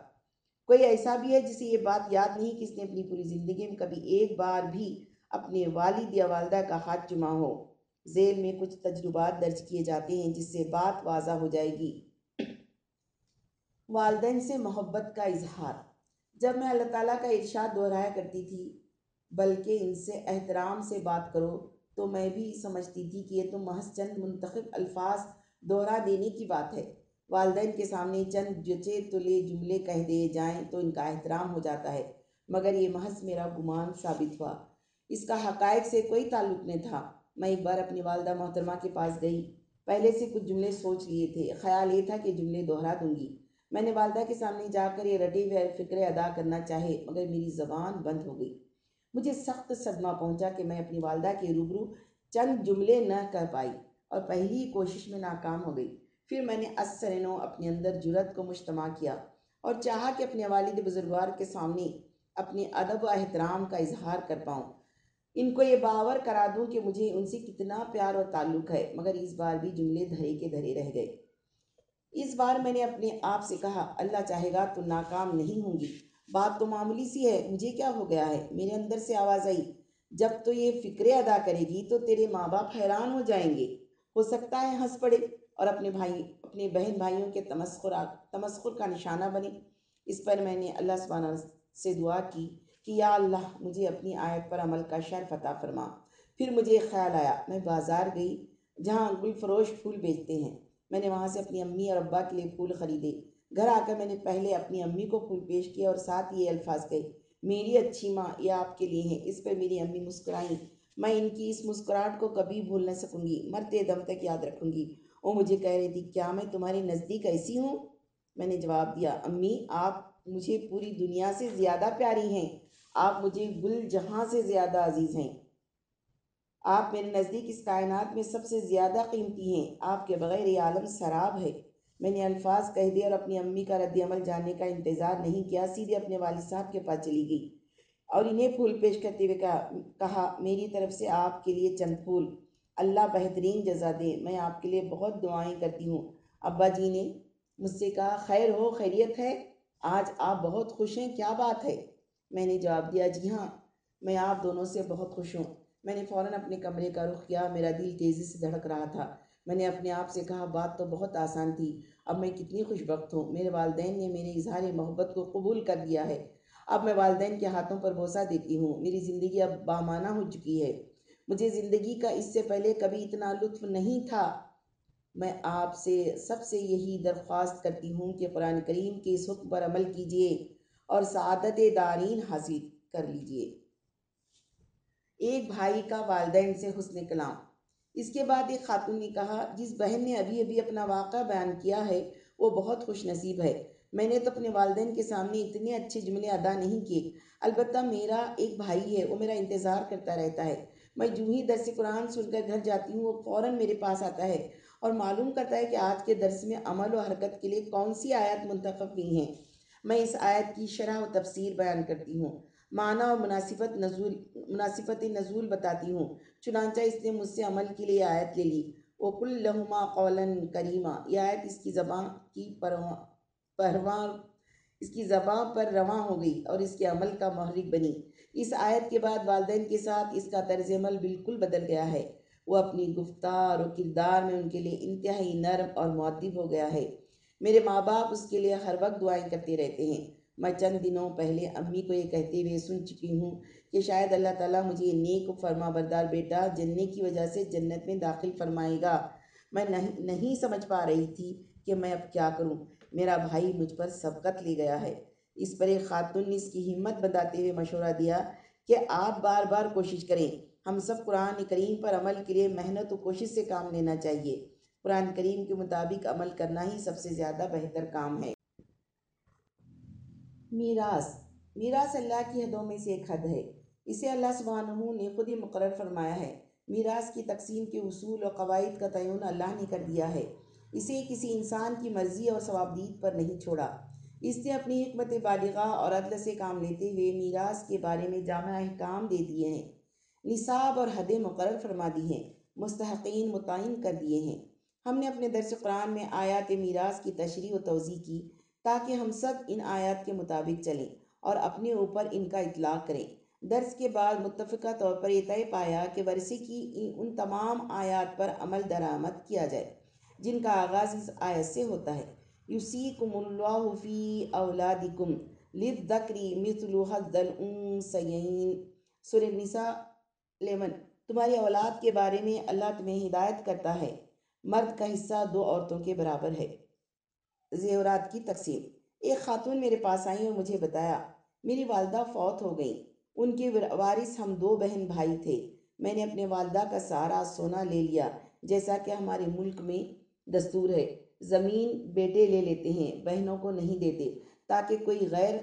کوئی ایسا بھی ہے جسے یہ بات یاد نہیں کہ اس نے اپنی پوری زندگی میں کبھی ایک بار بھی اپنے والد یا والدہ کا ہاتھ چما ہو۔ ذیل میں کچھ تجربات درج کیے جاتے ہیں جس سے بات واضح ہو جائے گی۔ والدین سے محبت کا اظہار۔ جب میں اللہ تعالیٰ کا ارشاد دہرایا کرتی تھی، بلکہ ان سے احترام سے بات کرو، تو میں بھی سمجھتی تھی کہ یہ تو محض چند منتخب الفاظ دہرا دینے کی بات ہے۔ والدین کے سامنے چند جچے تلے جملے کہہ دیے جائیں تو ان کا احترام ہو جاتا ہے، مگر یہ محض میرا گمان ثابت ہوا۔ اس کا حقائق سے کوئی تعلق نہیں تھا۔ میں ایک بار اپنی والدہ محترمہ کے پاس گئی۔ پہلے سے کچھ جملے سوچ لیے تھے۔ خیال یہ تھا کہ جملے دہرا دوں گی۔ میں نے والدہ کے سامنے جا کر یہ رٹے ہوئے فکرے ادا کرنا چاہے، مگر میری زبان بند ہو گئی۔ مجھے سخت صدمہ پہنچا کہ میں اپنی والدہ کے روبرو چند جملے نہ کر پائی اور پہلی کوشش میں ناکام ہو گئی۔ پھر میں نے اثر نو اپنے اندر جرت کو مجتمع کیا اور چاہا کہ اپنے والد بزرگوار کے سامنے اپنے ادب و احترام کا اظہار کر پاؤں۔ ان کو یہ باور کرا دوں کہ مجھے ان سے کتنا پیار اور تعلق ہے، مگر اس بار بھی جملے دھرے کے دھرے رہ گئے۔ اس بار میں نے اپنے آپ سے کہا، اللہ چاہے گا تو ناکام نہیں ہوں گی۔ بات تو معمولی سی ہے، مجھے کیا ہو گیا ہے؟ میرے اندر سے آواز آئی، جب تو یہ فکرے ادا کرے گی تو تیرے ماں باپ حیران ہو جائیں گے۔ ہو سکتا ہے ہنس پڑے اور اپنے بھائی، اپنے بہن بھائیوں کے تمسخر تمسخر کا نشانہ بنے۔ اس پر میں نے اللہ سبحانہ سے دعا کی کہ یا اللہ، مجھے اپنی آیت پر عمل کا شرف عطا فرما۔ پھر مجھے ایک خیال آیا، میں بازار گئی جہاں گل فروش پھول بیچتے ہیں۔ میں نے وہاں سے اپنی امی اور ابا کے لیے پھول خریدے۔ گھر آ کر میں نے پہلے اپنی امی کو پھول پیش کیا اور ساتھ یہ الفاظ کہے، میری اچھی ماں یہ آپ کے لیے ہیں، اس پہ میری امی مسکرائیں۔ میں ان کی اس مسکراہٹ کو کبھی بھول نہ سکوں گی، مرتے دم تک یاد رکھوں گی۔ وہ مجھے کہہ رہی تھی، کیا میں تمہارے نزدیک ایسی ہوں؟ میں نے جواب دیا، امی، آپ مجھے پوری دنیا سے زیادہ پیاری ہیں۔ آپ مجھے گل جہاں سے زیادہ عزیز ہیں۔ آپ میرے نزدیک اس کائنات میں سب سے زیادہ قیمتی ہیں۔ آپ کے بغیر یہ عالم سراب ہے۔ میں نے الفاظ کہہ دیا اور اپنی امی کا رد عمل جاننے کا انتظار نہیں کیا، سیدھے اپنے والد صاحب کے پاس چلی گئی اور انہیں پھول پیش کرتے ہوئے کہا، میری طرف سے آپ کے لیے چند پھول۔ اللہ بہترین جزا دے۔ میں آپ کے لیے بہت دعائیں کرتی ہوں۔ ابا جی نے مجھ سے کہا، خیر ہو، خیریت ہے۔ آج آپ بہت خوش ہیں، کیا بات ہے؟ میں نے جواب دیا جی ہاں میں آپ دونوں سے بہت خوش ہوں۔ میں نے فوراً اپنے کمرے کا رخ کیا، میرا دل تیزی سے دھڑک رہا تھا۔ میں نے اپنے آپ سے کہا، بات تو بہت آسان تھی، اب میں کتنی خوش بخت ہوں۔ میرے والدین نے میرے اظہار محبت کو قبول کر دیا ہے۔ اب میں والدین کے ہاتھوں پر بوسہ دیتی ہوں۔ میری زندگی اب بامانہ ہو چکی ہے۔ مجھے زندگی کا اس سے پہلے کبھی اتنا لطف نہیں تھا۔ میں آپ سے، سب سے یہی درخواست کرتی ہوں کہ قرآن کریم کے اس حکم پر عمل کیجیے۔ اور سعادت دارین حاصل کر لیجیے ایک بھائی کا والدین سے حسن کلام۔ اس کے بعد ایک خاتون نے کہا، جس بہن نے ابھی ابھی اپنا واقعہ بیان کیا ہے، وہ بہت خوش نصیب ہے۔ میں نے تو اپنے والدین کے سامنے اتنے اچھے جملے ادا نہیں کیے۔ البتہ میرا ایک بھائی ہے، وہ میرا انتظار کرتا رہتا ہے۔ میں جو ہی درس قرآن سن کر گھر جاتی ہوں، وہ فوراً میرے پاس آتا ہے اور معلوم کرتا ہے کہ آج کے درس میں عمل و حرکت کے لیے کون سی آیت منتخب ہوئی ہیں۔ میں اس آیت کی شرح و تفسیر بیان کرتی ہوں۔ معنی اور مناسبت نزول مناسبت نزول بتاتی ہوں۔ چنانچہ اس نے مجھ سے عمل کے لیے آیت لے لی۔ وکل لہما قولاً کریمہ یہ آیت اس کی زبان کی پرواں پرواں اس کی زباں پر رواں ہو گئی اور اس کے عمل کا محرک بنی۔ اس آیت کے بعد والدین کے ساتھ اس کا طرز عمل بالکل بدل گیا ہے۔ وہ اپنی گفتار و کردار میں ان کے لیے انتہائی نرم اور معدب ہو گیا ہے۔ میرے ماں باپ اس کے لیے ہر وقت دعائیں کرتے رہتے ہیں۔ میں چند دنوں پہلے امی کو یہ کہتے ہوئے سن چکی ہوں کہ شاید اللہ تعالیٰ مجھے یہ نیک و فرما بردار بیٹا جننے کی وجہ سے جنت میں داخل فرمائے گا۔ میں نہیں نہیں سمجھ پا رہی تھی کہ میں اب کیا کروں۔ میرا بھائی مجھ پر سبقت لے گیا ہے۔ اس پر ایک خاتون نے اس کی ہمت بنداتے ہوئے مشورہ دیا کہ آپ بار بار کوشش کریں۔ ہم سب قرآن کریم پر عمل کے لیے محنت و کوشش سے کام لینا چاہیے۔ قرآن کریم کے مطابق عمل کرنا ہی سب سے زیادہ بہتر کام ہے۔ میراث۔ میراث اللہ کی حدوں میں سے ایک حد ہے۔ اسے اللہ سبحانہ نے خود ہی مقرر فرمایا ہے۔ میراث کی تقسیم کے اصول و قواعد کا تعین اللہ نے کر دیا ہے۔ اسے کسی انسان کی مرضی اور ثوابدید پر نہیں چھوڑا۔ اس نے اپنی حکمت بالغہ اور عدل سے کام لیتے ہوئے میراث کے بارے میں جامع احکام دے دیے ہیں۔ نصاب اور حدیں مقرر فرما دی ہیں۔ مستحقین متعین کر دیے ہیں۔ ہم نے اپنے درس قرآن میں آیات میراث کی تشریح و توضیح کی تاکہ ہم سب ان آیات کے مطابق چلیں اور اپنے اوپر ان کا اطلاق کریں۔ درس کے بعد متفقہ طور پر یہ طے پایا کہ ورثے کی ان تمام آیات پر عمل درآمد کیا جائے، جن کا آغاز اس آیت سے ہوتا ہے۔ یوسیکم اللہ فی اولادکم للذکری مثل حظ الانثیین۔ سورہ نساء 11 تمہاری اولاد کے بارے میں اللہ تمہیں ہدایت کرتا ہے۔ مرد کا حصہ دو عورتوں کے برابر ہے۔ زیورات کی تقسیم۔ ایک خاتون میرے پاس آئیں اور مجھے بتایا، میری والدہ فوت ہو گئیں ان کے وارث ہم دو بہن بھائی تھے۔ میں نے اپنے والدہ کا سارا سونا لے لیا، جیسا کہ ہمارے ملک میں دستور ہے۔ زمین بیٹے لے لیتے ہیں، بہنوں کو نہیں دیتے، تاکہ کوئی غیر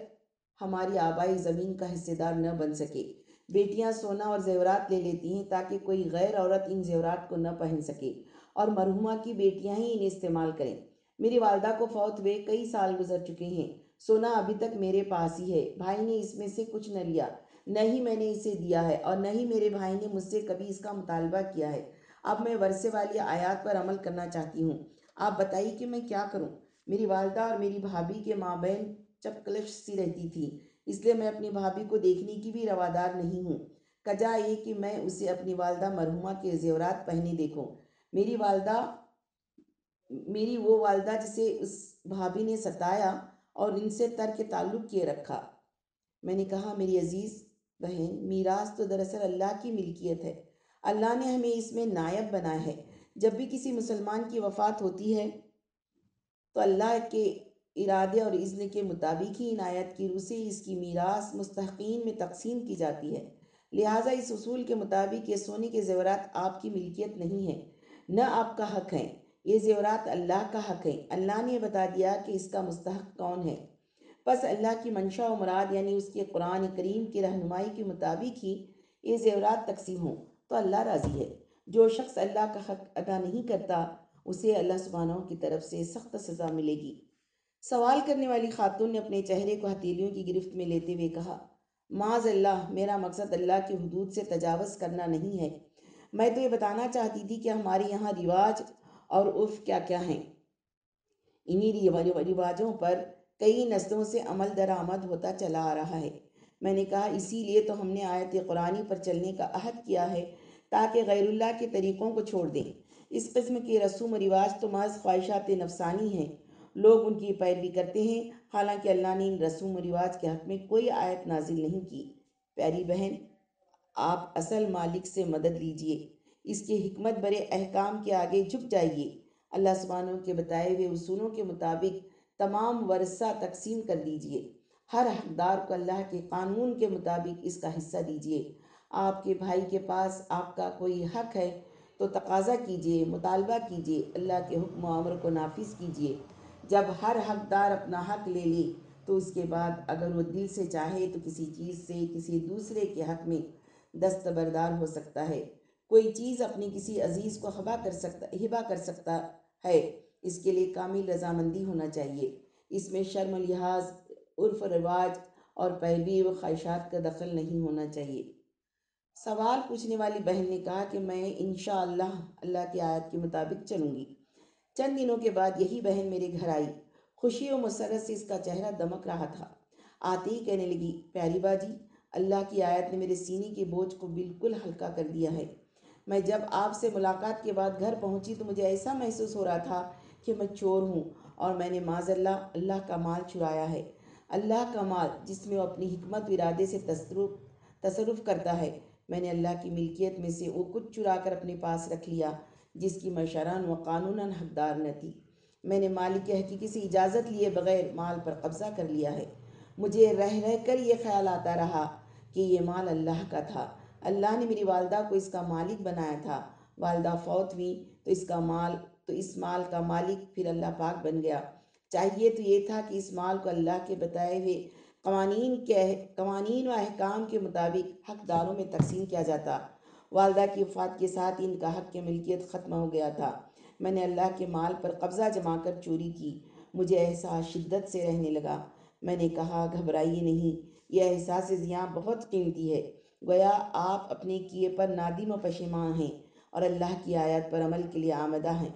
ہماری آبائی زمین کا حصے دار نہ بن سکے۔ بیٹیاں سونا اور زیورات لے لیتی ہیں، تاکہ کوئی غیر عورت ان زیورات کو نہ پہن سکے۔ اور مرحومہ کی بیٹیاں ہی انہیں استعمال کریں۔ میری والدہ کو فوت ہوئے کئی سال گزر چکے ہیں۔ سونا ابھی تک میرے پاس ہی ہے۔ بھائی نے اس میں سے کچھ نہ لیا۔ نہ ہی میں نے اسے دیا ہے اور نہ ہی میرے بھائی نے مجھ سے کبھی اس کا مطالبہ کیا ہے۔ اب میں ورثے والی آیات پر عمل کرنا چاہتی ہوں۔ آپ بتائیے کہ میں کیا کروں؟ میری والدہ اور میری بھابھی کے مابین چپکلش سی رہتی تھی، اس لیے میں اپنی بھابھی کو دیکھنے کی بھی روادار نہیں ہوں۔ کجا یہ کہ میں اسے اپنی والدہ مرحومہ کے زیورات پہنے دیکھوں۔ میری والدہ، میری وہ والدہ جسے اس بھابھی نے ستایا اور ان سے ترک تعلق کیے رکھا۔ میں نے کہا، میری عزیز بہن، میراث تو دراصل اللہ کی ملکیت ہے۔ اللہ نے ہمیں اس میں نائب بنایا ہے۔ جب بھی کسی مسلمان کی وفات ہوتی ہے، تو اللہ کے ارادے اور اذن کے مطابق ہی عنایت کی روح سے اس کی میراث مستحقین میں تقسیم کی جاتی ہے۔ لہٰذا اس اصول کے مطابق یہ سونے کے زیورات آپ کی ملکیت نہیں ہیں نہ آپ کا حق ہیں۔ یہ زیورات اللہ کا حق ہیں۔ اللہ نے بتا دیا کہ اس کا مستحق کون ہے۔ بس اللہ کی منشا و مراد یعنی اس کے قرآن کریم کی رہنمائی کے مطابق ہی یہ زیورات تقسیم ہوں۔ تو اللہ راضی ہے۔ جو شخص اللہ کا حق ادا نہیں کرتا، اسے اللہ سبحانہ کی طرف سے سخت سزا ملے گی۔ سوال کرنے والی خاتون نے اپنے چہرے کو ہتھیلیوں کی گرفت میں لیتے ہوئے کہا، معاذ اللہ، میرا مقصد اللہ کی حدود سے تجاوز کرنا نہیں ہے۔ میں تو یہ بتانا چاہتی تھی کہ ہمارے یہاں رواج اور عرف کیا کیا ہیں۔ انہی رواجوں پر کئی نسلوں سے عمل درآمد ہوتا چلا آ رہا ہے۔ میں نے کہا، اسی لیے تو ہم نے آیت قرآنی پر چلنے کا عہد کیا ہے تاکہ غیر اللہ کے طریقوں کو چھوڑ دیں۔ اس قسم کے رسوم و رواج تو محض خواہشات نفسانی ہیں۔ لوگ ان کی پیروی کرتے ہیں۔ حالانکہ اللہ نے ان رسوم و رواج کے حق میں کوئی آیت نازل نہیں کی۔ پیاری بہن آپ اصل مالک سے مدد لیجیے۔ اس کے حکمت برے احکام کے آگے جھک جائیے۔ اللہ سبحانہ کے بتائے ہوئے اصولوں کے مطابق تمام ورثہ تقسیم کر دیجیے ہر حقدار کو اللہ کے قانون کے مطابق اس کا حصہ دیجیے۔ آپ کے بھائی کے پاس آپ کا کوئی حق ہے تو تقاضا کیجیے، مطالبہ کیجیے، اللہ کے حکم و عمر کو نافذ کیجیے۔ جب ہر حقدار اپنا حق لے لے تو اس کے بعد اگر وہ دل سے چاہے تو کسی چیز سے، کسی دوسرے کے حق میں دستبردار ہو سکتا ہے۔ کوئی چیز اپنی کسی عزیز کو ہبا کر سکتا ہبا کر سکتا ہے۔ اس کے لیے کامل رضامندی ہونا چاہیے۔ اس میں شرم و لحاظ، عرف و رواج اور پیروی و خواہشات کا دخل نہیں ہونا چاہیے۔ سوال پوچھنے والی بہن نے کہا کہ میں انشاءاللہ اللہ کی آیت کے مطابق چلوں گی۔ چند دنوں کے بعد یہی بہن میرے گھر آئی۔ خوشی و مسرت سے اس کا چہرہ دمک رہا تھا۔ آتے ہی کہنے لگی، پیاری باجی اللہ کی آیت نے میرے سینے کے بوجھ کو بالکل ہلکا کر دیا ہے۔ میں جب آپ سے ملاقات کے بعد گھر پہنچی تو مجھے ایسا محسوس ہو رہا تھا کہ میں چور ہوں اور میں نے معذ اللہ اللہ کا مال چرایا ہے۔ اللہ کا مال جس میں وہ اپنی حکمت و ارادے سے تصرف تصرف کرتا ہے، میں نے اللہ کی ملکیت میں سے وہ کچھ چرا کر اپنے پاس رکھ لیا جس کی میں و قانوناً حقدار نہ تھی۔ میں نے مالک حقیقی سے اجازت لیے بغیر مال پر قبضہ کر لیا ہے۔ مجھے رہ رہ کر یہ خیال آتا رہا کہ یہ مال اللہ کا تھا۔ اللہ نے میری والدہ کو اس کا مالک بنایا تھا۔ والدہ فوت ہوئی تو اس کا مال، تو اس مال کا مالک پھر اللہ پاک بن گیا۔ چاہیے تو یہ تھا کہ اس مال کو اللہ کے بتائے ہوئے قوانین کے، قوانین و احکام کے مطابق حقداروں میں تقسیم کیا جاتا۔ والدہ کی وفات کے ساتھ ان کا حق کے ملکیت ختم ہو گیا تھا۔ میں نے اللہ کے مال پر قبضہ جما کر چوری کی۔ مجھے احساس شدت سے رہنے لگا۔ میں نے کہا، گھبرائیے نہیں، یہ احساس زیاں بہت قیمتی ہے۔ گویا آپ اپنے کیے پر نادم و پشیمان ہیں اور اللہ کی آیت پر عمل کے لیے آمدہ ہیں۔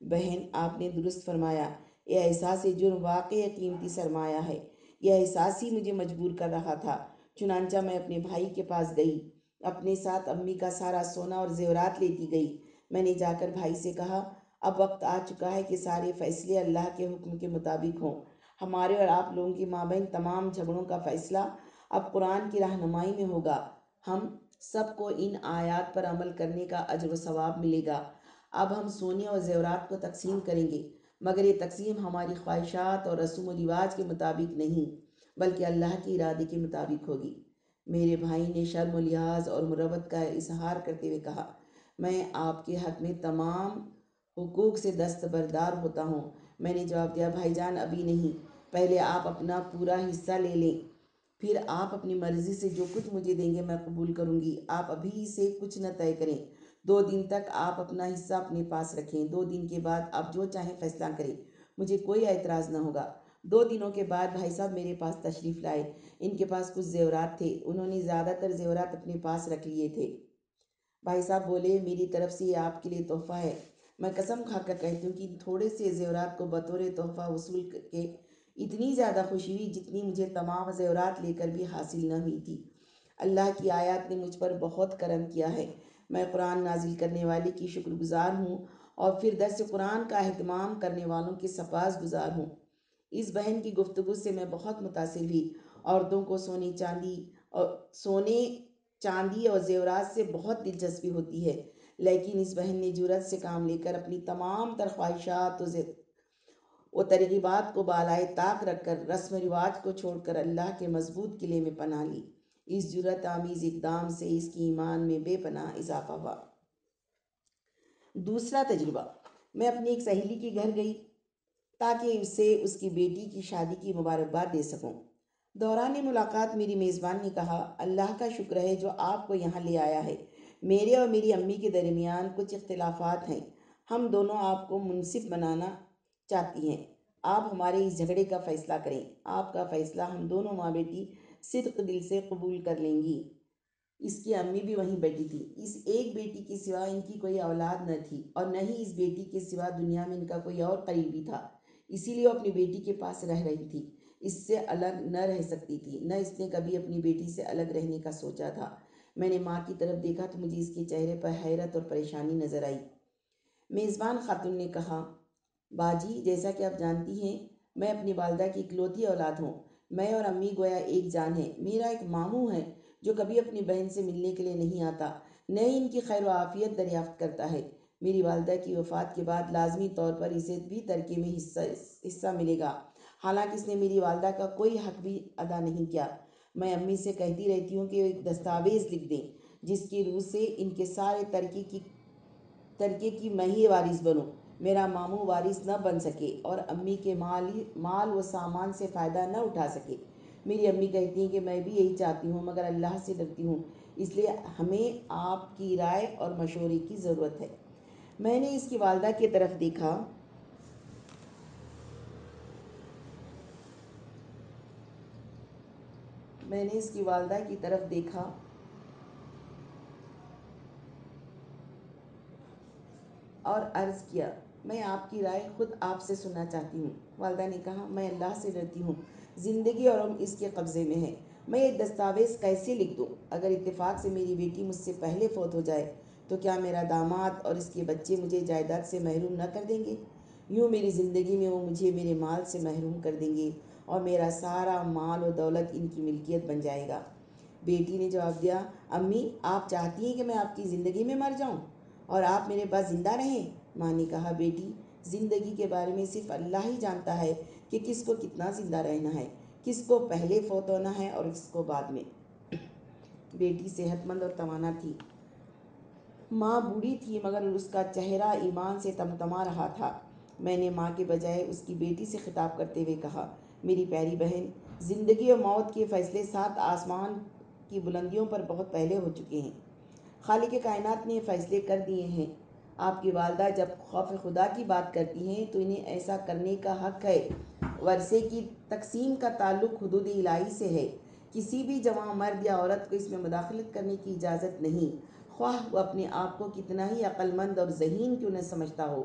بہن، آپ نے درست فرمایا، یہ احساس جرم واقع قیمتی سرمایہ ہے۔ یہ احساس ہی مجھے مجبور کر رہا تھا، چنانچہ میں اپنے بھائی کے پاس گئی۔ اپنے ساتھ امی کا سارا سونا اور زیورات لیتی گئی۔ میں نے جا کر بھائی سے کہا، اب وقت آ چکا ہے کہ سارے فیصلے اللہ کے حکم کے مطابق ہوں۔ ہمارے اور آپ لوگوں کی مابین تمام جھگڑوں کا فیصلہ اب قرآن کی رہنمائی میں ہوگا۔ ہم سب کو ان آیات پر عمل کرنے کا اجر و ثواب ملے گا۔ اب ہم سونے اور زیورات کو تقسیم کریں گے، مگر یہ تقسیم ہماری خواہشات اور رسوم و رواج کے مطابق نہیں، بلکہ اللہ کے ارادے کے مطابق ہوگی۔ میرے بھائی نے شرم و لحاظ اور مروت کا اظہار کرتے ہوئے کہا، میں آپ کے حق میں تمام حقوق سے دستبردار ہوتا ہوں۔ میں نے جواب دیا، بھائی جان، ابھی نہیں۔ پہلے آپ اپنا پورا حصہ لے لیں۔ پھر آپ اپنی مرضی سے جو کچھ مجھے دیں گے میں قبول کروں گی۔ آپ ابھی سے کچھ نہ طے کریں۔ دو دن تک آپ اپنا حصہ اپنے پاس رکھیں۔ دو دن کے بعد آپ جو چاہیں فیصلہ کریں۔ مجھے کوئی اعتراض نہ ہوگا۔ دو دنوں کے بعد بھائی صاحب میرے پاس تشریف لائے۔ ان کے پاس کچھ زیورات تھے۔ انہوں نے زیادہ تر زیورات اپنے پاس رکھ لیے تھے۔ بھائی صاحب بولے، میری طرف سے یہ آپ کے لیے تحفہ ہے۔ میں قسم کھا کر کہتی ہوں کہ تھوڑے سے زیورات کو بطور تحفہ وصول کر کے اتنی زیادہ خوشی ہوئی جتنی مجھے تمام زیورات لے کر بھی حاصل نہ ہوئی تھی۔ اللہ کی آیات نے مجھ پر بہت کرم کیا ہے۔ میں قرآن نازل کرنے والے کی شکر گزار ہوں اور پھر درس قرآن کا اہتمام کرنے والوں کی سپاس گزار ہوں۔ اس بہن کی گفتگو سے میں بہت متاثر ہوئی عورتوں کو سونے چاندی اور سونے چاندی اور زیورات سے بہت دلچسپی ہوتی ہے۔ لیکن اس بہن نے جرت سے کام لے کر اپنی تمام تر خواہشات و وہ ترغیبات کو بالائے طاق رکھ کر رسم و رواج کو چھوڑ کر اللہ کے مضبوط قلعے میں پناہ لی۔ اس جرت آمیز اقدام سے اس کی ایمان میں بے پناہ اضافہ ہوا۔ دوسرا تجربہ، میں اپنی ایک سہیلی کے گھر گئی تاکہ اسے اس کی بیٹی کی شادی کی مبارکباد دے سکوں۔ دوران ملاقات میری میزبان نے کہا، اللہ کا شکر ہے جو آپ کو یہاں لے آیا ہے۔ میرے اور میری امی کے درمیان کچھ اختلافات ہیں۔ ہم دونوں آپ کو منصف بنانا چاہتی ہیں۔ آپ ہمارے اس جھگڑے کا فیصلہ کریں۔ آپ کا فیصلہ ہم دونوں ماں بیٹی صدق دل سے قبول کر لیں گی۔ اس کی امی بھی وہیں بیٹھی تھی۔ اس ایک بیٹی کے سوا ان کی کوئی اولاد نہ تھی اور نہ ہی اس بیٹی کے سوا دنیا میں ان کا کوئی اور قریبی تھا۔ اسی لیے وہ اپنی بیٹی کے پاس رہ رہی تھی۔ اس سے الگ نہ رہ سکتی تھی۔ نہ اس نے کبھی اپنی بیٹی سے الگ رہنے کا سوچا تھا۔ میں نے ماں کی طرف دیکھا تو مجھے اس کے چہرے پر حیرت اور پریشانی نظر آئی۔ میزبان خاتون نے کہا باجی، جیسا کہ آپ جانتی ہیں، میں اپنی والدہ کی اکلوتی اولاد ہوں۔ میں اور امی گویا ایک جان ہے میرا ایک ماموں ہے جو کبھی اپنی بہن سے ملنے کے لیے نہیں آتا، نہ ہی ان کی خیر و عافیت دریافت کرتا ہے۔ میری والدہ کی وفات کے بعد لازمی طور پر اسے بھی ترکے میں حصہ حصہ ملے گا۔ حالانکہ اس نے میری والدہ کا کوئی حق بھی ادا نہیں کیا۔ میں امی سے کہتی رہتی ہوں کہ ایک دستاویز لکھ دیں، جس کی روح سے ان کے سارے ترکے کی ترکے کی میں ہی وارث بنوں۔ میرا ماموں وارث نہ بن سکے اور امی کے مالی مال و سامان سے فائدہ نہ اٹھا سکے۔ میری امی کہتی ہیں کہ میں بھی یہی چاہتی ہوں، مگر اللہ سے ڈرتی ہوں۔ اس لیے ہمیں آپ کی رائے اور مشورے کی ضرورت ہے۔ میں نے اس کی والدہ کی طرف دیکھا۔ میں نے اس کی والدہ کی طرف دیکھا۔ اور عرض کیا۔ میں آپ کی رائے خود آپ سے سننا چاہتی ہوں۔ والدہ نے کہا، میں اللہ سے ڈرتی ہوں۔ زندگی اور عمر اس کے قبضے میں ہے میں یہ دستاویز کیسے لکھ دوں؟ اگر اتفاق سے میری بیٹی مجھ سے پہلے فوت ہو جائے، تو کیا میرا داماد اور اس کے بچے مجھے جائیداد سے محروم نہ کر دیں گے؟ یوں میری زندگی میں وہ مجھے میرے مال سے محروم کر دیں گے اور میرا سارا مال و دولت ان کی ملکیت بن جائے گا۔ بیٹی نے جواب دیا، امی، آپ چاہتی ہیں کہ میں آپ کی زندگی میں مر جاؤں اور آپ میرے پاس زندہ رہیں؟ ماں نے کہا، بیٹی، زندگی کے بارے میں صرف اللہ ہی جانتا ہے کہ کس کو کتنا زندہ رہنا ہے، کس کو پہلے فوت ہونا ہے اور کس کو بعد میں۔ بیٹی صحت مند اور توانا تھی۔ ماں بوڑھی تھی، مگر اس کا چہرہ ایمان سے تمتما رہا تھا۔ میں نے ماں کے بجائے اس کی بیٹی سے خطاب کرتے ہوئے کہا، میری پیاری بہن، زندگی اور موت کے فیصلے سات آسمان کی بلندیوں پر بہت پہلے ہو چکے ہیں۔ خالق کائنات نے فیصلے کر دیے ہیں۔ آپ کی والدہ جب خوف خدا کی بات کرتی ہیں تو انہیں ایسا کرنے کا حق ہے۔ ورثے کی تقسیم کا تعلق حدود الہی سے ہے۔ کسی بھی جوان مرد یا عورت کو اس میں مداخلت کرنے کی اجازت نہیں۔ خواہ وہ اپنے آپ کو کتنا ہی عقلمند اور ذہین کیوں نہ سمجھتا ہو۔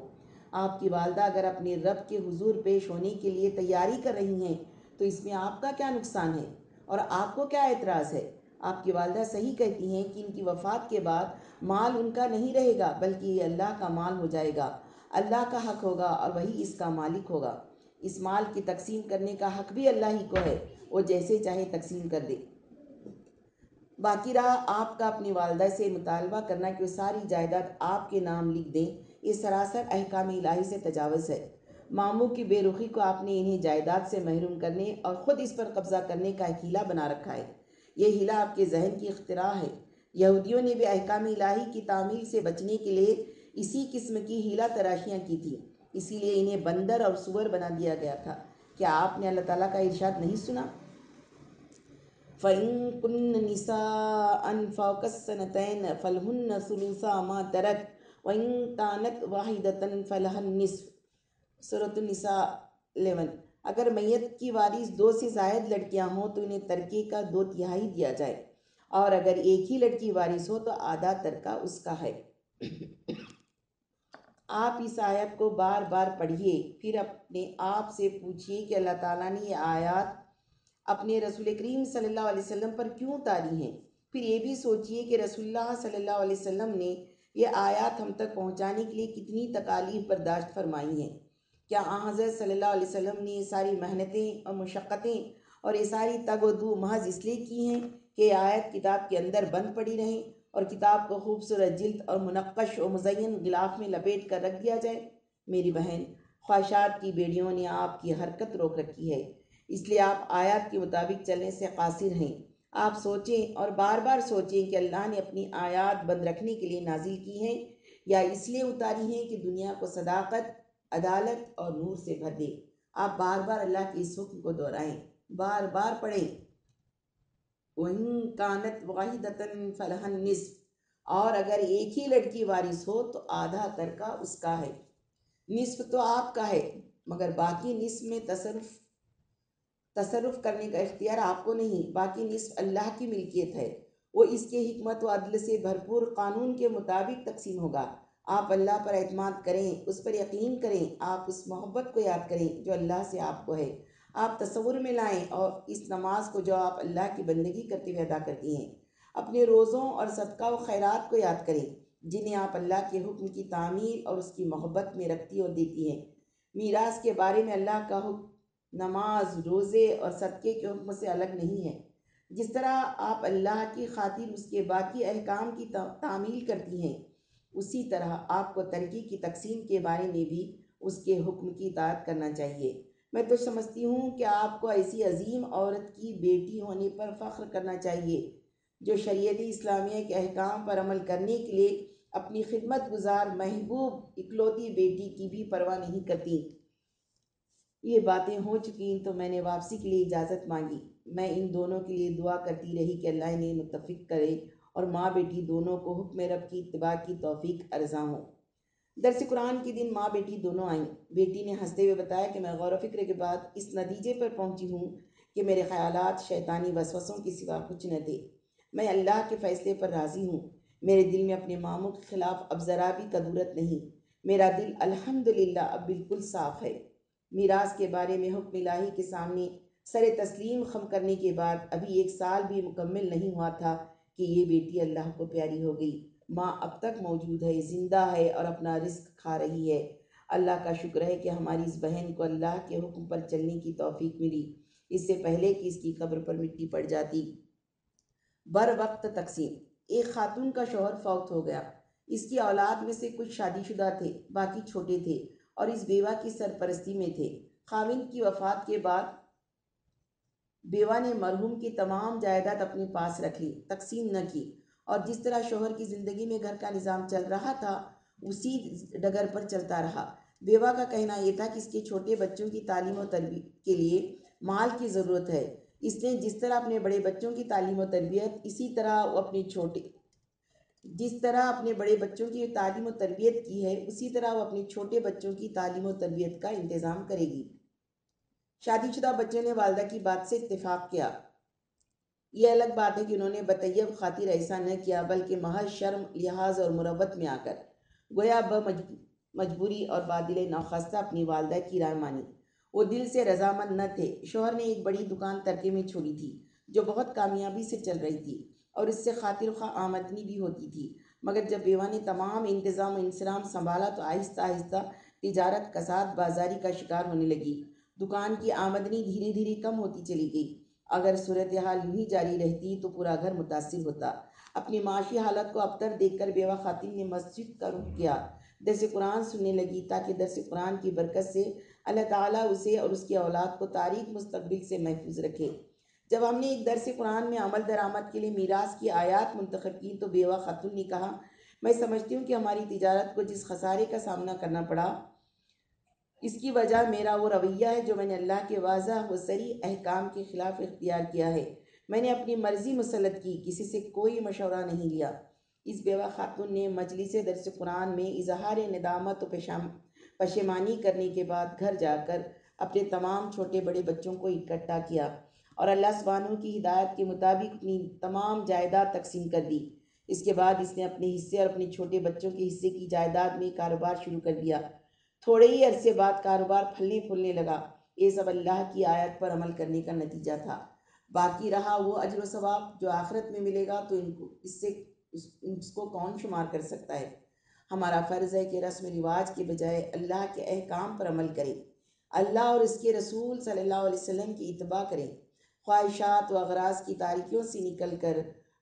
آپ کی والدہ اگر اپنے رب کے حضور پیش ہونے کے لیے تیاری کر رہی ہیں تو اس میں آپ کا کیا نقصان ہے اور آپ کو کیا اعتراض ہے؟ آپ کی والدہ صحیح کہتی ہیں کہ ان کی وفات کے بعد مال ان کا نہیں رہے گا، بلکہ یہ اللہ کا مال ہو جائے گا۔ اللہ کا حق ہوگا اور وہی اس کا مالک ہوگا۔ اس مال کی تقسیم کرنے کا حق بھی اللہ ہی کو ہے، وہ جیسے چاہے تقسیم کر دے۔ باقی رہا، آپ کا اپنی والدہ سے مطالبہ کرنا کہ وہ ساری جائیداد آپ کے نام لکھ دیں۔ یہ سراسر احکام الہی سے تجاوز ہے۔ ماموں کی بے رخی کو آپ نے انہیں جائیداد سے محروم کرنے اور خود اس پر قبضہ کرنے کا ایک ہیلا بنا رکھا ہے۔ یہ ہیلا آپ کے ذہن کی اختراع ہے۔ یہودیوں نے بھی احکام الہی کی تعمیل سے بچنے کے لیے اسی قسم کی ہیلا تراشیاں کی تھی اسی لیے انہیں بندر اور سور بنا دیا گیا تھا۔ کیا آپ نے اللہ تعالیٰ کا ارشاد نہیں سنا؟ فَإِن كُنَّ نِسَاءً فَوْقَ السَّنَتَيْنِ فَلَهُنَّ ثُلُثَا مَا تَرَكَ وَإِن كَانَتْ وَاحِدَةً فَلَهَا النِّصْفُ۔ سورة النساء 11 اگر میت کی وارث دو سے زائد لڑکیاں ہوں تو انہیں ترکے کا دو تہائی دیا جائے۔ اور اگر ایک ہی لڑکی وارث ہو تو آدھا ترکہ اس کا ہے۔ آپ اس آیت کو بار بار پڑھیے، پھر اپنے آپ سے پوچھیے کہ اللہ تعالیٰ نے یہ آیات اپنے رسول کریم صلی اللہ علیہ وسلم پر کیوں اتاری ہیں؟ پھر یہ بھی سوچیے کہ رسول اللہ صلی اللہ علیہ وسلم نے یہ آیات ہم تک پہنچانے کے لیے کتنی تکالیف برداشت فرمائی ہیں۔ کیا آن حضرت صلی اللہ علیہ وسلم نے یہ ساری محنتیں اور مشقتیں اور یہ ساری تگ و دو محض اس لیے کی ہیں کہ یہ آیت کتاب کے اندر بند پڑی رہیں اور کتاب کو خوبصورت جلد اور منقش و مزین غلاف میں لپیٹ کر رکھ دیا جائے۔ میری بہن، خواہشات کی بیڑیوں نے آپ کی حرکت روک رکھی ہے۔ اس لیے آپ آیات کے مطابق چلنے سے قاصر ہیں۔ آپ سوچیں اور بار بار سوچیں کہ اللہ نے اپنی آیات بند رکھنے کے لیے نازل کی ہیں یا اس لیے اتاری ہیں کہ دنیا کو صداقت عدالت اور نور سے بھر دے۔ آپ بار بار اللہ کے اس حکم کو دہرائیں۔ بار بار پڑھیں۔ وَإِن كَانَتْ وَاحِدَةً فَلَهَا النِّصْفُ۔ اور اگر ایک ہی لڑکی وارث ہو تو آدھا ترکہ اس کا ہے۔ نصف تو آپ کا ہے، مگر باقی نصف میں تصرف تصرف کرنے کا اختیار آپ کو نہیں، باقی نصف اللہ کی ملکیت ہے۔ وہ اس کے حکمت و عدل سے بھرپور قانون کے مطابق تقسیم ہوگا۔ آپ اللہ پر اعتماد کریں، اس پر یقین کریں، آپ اس محبت کو یاد کریں جو اللہ سے آپ کو ہے۔ آپ تصور میں لائیں اور اس نماز کو جو آپ اللہ کی بندگی کرتے ہوئے ادا کرتی ہیں۔ اپنے روزوں اور صدقہ و خیرات کو یاد کریں، جنہیں آپ اللہ کے حکم کی تعمیل اور اس کی محبت میں رکھتی اور دیتی ہیں۔ میراث کے بارے میں اللہ کا حکم نماز، روزے اور صدقے کے حکم سے الگ نہیں ہے۔ جس طرح آپ اللہ کی خاطر اس کے باقی احکام کی تعمیل کرتی ہیں اسی طرح آپ کو ترقی کی تقسیم کے بارے میں بھی اس کے حکم کی اطاعت کرنا چاہیے۔ میں تو سمجھتی ہوں کہ آپ کو ایسی عظیم عورت کی بیٹی ہونے پر فخر کرنا چاہیے، جو شریعت اسلامیہ کے احکام پر عمل کرنے کے لیے اپنی خدمت گزار محبوب اکلوتی بیٹی کی بھی پرواہ نہیں کرتی۔ یہ باتیں ہو چکی تو میں نے واپسی کے لیے اجازت مانگی۔ میں ان دونوں کے لیے دعا کرتی رہی کہ اللہ انہیں متفق کرے۔ اور ماں بیٹی دونوں کو حکم رب کی اتباع کی توفیق ارزاں ہو درس قرآن کے دن ماں بیٹی دونوں آئیں۔ بیٹی نے ہنستے ہوئے بتایا کہ میں غور و فکر کے بعد اس نتیجے پر پہنچی ہوں کہ میرے خیالات شیطانی وسوسوں کے سوا کچھ نہ تھے۔ میں اللہ کے فیصلے پر راضی ہوں۔ میرے دل میں اپنے ماموں کے خلاف اب ذرا بھی قدورت نہیں۔ میرا دل الحمدللہ اب بالکل صاف ہے۔ میراث کے بارے میں حکم الہی کے سامنے سر تسلیم خم کرنے کے بعد ابھی ایک سال بھی مکمل نہیں ہوا تھا کہ یہ بیٹی اللہ کو پیاری ہو گئی۔ ماں اب تک موجود ہے، زندہ ہے اور اپنا رزق کھا رہی ہے۔ اللہ کا شکر ہے کہ ہماری اس بہن کو اللہ کے حکم پر چلنے کی توفیق ملی۔ اس سے پہلے کہ اس کی قبر پر مٹی پڑ جاتی۔ بر وقت تقسیم۔ ایک خاتون کا شوہر فوت ہو گیا۔ اس کی اولاد میں سے کچھ شادی شدہ تھے، باقی چھوٹے تھے اور اس بیوہ کی سرپرستی میں تھے۔ خاوند کی وفات کے بعد بیوہ نے مرحوم کی تمام جائیداد اپنے پاس رکھ لی تقسیم نہ کی۔ اور جس طرح شوہر کی زندگی میں گھر کا نظام چل رہا تھا، اسی ڈگر پر چلتا رہا۔ بیوہ کا کہنا یہ تھا کہ اس کے چھوٹے بچوں کی تعلیم و تربیت کے لیے مال کی ضرورت ہے۔ اس نے جس طرح اپنے بڑے بچوں کی تعلیم و تربیت، اسی طرح وہ اپنے چھوٹے، جس طرح اپنے بڑے بچوں کی تعلیم و تربیت کی ہے، اسی طرح وہ اپنے چھوٹے بچوں کی تعلیم و تربیت کا انتظام کرے گی۔ شادی شدہ بچوں نے والدہ کی بات سے اتفاق کیا۔ یہ الگ بات ہے کہ انہوں نے بطیب خاطر ایسا نہ کیا بلکہ محض شرم، لحاظ اور مروت میں آ کر گویا مجبوری اور بادل نوخواستہ اپنی والدہ کی رائے مانی۔ وہ دل سے رضامند نہ تھے۔ شوہر نے ایک بڑی دکان ترکے میں چھوڑی تھی جو بہت کامیابی سے چل رہی تھی اور اس سے خاطر خواہ آمدنی بھی ہوتی تھی۔ مگر جب بیوہ نے تمام انتظام و انسرام سنبھالا تو آہستہ آہستہ تجارت کساد، بازاری کا شکار ہونے لگی۔ دکان کی آمدنی دھیرے دھیرے کم ہوتی چلی گئی۔ اگر صورتحال یوں ہی جاری رہتی تو پورا گھر متاثر ہوتا۔ اپنی معاشی حالت کو ابتر دیکھ کر بیوہ خاتین نے مسجد کا رخ کیا۔ درس قرآن سننے لگی تاکہ درس قرآن کی برکت سے اللہ تعالیٰ اسے اور اس کی اولاد کو تاریخ مستقبل سے محفوظ رکھے۔ جب ہم نے ایک درس قرآن میں عمل درآمد کے لیے میراث کی آیات منتخب کی تو بیوہ خاتون نے کہا، میں سمجھتی ہوں کہ ہماری تجارت کو جس خسارے کا سامنا کرنا پڑا اس کی وجہ میرا وہ رویہ ہے جو میں نے اللہ کے واضح و سری احکام کے خلاف اختیار کیا ہے۔ میں نے اپنی مرضی مسلط کی، کسی سے کوئی مشورہ نہیں لیا۔ اس بیوہ خاتون نے مجلس درس قرآن میں اظہار ندامت و پشیمانی کرنے کے بعد گھر جا کر اپنے تمام چھوٹے بڑے بچوں کو اکٹھا کیا اور اللہ سبحانہ کی ہدایت کے مطابق اپنی تمام جائیداد تقسیم کر دی۔ اس کے بعد اس نے اپنے حصے اور اپنے چھوٹے بچوں کے حصے کی جائیداد میں کاروبار شروع کر دیا۔ تھوڑے ہی عرصے بعد کاروبار پھلنے پھولنے لگا۔ یہ سب اللہ کی آیت پر عمل کرنے کا نتیجہ تھا۔ باقی رہا وہ اجر و ثواب جو آخرت میں ملے گا تو ان کو اس سے اس کو کون شمار کر سکتا ہے؟ ہمارا فرض ہے کہ رسم رواج کے بجائے اللہ کے احکام پر عمل کریں۔ اللہ اور اس کے رسول صلی اللہ علیہ وسلم کی اتباع کریں۔ خواہشات و اغراض کی تاریکیوں سے نکل کر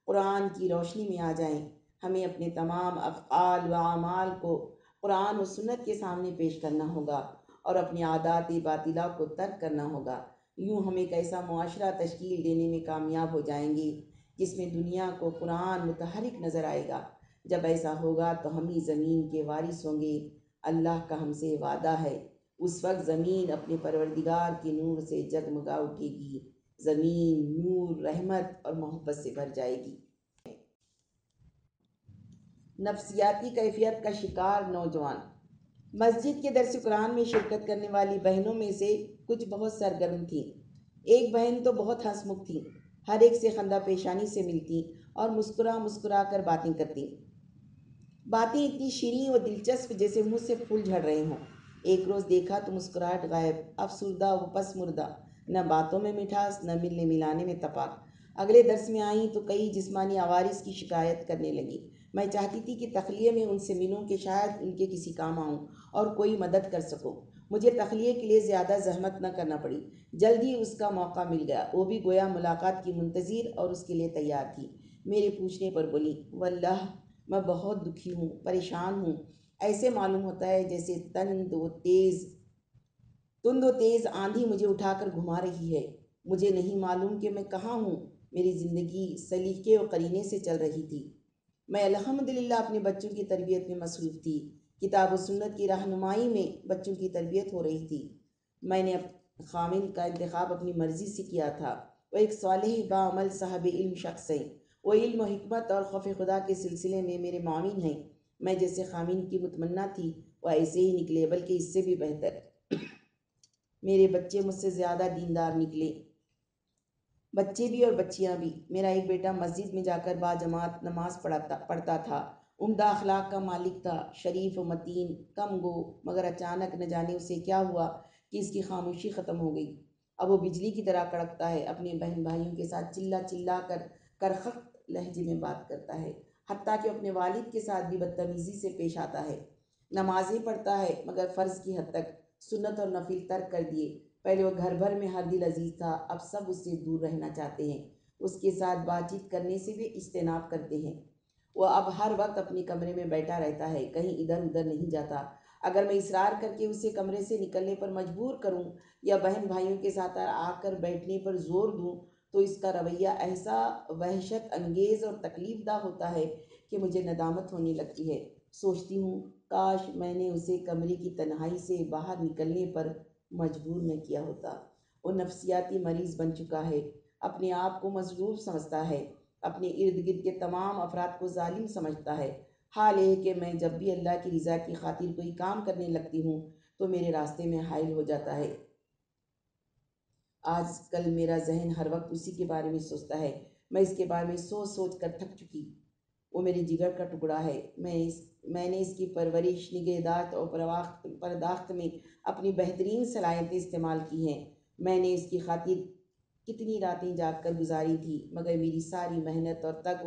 قرآن کی روشنی میں آ جائیں۔ ہمیں اپنے تمام افعال و اعمال کو قرآن و سنت کے سامنے پیش کرنا ہوگا اور اپنی عادات باطلہ کو ترک کرنا ہوگا۔ یوں ہم ایک ایسا معاشرہ تشکیل دینے میں کامیاب ہو جائیں گے، جس میں دنیا کو قرآن متحرک نظر آئے گا۔ جب ایسا ہوگا تو ہم ہی زمین کے وارث ہوں گے۔ اللہ کا ہم سے وعدہ ہے۔ اس وقت زمین اپنے پروردگار کے نور سے جگمگا اٹھے گی۔ زمین، نور، رحمت اور محبت سے بھر جائے گی۔ نفسیاتی کیفیت کا شکار نوجوان۔ مسجد کے درس قرآن میں شرکت کرنے والی بہنوں میں سے کچھ بہت سرگرم تھیں۔ ایک بہن تو بہت ہنسمکھ تھی، ہر ایک سے خندہ پیشانی سے ملتی اور مسکرا مسکرا کر باتیں کرتی۔ باتیں اتنی شیریں و دلچسپ جیسے منہ سے پھول جھڑ رہے ہوں۔ ایک روز دیکھا تو مسکراہٹ غائب، افسردہ و پس مردہ۔ نہ باتوں میں مٹھاس، نہ ملنے ملانے میں تپاک۔ اگلے درس میں آئیں تو کئی جسمانی عوارض کی شکایت کرنے لگی۔ میں چاہتی تھی کہ تخلیے میں ان سے ملوں کہ شاید ان کے کسی کام آؤں اور کوئی مدد کر سکوں۔ مجھے تخلیے کے لیے زیادہ زحمت نہ کرنا پڑی۔ جلد ہی اس کا موقع مل گیا۔ وہ بھی گویا ملاقات کی منتظر اور اس کے لیے تیار تھی۔ میرے پوچھنے پر بولی، واللہ، میں بہت دکھی ہوں، پریشان ہوں۔ ایسے معلوم ہوتا ہے جیسے تند و تیز، تند و تیز آندھی مجھے اٹھا کر گھما رہی ہے۔ مجھے نہیں معلوم کہ میں کہاں ہوں۔ میری زندگی سلیقے و قرینے سے چل رہی تھی۔ میں الحمدللہ اپنے بچوں کی تربیت میں مصروف تھی۔ کتاب و سنت کی رہنمائی میں بچوں کی تربیت ہو رہی تھی۔ میں نے خامن کا انتخاب اپنی مرضی سے کیا تھا۔ وہ ایک صالح باعمل صاحب علم شخص ہیں۔ وہ علم و حکمت اور خوف خدا کے سلسلے میں میرے معاون ہیں۔ میں جیسے خامین کی متمنہ تھی، وہ ایسے ہی نکلے، بلکہ اس سے بھی بہتر۔ میرے بچے مجھ سے زیادہ دیندار نکلے۔ بچے بھی اور بچیاں بھی۔ میرا ایک بیٹا مسجد میں جا کر با جماعت نماز پڑھاتا، پڑھتا تھا۔ عمدہ اخلاق کا مالک تھا، شریف و متین، کم گو، مگر اچانک نہ جانے اسے کیا ہوا کہ اس کی خاموشی ختم ہو گئی۔ اب وہ بجلی کی طرح کڑکتا ہے، اپنے بہن بھائیوں کے ساتھ چلا چلا کر کرخت لہجے میں بات کرتا ہے، حتیٰ کہ اپنے والد کے ساتھ بھی بدتمیزی سے پیش آتا ہے۔ نمازیں پڑھتا ہے، مگر فرض کی حد تک سنت اور نفل ترک کر دیے۔ پہلے وہ گھر بھر میں ہر دل عزیز تھا، اب سب اس سے دور رہنا چاہتے ہیں۔ اس کے ساتھ بات چیت کرنے سے بھی اجتناب کرتے ہیں۔ وہ اب ہر وقت اپنے کمرے میں بیٹھا رہتا ہے، کہیں ادھر ادھر نہیں جاتا۔ اگر میں اصرار کر کے اسے کمرے سے نکلنے پر مجبور کروں یا بہن بھائیوں کے ساتھ آ کر بیٹھنے پر زور دوں، تو اس کا رویہ ایسا وحشت انگیز اور تکلیف دہ ہوتا ہے کہ مجھے ندامت ہونے لگتی ہے۔ سوچتی ہوں، کاش میں نے اسے کمرے کی تنہائی سے باہر نکلنے پر مجبور نہ کیا ہوتا۔ وہ نفسیاتی مریض بن چکا ہے، اپنے آپ کو مظلوم سمجھتا ہے، اپنے ارد گرد کے تمام افراد کو ظالم سمجھتا ہے۔ حال یہ کہ میں جب بھی اللہ کی رضا کی خاطر کوئی کام کرنے لگتی ہوں تو میرے راستے میں حائل ہو جاتا ہے۔ آج کل میرا ذہن ہر وقت اسی کے بارے میں سوچتا ہے۔ میں اس کے بارے میں سوچ سوچ کر تھک چکی۔ وہ میری جگر کا ٹکڑا ہے۔ میں اس میں نے اس کی پرورش، نگہداشت اور پرواخت، پرداخت میں اپنی بہترین صلاحیتیں استعمال کی ہیں۔ میں نے اس کی خاطر کتنی راتیں جاگ کر گزاری تھی، مگر میری ساری محنت اور تگ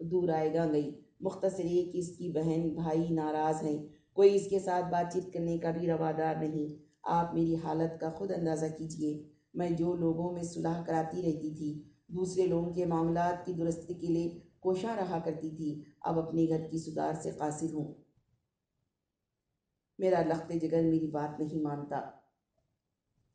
دور آئے گا گئی۔ مختصر یہ کہ اس کی بہن بھائی ناراض ہیں، کوئی اس کے ساتھ بات چیت کرنے کا بھی روادار نہیں۔ آپ میری حالت کا خود اندازہ کیجیے۔ میں جو لوگوں میں صلح کراتی رہتی تھی، دوسرے لوگوں کے معاملات کی درستی کے لیے کوشاں رہا کرتی تھی۔ اب اپنے گھر کی سدھار سے قاصر ہوں۔ میرا لخت جگر میری بات نہیں مانتا۔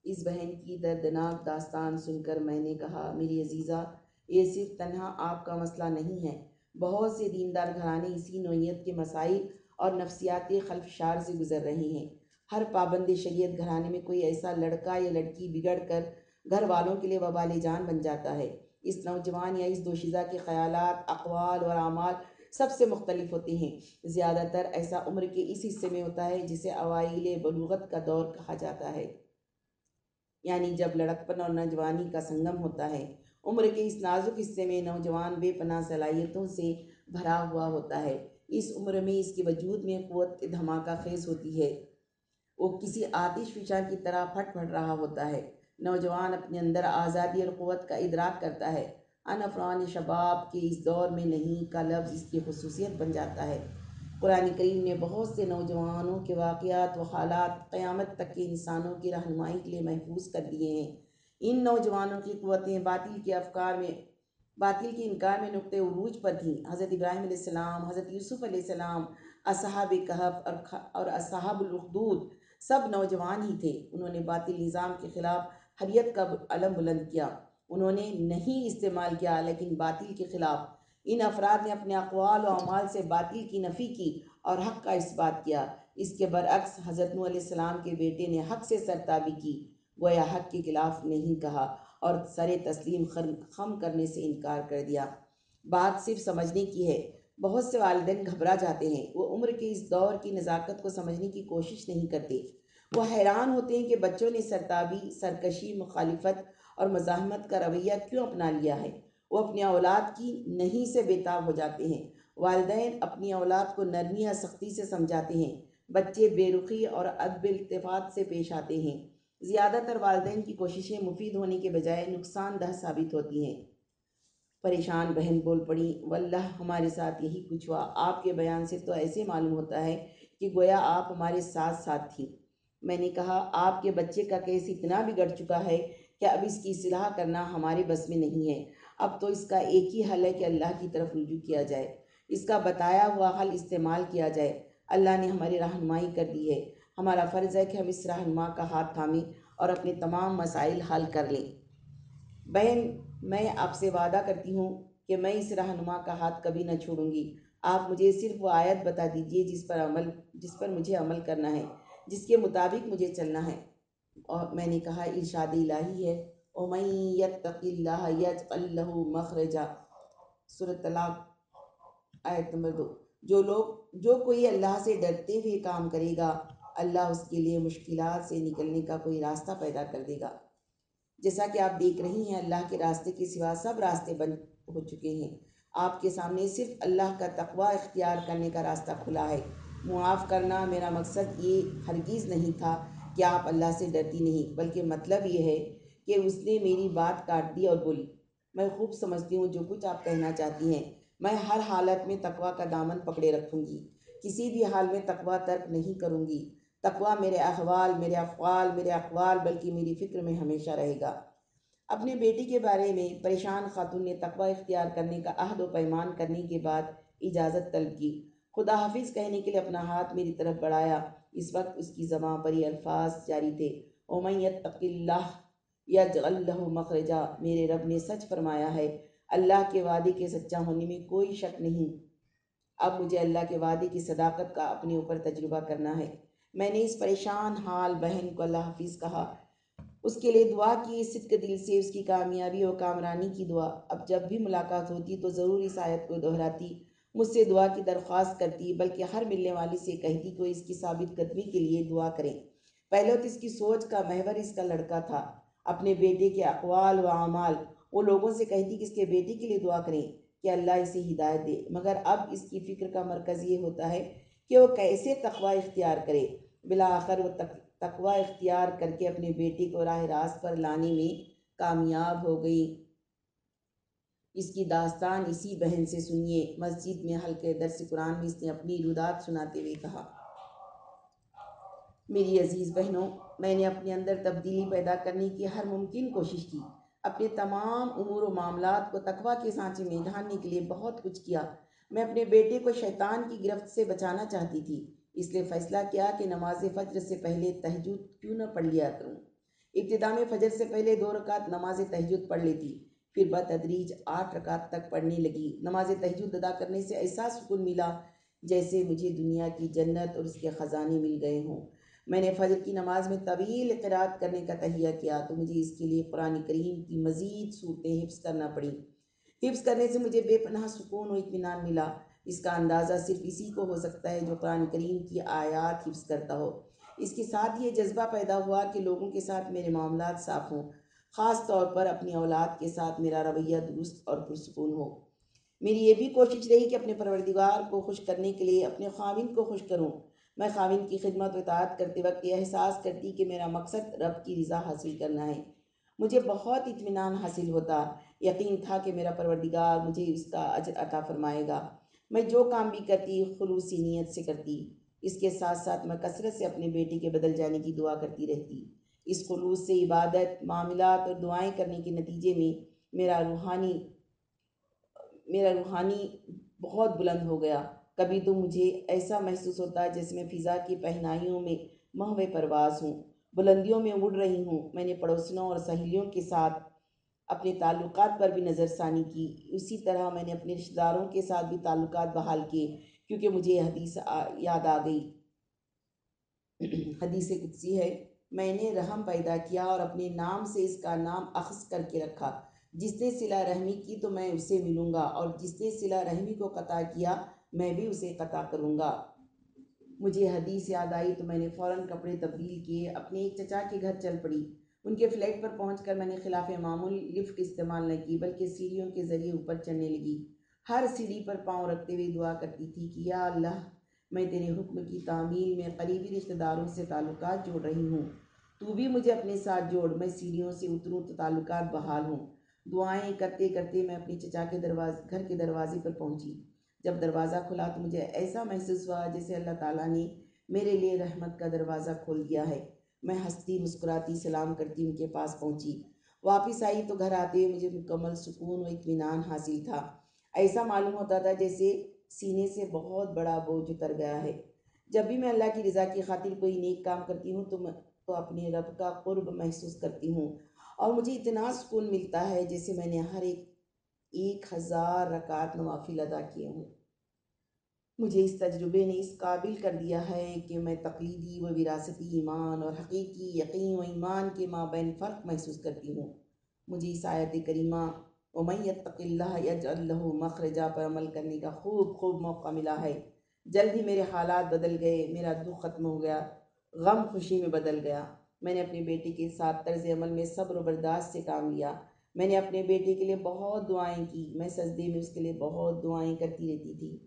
اس بہن کی دردناک داستان سن کر میں نے کہا، میری عزیزہ، یہ صرف تنہا آپ کا مسئلہ نہیں ہے۔ بہت سے دیندار گھرانے اسی نوعیت کے مسائل اور نفسیاتی خلفشار سے گزر رہے ہیں۔ ہر پابند شریعت گھرانے میں کوئی ایسا لڑکا یا لڑکی بگڑ کر گھر والوں کے لیے وبال جان بن جاتا ہے۔ اس نوجوان یا اس دوشیزہ کے خیالات، اقوال اور اعمال سب سے مختلف ہوتے ہیں۔ زیادہ تر ایسا عمر کے اس حصے میں ہوتا ہے جسے اوائل بلوغت کا دور کہا جاتا ہے۔ یعنی جب لڑکپن اور نوجوانی کا سنگم ہوتا ہے، عمر کے اس نازک حصے میں نوجوان بے پناہ صلاحیتوں سے بھرا ہوا ہوتا ہے۔ اس عمر میں اس کے وجود میں قوت دھماکہ خیز ہوتی ہے۔ وہ کسی آتش فشاں کی طرح پھٹ پھٹ رہا ہوتا ہے۔ نوجوان اپنے اندر آزادی اور قوت کا ادراک کرتا ہے۔ ان افران شباب کے اس دور میں نہیں کا لفظ اس کی خصوصیت بن جاتا ہے۔ قرآن کریم نے بہت سے نوجوانوں کے واقعات و حالات قیامت تک کے انسانوں کی رہنمائی کے لیے محفوظ کر دیے ہیں۔ ان نوجوانوں کی قوتیں باطل کے افکار میں، باطل کے انکار میں نقطۂ عروج پر تھیں۔ حضرت ابراہیم علیہ السلام، حضرت یوسف علیہ السلام، اصحاب کہف اور اصحاب الخدود سب نوجوان ہی تھے۔ انہوں نے باطل نظام کے خلاف حریت کا علم بلند کیا۔ انہوں نے نہیں استعمال کیا، لیکن باطل کے خلاف۔ ان افراد نے اپنے اقوال و اعمال سے باطل کی نفی کی اور حق کا اس بات کیا۔ اس کے برعکس، حضرت نو علیہ السلام کے بیٹے نے حق سے سرتابی کی، گویا حق کے خلاف نہیں کہا اور سر تسلیم خم کرنے سے انکار کر دیا۔ بات صرف سمجھنے کی ہے۔ بہت سے والدین گھبرا جاتے ہیں۔ وہ عمر کے اس دور کی نزاکت کو سمجھنے کی کوشش نہیں کرتے۔ وہ حیران ہوتے ہیں کہ بچوں نے سرتابی، سرکشی، مخالفت اور مزاحمت کا رویہ کیوں اپنا لیا ہے؟ وہ اپنی اولاد کی نہیں سے بےتاب ہو جاتے ہیں۔ والدین اپنی اولاد کو نرمی یا سختی سے سمجھاتے ہیں۔ بچے بے رخی اور ادب التفات سے پیش آتے ہیں۔ زیادہ تر والدین کی کوششیں مفید ہونے کے بجائے نقصان دہ ثابت ہوتی ہیں۔ پریشان، بہن بول پڑی، واللہ ہمارے ساتھ یہی کچھ ہوا۔ آپ کے بیان سے تو ایسے معلوم ہوتا ہے کہ گویا آپ ہمارے ساتھ ساتھ تھیں۔ میں نے کہا، آپ کے بچے کا کیس اتنا بگڑ چکا ہے کہ اب اس کی اصلاح کرنا ہمارے بس میں نہیں ہے۔ اب تو اس کا ایک ہی حل ہے کہ اللہ کی طرف رجوع کیا جائے۔ اس کا بتایا ہوا حل استعمال کیا جائے۔ اللہ نے ہماری رہنمائی کر دی ہے۔ ہمارا فرض ہے کہ ہم اس رہنما کا ہاتھ تھامیں اور اپنے تمام مسائل حل کر لیں۔ بہن، میں آپ سے وعدہ کرتی ہوں کہ میں اس رہنما کا ہاتھ کبھی نہ چھوڑوں گی۔ آپ مجھے صرف وہ آیت بتا دیجیے جس پر عمل، جس پر مجھے عمل کرنا ہے۔ جس کے مطابق مجھے چلنا ہے۔ اور میں نے کہا، ارشاد الہی ہے۔ وَمَن يَتَّقِ اللَّهَ يَجْعَل لَّهُ مَخْرَجًا۔ سورة طلاق، آیت نمبر دو۔ جو لوگ، جو کوئی اللہ سے ڈرتے ہوئے کام کرے گا، اللہ اس کے لیے مشکلات سے نکلنے کا کوئی راستہ پیدا کر دے گا۔ جیسا کہ آپ دیکھ رہی ہیں، اللہ کے راستے کے سوا سب راستے بند ہو چکے ہیں۔ آپ کے سامنے صرف اللہ کا تقوی اختیار کرنے کا راستہ کھلا ہے۔ معاف کرنا میرا مقصد یہ ہرگیز نہیں تھا کہ آپ اللہ سے ڈرتی نہیں، بلکہ مطلب یہ ہے کہ اس نے میری بات کاٹ دی اور بولی۔ میں خوب سمجھتی ہوں جو کچھ آپ کہنا چاہتی ہیں۔ میں ہر حالت میں تقوی کا دامن پکڑے رکھوں گی۔ کسی بھی حال میں تقوی ترک نہیں کروں گی۔ تقوی میرے احوال، میرے افعال، میرے اقوال، بلکہ میری فکر میں ہمیشہ رہے گا۔ اپنے بیٹی کے بارے میں پریشان خاتون نے تقوی اختیار کرنے کا عہد و پیمان کرنے کے بعد اجازت طلب کی۔ خدا حافظ کہنے کے لیے اپنا ہاتھ میری طرف بڑھایا۔ اس وقت اس کی زباں پر یہ الفاظ جاری تھے۔ اومن یتق اللہ یجعل له مخرجا، میرے رب نے سچ فرمایا ہے۔ اللہ کے وعدے کے سچا ہونے میں کوئی شک نہیں۔ اب مجھے اللہ کے وعدے کی صداقت کا اپنے اوپر تجربہ کرنا ہے۔ میں نے اس پریشان حال بہن کو اللہ حافظ کہا۔ اس کے لیے دعا کی، صدق دل سے اس کی کامیابی و کامرانی کی دعا۔ اب جب بھی ملاقات ہوتی تو ضرور اس آیت کو دہراتی۔ مجھ سے دعا کی درخواست کرتی، بلکہ ہر ملنے والی سے کہتی کو اس کی ثابت قدمی کے لیے دعا کریں پہلے تو اس کی سوچ کا محور اس کا لڑکا تھا، اپنے بیٹے کے اقوال و اعمال۔ وہ لوگوں سے کہتی کہ اس کے بیٹے کے لیے دعا کریں کہ اللہ اسے ہدایت دے۔ مگر اب اس کی فکر کا مرکز یہ ہوتا ہے کہ وہ کیسے تقوی اختیار کرے۔ بلاخر وہ تقوی اختیار کر کے اپنے بیٹے کو راہ راست پر لانے میں کامیاب ہو گئی۔ اس کی داستان اسی بہن سے سنیے۔ مسجد میں حلقہ درس قرآن میں اس نے اپنی رودات سناتے ہوئے کہا، میری عزیز بہنوں، میں نے اپنے اندر تبدیلی پیدا کرنے کی ہر ممکن کوشش کی۔ اپنے تمام امور و معاملات کو تقوی کے سانچے میں ڈھاننے کے لیے بہت کچھ کیا۔ میں اپنے بیٹے کو شیطان کی گرفت سے بچانا چاہتی تھی۔ اس لیے فیصلہ کیا کہ نماز فجر سے پہلے تہجد کیوں نہ پڑھ لیا کروں۔ ابتدا میں فجر سے پہلے دو رکعت نماز تہجد پڑھ لیتی۔ پھر بتدریج آٹھ رکعت تک پڑھنے لگی۔ نماز تہجد ادا کرنے سے ایسا سکون ملا جیسے مجھے دنیا کی جنت اور اس کے خزانے مل گئے ہوں۔ میں نے فجر کی نماز میں طویل قرات کرنے کا تہیہ کیا تو مجھے اس کے لیے قرآن کریم کی مزید صورتیں حفظ کرنا پڑیں۔ حفظ کرنے سے مجھے بے پناہ سکون و اطمینان ملا۔ اس کا اندازہ صرف اسی کو ہو سکتا ہے جو قرآن کریم کی آیات حفظ کرتا ہو۔ اس کے ساتھ یہ جذبہ پیدا ہوا کہ لوگوں کے ساتھ میرے معاملات صاف ہوں۔ خاص طور پر اپنی اولاد کے ساتھ میرا رویہ درست اور پرسکون ہو۔ میری یہ بھی کوشش رہی کہ اپنے پروردگار کو خوش کرنے کے لیے، اپنے خاوند کو خوش کروں۔ میں خاوند کی خدمت و اطاعت کرتے وقت یہ احساس کرتی کہ میرا مقصد رب کی رضا حاصل کرنا ہے۔ مجھے بہت اطمینان حاصل ہوتا، یقین تھا کہ میرا پروردگار مجھے اس کا اجر عطا فرمائے گا۔ میں جو کام بھی کرتی، خلوصی نیت سے کرتی، اس کے ساتھ ساتھ میں کثرت سے اپنے بیٹے کے بدل جانے کی دعا کرتی رہتی۔ اس خلوص سے عبادت، معاملات اور دعائیں کرنے کے نتیجے میں میرا روحانی میرا روحانی بہت بلند ہو گیا۔ کبھی تو مجھے ایسا محسوس ہوتا ہے جیسے میں فضا کی پہنائیوں میں محو پرواز ہوں، بلندیوں میں اڑ رہی ہوں۔ میں نے پڑوسنوں اور سہیلیوں کے ساتھ اپنے تعلقات پر بھی نظر ثانی کی۔ اسی طرح میں نے اپنے رشتہ داروں کے ساتھ بھی تعلقات بحال کیے کیونکہ مجھے یہ حدیث یاد آ گئی۔ حدیث قدسی ہے۔ میں نے رحم پیدا کیا اور اپنے نام سے اس کا نام اخذ کر کے رکھا۔ جس نے صلہ رحمی کی تو میں اسے ملوں گا، اور جس نے صلہ رحمی کو قطع کیا، میں بھی اسے قطع کروں گا۔ مجھے حدیث یاد آئی تو میں نے فوراً کپڑے تبدیل کیے، اپنے ایک چچا کے گھر چل پڑی۔ ان کے فلیٹ پر پہنچ کر میں نے خلاف معمول لفٹ استعمال نہ کی، بلکہ سیڑھیوں کے ذریعے اوپر چڑھنے لگی۔ ہر سیڑھی پر پاؤں رکھتے ہوئے دعا کرتی تھی کہ یا اللہ میں تیرے حکم کی تعمیل میں قریبی رشتہ داروں سے تعلقات جوڑ رہی ہوں۔ تو بھی مجھے اپنے ساتھ جوڑ، میں سیڑھیوں سے اتروں تو تعلقات بحال ہوں۔ دعائیں کرتے کرتے میں اپنی چچا کے درواز، گھر کے دروازے پر پہنچی۔ جب دروازہ کھلا تو مجھے ایسا محسوس ہوا جیسے اللہ تعالیٰ نے میرے لیے رحمت کا دروازہ کھول دیا ہے۔ میں ہنستی مسکراتی سلام کرتی ان کے پاس پہنچی۔ واپس آئی تو گھر آتے ہوئے مجھے مکمل سکون و اطمینان حاصل تھا۔ ایسا معلوم ہوتا تھا جیسے سینے سے بہت بڑا بوجھ اتر گیا ہے۔ جب بھی میں اللہ کی رضا کی خاطر کوئی نیک کام کرتی ہوں، تو میں تو اپنے رب کا قرب محسوس کرتی ہوں۔ اور مجھے اتنا سکون ملتا ہے جیسے میں نے ہر ایک ایک ہزار رکعت نوافل ادا کیے ہوں۔ مجھے اس تجربے نے اس قابل کر دیا ہے کہ میں تقلیدی و وراثتی ایمان اور حقیقی یقین و ایمان کے مابین فرق محسوس کرتی ہوں۔ مجھے اس آیت کریمہ ومن یتق اللہ یجعل له مخرجا، پر عمل کرنے کا خوب خوب موقع ملا ہے۔ جلد ہی میرے حالات بدل گئے، میرا دکھ ختم ہو گیا، غم خوشی میں بدل گیا۔ میں نے اپنے بیٹے کے ساتھ طرز عمل میں صبر و برداشت سے کام لیا۔ میں نے اپنے بیٹے کے لیے بہت دعائیں کی، میں سجدے میں اس کے لیے بہت دعائیں کرتی رہتی تھی۔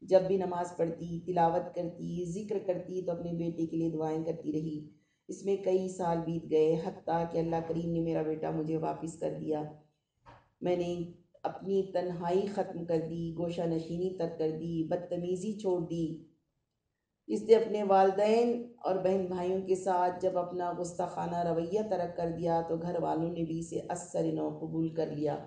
جب بھی نماز پڑھتی، تلاوت کرتی، ذکر کرتی، تو اپنے بیٹے کے لیے دعائیں کرتی رہی۔ اس میں کئی سال بیت گئے، حتیٰ کہ اللہ کریم نے میرا بیٹا مجھے واپس کر دیا۔ میں نے اپنی تنہائی ختم کر دی، گوشہ نشینی ترک کر دی، بدتمیزی چھوڑ دی۔ اس نے اپنے والدین اور بہن بھائیوں کے ساتھ جب اپنا گستاخانہ رویہ ترک کر دیا تو گھر والوں نے بھی اسے اثر نو قبول کر لیا۔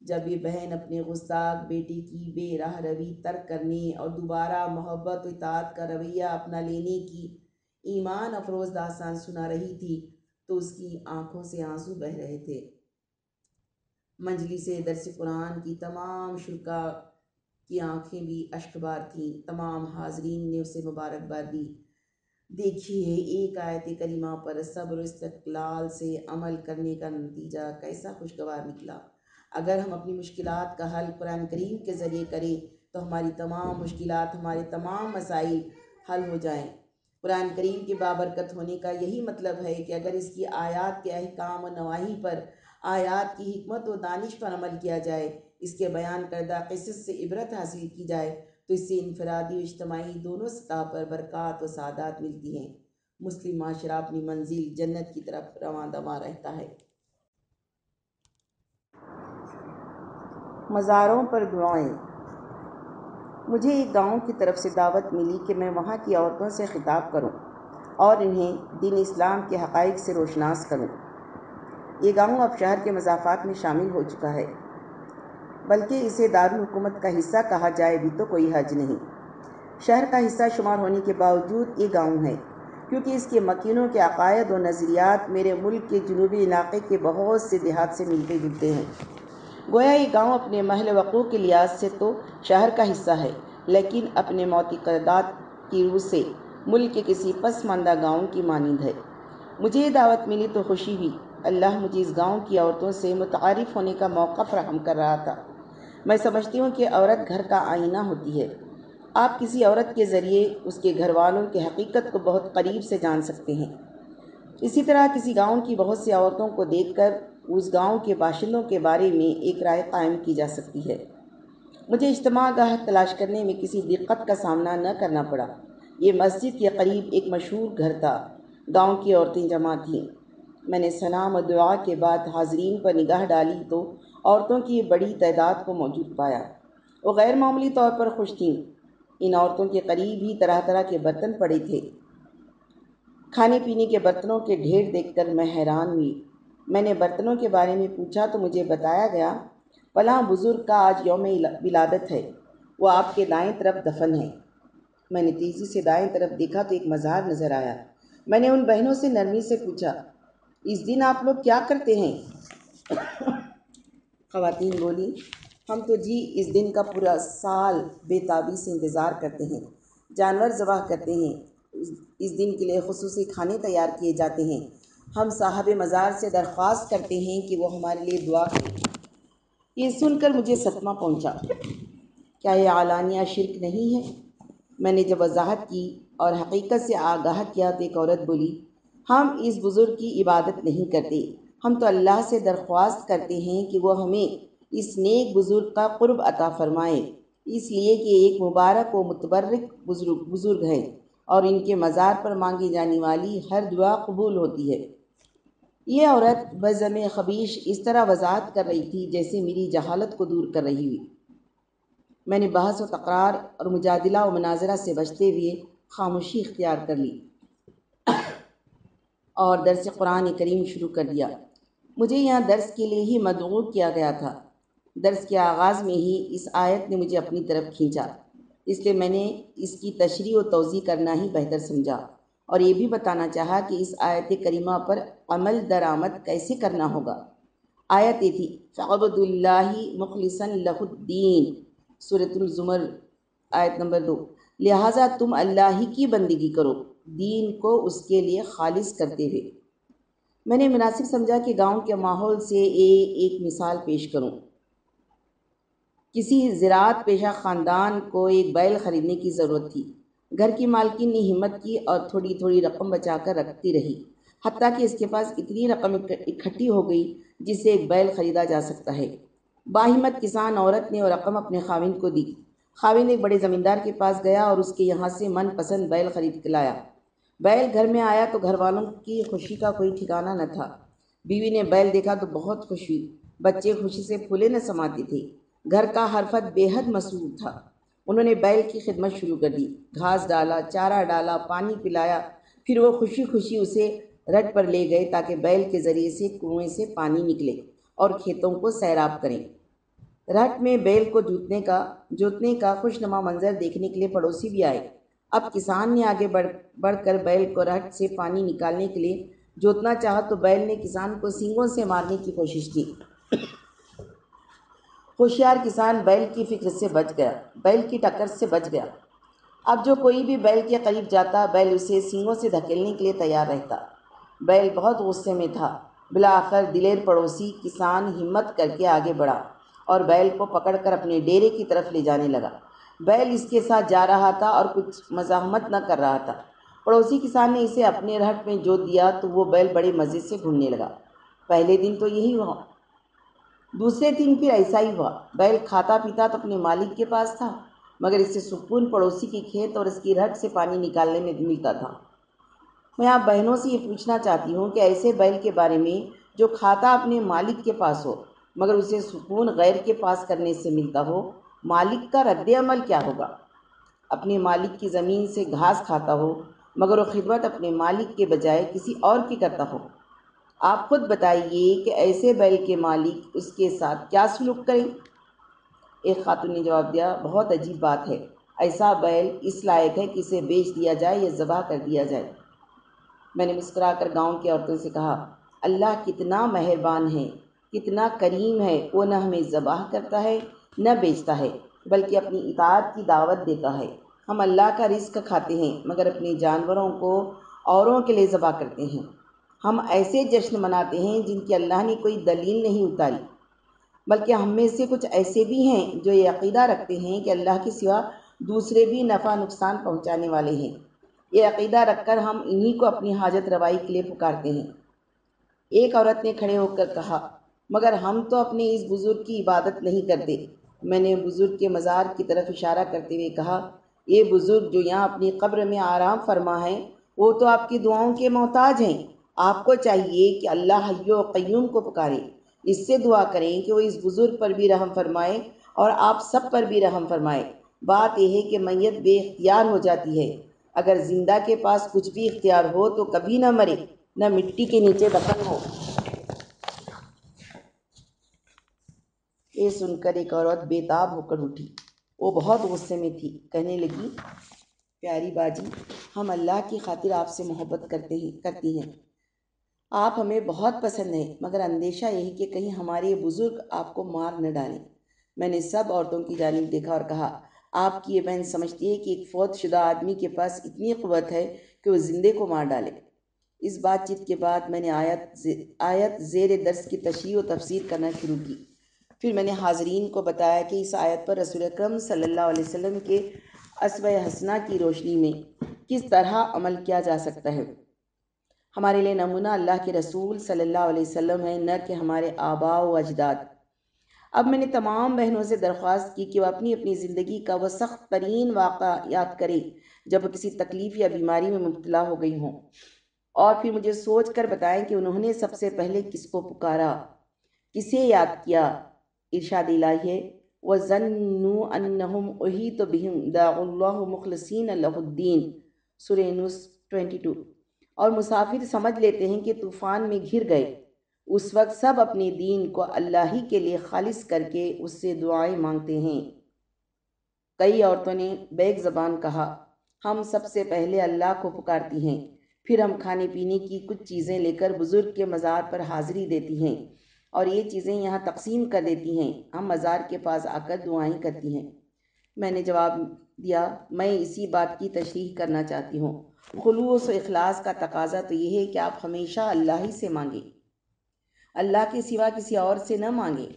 جب یہ بہن اپنے گستاخ بیٹی کی بے راہ روی ترک کرنے اور دوبارہ محبت و اطاعت کا رویہ اپنا لینے کی ایمان افروز داستان سنا رہی تھی تو اس کی آنکھوں سے آنسو بہ رہے تھے۔ مجلس درس قرآن کی تمام شرکا کی آنکھیں بھی اشک بار تھیں۔ تمام حاضرین نے اسے مبارکباد دی۔ دیکھیے ایک آیت کریمہ پر صبر و استقلال سے عمل کرنے کا نتیجہ کیسا خوشگوار نکلا۔ اگر ہم اپنی مشکلات کا حل قرآن کریم کے ذریعے کریں تو ہماری تمام مشکلات، ہمارے تمام مسائل حل ہو جائیں۔ قرآن کریم کے بابرکت ہونے کا یہی مطلب ہے کہ اگر اس کی آیات کے احکام و نواحی پر آیات کی حکمت و دانش پر عمل کیا جائے، اس کے بیان کردہ قصص سے عبرت حاصل کی جائے، تو اس سے انفرادی و اجتماعی دونوں سطح پر برکات و سعادات ملتی ہیں۔ مسلم معاشرہ اپنی منزل جنت کی طرف رواں دواں رہتا ہے۔ مزاروں پر دعائیں۔ مجھے ایک گاؤں کی طرف سے دعوت ملی کہ میں وہاں کی عورتوں سے خطاب کروں اور انہیں دین اسلام کے حقائق سے روشناس کروں۔ یہ گاؤں اب شہر کے مضافات میں شامل ہو چکا ہے۔ بلکہ اسے دارالحکومت کا حصہ کہا جائے بھی تو کوئی حج نہیں۔ شہر کا حصہ شمار ہونے کے باوجود یہ گاؤں ہے۔ کیونکہ اس کے مکینوں کے عقائد و نظریات میرے ملک کے جنوبی علاقے کے بہت سے دیہات سے ملتے جلتے ہیں۔ گویا یہ گاؤں اپنے محل وقوع کے لحاظ سے تو شہر کا حصہ ہے، لیکن اپنے معتقدات کی روح سے ملک کے کسی پسماندہ گاؤں کی مانند ہے۔ مجھے یہ دعوت ملی تو خوشی ہوئی۔ اللہ مجھے اس گاؤں کی عورتوں سے متعارف ہونے کا موقع فراہم کر رہا تھا۔ میں سمجھتی ہوں کہ عورت گھر کا آئینہ ہوتی ہے۔ آپ کسی عورت کے ذریعے اس کے گھر والوں کی حقیقت کو بہت قریب سے جان سکتے ہیں۔ اسی طرح کسی گاؤں کی بہت سی عورتوں کو دیکھ کر اس گاؤں کے باشندوں کے بارے میں ایک رائے قائم کی جا سکتی ہے۔ مجھے اجتماع گاہ تلاش کرنے میں کسی دقت کا سامنا نہ کرنا پڑا۔ یہ مسجد کے قریب ایک مشہور گھر تھا۔ گاؤں کی عورتیں جمع تھیں۔ میں نے سلام و دعا کے بعد حاضرین پر نگاہ ڈالی تو عورتوں کی بڑی تعداد کو موجود پایا۔ وہ غیر معمولی طور پر خوش تھیں۔ ان عورتوں کے قریب ہی طرح طرح کے برتن پڑے تھے۔ کھانے پینے کے برتنوں کے ڈھیر دیکھ کر میں حیران ہوئی۔ میں نے برتنوں کے بارے میں پوچھا تو مجھے بتایا گیا، فلاں بزرگ کا آج یوم ولادت ہے۔ وہ آپ کے دائیں طرف دفن ہے۔ میں نے تیزی سے دائیں طرف دیکھا تو ایک مزار نظر آیا۔ میں نے ان بہنوں سے نرمی سے پوچھا اس دن آپ لوگ کیا کرتے ہیں؟ خواتین بولی، ہم تو جی اس دن کا پورا سال بے تابی سے انتظار کرتے ہیں، جانور ذبح کرتے ہیں، اس دن کے لیے خصوصی کھانے تیار کیے جاتے ہیں۔ ہم صاحب مزار سے درخواست کرتے ہیں کہ وہ ہمارے لیے دعا کریں۔ یہ سن کر مجھے صدمہ پہنچا۔ کیا یہ اعلانیہ شرک نہیں ہے؟ میں نے جب وضاحت کی اور حقیقت سے آگاہ کیا تو ایک عورت بولی ہم اس بزرگ کی عبادت نہیں کرتے۔ ہم تو اللہ سے درخواست کرتے ہیں کہ وہ ہمیں اس نیک بزرگ کا قرب عطا فرمائے۔ اس لیے کہ ایک مبارک و متبرک بزرگ بزرگ ہے اور ان کے مزار پر مانگی جانے والی ہر دعا قبول ہوتی ہے۔ یہ عورت بزم خبیش اس طرح وضاحت کر رہی تھی جیسے میری جہالت کو دور کر رہی ہوئی۔ میں نے بحث و تقرار اور مجادلہ و مناظرہ سے بچتے ہوئے خاموشی اختیار کر لی۔ اور درس قرآن کریم شروع کر دیا۔ مجھے یہاں درس کے لیے ہی مدعو کیا گیا تھا۔ درس کے آغاز میں ہی اس آیت نے مجھے اپنی طرف کھینچا۔ اس لیے میں نے اس کی تشریح و توضیع کرنا ہی بہتر سمجھا۔ اور یہ بھی بتانا چاہا کہ اس آیت کریمہ پر عمل درآمد کیسے کرنا ہوگا۔ آیت یہ تھی فعبد اللہ مخلصن لہ الدین صورت الزمر، آیت نمبر دو۔ لہٰذا تم اللہ ہی کی بندگی کرو۔ دین کو اس کے لیے خالص کرتے ہوئے۔ میں نے مناسب سمجھا کہ گاؤں کے ماحول سے ایک مثال پیش کروں۔ کسی زراعت پیشہ خاندان کو ایک بیل خریدنے کی ضرورت تھی۔ گھر کی مالکین نے ہمت کی اور تھوڑی تھوڑی رقم بچا کر رکھتی رہی۔ حتیٰ کہ اس کے پاس اتنی رقم اکٹھی ہو گئی جس سے ایک بیل خریدا جا سکتا ہے۔ باہمت کسان عورت نے وہ رقم اپنے خاوند کو دی۔ خاوند ایک بڑے زمیندار کے پاس گیا اور اس کے یہاں سے من پسند بیل خرید کے لایا۔ بیل گھر میں آیا تو گھر والوں کی خوشی کا کوئی ٹھکانہ نہ تھا۔ بیوی نے بیل دیکھا تو بہت خوش ہوئی۔ بچے خوشی سے پھولے نہ سماتے تھے گھر کا حرفت بے حد مسرور تھا۔ انہوں نے بیل کی خدمت شروع کر دی۔ گھاس ڈالا، چارہ ڈالا، پانی پلایا۔ پھر وہ خوشی خوشی اسے رٹ پر لے گئے تاکہ بیل کے ذریعے سے کنویں سے پانی نکلے اور کھیتوں کو سیراب کریں۔ رٹ میں بیل کو جوتنے کا جوتنے کا خوش نما منظر دیکھنے کے لیے پڑوسی بھی آئے۔ اب کسان نے آگے بڑھ بڑھ کر بیل کو رٹ سے پانی نکالنے کے لیے جوتنا چاہا تو بیل نے کسان کو سینگوں سے مارنے کی کوشش کی۔ ہوشیار کسان بیل کی فکر سے بچ گیا، بیل کی ٹکر سے بچ گیا۔ اب جو کوئی بھی بیل کے قریب جاتا، بیل اسے سینگوں سے دھکیلنے کے لیے تیار رہتا۔ بیل بہت غصے میں تھا۔ بلاخر دلیر پڑوسی کسان ہمت کر کے آگے بڑھا اور بیل کو پکڑ کر اپنے ڈیرے کی طرف لے جانے لگا۔ بیل اس کے ساتھ جا رہا تھا اور کچھ مزاحمت نہ کر رہا تھا۔ پڑوسی کسان نے اسے اپنے رہٹ میں جوت دیا تو وہ بیل بڑے مزے سے گھومنے لگا۔ پہلے دن تو یہی ہوا۔ دوسرے دن پھر ایسا ہی ہوا۔ بیل کھاتا پیتا تو اپنے مالک کے پاس تھا، مگر اس سے سکون پڑوسی کی کھیت اور اس کی رٹ سے پانی نکالنے میں ملتا تھا۔ میں آپ بہنوں سے یہ پوچھنا چاہتی ہوں کہ ایسے بیل کے بارے میں جو کھاتا اپنے مالک کے پاس ہو، مگر اسے سکون غیر کے پاس کرنے سے ملتا ہو مالک کا رد عمل کیا ہوگا؟ اپنے مالک کی زمین سے گھاس کھاتا ہو، مگر وہ خدمت اپنے مالک کے بجائے کسی اور کی کرتا ہو۔ آپ خود بتائیے کہ ایسے بیل کے مالک اس کے ساتھ کیا سلوک کریں؟ ایک خاتون نے جواب دیا، بہت عجیب بات ہے۔ ایسا بیل اس لائق ہے کہ اسے بیچ دیا جائے یا ذبح کر دیا جائے۔ میں نے مسکرا کر گاؤں کی عورتوں سے کہا، اللہ کتنا مہربان ہے، کتنا کریم ہے، وہ نہ ہمیں ذبح کرتا ہے نہ بیچتا ہے، بلکہ اپنی اطاعت کی دعوت دیتا ہے۔ ہم اللہ کا رزق کھاتے ہیں، مگر اپنے جانوروں کو اوروں کے لیے ذبح کرتے ہیں۔ ہم ایسے جشن مناتے ہیں جن کی اللہ نے کوئی دلیل نہیں اتاری، بلکہ ہم میں سے کچھ ایسے بھی ہیں جو یہ عقیدہ رکھتے ہیں کہ اللہ کے سوا دوسرے بھی نفع نقصان پہنچانے والے ہیں۔ یہ عقیدہ رکھ کر ہم انہی کو اپنی حاجت روائی کے لیے پکارتے ہیں۔ ایک عورت نے کھڑے ہو کر کہا، مگر ہم تو اپنے اس بزرگ کی عبادت نہیں کرتے۔ میں نے بزرگ کے مزار کی طرف اشارہ کرتے ہوئے کہا یہ بزرگ جو یہاں اپنی قبر میں آرام فرما ہے، وہ تو آپ کی دعاؤں کے محتاج ہیں۔ آپ کو چاہیے کہ اللہ حیو قیوم کو پکارے۔ اس سے دعا کریں کہ وہ اس بزرگ پر بھی رحم فرمائے اور آپ سب پر بھی رحم فرمائے۔ بات یہ ہے کہ میت بے اختیار ہو جاتی ہے۔ اگر زندہ کے پاس کچھ بھی اختیار ہو تو کبھی نہ مرے، نہ مٹی کے نیچے دفن ہو۔ یہ سن کر ایک عورت بےتاب ہو کر اٹھی۔ وہ بہت غصے میں تھی۔ کہنے لگی، پیاری باجی، ہم اللہ کی خاطر آپ سے محبت کرتے ہیں، کرتی ہیں۔ آپ ہمیں بہت پسند ہیں، مگر اندیشہ یہ ہے کہ کہیں ہمارے بزرگ آپ کو مار نہ ڈالیں۔ میں نے سب عورتوں کی جانب دیکھا اور کہا، آپ کی یہ بہن سمجھتی ہے کہ ایک فوت شدہ آدمی کے پاس اتنی قوت ہے کہ وہ زندے کو مار ڈالے۔ اس بات چیت کے بعد میں نے آیت آیت زیر درس کی تشریح و تفسیر کرنا شروع کی۔ پھر میں نے حاضرین کو بتایا کہ اس آیت پر رسول اکرم صلی اللہ علیہ وسلم کے اسوہ حسنہ کی روشنی میں کس طرح عمل کیا جا سکتا ہے۔ ہمارے لیے نمونہ اللہ کے رسول صلی اللہ علیہ وسلم ہے نہ کہ ہمارے آبا و اجداد۔ اب میں نے تمام بہنوں سے درخواست کی کہ وہ اپنی اپنی زندگی کا وہ سخت ترین واقعہ یاد کرے جب وہ کسی تکلیف یا بیماری میں مبتلا ہو گئی ہوں۔ اور پھر مجھے سوچ کر بتائیں کہ انہوں نے سب سے پہلے کس کو پکارا، کسے یاد کیا ارشاد الہی ہے، وَظَنُّوا أَنَّهُمْ أُحِيطَ بِهِمْ دَعُوا اللَّهُ مُخْلِصِينَ لَهُ الدِّينَ۔ سورہ نوس 22 اور مسافر سمجھ لیتے ہیں کہ طوفان میں گھر گئے۔ اس وقت سب اپنے دین کو اللہ ہی کے لیے خالص کر کے اس سے دعائیں مانگتے ہیں۔ کئی عورتوں نے بیگ زبان کہا، ہم سب سے پہلے اللہ کو پکارتی ہیں، پھر ہم کھانے پینے کی کچھ چیزیں لے کر بزرگ کے مزار پر حاضری دیتی ہیں۔ اور یہ چیزیں یہاں تقسیم کر دیتی ہیں۔ ہم مزار کے پاس آ کر دعائیں کرتی ہیں۔ میں نے جواب دیا، میں اسی بات کی تشریح کرنا چاہتی ہوں۔ خلوص و اخلاص کا تقاضا تو یہ ہے کہ آپ ہمیشہ اللہ ہی سے مانگیں۔ اللہ کے سوا کسی اور سے نہ مانگیں۔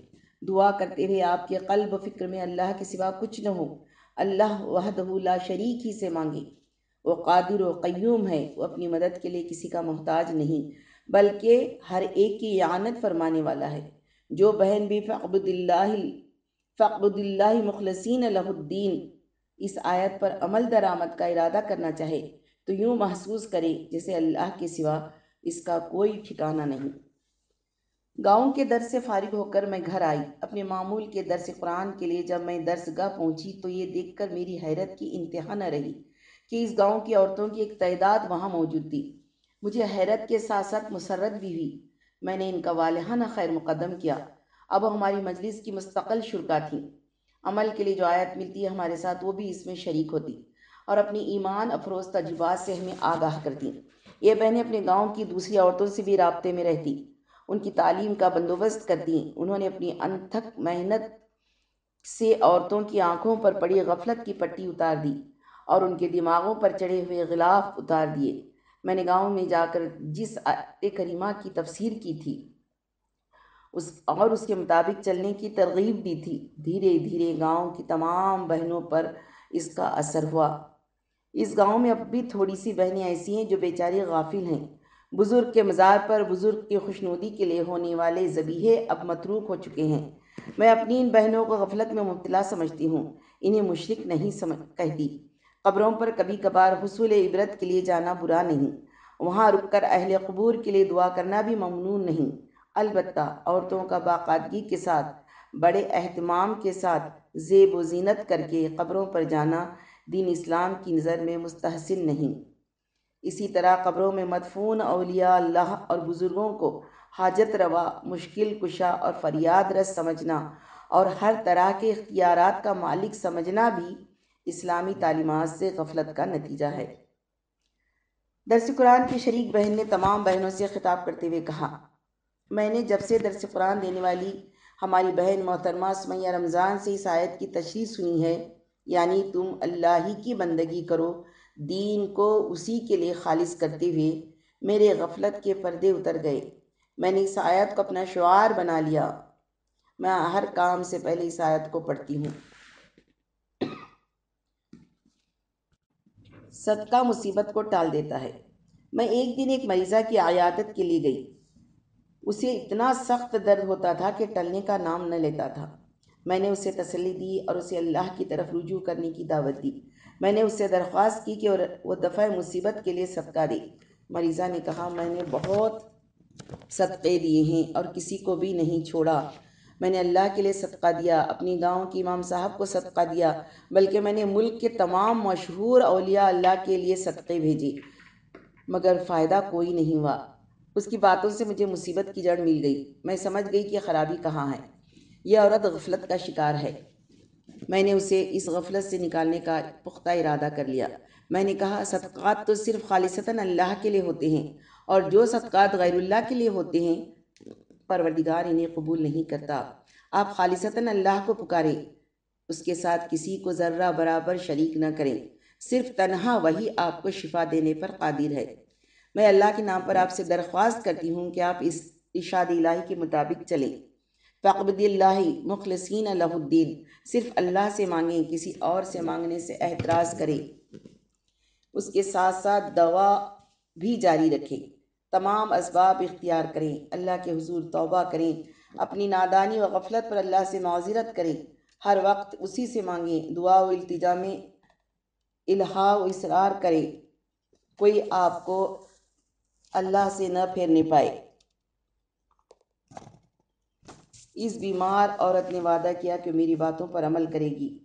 دعا کرتے ہوئے آپ کے قلب و فکر میں اللہ کے سوا کچھ نہ ہو۔ اللہ وحدہ لا شریک ہی سے مانگیں وہ قادر و قیوم ہے، وہ اپنی مدد کے لیے کسی کا محتاج نہیں۔ بلکہ ہر ایک کی اعانت فرمانے والا ہے۔ جو بہن بھی فقبد اللہ فقبد اللہ مخلصین لہ الدین، اس آیت پر عمل درآمد کا ارادہ کرنا چاہے، تو یوں محسوس کرے جیسے اللہ کے سوا اس کا کوئی ٹھکانہ نہیں۔ گاؤں کے درس سے فارغ ہو کر میں گھر آئی۔ اپنے معمول کے درس قرآن کے لیے جب میں درس گاہ پہنچی تو یہ دیکھ کر میری حیرت کی انتہا نہ رہی کہ اس گاؤں کی عورتوں کی ایک تعداد وہاں موجود تھی۔ مجھے حیرت کے ساتھ ساتھ مسرت بھی ہوئی۔ میں نے ان کا والہانہ خیر مقدم کیا۔ اب ہماری مجلس کی مستقل شرکا تھیں عمل کے لیے جو آیت ملتی ہے ہمارے ساتھ وہ بھی اس میں شریک ہوتی۔ اور اپنی ایمان افروز تجربات سے ہمیں آگاہ کرتی۔ یہ بہنیں اپنے گاؤں کی دوسری عورتوں سے بھی رابطے میں رہتی۔ ان کی تعلیم کا بندوبست کرتی۔ انہوں نے اپنی انتھک محنت سے عورتوں کی آنکھوں پر پڑی غفلت کی پٹی اتار دی اور ان کے دماغوں پر چڑھے ہوئے غلاف اتار دیے۔ میں نے گاؤں میں جا کر جس آیت کریمہ کی تفسیر کی تھی، اس، اور اس کے مطابق چلنے کی ترغیب دی تھی۔ دھیرے دھیرے گاؤں کی تمام بہنوں پر اس کا اثر ہوا۔ اس گاؤں میں اب بھی تھوڑی سی بہنیں ایسی ہیں جو بیچاری غافل ہیں۔ بزرگ کے مزار پر بزرگ کی خوشنودی کے لیے ہونے والے ذبیحے اب متروک ہو چکے ہیں۔ میں اپنی ان بہنوں کو غفلت میں مبتلا سمجھتی ہوں۔ انہیں مشرق نہیں سمجھ، کہتی۔ قبروں پر کبھی کبھار حصول عبرت کے لیے جانا برا نہیں۔ وہاں رک کر اہل قبور کے لیے دعا کرنا بھی ممنون نہیں۔ البتہ عورتوں کا باقاعدگی کے ساتھ، بڑے اہتمام کے ساتھ زیب و زینت کر کے قبروں پر جانا دین اسلام کی نظر میں مستحسن نہیں۔ اسی طرح قبروں میں مدفون اولیاء اللہ اور بزرگوں کو حاجت روا، مشکل کشا اور فریاد رس سمجھنا اور ہر طرح کے اختیارات کا مالک سمجھنا بھی اسلامی تعلیمات سے غفلت کا نتیجہ ہے۔ درس قرآن کی شریک بہن نے تمام بہنوں سے خطاب کرتے ہوئے کہا، میں نے جب سے درس قرآن دینے والی ہماری بہن محترمہ سمیہ رمضان سے اس آیت کی تشریح سنی ہے یعنی تم اللہ ہی کی بندگی کرو، دین کو اسی کے لیے خالص کرتے ہوئے میرے غفلت کے پردے اتر گئے۔ میں نے اس آیت کو اپنا شعار بنا لیا۔ میں ہر کام سے پہلے اس آیت کو پڑھتی ہوں۔ صدقہ مصیبت کو ٹال دیتا ہے۔ میں ایک دن ایک مریضہ کی عیادت کے لیے گئی۔ اسے اتنا سخت درد ہوتا تھا کہ ٹلنے کا نام نہ لیتا تھا۔ میں نے اسے تسلی دی اور اسے اللہ کی طرف رجوع کرنے کی دعوت دی۔ میں نے اس سے درخواست کی کہ وہ دفع مصیبت کے لیے صدقہ دے۔ مریضہ نے کہا، میں نے بہت صدقے دیے ہیں اور کسی کو بھی نہیں چھوڑا۔ میں نے اللہ کے لیے صدقہ دیا، اپنی گاؤں کی امام صاحب کو صدقہ دیا، بلکہ میں نے ملک کے تمام مشہور اولیاء اللہ کے لیے صدقے بھیجے۔ مگر فائدہ کوئی نہیں ہوا۔ اس کی باتوں سے مجھے مصیبت کی جڑ مل گئی۔ میں سمجھ گئی کہ خرابی کہاں ہے۔ یہ عورت غفلت کا شکار ہے۔ میں نے اسے اس غفلت سے نکالنے کا پختہ ارادہ کر لیا۔ میں نے کہا، صدقات تو صرف خالصتاً اللہ کے لیے ہوتے ہیں، اور جو صدقات غیر اللہ کے لیے ہوتے ہیں پروردگار انہیں قبول نہیں کرتا۔ آپ خالصتاً اللہ کو پکاریں، اس کے ساتھ کسی کو ذرہ برابر شریک نہ کریں۔ صرف تنہا وہی آپ کو شفا دینے پر قادر ہے۔ میں اللہ کے نام پر آپ سے درخواست کرتی ہوں کہ آپ اس اشاد الہی کے مطابق چلیں۔ فقبد اللہ مخلصین اللہ الدین، صرف اللہ سے مانگیں، کسی اور سے مانگنے سے احتراز کریں۔ اس کے ساتھ ساتھ دوا بھی جاری رکھیں۔ تمام اسباب اختیار کریں۔ اللہ کے حضور توبہ کریں۔ اپنی نادانی و غفلت پر اللہ سے معذرت کریں۔ ہر وقت اسی سے مانگیں۔ دعا و التجا میں الہا و اصرار کریں۔ کوئی آپ کو اللہ سے نہ پھیرنے پائے۔ اس بیمار عورت نے وعدہ کیا کہ میری باتوں پر عمل کرے گی۔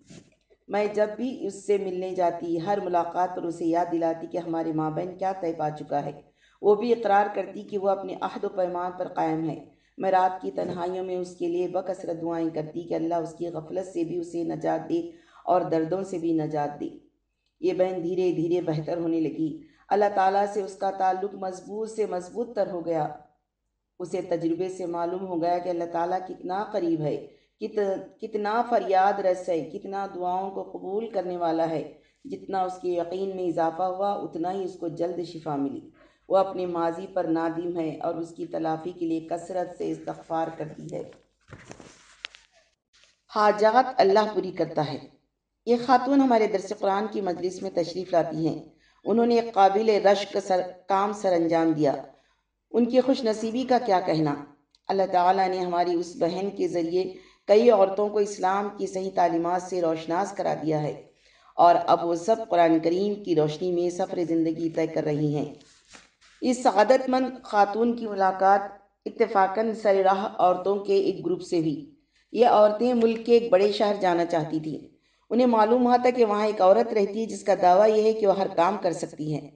میں جب بھی اس سے ملنے جاتی ہر ملاقات پر اسے یاد دلاتی کہ ہمارے ماں بہن کیا طے پا چکا ہے۔ وہ بھی اقرار کرتی کہ وہ اپنے عہد و پیمان پر قائم ہے۔ میں رات کی تنہائیوں میں اس کے لیے بکثرت دعائیں کرتی کہ اللہ اس کی غفلت سے بھی اسے نجات دے اور دردوں سے بھی نجات دے۔ یہ بہن دھیرے دھیرے بہتر ہونے لگی۔ اللہ تعالیٰ سے اس کا تعلق مضبوط سے مضبوط تر ہو گیا۔ اسے تجربے سے معلوم ہو گیا کہ اللہ تعالیٰ کتنا قریب ہے کتنا فریاد رس ہے، کتنا دعاؤں کو قبول کرنے والا ہے۔ جتنا اس کے یقین میں اضافہ ہوا، اتنا ہی اس کو جلد شفا ملی۔ وہ اپنے ماضی پر نادم ہے اور اس کی تلافی کے لیے کثرت سے استغفار کرتی ہے۔ حاجات اللہ پوری کرتا ہے۔ یہ خاتون ہمارے درس قرآن کی مجلس میں تشریف لاتی ہیں۔ انہوں نے ایک قابل رشک سر، کام سر انجام دیا۔ ان کی خوش نصیبی کا کیا کہنا؟ اللہ تعالیٰ نے ہماری اس بہن کے ذریعے کئی عورتوں کو اسلام کی صحیح تعلیمات سے روشناس کرا دیا ہے اور اب وہ سب قرآن کریم کی روشنی میں سفر زندگی طے کر رہی ہیں۔ اس سعادت مند خاتون کی ملاقات اتفاقاً سرراہ عورتوں کے ایک گروپ سے ہوئی۔ یہ عورتیں ملک کے ایک بڑے شہر جانا چاہتی تھیں۔ انہیں معلوم ہوا تھا کہ وہاں ایک عورت رہتی ہے جس کا دعویٰ یہ ہے کہ وہ ہر کام کر سکتی ہیں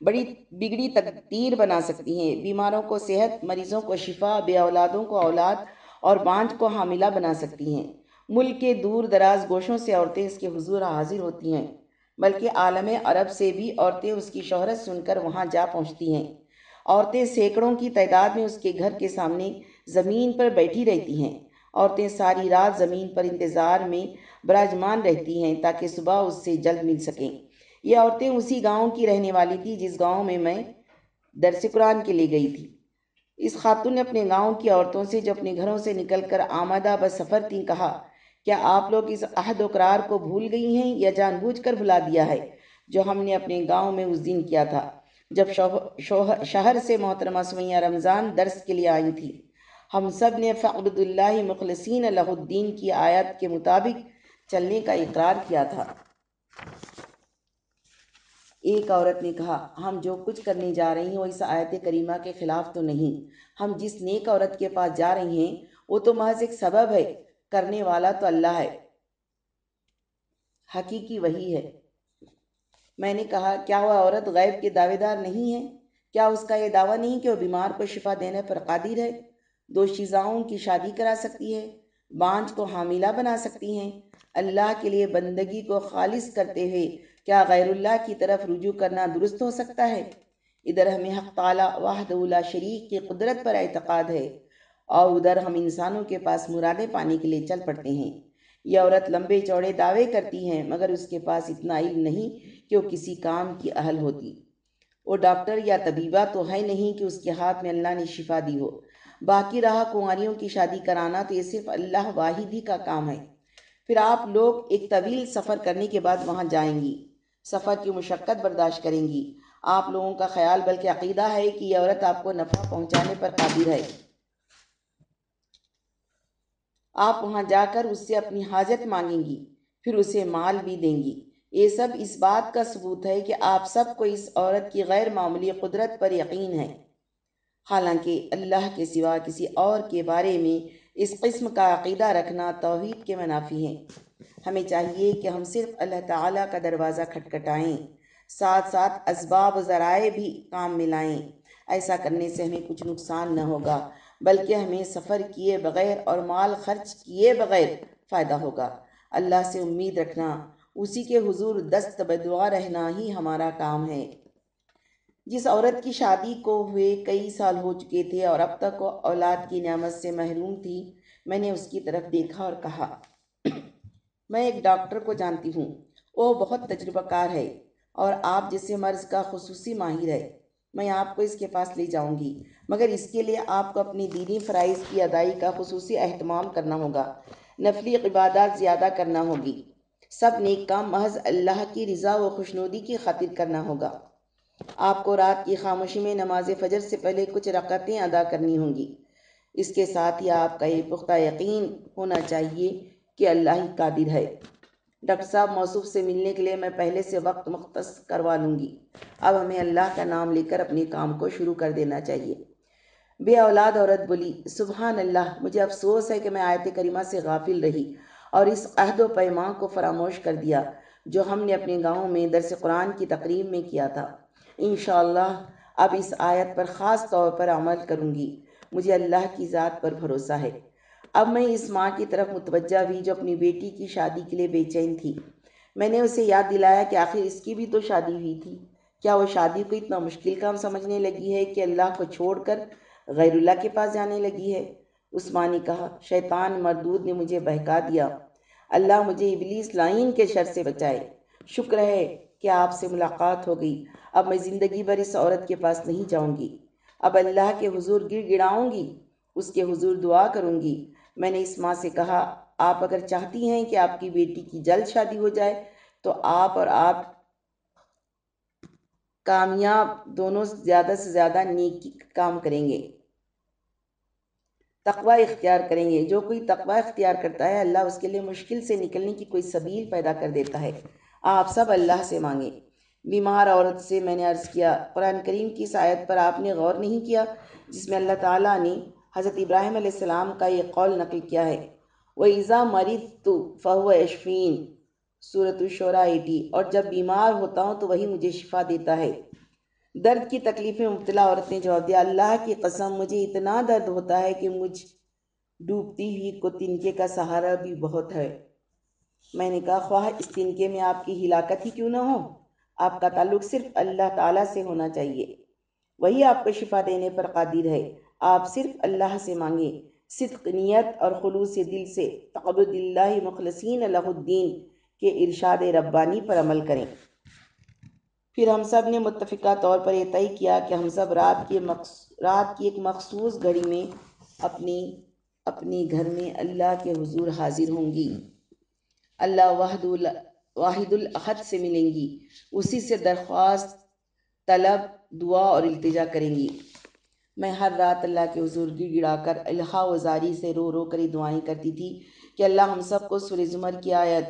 بڑی بگڑی تقدیر بنا سکتی ہیں۔ بیماروں کو صحت، مریضوں کو شفا، بے اولادوں کو اولاد اور بانج کو حاملہ بنا سکتی ہیں۔ ملک کے دور دراز گوشوں سے عورتیں اس کے حضور حاضر ہوتی ہیں۔ بلکہ عالم عرب سے بھی عورتیں اس کی شہرت سن کر وہاں جا پہنچتی ہیں۔ عورتیں سینکڑوں کی تعداد میں اس کے گھر کے سامنے زمین پر بیٹھی رہتی ہیں۔ عورتیں ساری رات زمین پر انتظار میں براجمان رہتی ہیں تاکہ صبح اس سے جلد مل سکیں۔ یہ عورتیں اسی گاؤں کی رہنے والی تھی جس گاؤں میں میں درس قرآن کے لیے گئی تھی۔ اس خاتون نے اپنے گاؤں کی عورتوں سے جو اپنے گھروں سے نکل کر آمدہ بس سفر کہا کیا آپ لوگ اس عہد و قرار کو بھول گئی ہیں یا جان بوجھ کر بھلا دیا ہے جو ہم نے اپنے گاؤں میں اس دن کیا تھا؟ جب شہر سے محترمہ سمیہ رمضان درس کے لیے آئی تھی۔ ہم سب نے فقد اللہ مخلصین اللہ الدین کی آیت کے مطابق چلنے کا اقرار کیا تھا۔ ایک عورت نے کہا، ہم جو کچھ کرنے جا رہی ہیں وہ اس آیت کریمہ کے خلاف تو نہیں۔ ہم جس نیک عورت کے پاس جا رہی ہیں وہ تو محض ایک سبب ہے۔ کرنے والا تو اللہ ہے۔ حقیقی وہی ہے۔ میں نے کہا، کیا وہ عورت غیب کے دعوے دار نہیں ہے؟ کیا اس کا یہ دعویٰ نہیں کہ وہ بیمار کو شفا دینے پر قادر ہے؟ دو شیزاؤں کی شادی کرا سکتی ہے بانج کو حاملہ بنا سکتی ہیں۔ اللہ کے لیے بندگی کو خالص کرتے ہوئے کیا غیر اللہ کی طرف رجوع کرنا درست ہو سکتا ہے؟ ادھر ہمیں حق تعالیٰ واحد اللہ شریک کی قدرت پر اعتقاد ہے۔ اور ادھر ہم انسانوں کے پاس مرادیں پانے کے لیے چل پڑتے ہیں۔ یہ عورت لمبے چوڑے دعوے کرتی ہیں، مگر اس کے پاس اتنا علم نہیں کہ وہ کسی کام کی اہل ہوتی۔ وہ ڈاکٹر یا طبیبہ تو ہے نہیں کہ اس کے ہاتھ میں اللہ نے شفا دی ہو۔ باقی رہا کنواریوں کی شادی کرانا تو یہ صرف اللہ واحد ہی کا کام ہے۔ پھر آپ لوگ ایک طویل سفر کرنے کے بعد وہاں جائیں گی۔ سفر کی مشقت برداشت کریں گی۔ آپ لوگوں کا خیال، بلکہ عقیدہ ہے کہ یہ عورت آپ کو نفع پہنچانے پر قادر ہے۔ آپ وہاں جا کر اس سے اپنی حاجت مانگیں گی، پھر اسے مال بھی دیں گی۔ یہ سب اس بات کا ثبوت ہے کہ آپ سب کو اس عورت کی غیر معمولی قدرت پر یقین ہے۔ حالانکہ اللہ کے سوا کسی اور کے بارے میں اس قسم کا عقیدہ رکھنا توحید کے منافی ہے۔ ہمیں چاہیے کہ ہم صرف اللہ تعالیٰ کا دروازہ کھٹکھٹائیں، ساتھ ساتھ اسباب و ذرائع بھی کام ملائیں ایسا کرنے سے ہمیں کچھ نقصان نہ ہوگا۔ بلکہ ہمیں سفر کیے بغیر اور مال خرچ کیے بغیر فائدہ ہوگا۔ اللہ سے امید رکھنا، اسی کے حضور دست بدعا رہنا ہی ہمارا کام ہے۔ جس عورت کی شادی کو ہوئے کئی سال ہو چکے تھے اور اب تک وہ اولاد کی نعمت سے محروم تھی، میں نے اس کی طرف دیکھا اور کہا، میں ایک ڈاکٹر کو جانتی ہوں، وہ بہت تجربہ کار ہے اور آپ جیسے مرض کا خصوصی ماہر ہے۔ میں آپ کو اس کے پاس لے جاؤں گی۔ مگر اس کے لیے آپ کو اپنی دینی فرائض کی ادائی کا خصوصی اہتمام کرنا ہوگا۔ نفلی عبادات زیادہ کرنا ہوگی۔ سب نیک کام محض اللہ کی رضا و خوشنودی کی خاطر کرنا ہوگا۔ آپ کو رات کی خاموشی میں نماز فجر سے پہلے کچھ رکعتیں ادا کرنی ہوں گی۔ اس کے ساتھ ہی آپ کا یہ پختہ یقین ہونا چاہیے کہ اللہ ہی قادر ہے۔ ڈاکٹر صاحب، موصوف سے ملنے کے لیے میں پہلے سے وقت مختص کروا لوں گی۔ اب ہمیں اللہ کا نام لے کر اپنے کام کو شروع کر دینا چاہیے۔ بے اولاد عورت بولی، سبحان اللہ، مجھے افسوس ہے کہ میں آیت کریمہ سے غافل رہی اور اس عہد و پیمان کو فراموش کر دیا جو ہم نے اپنے گاؤں میں درس قرآن کی تقریب میں کیا تھا۔ انشاءاللہ اب اس آیت پر خاص طور پر عمل کروں گی۔ مجھے اللہ کی ذات پر بھروسہ ہے۔ اب میں اس ماں کی طرف متوجہ ہوئی جو اپنی بیٹی کی شادی کے لیے بے چین تھی۔ میں نے اسے یاد دلایا کہ آخر اس کی بھی تو شادی ہوئی تھی۔ کیا وہ شادی کو اتنا مشکل کام سمجھنے لگی ہے کہ اللہ کو چھوڑ کر غیر اللہ کے پاس جانے لگی ہے؟ اس ماں نے کہا، شیطان مردود نے مجھے بہکا دیا۔ اللہ مجھے ابلیس لائن کے شر سے بچائے۔ شکر ہے کہ آپ سے ملاقات ہو گئی۔ اب میں زندگی بھر اس عورت کے پاس نہیں جاؤں گی۔ اب اللہ کے حضور گر گڑاؤں گی۔ اس کے حضور دعا کروں گی۔ میں نے اس ماں سے کہا، آپ اگر چاہتی ہیں کہ آپ کی بیٹی کی جلد شادی ہو جائے، تو آپ اور آپ کامیاب دونوں زیادہ سے زیادہ نیکی کام کریں گے، تقوی اختیار کریں گے۔ جو کوئی تقوی اختیار کرتا ہے، اللہ اس کے لیے مشکل سے نکلنے کی کوئی سبیل پیدا کر دیتا ہے۔ آپ سب اللہ سے مانگیں۔ بیمار عورت سے میں نے عرض کیا، قرآن کریم کی سایت پر آپ نے غور نہیں کیا، جس میں اللہ تعالیٰ نے حضرت ابراہیم علیہ السلام کا یہ قول نقل کیا ہے۔ وہ ایزا مریض تو فہو اشفین صورت الشعراء ایٹی اور جب بیمار ہوتا ہوں تو وہی مجھے شفا دیتا ہے۔ درد کی تکلیفیں مبتلا عورتیں جواب دیا اللہ کی قسم، مجھے اتنا درد ہوتا ہے کہ مجھ ڈوبتی ہوئی کو تنکے کا سہارا بھی بہت ہے۔ میں نے کہا، خواہ اس تنکے میں آپ کی ہلاکت ہی کیوں نہ ہو، آپ کا تعلق صرف اللہ تعالیٰ سے ہونا چاہیے۔ وہی آپ کو شفا دینے پر قادر ہے۔ آپ صرف اللہ سے مانگیں۔ صدق نیت اور خلوص دل سے تقبد اللہ مخلصین اللہ الدین کے ارشاد ربانی پر عمل کریں۔ پھر ہم سب نے متفقہ طور پر یہ طے کیا کہ ہم سب رات کی رات کی ایک مخصوص گھڑی میں اپنی اپنی گھر میں اللہ کے حضور حاضر ہوں گی۔ اللہ واحد واحد الاحد سے ملیں گی۔ اسی سے درخواست، طلب، دعا اور التجا کریں گی۔ میں ہر رات اللہ کے حضور گڑ گڑا کر الہا و زاری سے رو رو کر دعائیں کرتی تھی کہ اللہ ہم سب کو سور زمر کی آیت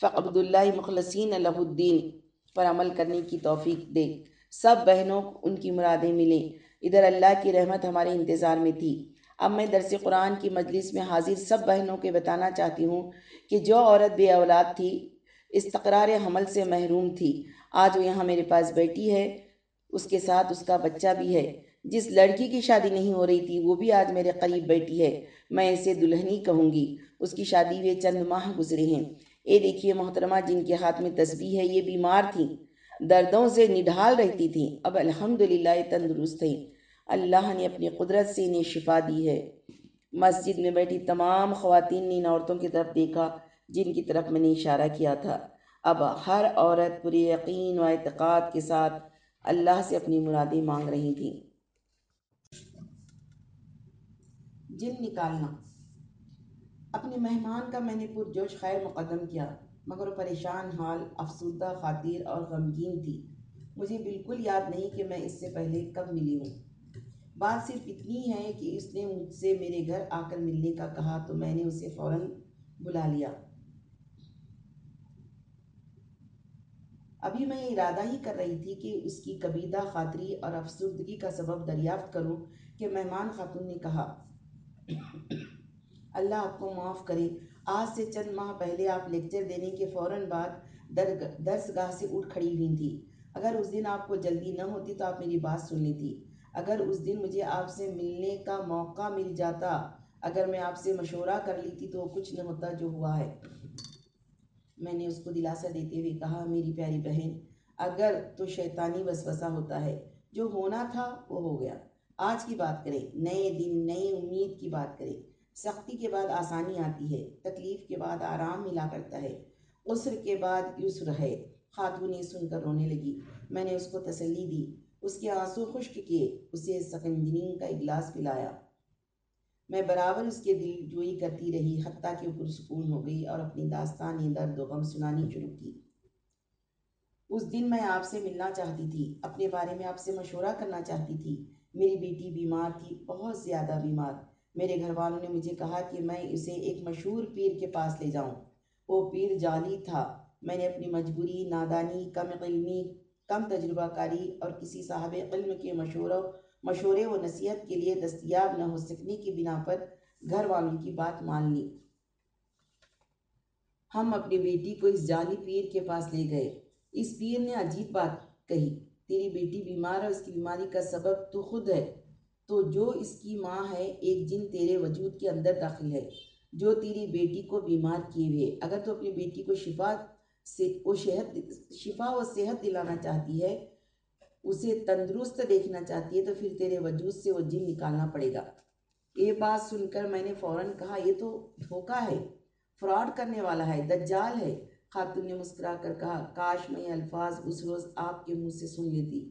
فقبد اللہ مخلصین اللہ الدین، پر عمل کرنے کی توفیق دے۔ سب بہنوں ان کی مرادیں ملیں۔ ادھر اللہ کی رحمت ہمارے انتظار میں تھی۔ اب میں درس قرآن کی مجلس میں حاضر سب بہنوں کے بتانا چاہتی ہوں کہ جو عورت بے اولاد تھی، استقرار حمل سے محروم تھی۔ آج وہ یہاں میرے پاس بیٹی ہے۔ اس کے ساتھ اس کا بچہ بھی ہے۔ جس لڑکی کی شادی نہیں ہو رہی تھی، وہ بھی آج میرے قریب بیٹی ہے۔ میں اسے دلہنی کہوں گی۔ اس کی شادی ہوئے چند ماہ گزرے ہیں۔ اے دیکھیے محترمہ، جن کے ہاتھ میں تسبیح ہے، یہ بیمار تھیں۔ دردوں سے نڈھال رہتی تھیں۔ اب الحمدللہ تندرست ہیں۔ اللہ نے اپنی قدرت سے انہیں شفا دی ہے۔ مسجد میں بیٹھی تمام خواتین نے ان عورتوں کی طرف دیکھا، جن کی طرف میں نے اشارہ کیا تھا۔ اب ہر عورت پوری یقین و اعتقاد کے ساتھ اللہ سے اپنی مرادیں مانگ رہی تھیں۔ جن نکالنا۔ اپنے مہمان کا میں نے پرجوش خیر مقدم کیا، مگر وہ پریشان حال، افسردہ خاطر اور غمگین تھی۔ مجھے بالکل یاد نہیں کہ میں اس سے پہلے کب ملی ہوں۔ بات صرف اتنی ہے کہ اس نے مجھ سے میرے گھر آ کر ملنے کا کہا تو میں نے اسے فوراً بلا لیا۔ ابھی میں ارادہ ہی کر رہی تھی کہ اس کی کبیدہ خاطری اور افسردگی کا سبب دریافت کروں کہ مہمان خاتون نے کہا۔ اللہ آپ کو معاف کرے۔ آج سے چند ماہ پہلے آپ لیکچر دینے کے فوراً بعد درس گاہ سے اٹھ کھڑی ہوئی تھی۔ اگر اس دن آپ کو جلدی نہ ہوتی تو آپ میری بات سن لی تھی اگر اس دن مجھے آپ سے ملنے کا موقع مل جاتا، اگر میں آپ سے مشورہ کر لیتی تو کچھ نہ ہوتا جو ہوا ہے۔ میں نے اس کو دلاسا دیتے ہوئے کہا، میری پیاری بہن، اگر تو شیطانی وسوسہ ہوتا ہے۔ جو ہونا تھا وہ ہو گیا۔ آج کی بات کریں، نئے دن نئی امید کی بات کریں۔ سختی کے بعد آسانی آتی ہے، تکلیف کے بعد آرام ملا کرتا ہے عسر کے بعد یسر ہے۔ خاتون سن کر رونے لگی۔ میں نے اس کو تسلی دی، اس کے آنسو خشک کیے، اسے سکنجنی کا اگلاس پلایا۔ میں برابر اس کے دل جوئی کرتی رہی، حتیٰ کہ وہ پرسکون ہو گئی اور اپنی داستان درد و غم سنانی شروع کی۔ اس دن میں آپ سے ملنا چاہتی تھی، اپنے بارے میں آپ سے مشورہ کرنا چاہتی تھی۔ میری بیٹی بیمار تھی، بہت زیادہ بیمار۔ میرے گھر والوں نے مجھے کہا کہ میں اسے ایک مشہور پیر کے پاس لے جاؤں۔ وہ پیر جعلی تھا۔ میں نے اپنی مجبوری، نادانی، کم علمی، کم تجربہ کاری اور کسی صاحب علم کے مشوروں، مشورے و نصیحت کے لیے دستیاب نہ ہو سکنے کی بنا پر گھر والوں کی بات مان لی۔ ہم اپنی بیٹی کو اس جعلی پیر کے پاس لے گئے۔ اس پیر نے عجیب بات کہی۔ تیری بیٹی بیمار ہے، اس کی بیماری کا سبب تو خود ہے۔ تو جو اس کی ماں ہے، ایک جن تیرے وجود کے اندر داخل ہے، جو تیری بیٹی کو بیمار کیے ہوئے۔ اگر تو اپنی بیٹی کو شفا سے وہ صحت، شفا و صحت دلانا چاہتی ہے، اسے تندرست دیکھنا چاہتی ہے، تو پھر تیرے وجود سے وہ جن نکالنا پڑے گا۔ یہ بات سن کر میں نے فوراً کہا، یہ تو دھوکا ہے، فراڈ کرنے والا ہے، دجال ہے۔ خاتون نے مسکرا کر کہا، کاش میں یہ الفاظ اس روز آپ کے منہ سے سن لیتی،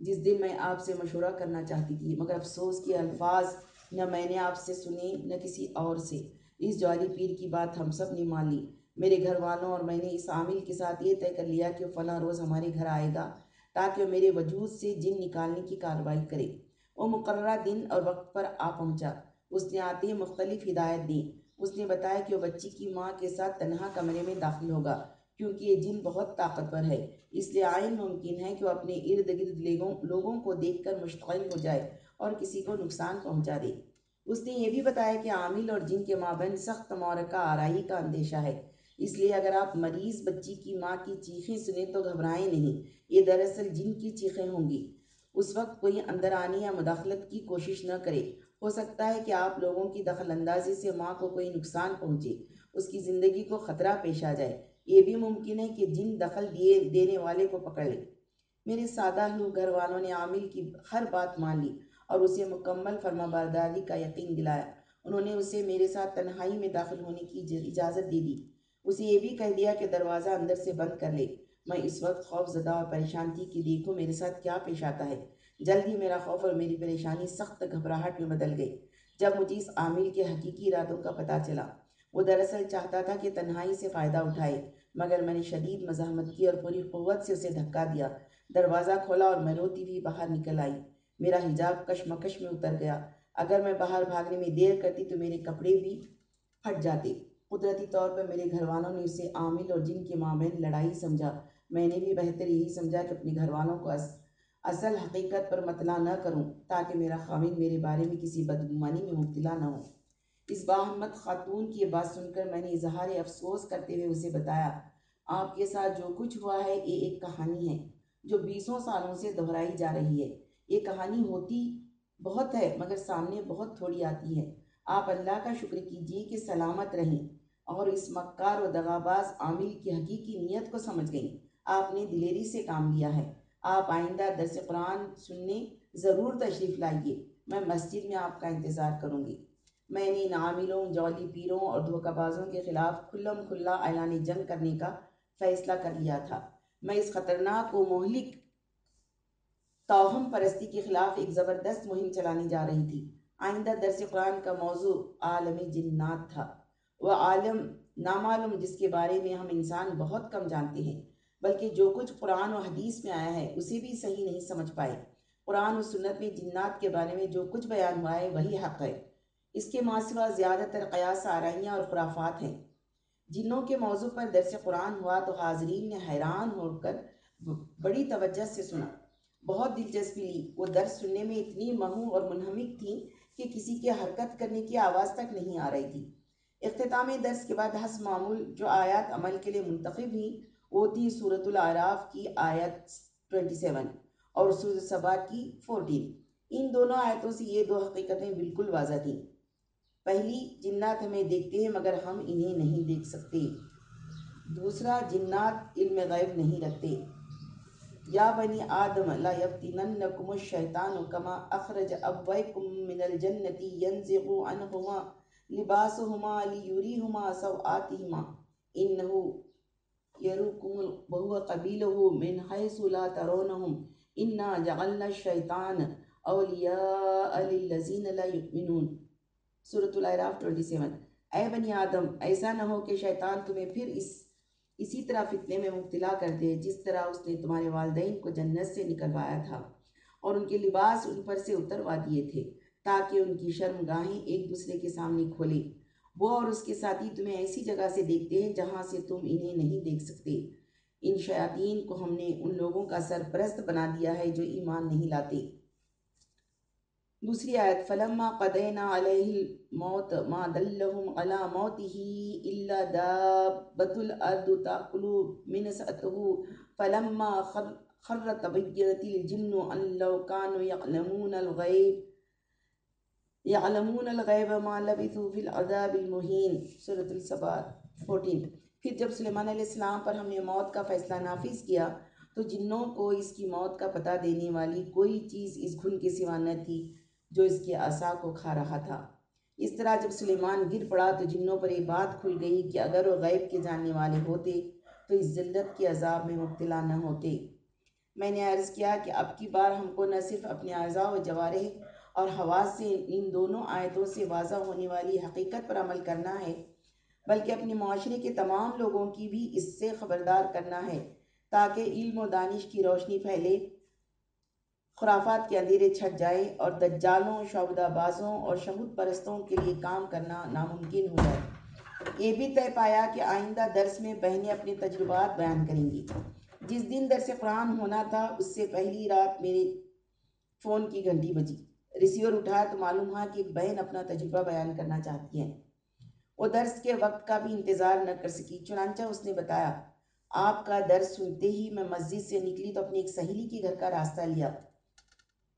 جس دن میں آپ سے مشورہ کرنا چاہتی تھی۔ مگر افسوس کے الفاظ نہ میں نے آپ سے سنی نہ کسی اور سے۔ اس جوالی پیر کی بات ہم سب نے مان لی۔ میرے گھر والوں اور میں نے اس عامل کے ساتھ یہ طے کر لیا کہ فلاں روز ہمارے گھر آئے گا، تاکہ وہ میرے وجود سے جن نکالنے کی کارروائی کرے۔ وہ مقررہ دن اور وقت پر آ پہنچا۔ اس نے آتے مختلف ہدایت دی۔ اس نے بتایا کہ وہ بچی کی ماں کے ساتھ تنہا کمرے میں داخل ہوگا کیونکہ یہ جن بہت طاقتور ہے۔ اس لیے آئین ممکن ہے کہ وہ اپنے ارد گرد لوگوں کو دیکھ کر مشتعل ہو جائے اور کسی کو نقصان پہنچا دے۔ اس نے یہ بھی بتایا کہ عامل اور جن کے مابین سخت مورکہ آرائی کا اندیشہ ہے۔ اس لیے اگر آپ مریض بچی کی ماں کی چیخیں سنیں تو گھبرائیں نہیں۔ یہ دراصل جن کی چیخیں ہوں گی۔ اس وقت کوئی اندر آنے یا مداخلت کی کوشش نہ کرے۔ ہو سکتا ہے کہ آپ لوگوں کی دخل اندازی سے ماں کو کوئی نقصان پہنچے، اس کی زندگی کو خطرہ پیش آ جائے۔ یہ بھی ممکن ہے کہ جن دخل دیے، دینے والے کو پکڑ لے۔ میرے سادہ لوگ گھر والوں نے عامل کی ہر بات مان لی اور اسے مکمل فرما برداری کا یقین دلایا۔ انہوں نے اسے میرے ساتھ تنہائی میں داخل ہونے کی اجازت دے دی۔ اسے یہ بھی کہہ دیا کہ دروازہ اندر سے بند کر لے۔ میں اس وقت خوف زدہ اور پریشان تھی کہ دیکھو میرے ساتھ کیا پیش آتا ہے۔ جلد ہی میرا خوف اور میری پریشانی سخت گھبراہٹ میں بدل گئی۔ جب مجھے اس عامل کے حقیقی ارادوں کا پتہ چلا، وہ دراصل چاہتا تھا کہ تنہائی سے فائدہ اٹھائے، مگر میں نے شدید مزاحمت کی اور پوری قوت سے اسے دھکا دیا۔ دروازہ کھولا اور میں روتی ہوئی باہر نکل آئی۔ میرا حجاب کشمکش میں اتر گیا۔ اگر میں باہر بھاگنے میں دیر کرتی تو میرے کپڑے بھی پھٹ جاتے۔ قدرتی طور پر میرے گھر والوں نے اسے عامل اور جن کے مابین لڑائی سمجھا، میں نے بھی بہتر یہی سمجھا کہ اپنے گھر والوں کو اصل حقیقت پر مطلع نہ کروں تاکہ میرا خامن میرے بارے میں کسی بدگمانی میں مبتلا نہ ہو۔ اس باہمت خاتون کی یہ بات سن کر میں نے اظہار افسوس کرتے ہوئے اسے بتایا، آپ کے ساتھ جو کچھ ہوا ہے، یہ ایک کہانی ہے جو بیسوں سالوں سے دہرائی جا رہی ہے۔ یہ کہانی ہوتی بہت ہے، مگر سامنے بہت تھوڑی آتی ہے۔ آپ اللہ کا شکر کیجیے کہ سلامت رہیں اور اس مکار و دغاباز عامل کی حقیقی نیت کو سمجھ گئیں۔ آپ نے دلیری سے کام لیا ہے۔ آپ آئندہ درس قرآن سننے ضرور تشریف لائیے۔ میں مسجد میں آپ کا انتظار کروں گی۔ میں نے ان عاملوں جولی پیروں اور دھوکہ بازوں کے خلاف کھلم کھلا اعلان جنگ کرنے کا فیصلہ کر لیا تھا۔ میں اس خطرناک و مہلک توہم پرستی کے خلاف ایک زبردست مہم چلانے جا رہی تھی۔ آئندہ درس قرآن کا موضوع عالمی جنات تھا۔ وہ عالم نامعلوم جس کے بارے میں ہم انسان بہت کم جانتے ہیں۔ بلکہ جو کچھ قرآن و حدیث میں آیا ہے اسے بھی صحیح نہیں سمجھ پائے قرآن و سنت میں جنات کے بارے میں جو کچھ بیان ہوا ہے، وہی حق ہے۔ اس کے ماسوا زیادہ تر قیاس، آرائیاں اور خرافات ہیں۔ جنوں کے موضوع پر درس قرآن ہوا تو حاضرین نے حیران ہو کر بڑی توجہ سے سنا۔ بہت دلچسپی لی۔ وہ درس سننے میں اتنی مہو اور منہمک تھیں کہ کسی کے حرکت کرنے کی آواز تک نہیں آ رہی تھی۔ اختتام درس کے بعد حس معمول جو آیات عمل کے لیے منتخب ہوئی وہ تھی صورت العراف کی آیت 27 اور سورت سبا کی 14 ان دونوں آیتوں سے یہ دو حقیقتیں بالکل واضح تھیں۔ پہلی، جنات ہمیں دیکھتے ہیں مگر ہم انہیں نہیں دیکھ سکتے۔ دوسرا، جنات علم غیب نہیں رکھتے۔ یا بنی آدم، لا یفتننکم الشیطان کما اخرج ابویکم من الجنتی ینزغو عنہما لباسهما ليريهما سوآتهما انه يروكم وهو قبيله من حيث لا ترونهم انا جعلنا الشيطان اولیاء للذین لا یؤمنون سورة العراف 27 اے بنی آدم، ایسا نہ ہو کہ شیطان تمہیں پھر اس، اسی طرح فتنے میں مبتلا کر دے جس طرح اس نے تمہارے والدین کو جنت سے نکلوایا تھا اور ان کے لباس ان پر سے اتروا دیے تھے تاکہ ان کی شرم گاہیں ایک دوسرے کے سامنے کھولے وہ اور اس کے ساتھی تمہیں ایسی جگہ سے دیکھتے ہیں جہاں سے تم انہیں نہیں دیکھ سکتے۔ ان شیاطین کو ہم نے ان لوگوں کا سرپرست بنا دیا ہے جو ایمان نہیں لاتے۔ دوسری آیت فلما قدینا علیہ الموت ما دلہم علی موته الا دابت الارض تاکلو من سأته فلما خر, خر تبینت الجن ان لو كانوا يعلمون الغیب يعلمون الغیب ما لبثوا في العذاب المہین سورة السبا 14 پھر جب سلیمان علیہ السلام پر ہم نے موت کا فیصلہ نافذ کیا، تو جنوں کو اس کی موت کا پتہ دینے والی کوئی چیز اس گھن کے سوا نہ تھی جو اس کے عصا کو کھا رہا تھا۔ اس طرح جب سلیمان گر پڑا تو جنوں پر یہ بات کھل گئی کہ اگر وہ غیب کے جاننے والے ہوتے، تو اس ذلت کے عذاب میں مبتلا نہ ہوتے۔ میں نے عرض کیا کہ اب کی بار ہم کو نہ صرف اپنے اعضاء و جوارح اور حواس سے ان دونوں آیتوں سے واضح ہونے والی حقیقت پر عمل کرنا ہے، بلکہ اپنے معاشرے کے تمام لوگوں کی بھی اس سے خبردار کرنا ہے، تاکہ علم و دانش کی روشنی پھیلے، خرافات کے اندھیرے چھٹ جائیں اور دجالوں شعبدہ بازوں اور شہود پرستوں کے لیے کام کرنا ناممکن ہو جائے۔ یہ بھی طے پایا کہ آئندہ درس میں بہنیں اپنے تجربات بیان کریں گی۔ جس دن درس قرآن ہونا تھا، اس سے پہلی رات میرے فون کی گھنٹی بجی۔ ریسیور اٹھایا تو معلوم ہوا کہ بہن اپنا تجربہ بیان کرنا چاہتی ہیں۔ وہ درس کے وقت کا بھی انتظار نہ کر سکی، چنانچہ اس نے بتایا، آپ کا درس سنتے ہی میں مسجد سے نکلی تو اپنی ایک سہیلی کے گھر کا راستہ لیا۔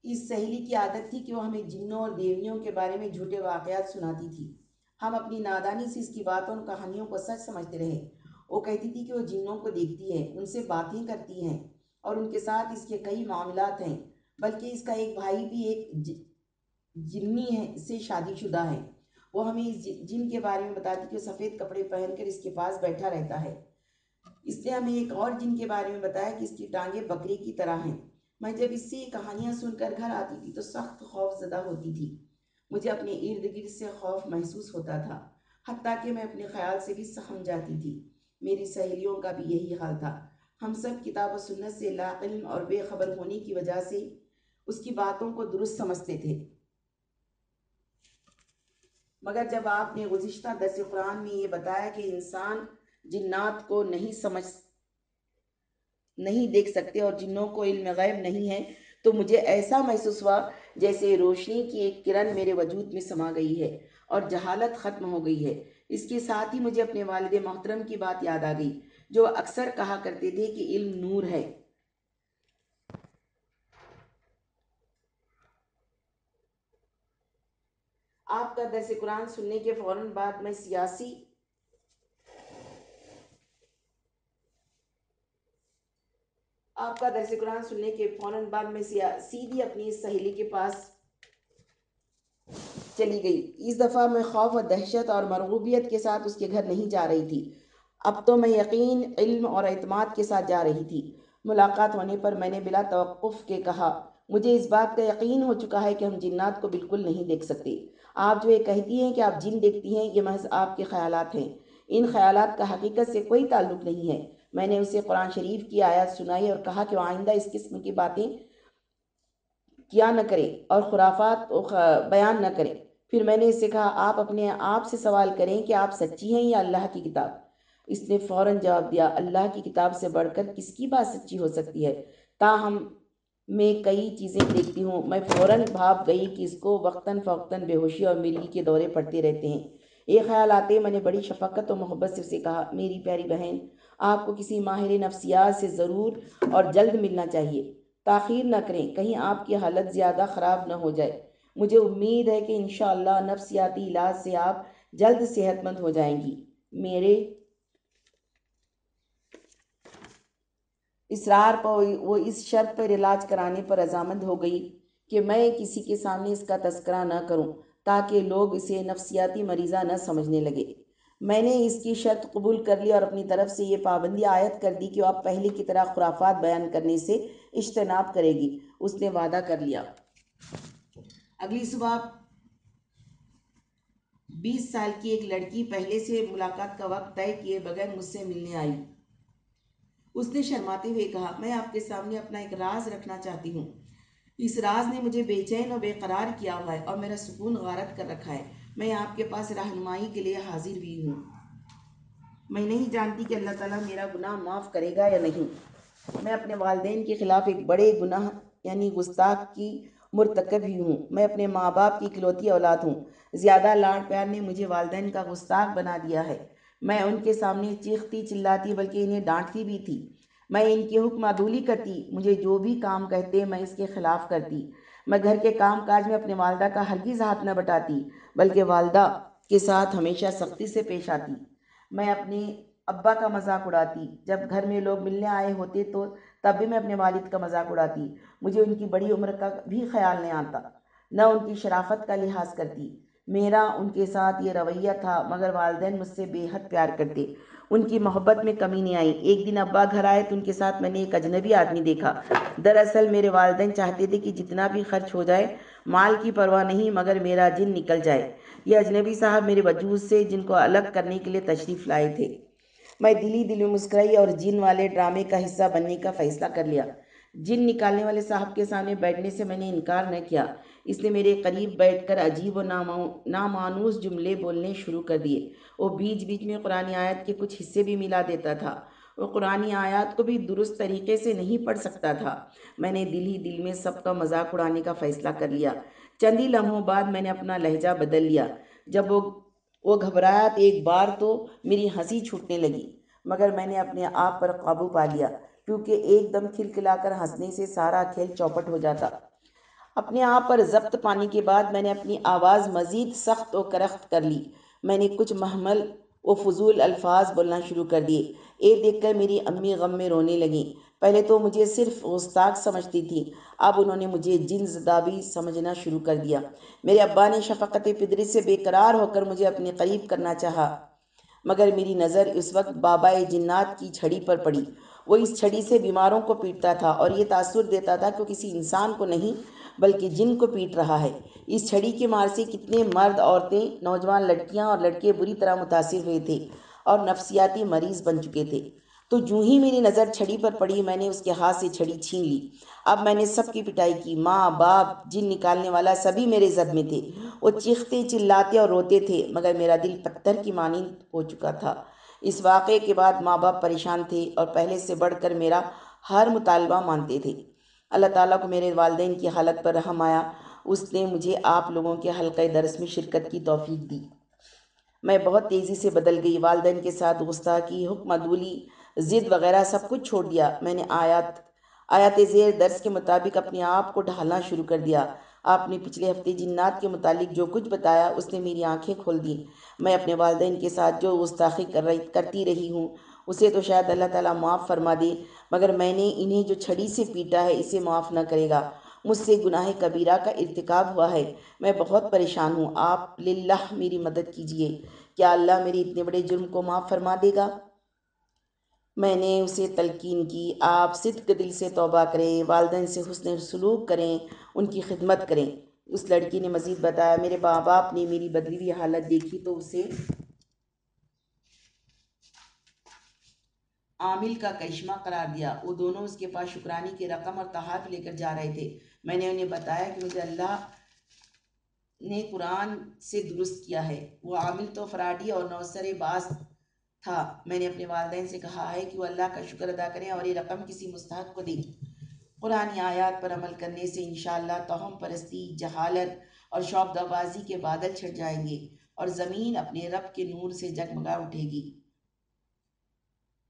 اس سہیلی کی عادت تھی کہ وہ ہمیں جنوں اور دیویوں کے بارے میں جھوٹے واقعات سناتی تھی۔ ہم اپنی نادانی سے اس کی باتوں اور کہانیوں کو سچ سمجھتے رہے۔ وہ کہتی تھی کہ وہ جنوں کو دیکھتی ہے ان سے باتیں کرتی ہیں اور ان کے ساتھ اس کے کئی معاملات ہیں، بلکہ اس کا ایک بھائی بھی ایک جنی ہے سے شادی شدہ ہے وہ ہمیں اس جن کے بارے میں بتاتی کہ سفید کپڑے پہن کر اس کے پاس بیٹھا رہتا ہے۔ اس نے ہمیں ایک اور جن کے بارے میں بتایا کہ اس کی ٹانگیں بکری کی طرح ہیں۔ میں جب اس سے یہ کہانیاں سن کر گھر آتی تھی تو سخت خوف زدہ ہوتی تھی۔ مجھے اپنے ارد گرد سے خوف محسوس ہوتا تھا، حتیٰ کہ میں اپنے خیال سے بھی سہم جاتی تھی۔ میری سہیلیوں کا بھی یہی حال تھا۔ ہم سب کتاب و سنت سے لاقلم اور بے خبر ہونے کی وجہ سے اس کی باتوں کو درست سمجھتے تھے۔ مگر جب آپ نے گزشتہ درس قرآن میں یہ بتایا کہ انسان جنات کو نہیں سمجھ نہیں دیکھ سکتے اور جنوں کو علم غیب نہیں ہے، تو مجھے ایسا محسوس ہوا جیسے روشنی کی ایک کرن میرے وجود میں سما گئی ہے اور جہالت ختم ہو گئی ہے۔ اس کے ساتھ ہی مجھے اپنے والد محترم کی بات یاد آ گئی، جو اکثر کہا کرتے تھے کہ علم نور ہے۔ آپ کا درس قرآن سننے کے فوراً بعد میں سیاسی آپ کا درس قرآن سننے کے فوراً بعد میں سیدھی اپنی سہیلی کے پاس چلی گئی۔ اس دفعہ میں خوف و دہشت اور مرغوبیت کے ساتھ اس کے گھر نہیں جا رہی تھی۔ اب تو میں یقین، علم اور اعتماد کے ساتھ جا رہی تھی۔ ملاقات ہونے پر میں نے بلا توقف کے کہا مجھے اس بات کا یقین ہو چکا ہے کہ ہم جنات کو بالکل نہیں دیکھ سکتے۔ آپ جو یہ کہتی ہیں کہ آپ جن دیکھتی ہیں، یہ محض آپ کے خیالات ہیں۔ ان خیالات کا حقیقت سے کوئی تعلق نہیں ہے۔ میں نے اسے قرآن شریف کی آیات سنائی اور کہا کہ وہ آئندہ اس قسم کی باتیں کیا نہ کرے اور خرافات بیان نہ کرے۔ پھر میں نے اس سے کہا، آپ اپنے آپ سے سوال کریں کہ آپ سچی ہیں یا اللہ کی کتاب؟ اس نے فوراً جواب دیا، اللہ کی کتاب سے بڑھ کر کس کی بات سچی ہو سکتی ہے؟ تاہم میں کئی چیزیں دیکھتی ہوں۔ میں فوراً بھاپ گئی کہ اس کو وقتاً فوقتاً بے ہوشی اور مرگی کے دورے پڑتے رہتے ہیں۔ ایک خیال آتے میں نے بڑی شفقت و محبت سے اسے کہا، میری پیاری بہن، آپ کو کسی ماہر نفسیات سے ضرور اور جلد ملنا چاہیے۔ تاخیر نہ کریں، کہیں آپ کی حالت زیادہ خراب نہ ہو جائے۔ مجھے امید ہے کہ انشاءاللہ نفسیاتی علاج سے آپ جلد صحت مند ہو جائیں گی۔ میرے اسرار پر وہ اس شرط پر علاج کرانے پر رضامند ہو گئی کہ میں کسی کے سامنے اس کا تذکرہ نہ کروں تاکہ لوگ اسے نفسیاتی مریضہ نہ سمجھنے لگے۔ میں نے اس کی شرط قبول کر لی اور اپنی طرف سے یہ پابندی عائد کر دی کہ وہ اب پہلے کی طرح خرافات بیان کرنے سے اجتناب کرے گی۔ اس نے وعدہ کر لیا۔ اگلی صبح بیس سال کی ایک لڑکی پہلے سے ملاقات کا وقت طے کیے بغیر مجھ سے ملنے آئی۔ اس نے شرماتے ہوئے کہا، میں آپ کے سامنے اپنا ایک راز رکھنا چاہتی ہوں۔ اس راز نے مجھے بے چین اور بے قرار کیا ہوا ہے اور میرا سکون غارت کر رکھا ہے۔ میں آپ کے پاس رہنمائی کے لیے حاضر بھی ہوں۔ میں نہیں جانتی کہ اللہ تعالیٰ میرا گناہ معاف کرے گا یا نہیں۔ میں اپنے والدین کے خلاف ایک بڑے گناہ یعنی گستاخ کی مرتکب ہی ہوں۔ میں اپنے ماں باپ کی اکلوتی اولاد ہوں۔ زیادہ لاڈ پیار نے مجھے والدین کا گستاخ بنا دیا ہے۔ میں ان کے سامنے چیختی چلاتی بلکہ انہیں ڈانٹتی بھی تھی۔ میں ان کی حکم عدولی کرتی، مجھے جو بھی کام کہتے میں اس کے خلاف کرتی۔ میں گھر کے کام کاج میں اپنے والدہ کا ہرگز ہاتھ نہ بٹاتی، بلکہ والدہ کے ساتھ ہمیشہ سختی سے پیش آتی۔ میں اپنے ابا کا مذاق اڑاتی۔ جب گھر میں لوگ ملنے آئے ہوتے تو تب بھی میں اپنے والد کا مذاق اڑاتی۔ مجھے ان کی بڑی عمر کا بھی خیال نہیں آتا، نہ ان کی شرافت کا لحاظ کرتی۔ میرا ان کے ساتھ یہ رویہ تھا، مگر والدین مجھ سے بے حد پیار کرتے۔ ان کی محبت میں کمی نہیں آئی۔ ایک دن ابا گھر آئے تو ان کے ساتھ میں نے ایک اجنبی آدمی دیکھا۔ دراصل میرے والدین چاہتے تھے کہ جتنا بھی خرچ ہو جائے، مال کی پرواہ نہیں، مگر میرا جن نکل جائے۔ یہ اجنبی صاحب میرے وجود سے جن کو الگ کرنے کے لیے تشریف لائے تھے۔ میں دلی دل میں مسکرائی اور جن والے ڈرامے کا حصہ بننے کا فیصلہ کر لیا۔ جن نکالنے والے صاحب کے سامنے بیٹھنے سے میں نے انکار نہ کیا۔ اس نے میرے قریب بیٹھ کر عجیب و نامانوس جملے بولنے شروع کر دیے۔ وہ بیچ بیچ میں قرآن آیت کے کچھ حصے بھی ملا دیتا تھا۔ وہ قرآن آیات کو بھی درست طریقے سے نہیں پڑھ سکتا تھا۔ میں نے دل ہی دل میں سب کا مذاق اڑانے کا فیصلہ کر لیا۔ چند ہی لمحوں بعد میں نے اپنا لہجہ بدل لیا۔ جب وہ وہ گھبرایا تو ایک بار تو میری ہنسی چھوٹنے لگی۔ مگر میں نے اپنے آپ پر قابو پا لیا۔ کیونکہ ایک دم کھلکھلا کر ہنسنے سے سارا کھیل چوپٹ ہو جاتا۔ اپنے آپ پر ضبط پانے کے بعد میں نے اپنی آواز مزید سخت و کرخت کر لی۔ میں نے کچھ محمل و فضول الفاظ بولنا شروع کر دیے۔ یہ دیکھ کر میری امی غم میں رونے لگیں۔ پہلے تو مجھے صرف گستاخ سمجھتی تھی۔ اب انہوں نے مجھے جن زدہ بھی سمجھنا شروع کر دیا۔ میرے ابا نے شفقت پدری سے بے قرار ہو کر مجھے اپنے قریب کرنا چاہا، مگر میری نظر اس وقت بابا جنات کی چھڑی پر پڑی۔ وہ اس چھڑی سے بیماروں کو پیٹتا تھا اور یہ تاثر دیتا تھا کہ کسی انسان کو نہیں بلکہ جن کو پیٹ رہا ہے۔ اس چھڑی کے مار سے کتنے مرد، عورتیں، نوجوان لڑکیاں اور لڑکے بری طرح متاثر ہوئے تھے اور نفسیاتی مریض بن چکے تھے۔ تو جو ہی میری نظر چھڑی پر پڑی، میں نے اس کے ہاتھ سے چھڑی چھین لی۔ اب میں نے سب کی پٹائی کی۔ ماں، باپ، جن نکالنے والا سبھی میرے زد میں تھے۔ وہ چیختے، چلاتے اور روتے تھے، مگر میرا دل پتھر کی مانند ہو چکا تھا۔ اس واقعے کے بعد ماں باپ پریشان تھے اور پہلے سے بڑھ کر میرا ہر مطالبہ مانتے تھے۔ اللہ تعالیٰ کو میرے والدین کی حالت پر رحم آیا۔ اس نے مجھے آپ لوگوں کے حلقہ درس میں شرکت کی توفیق دی۔ میں بہت تیزی سے بدل گئی۔ والدین کے ساتھ گستاخی حکم عدولی ضد وغیرہ سب کچھ چھوڑ دیا۔ میں نے آیات آیات زیر درس کے مطابق اپنے آپ کو ڈھالنا شروع کر دیا۔ آپ نے پچھلے ہفتے جنات کے متعلق جو کچھ بتایا، اس نے میری آنکھیں کھول دی میں اپنے والدین کے ساتھ جو گستاخی کر رہی، کرتی رہی ہوں، اسے تو شاید اللہ تعالیٰ معاف فرما دے۔ مگر میں نے انہیں جو چھڑی سے پیٹا ہے اسے معاف نہ کرے گا۔ مجھ سے گناہ کبیرہ کا ارتکاب ہوا ہے۔ میں بہت پریشان ہوں۔ آپ للہ میری مدد کیجیے۔ کیا اللہ میری اتنے بڑے جرم کو معاف فرما دے گا؟ میں نے اسے تلقین کی۔ آپ صدق دل سے توبہ کریں، والدین سے حسن سلوک کریں، ان کی خدمت کریں۔ اس لڑکی نے مزید بتایا، میرے ماں باپ نے میری بدلی ہوئی حالت دیکھی تو اسے عامل کا کرشمہ قرار دیا۔ وہ دونوں اس کے پاس شکرانی کی رقم اور تحائف لے کر جا رہے تھے۔ میں نے انہیں بتایا کہ مجھے اللہ نے قرآن سے درست کیا ہے۔ وہ عامل تو فراڈی اور نوسر باز تھا۔ میں نے اپنے والدین سے کہا ہے کہ وہ اللہ کا شکر ادا کریں اور یہ رقم کسی مستحق کو دیں۔ قرآن آیات پر عمل کرنے سے انشاءاللہ توہم پرستی، جہالت اور شوق دبازی کے بادل چھٹ جائیں گے اور زمین اپنے رب کے نور سے جگمگا اٹھے گی۔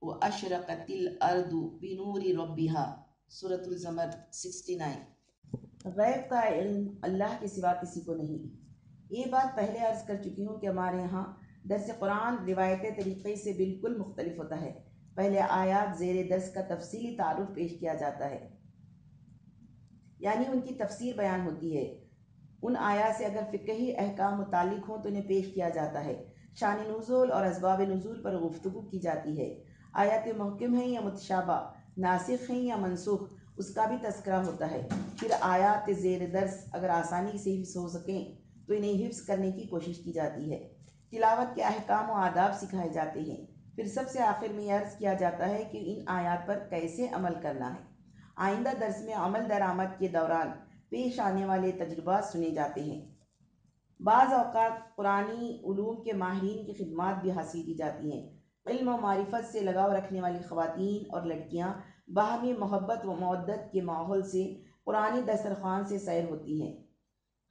وَأَشْرَقَتِ الْأَرْضُ بِنُورِ رَبِّهَا. سورة الزمر 69 غیب کا علم اللہ کے سوا کسی کو نہیں. یہ بات پہلے عرض کر چکی ہوں کہ ہمارے ہاں درس قرآن روایت طریقے سے بالکل مختلف ہوتا ہے. پہلے آیات زیر درس کا تفصیلی تعارف پیش کیا جاتا ہے. یعنی ان کی تفسیر بیان ہوتی ہے. ان آیات سے اگر فقہی احکام متعلق ہوں تو انہیں پیش کیا جاتا ہے. شان نزول اور اسباب نزول پر گفتگو کی جاتی ہے. آیات محکم ہیں یا متشابہ، ناسخ ہیں یا منسوخ، اس کا بھی تذکرہ ہوتا ہے۔ پھر آیات زیر درس اگر آسانی سے حفظ ہو سکیں، تو انہیں حفظ کرنے کی کوشش کی جاتی ہے۔ تلاوت کے احکام و آداب سکھائے جاتے ہیں۔ پھر سب سے آخر میں یہ عرض کیا جاتا ہے کہ ان آیات پر کیسے عمل کرنا ہے۔ آئندہ درس میں عمل درآمد کے دوران پیش آنے والے تجربات سنے جاتے ہیں۔ بعض اوقات قرآنی علوم کے ماہرین کی خدمات بھی حاصل کی جاتی ہیں۔ علم و معرفت سے لگاؤ رکھنے والی خواتین اور لڑکیاں باہمی محبت و معدت کے ماحول سے قرآنی دسترخوان سے سیر ہوتی ہیں۔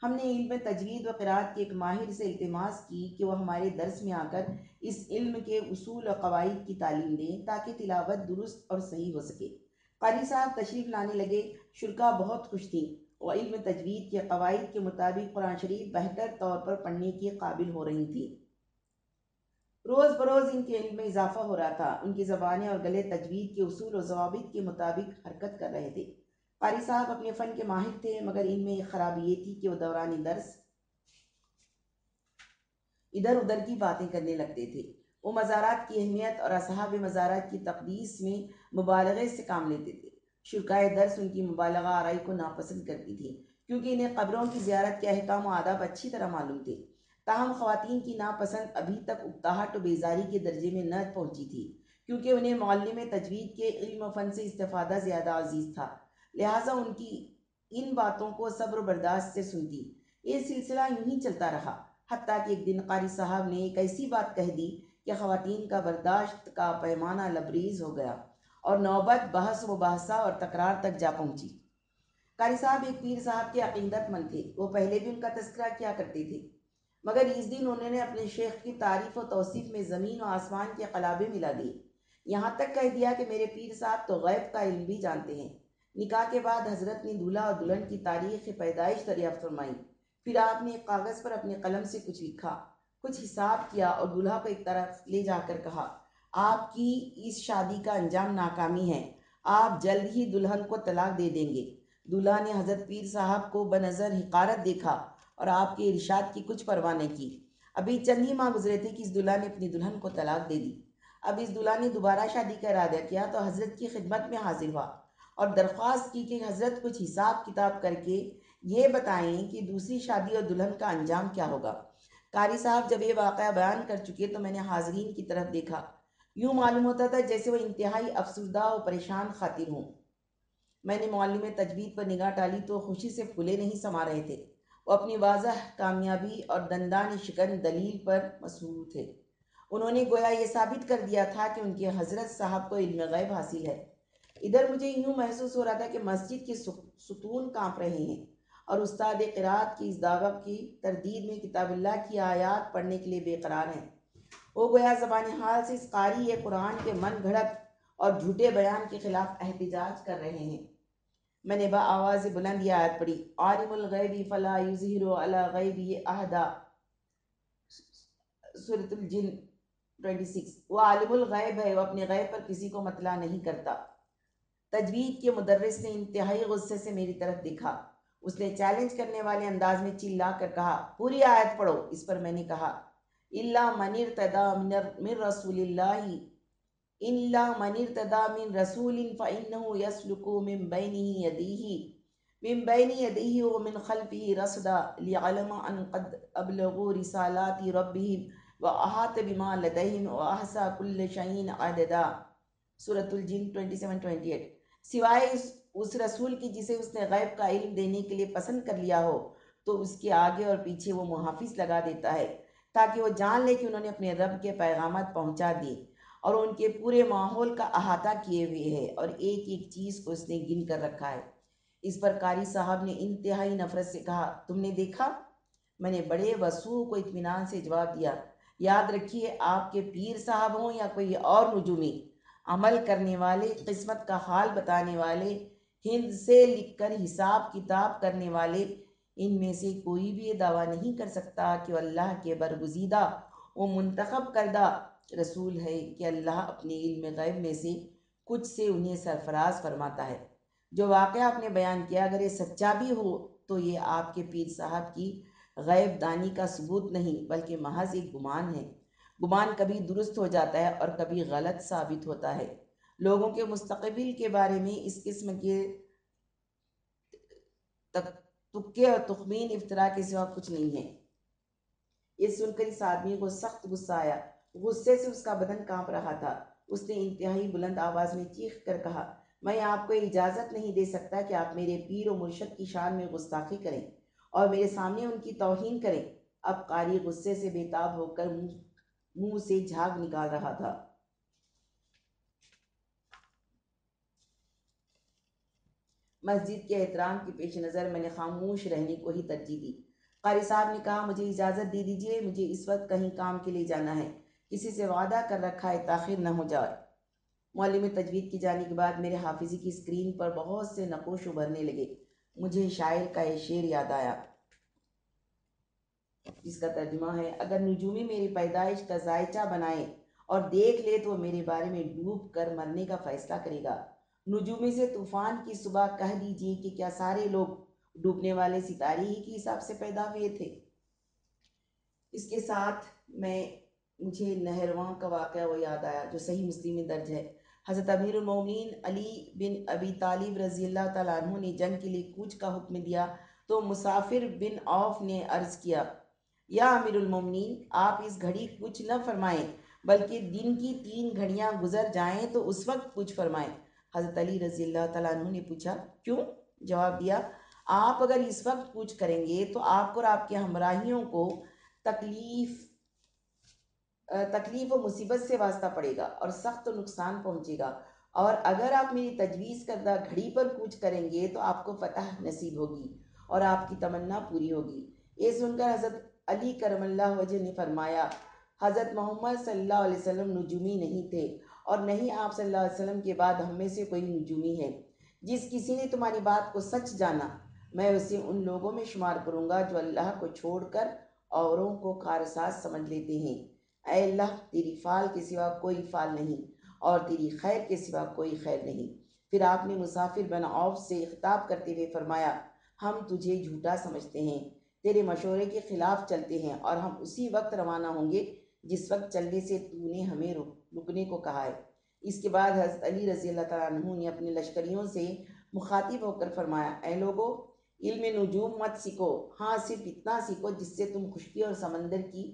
ہم نے علم تجوید و قرآت کے ایک ماہر سے التماس کی کہ وہ ہمارے درس میں آ کر اس علم کے اصول و قواعد کی تعلیم دیں تاکہ تلاوت درست اور صحیح ہو سکے۔ قاری صاحب تشریف لانے لگے شرکا بہت خوش تھیں۔ وہ علم تجوید کے قواعد کے مطابق قرآن شریف بہتر طور پر پڑھنے کی قابل ہو رہی تھی روز بروز ان کے علم میں اضافہ ہو رہا تھا۔ ان کی زبانیں اور گلے تجوید کے اصول و ضوابط کے مطابق حرکت کر رہے تھے۔ قاری صاحب اپنے فن کے ماہر تھے، مگر ان میں ایک خرابی یہ تھی کہ وہ دوران درس ادھر ادھر کی باتیں کرنے لگتے تھے۔ وہ مزارات کی اہمیت اور اصحاب مزارات کی تقدیس میں مبالغے سے کام لیتے تھے۔ شرکائے درس ان کی مبالغہ آرائی کو ناپسند کرتی تھی کیونکہ انہیں قبروں کی زیارت کے احکام و آداب اچھی طرح معلوم تھے۔ تاہم خواتین کی ناپسند ابھی تک اکتاہٹ و بیزاری کے درجے میں نہ پہنچی تھی، کیونکہ انہیں معلم تجوید کے علم و فن سے استفادہ زیادہ عزیز تھا۔ لہٰذا ان کی ان باتوں کو صبر و برداشت سے سنتی۔ یہ سلسلہ یوں ہی چلتا رہا، حتیٰ کہ ایک دن قاری صاحب نے ایک ایسی بات کہہ دی کہ خواتین کا برداشت کا پیمانہ لبریز ہو گیا اور نوبت بحث و بحثہ اور تکرار تک جا پہنچی۔ قاری صاحب ایک پیر صاحب کے عقیدت مند تھے۔ وہ پہلے بھی ان کا تذکرہ کیا کرتے تھے۔ مگر اس دن انہوں نے اپنے شیخ کی تعریف و توصیف میں زمین و آسمان کے قلابے ملا دیے یہاں تک کہہ دیا کہ میرے پیر صاحب تو غیب کا علم بھی جانتے ہیں۔ نکاح کے بعد حضرت نے دولہا اور دلہن کی تاریخ پیدائش دریافت فرمائی۔ پھر آپ نے ایک کاغذ پر اپنے قلم سے کچھ لکھا، کچھ حساب کیا اور دولہا کو ایک طرف لے جا کر کہا، آپ کی اس شادی کا انجام ناکامی ہے، آپ جلد ہی دلہن کو طلاق دے دیں گے۔ دولہا نے حضرت پیر صاحب کو بنظر حقارت دیکھا۔ اور آپ کے ارشاد کی کچھ پرواہ نہیں کی۔ ابھی چند ہی ماہ گزرے تھے کہ اس دلہا نے اپنی دلہن کو طلاق دے دی۔ اب اس دلہا نے دوبارہ شادی کا ارادہ کیا تو حضرت کی خدمت میں حاضر ہوا اور درخواست کی کہ حضرت کچھ حساب کتاب کر کے یہ بتائیں کہ دوسری شادی اور دلہن کا انجام کیا ہوگا۔ قاری صاحب جب یہ واقعہ بیان کر چکے تو میں نے حاضرین کی طرف دیکھا۔ یوں معلوم ہوتا تھا جیسے وہ انتہائی افسردہ و پریشان خاطر ہوں۔ میں نے معلم تجوید پر نگاہ ڈالی تو خوشی سے پھولے نہیں سما رہے تھے۔ وہ اپنی واضح، کامیابی اور دندان شکن دلیل پر مسرور تھے۔ انہوں نے گویا یہ ثابت کر دیا تھا کہ ان کے حضرت صاحب کو علم غیب حاصل ہے۔ ادھر مجھے یوں محسوس ہو رہا تھا کہ مسجد کے ستون کانپ رہے ہیں اور استاد قرآت کی اس دعوت کی تردید میں کتاب اللہ کی آیات پڑھنے کے لیے بے قرار ہیں۔ وہ گویا زبان حال سے اس قاری قرآن کے من گھڑت اور جھوٹے بیان کے خلاف احتجاج کر رہے ہیں۔ میں نے با آواز بلند یہ آیت پڑھی، عالم الغیبی فلا یظہر علی غیبی احدا. سورة الجن 26 وہ عالم الغیب ہے، وہ اپنے غیب پر کسی کو مطلع نہیں کرتا۔ تجوید کے مدرس نے انتہائی غصے سے میری طرف دیکھا۔ اس نے چیلنج کرنے والے انداز میں چلا کر کہا، پوری آیت پڑھو، اس پر میں نے کہا اللہ منیر تدا من رسول اللہ إلا من ارتدى من رسول فإنه يسلك من بينه يديه من بين يديه ومن خلفه رصدا ليعلم أن قد أبلغوا رسالات ربهم وأحاط بما لديهم وأحصى كل شيء عددا۔ سورة الجن 27-28 سوائے اس, اس رسول کی جسے اس نے غیب کا علم دینے کے لیے پسند کر لیا ہو تو اس کے آگے اور پیچھے وہ محافظ لگا دیتا ہے تاکہ وہ جان لے کہ انہوں نے اپنے رب کے پیغامات پہنچا دیے۔ اور ان کے پورے ماحول کا احاطہ کیے ہوئے ہے اور ایک ایک چیز کو اس نے گن کر رکھا ہے۔ اس پر قاری صاحب نے انتہائی نفرت سے کہا، تم نے دیکھا؟ میں نے بڑے وسوع کو اطمینان سے جواب دیا۔ یاد رکھیے، آپ کے پیر صاحب ہوں یا کوئی اور نجومی؟ عمل کرنے والے، قسمت کا حال بتانے والے، ہند سے لکھ کر حساب کتاب کرنے والے، ان میں سے کوئی بھی یہ دعویٰ نہیں کر سکتا کہ وہ اللہ کے برگزیدہ وہ منتخب کردہ رسول ہے کہ اللہ اپنے علم غیب میں سے کچھ سے انہیں سرفراز فرماتا ہے۔ جو واقعہ آپ نے بیان کیا، اگر یہ سچا بھی ہو تو یہ آپ کے پیر صاحب کی غیب دانی کا ثبوت نہیں، بلکہ محض ایک گمان ہے۔ گمان کبھی درست ہو جاتا ہے اور کبھی غلط ثابت ہوتا ہے۔ لوگوں کے مستقبل کے بارے میں اس قسم کے تکے اور تخمین افطرا کے سوا کچھ نہیں ہے۔ یہ سن کر اس آدمی کو سخت غصہ آیا۔ غصے سے اس کا بدن کانپ رہا تھا۔ اس نے انتہائی بلند آواز میں چیخ کر کہا، میں آپ کو اجازت نہیں دے سکتا کہ آپ میرے پیر و مرشد کی شان میں گستاخی کریں اور میرے سامنے ان کی توہین کریں۔ اب قاری غصے سے بےتاب ہو کر منہ سے جھاگ نکال رہا تھا۔ مسجد کے احترام کے پیش نظر میں نے خاموش رہنے کو ہی ترجیح دی۔ قاری صاحب نے کہا، مجھے اجازت دے دیجیے، مجھے اس وقت کہیں کام کے لیے جانا ہے۔ کسی سے وعدہ کر رکھا ہے تاخیر نہ ہو جائے۔ معلم تجوید کی جانے کے بعد میرے حافظی کی اسکرین پر بہت سے نقوش ابھرنے لگے۔ مجھے شاعر کا یہ شعر یاد آیا۔ جس کا ترجمہ ہے، اگر نجومی میری پیدائش کا ذائچہ بنائے اور دیکھ لے تو میرے بارے میں ڈوب کر مرنے کا فیصلہ کرے گا۔ نجومی سے طوفان کی صبح کہہ دیجیے کہ کیا سارے لوگ ڈوبنے والے ستارے ہی کی حساب سے پیدا ہوئے تھے۔ اس کے ساتھ میں مجھے نہرواں کا واقعہ وہ یاد آیا جو صحیح مسلم میں درج ہے۔ حضرت امیر المومنین علی بن ابی طالب رضی اللہ تعالیٰ عنہ نے جنگ کے لیے کوچ کا حکم دیا تو مسافر بن عوف نے عرض کیا، یا امیر المومنین، آپ اس گھڑی کچھ نہ فرمائیں، بلکہ دن کی تین گھڑیاں گزر جائیں تو اس وقت کچھ فرمائیں۔ حضرت علی رضی اللہ تعالیٰ عنہ نے پوچھا، کیوں؟ جواب دیا، آپ اگر اس وقت کچھ کریں گے تو آپ کو اور آپ کے ہمراہیوں کو تکلیف تکلیف و مصیبت سے واسطہ پڑے گا اور سخت و نقصان پہنچے گا۔ اور اگر آپ میری تجویز کردہ گھڑی پر کوچ کریں گے تو آپ کو فتح نصیب ہوگی اور آپ کی تمنا پوری ہوگی۔ یہ سن کر حضرت علی کرم اللہ وجہ نے فرمایا، حضرت محمد صلی اللہ علیہ وسلم نجومی نہیں تھے اور نہیں آپ صلی اللہ علیہ وسلم کے بعد ہم میں سے کوئی نجومی ہے۔ جس کسی نے تمہاری بات کو سچ جانا، میں اسے ان لوگوں میں شمار کروں گا جو اللہ کو چھوڑ کر اوروں کو کارساز سمجھ لیتے ہیں۔ اے اللہ، تیری فال کے سوا کوئی فال نہیں اور تیری خیر کے سوا کوئی خیر نہیں۔ پھر آپ نے مسافر بن عوف سے خطاب کرتے ہوئے فرمایا، ہم تجھے جھوٹا سمجھتے ہیں، تیرے مشورے کے خلاف چلتے ہیں اور ہم اسی وقت روانہ ہوں گے جس وقت چلنے سے تو نے ہمیں رکنے کو کہا ہے۔ اس کے بعد حضرت علی رضی اللہ تعالیٰ عنہ نے اپنے لشکریوں سے مخاطب ہو کر فرمایا، اے لوگو، علم نجوم مت سیکھو۔ ہاں صرف اتنا سیکھو جس سے تم خشکی اور سمندر کی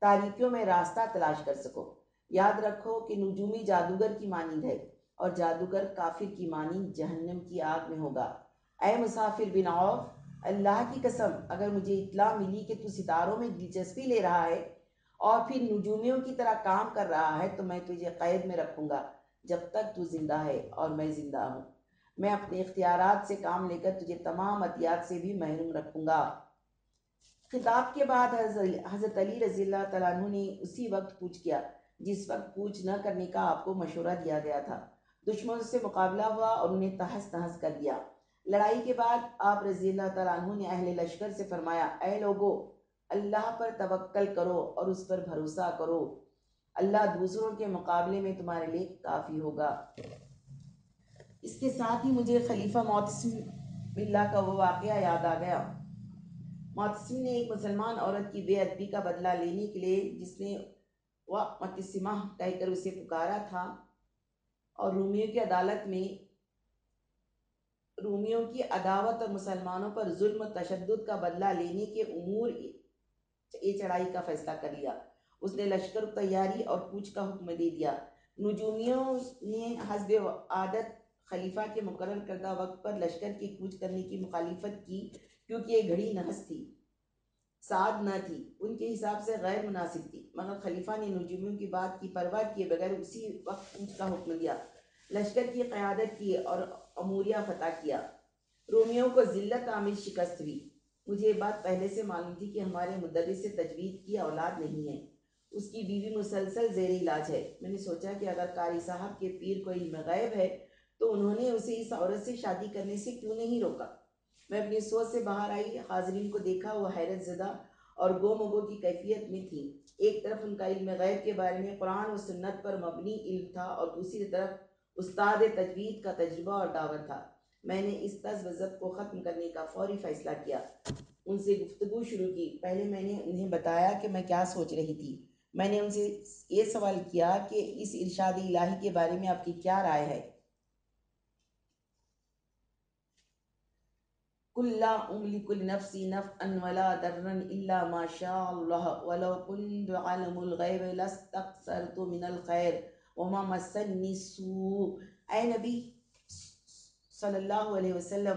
تاریکیوں میں راستہ تلاش کر سکو۔ یاد رکھو کہ نجومی جادوگر کی مانند ہے اور جادوگر کافر کی مانند جہنم کی آگ میں ہوگا۔ اے مسافر بن عوف، اللہ کی قسم، اگر مجھے اطلاع ملی کہ تو ستاروں میں دلچسپی لے رہا ہے اور پھر نجومیوں کی طرح کام کر رہا ہے، تو میں تجھے قید میں رکھوں گا جب تک تو زندہ ہے اور میں زندہ ہوں۔ میں اپنے اختیارات سے کام لے کر تجھے تمام عطیات سے بھی محروم رکھوں گا۔ خطاب کے بعد حضرت علی رضی اللہ تعالیٰ عنہ نے اسی وقت کوچ کیا، جس وقت کوچ نہ کرنے کا آپ کو مشورہ دیا گیا تھا۔ دشمن سے مقابلہ ہوا اور انہیں تحس تحس کر دیا۔ لڑائی کے بعد آپ رضی اللہ تعالیٰ عنہ نے اہل لشکر سے فرمایا، اے لوگو، اللہ پر توکل کرو اور اس پر بھروسہ کرو۔ اللہ دوسروں کے مقابلے میں تمہارے لیے کافی ہوگا۔ اس کے ساتھ ہی مجھے خلیفہ معتصم باللہ کا وہ واقعہ یاد آ گیا۔ معتصم نے ایک مسلمان عورت کی بے ادبی کا بدلہ لینے کے لیے جس نے وہ متسمہ کہہ کر اسے پکارا تھا اور رومیوں کی عدالت میں رومیوں کی عداوت اور مسلمانوں پر ظلم و تشدد کا بدلہ لینے کے امور یہ چڑھائی کا فیصلہ کر لیا۔ اس نے لشکر تیاری اور کوچ کا حکم دے دیا۔ نجومیوں نے حسب عادت خلیفہ کے مقرر کردہ وقت پر لشکر کی کوچ کرنے کی مخالفت کی۔ کیونکہ یہ گھڑی نحس تھی، سعد نہ تھی، ان کے حساب سے غیر مناسب تھی۔ مگر خلیفہ نے نجومیوں کی بات کی، پرواہ کیے بغیر اسی وقت کوچ کا حکم دیا۔ لشکر کی قیادت کی اور اموریہ فتح کیا۔ رومیوں کو ذلت عامل شکست ہوئی۔ مجھے یہ بات پہلے سے معلوم تھی کہ ہمارے مدرس سے تجوید کی اولاد نہیں ہے۔ اس کی بیوی مسلسل زیر علاج ہے۔ میں نے سوچا کہ اگر قاری صاحب کے پیر کو علم غیب ہے، تو انہوں نے اسے اس عورت سے شادی کرنے سے کیوں نہیں روکا؟ میں اپنی سوچ سے باہر آئی، حاضرین کو دیکھا، وہ حیرت زدہ اور گو مگو کی کیفیت میں تھی۔ ایک طرف ان کا علم غیب کے بارے میں قرآن و سنت پر مبنی علم تھا اور دوسری طرف استاد تجوید کا تجربہ اور دعوت تھا۔ میں نے اس طز و ضبط کو ختم کرنے کا فوری فیصلہ کیا۔ ان سے گفتگو شروع کی۔ پہلے میں نے انہیں بتایا کہ میں کیا سوچ رہی تھی۔ میں نے ان سے یہ سوال کیا کہ اس ارشاد الہی کے بارے میں آپ کی کیا رائے ہے؟ کل لا املک لنفسی نفعا ولا ضرا الا ما شاء ولو كنت علم الغیب لاستكثرت من الخير. وما مسني السوء. اے نبی صلی اللہ علیہ وسلم،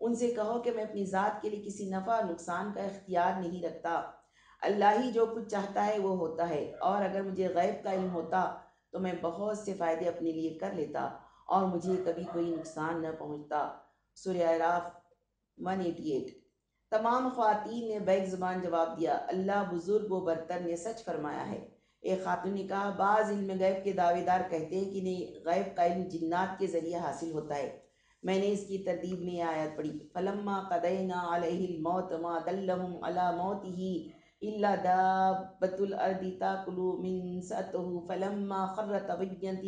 ان سے کہو کہ میں اپنی ذات کے لیے کسی نفع نقصان کا اختیار نہیں رکھتا۔ اللہ ہی جو کچھ چاہتا ہے وہ ہوتا ہے۔ اور اگر مجھے غیب کا علم ہوتا تو میں بہت سے فائدے اپنے لیے کر لیتا اور مجھے کبھی کوئی نقصان نہ پہنچتا۔ سورہ عراف 188 تمام خواتین نے بیک زبان جواب دیا، اللہ بزرگ و برتر نے سچ فرمایا ہے۔ ایک خاتون نے کہا بعض علم غیب کے دعوے دار کہتے ہیں کہ نہیں، غیب کا علم جنات کے ذریعے حاصل ہوتا ہے۔ میں نے اس کی تردید میں آیت پڑھی، فلما قدینا علیہ الموت ما دلہم علی موتہی الا دابت الارض تاکلو من سأتہ فلما خر تبینت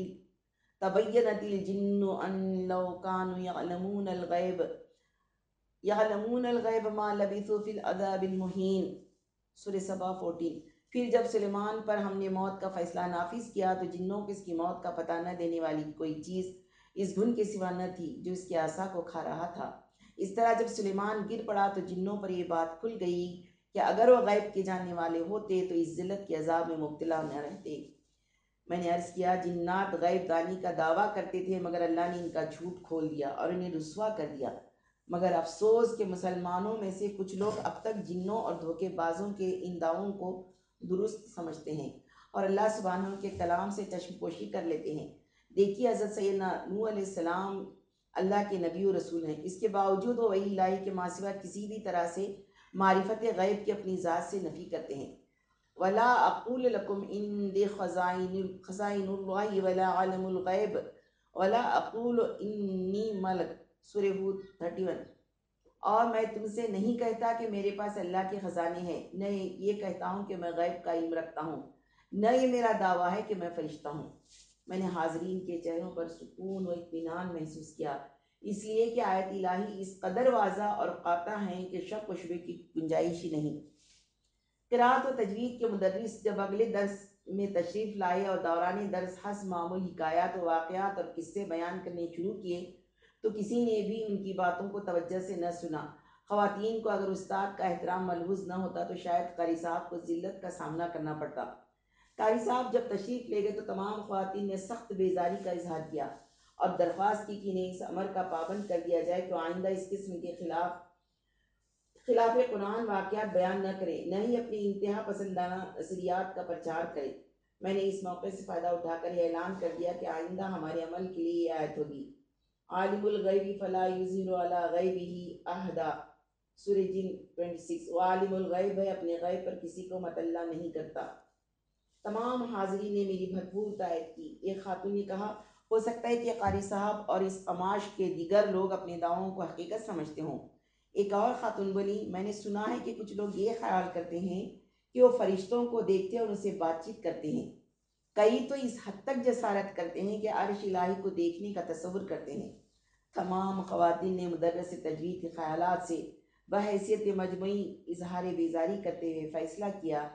تبینت الجن ان لو کانوا یعلمون الغیب یعلمون الغیب ما لبثوا فی العذاب المہین سورہ سبا 14 پھر جب سلیمان پر ہم نے موت کا فیصلہ نافذ کیا تو جنوں کو اس کی موت کا پتہ نہ دینے والی کوئی چیز اس گھن کے سوا نہ تھی جو اس کے عصا کو کھا رہا تھا۔ اس طرح جب سلیمان گر پڑا تو جنوں پر یہ بات کھل گئی کہ اگر وہ غیب کے جاننے والے ہوتے تو اس ذلت کے عذاب میں مبتلا نہ رہتے۔ میں نے عرض کیا، جنات غیب دانی کا دعویٰ کرتے تھے مگر اللہ نے ان کا جھوٹ کھول دیا اور انہیں رسوا کر دیا۔ مگر افسوس کہ مسلمانوں میں سے کچھ لوگ اب تک جنوں اور دھوکے بازوں کے ان دعووں کو درست سمجھتے ہیں اور اللہ سبحانہ کے کلام سے چشم پوشی کر لیتے ہیں۔ دیکھیے حضرت سیدنا نو علیہ السلام اللہ کے نبی و رسول ہیں۔ اس کے باوجود وہ وہی الہی کے ماسوا کسی بھی طرح سے معرفت غیب کی اپنی ذات سے نفی کرتے ہیں۔ ولا اقول لکم ان دے خزائن خزائن اللہ ولا عالم الغیب ولا اقول انی ملک سورہ ہود 31 اور میں تم سے نہیں کہتا کہ میرے پاس اللہ کے خزانے ہیں، نہ یہ کہتا ہوں کہ میں غیب کا علم رکھتا ہوں، نہ یہ میرا دعویٰ ہے کہ میں فرشتہ ہوں۔ میں نے حاضرین کے چہروں پر سکون و اطمینان محسوس کیا، اس لیے کہ آیت الہی اس قدر واضح اور قاطع ہیں کہ شک و شبے کی گنجائش ہی نہیں۔ قرآت و تجوید کے مدرس جب اگلے درس میں تشریف لائے اور دوران درس حس معمول، حکایات و واقعات اور قصے بیان کرنے شروع کیے تو کسی نے بھی ان کی باتوں کو توجہ سے نہ سنا۔ خواتین کو اگر استاد کا احترام ملحوظ نہ ہوتا تو شاید قاری صاحب کو ذلت کا سامنا کرنا پڑتا۔ قاری صاحب جب تشریف لے گئے تو تمام خواتین نے سخت بیزاری کا اظہار کیا اور درخواست کی کہ انہیں اس امر کا پابند کر دیا جائے کہ آئندہ اس قسم کے خلاف خلاف قرآن واقعات بیان نہ کرے، نہ ہی اپنی انتہا پسندانہ نظریات کا پرچار کرے۔ میں نے اس موقع سے فائدہ اٹھا کر یہ اعلان کر دیا کہ آئندہ ہمارے عمل کے لیے یہ آیت ہوگی۔ عالم الغیب فلا یظہر علی غیبہ احدا۔ سورہ جن 26 وہ عالم الغیب ہے، اپنے غیب پر کسی کو مطلع نہیں کرتا۔ تمام حاضرین نے میری بھرپور تائید کی۔ ایک خاتون نے کہا، ہو سکتا ہے کہ قاری صاحب اور اس قماش کے دیگر لوگ اپنے دعووں کو حقیقت سمجھتے ہوں۔ ایک اور خاتون بولی میں نے سنا ہے کہ کچھ لوگ یہ خیال کرتے ہیں کہ وہ فرشتوں کو دیکھتے اور ان سے بات چیت کرتے ہیں۔ کئی تو اس حد تک جسارت کرتے ہیں کہ عرش الہی کو دیکھنے کا تصور کرتے ہیں۔ تمام خواتین نے مدرس تجوید کے خیالات سے بحیثیت مجموعی اظہار بیزاری کرتے ہوئے فیصلہ کیا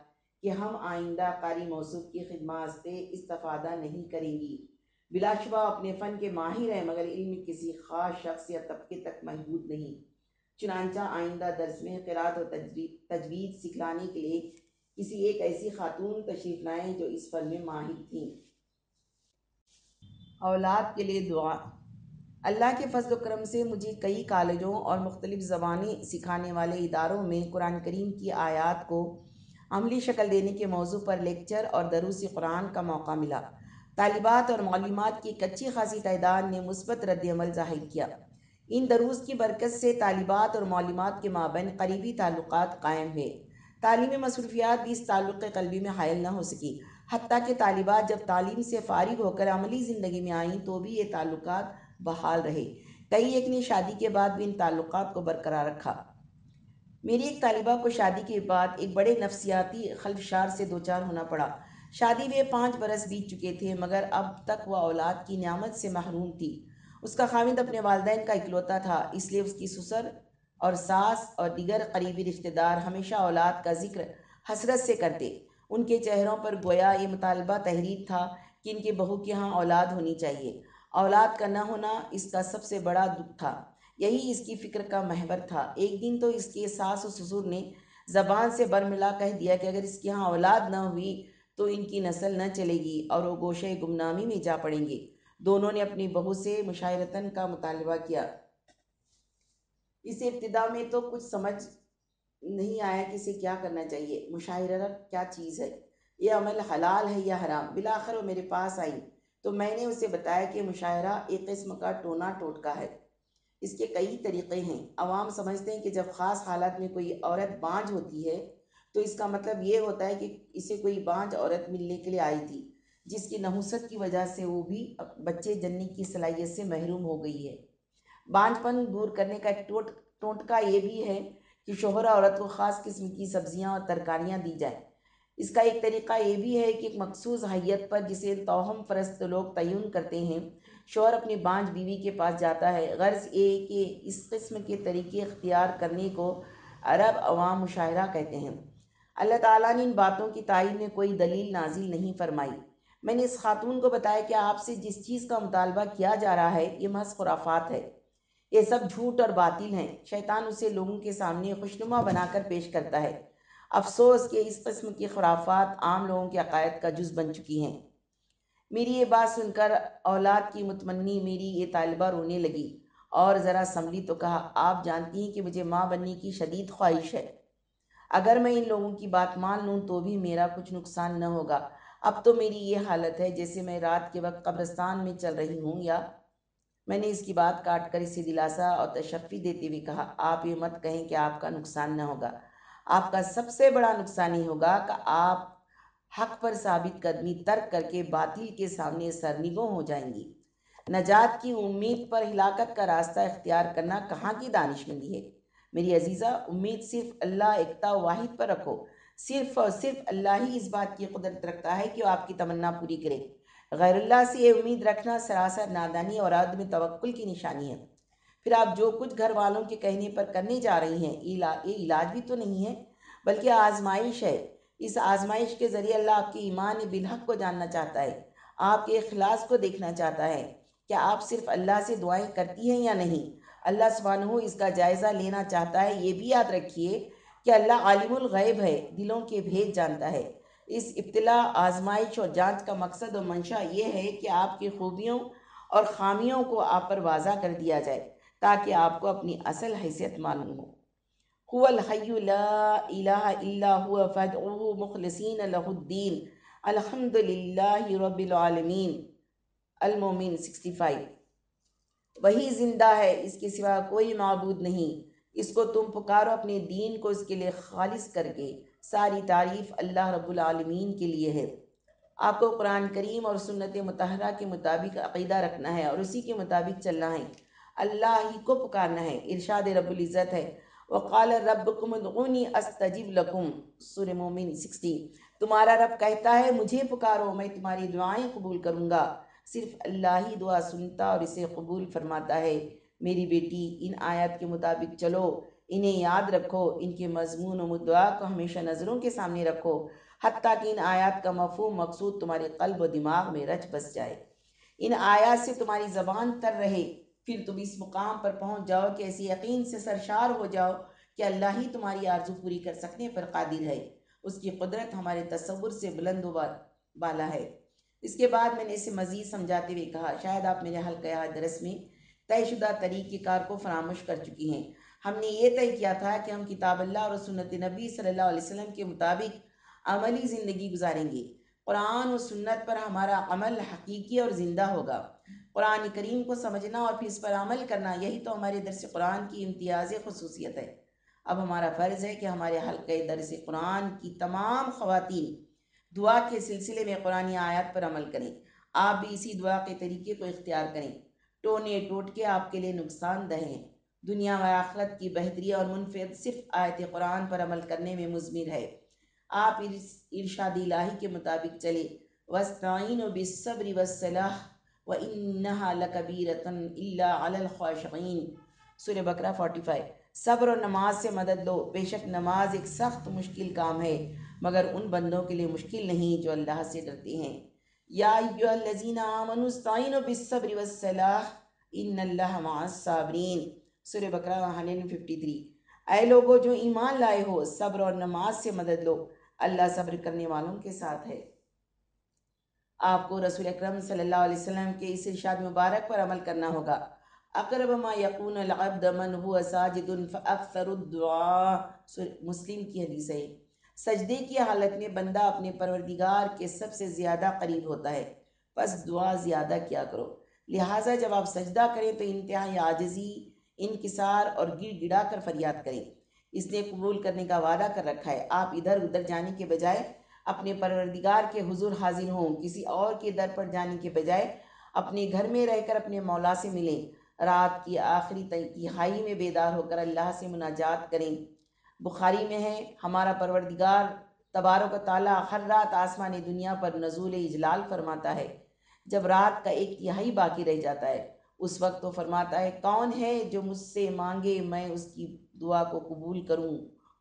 کہ ہم آئندہ قاری موصوف کی خدمات سے استفادہ نہیں کریں گی۔ بلا شبہ اپنے فن کے ماہر ہیں، مگر علم کسی خاص شخص یا طبقے تک محدود نہیں۔ چنانچہ آئندہ درس میں قرآت و تجوید سکھلانے کے لیے کسی ایک ایسی خاتون تشریف لائیں جو اس فن میں ماہر تھیں۔ اولاد کے لیے دعا اللہ کے فضل و کرم سے مجھے کئی کالجوں اور مختلف زبانیں سکھانے والے اداروں میں قرآن کریم کی آیات کو عملی شکل دینے کے موضوع پر لیکچر اور دروس قرآن کا موقع ملا۔ طالبات اور معلومات کی کچی خاصی تعداد نے مثبت رد عمل ظاہر کیا۔ ان دروس کی برکت سے طالبات اور معلومات کے مابین قریبی تعلقات قائم ہوئے۔ تعلیمی مصروفیات بھی اس تعلق قلبی میں حائل نہ ہو سکی۔ حتیٰ کہ طالبات جب تعلیم سے فارغ ہو کر عملی زندگی میں آئیں تو بھی یہ تعلقات بحال رہے۔ کئی ایک نے شادی کے بعد بھی ان تعلقات کو برقرار رکھا۔ میری ایک طالبہ کو شادی کے بعد ایک بڑے نفسیاتی خلفشار سے دوچار ہونا پڑا۔ شادی میں پانچ برس بیت چکے تھے، مگر اب تک وہ اولاد کی نعمت سے محروم تھی۔ اس کا خامد اپنے والدین کا اکلوتا تھا، اس لیے اس کی سسر اور ساس اور دیگر قریبی رشتہ دار ہمیشہ اولاد کا ذکر حسرت سے کرتے۔ ان کے چہروں پر گویا یہ مطالبہ تحریر تھا کہ ان کے بہو کے ہاں اولاد ہونی چاہیے۔ اولاد کا نہ ہونا اس کا سب سے بڑا دکھ تھا۔ یہی اس کی فکر کا محور تھا۔ ایک دن تو اس کے ساس و سسر نے زبان سے برملا کہہ دیا کہ اگر اس کے ہاں اولاد نہ ہوئی تو ان کی نسل نہ چلے گی اور وہ گوشہ گمنامی میں جا پڑیں گے۔ دونوں نے اپنی بہو سے مشاہرتاً کا مطالبہ کیا۔ اس ابتدا میں تو کچھ سمجھ نہیں آیا کہ اسے کیا کرنا چاہیے۔ مشاہرہ کیا چیز ہے؟ یہ عمل حلال ہے یا حرام؟ بلاخر وہ میرے پاس آئی۔ تو میں نے اسے بتایا کہ مشاعرہ ایک قسم کا ٹونا ٹوٹکا ہے۔ اس کے کئی طریقے ہیں۔ عوام سمجھتے ہیں کہ جب خاص حالات میں کوئی عورت بانج ہوتی ہے، تو اس کا مطلب یہ ہوتا ہے کہ اسے کوئی بانج عورت ملنے کے لیے آئی تھی، جس کی نحوست کی وجہ سے وہ بھی بچے جننے کی صلاحیت سے محروم ہو گئی ہے۔ بانج پن دور کرنے کا ایک ٹوٹ ٹوٹکا یہ بھی ہے کہ شوہر عورت کو خاص قسم کی سبزیاں اور ترکاریاں دی جائیں۔ اس کا ایک طریقہ یہ بھی ہے کہ ایک مخصوص حیت پر جسے توہم پرست لوگ تعین کرتے ہیں، شوہر اپنی بانج بیوی کے پاس جاتا ہے۔ غرض یہ کہ اس قسم کے طریقے اختیار کرنے کو عرب عوام مشاعرہ کہتے ہیں۔ اللہ تعالیٰ نے ان باتوں کی تعین میں کوئی دلیل نازل نہیں فرمائی۔ میں نے اس خاتون کو بتایا کہ آپ سے جس چیز کا مطالبہ کیا جا رہا ہے، یہ محض خرافات ہے۔ یہ سب جھوٹ اور باطل ہیں۔ شیطان اسے لوگوں کے سامنے خوشنما بنا کر پیش کرتا ہے۔ افسوس کہ اس قسم کی خرافات عام لوگوں کے عقائد کا جز بن چکی ہیں۔ میری یہ بات سن کر اولاد کی متمنی میری یہ طالبہ رونے لگی اور ذرا سنبھلی تو کہا، آپ جانتی ہیں کہ مجھے ماں بننے کی شدید خواہش ہے۔ اگر میں ان لوگوں کی بات مان لوں تو بھی میرا کچھ نقصان نہ ہوگا۔ اب تو میری یہ حالت ہے جیسے میں رات کے وقت قبرستان میں چل رہی ہوں یا میں نے اس کی بات کاٹ کر اسے دلاسا اور تشفی دیتے ہوئے کہا، آپ یہ مت کہیں کہ آپ کا نقصان نہ ہوگا۔ آپ کا سب سے بڑا نقصان یہ ہوگا کہ آپ حق پر ثابت قدمی ترک کر کے باطل کے سامنے سرنگوں ہو جائیں گی۔ نجات کی امید پر ہلاکت کا راستہ اختیار کرنا کہاں کی دانش مندی ہے؟ میری عزیزہ، امید صرف اللہ اکتا واحد پر رکھو۔ صرف اور صرف اللہ ہی اس بات کی قدرت رکھتا ہے کہ وہ آپ کی تمنا پوری کرے۔ غیر اللہ سے یہ امید رکھنا سراسر نادانی اور عدم توکل کی نشانی ہے۔ پھر آپ جو کچھ گھر والوں کے کہنے پر کرنے جا رہی ہیں، یہ علاج بھی تو نہیں ہے، بلکہ آزمائش ہے۔ اس آزمائش کے ذریعے اللہ آپ کے ایمان بالحق کو جاننا چاہتا ہے، آپ کے اخلاص کو دیکھنا چاہتا ہے۔ کیا آپ صرف اللہ سے دعائیں کرتی ہیں یا نہیں؟ اللہ سبحانہ اس کا جائزہ لینا چاہتا ہے، یہ بھی یاد رکھیے کہ اللہ عالم الغیب ہے، دلوں کے بھید جانتا ہے۔ اس ابتلا، آزمائش اور جانچ کا مقصد و منشا یہ ہے کہ آپ کی خوبیوں اور خامیوں کو آپ پر واضح کر دیا جائے۔ تاکہ آپ کو اپنی اصل حیثیت معلوم ہو۔ هو الحی لا الہ الا هو، فادعوه مخلصین له الدین۔ الحمد للہ رب العالمین۔ المومن 65 وہی زندہ ہے، اس کے سوا کوئی معبود نہیں۔ اس کو تم پکارو اپنے دین کو، اس کے لیے خالص کر کے۔ ساری تعریف اللہ رب العالمین کے لیے ہے۔ آپ کو قرآن کریم اور سنت متحرہ کے مطابق عقیدہ رکھنا ہے اور اسی کے مطابق چلنا ہے۔ اللہ ہی کو پکارنا ہے، ارشاد رب العزت ہے۔ وقال ربکم ادعونی استجب لکم۔ سورہ مومن سکسٹی۔ تمہارا رب کہتا ہے، مجھے پکارو، میں تمہاری دعائیں قبول کروں گا۔ صرف اللہ ہی دعا سنتا اور اسے قبول فرماتا ہے۔ میری بیٹی، ان آیات کے مطابق چلو، انہیں یاد رکھو، ان کے مضمون و مدعا کو ہمیشہ نظروں کے سامنے رکھو۔ حتیٰ کہ ان آیات کا مفہوم، مقصود تمہارے قلب و دماغ میں رچ بس جائے۔ ان آیات سے تمہاری زبان تر رہے۔ پھر تم اس مقام پر پہنچ جاؤ کہ ایسی یقین سے سرشار ہو جاؤ کہ اللہ ہی تمہاری آرزو پوری کر سکنے پر قادر ہے۔ اس کی قدرت ہمارے تصور سے بلند و بالا ہے۔ اس کے بعد میں نے اسے مزید سمجھاتے ہوئے کہا، شاید آپ میرے حلقہ درس میں طے شدہ طریقہ کار کو فراموش کر چکی ہیں۔ ہم نے یہ طے کیا تھا کہ ہم کتاب اللہ اور سنت نبی صلی اللہ علیہ وسلم کے مطابق عملی زندگی گزاریں گے۔ قرآن و سنت پر ہمارا عمل حقیقی اور زندہ ہوگا۔ قرآن کریم کو سمجھنا اور پھر اس پر عمل کرنا، یہی تو ہمارے درس قرآن کی امتیاز خصوصیت ہے۔ اب ہمارا فرض ہے کہ ہمارے حلقہ درس قرآن کی تمام خواتین دعا کے سلسلے میں قرآن آیات پر عمل کریں۔ آپ بھی اسی دعا کے طریقے کو اختیار کریں۔ ٹونے ٹوٹ کے آپ کے لیے نقصان دہ ہیں۔ دنیا و آخرت کی بہتری اور منفرد صرف آیت قرآن پر عمل کرنے میں مضمر ہے۔ آپ ارشاد الہی کے مطابق چلے وَاسْتَعِينُ بِالصَّبْرِ وَالصَّلَاحِ وَإِنَّهَا لَكَبِيرَةً إِلَّا عَلَى الْخَاشِعِينَ۔ سورہ بقرہ 45 صبر اور نماز سے مدد لو، بے شک نماز ایک سخت مشکل کام ہے، مگر ان بندوں کے لیے مشکل نہیں جو اللہ سے ڈرتے ہیں۔ یا ایوہ الذین آمنوا استعینوا بالصبر والصلاح، ان اللہ مع الصابرین۔ سورہ بقرہ 153 اے لوگو جو ایمان لائے ہو، صبر اور نماز سے مدد لو۔ اللہ صبر کرنے والوں کے ساتھ ہے۔ آپ کو رسول اکرم صلی اللہ علیہ وسلم کے اس ارشاد مبارک پر عمل کرنا ہوگا۔ اقرب ما یقون العبد من هو ساجد فاکثر الدعاء۔ مسلم کی حدیث ہے۔ سجدے کی حالت میں بندہ اپنے پروردگار کے سب سے زیادہ قریب ہوتا ہے۔ پس دعا زیادہ کیا کرو۔ لہٰذا جب آپ سجدہ کریں تو انتہائی عاجزی، انکسار اور گڑ گڑا کر فریاد کریں۔ اس نے قبول کرنے کا وعدہ کر رکھا ہے۔ آپ ادھر ادھر جانے کے بجائے اپنے پروردگار کے حضور حاضر ہوں۔ کسی اور کے در پر جانے کے بجائے اپنے گھر میں رہ کر اپنے مولا سے ملیں۔ رات کی آخری تہائی میں بیدار ہو کر اللہ سے مناجات کریں۔ بخاری میں ہے، ہمارا پروردگار تبارک و تعالیٰ ہر رات آسمان دنیا پر نزول اجلال فرماتا ہے۔ جب رات کا ایک تہائی باقی رہ جاتا ہے، اس وقت تو فرماتا ہے، کون ہے جو مجھ سے مانگے میں اس کی دعا کو قبول کروں؟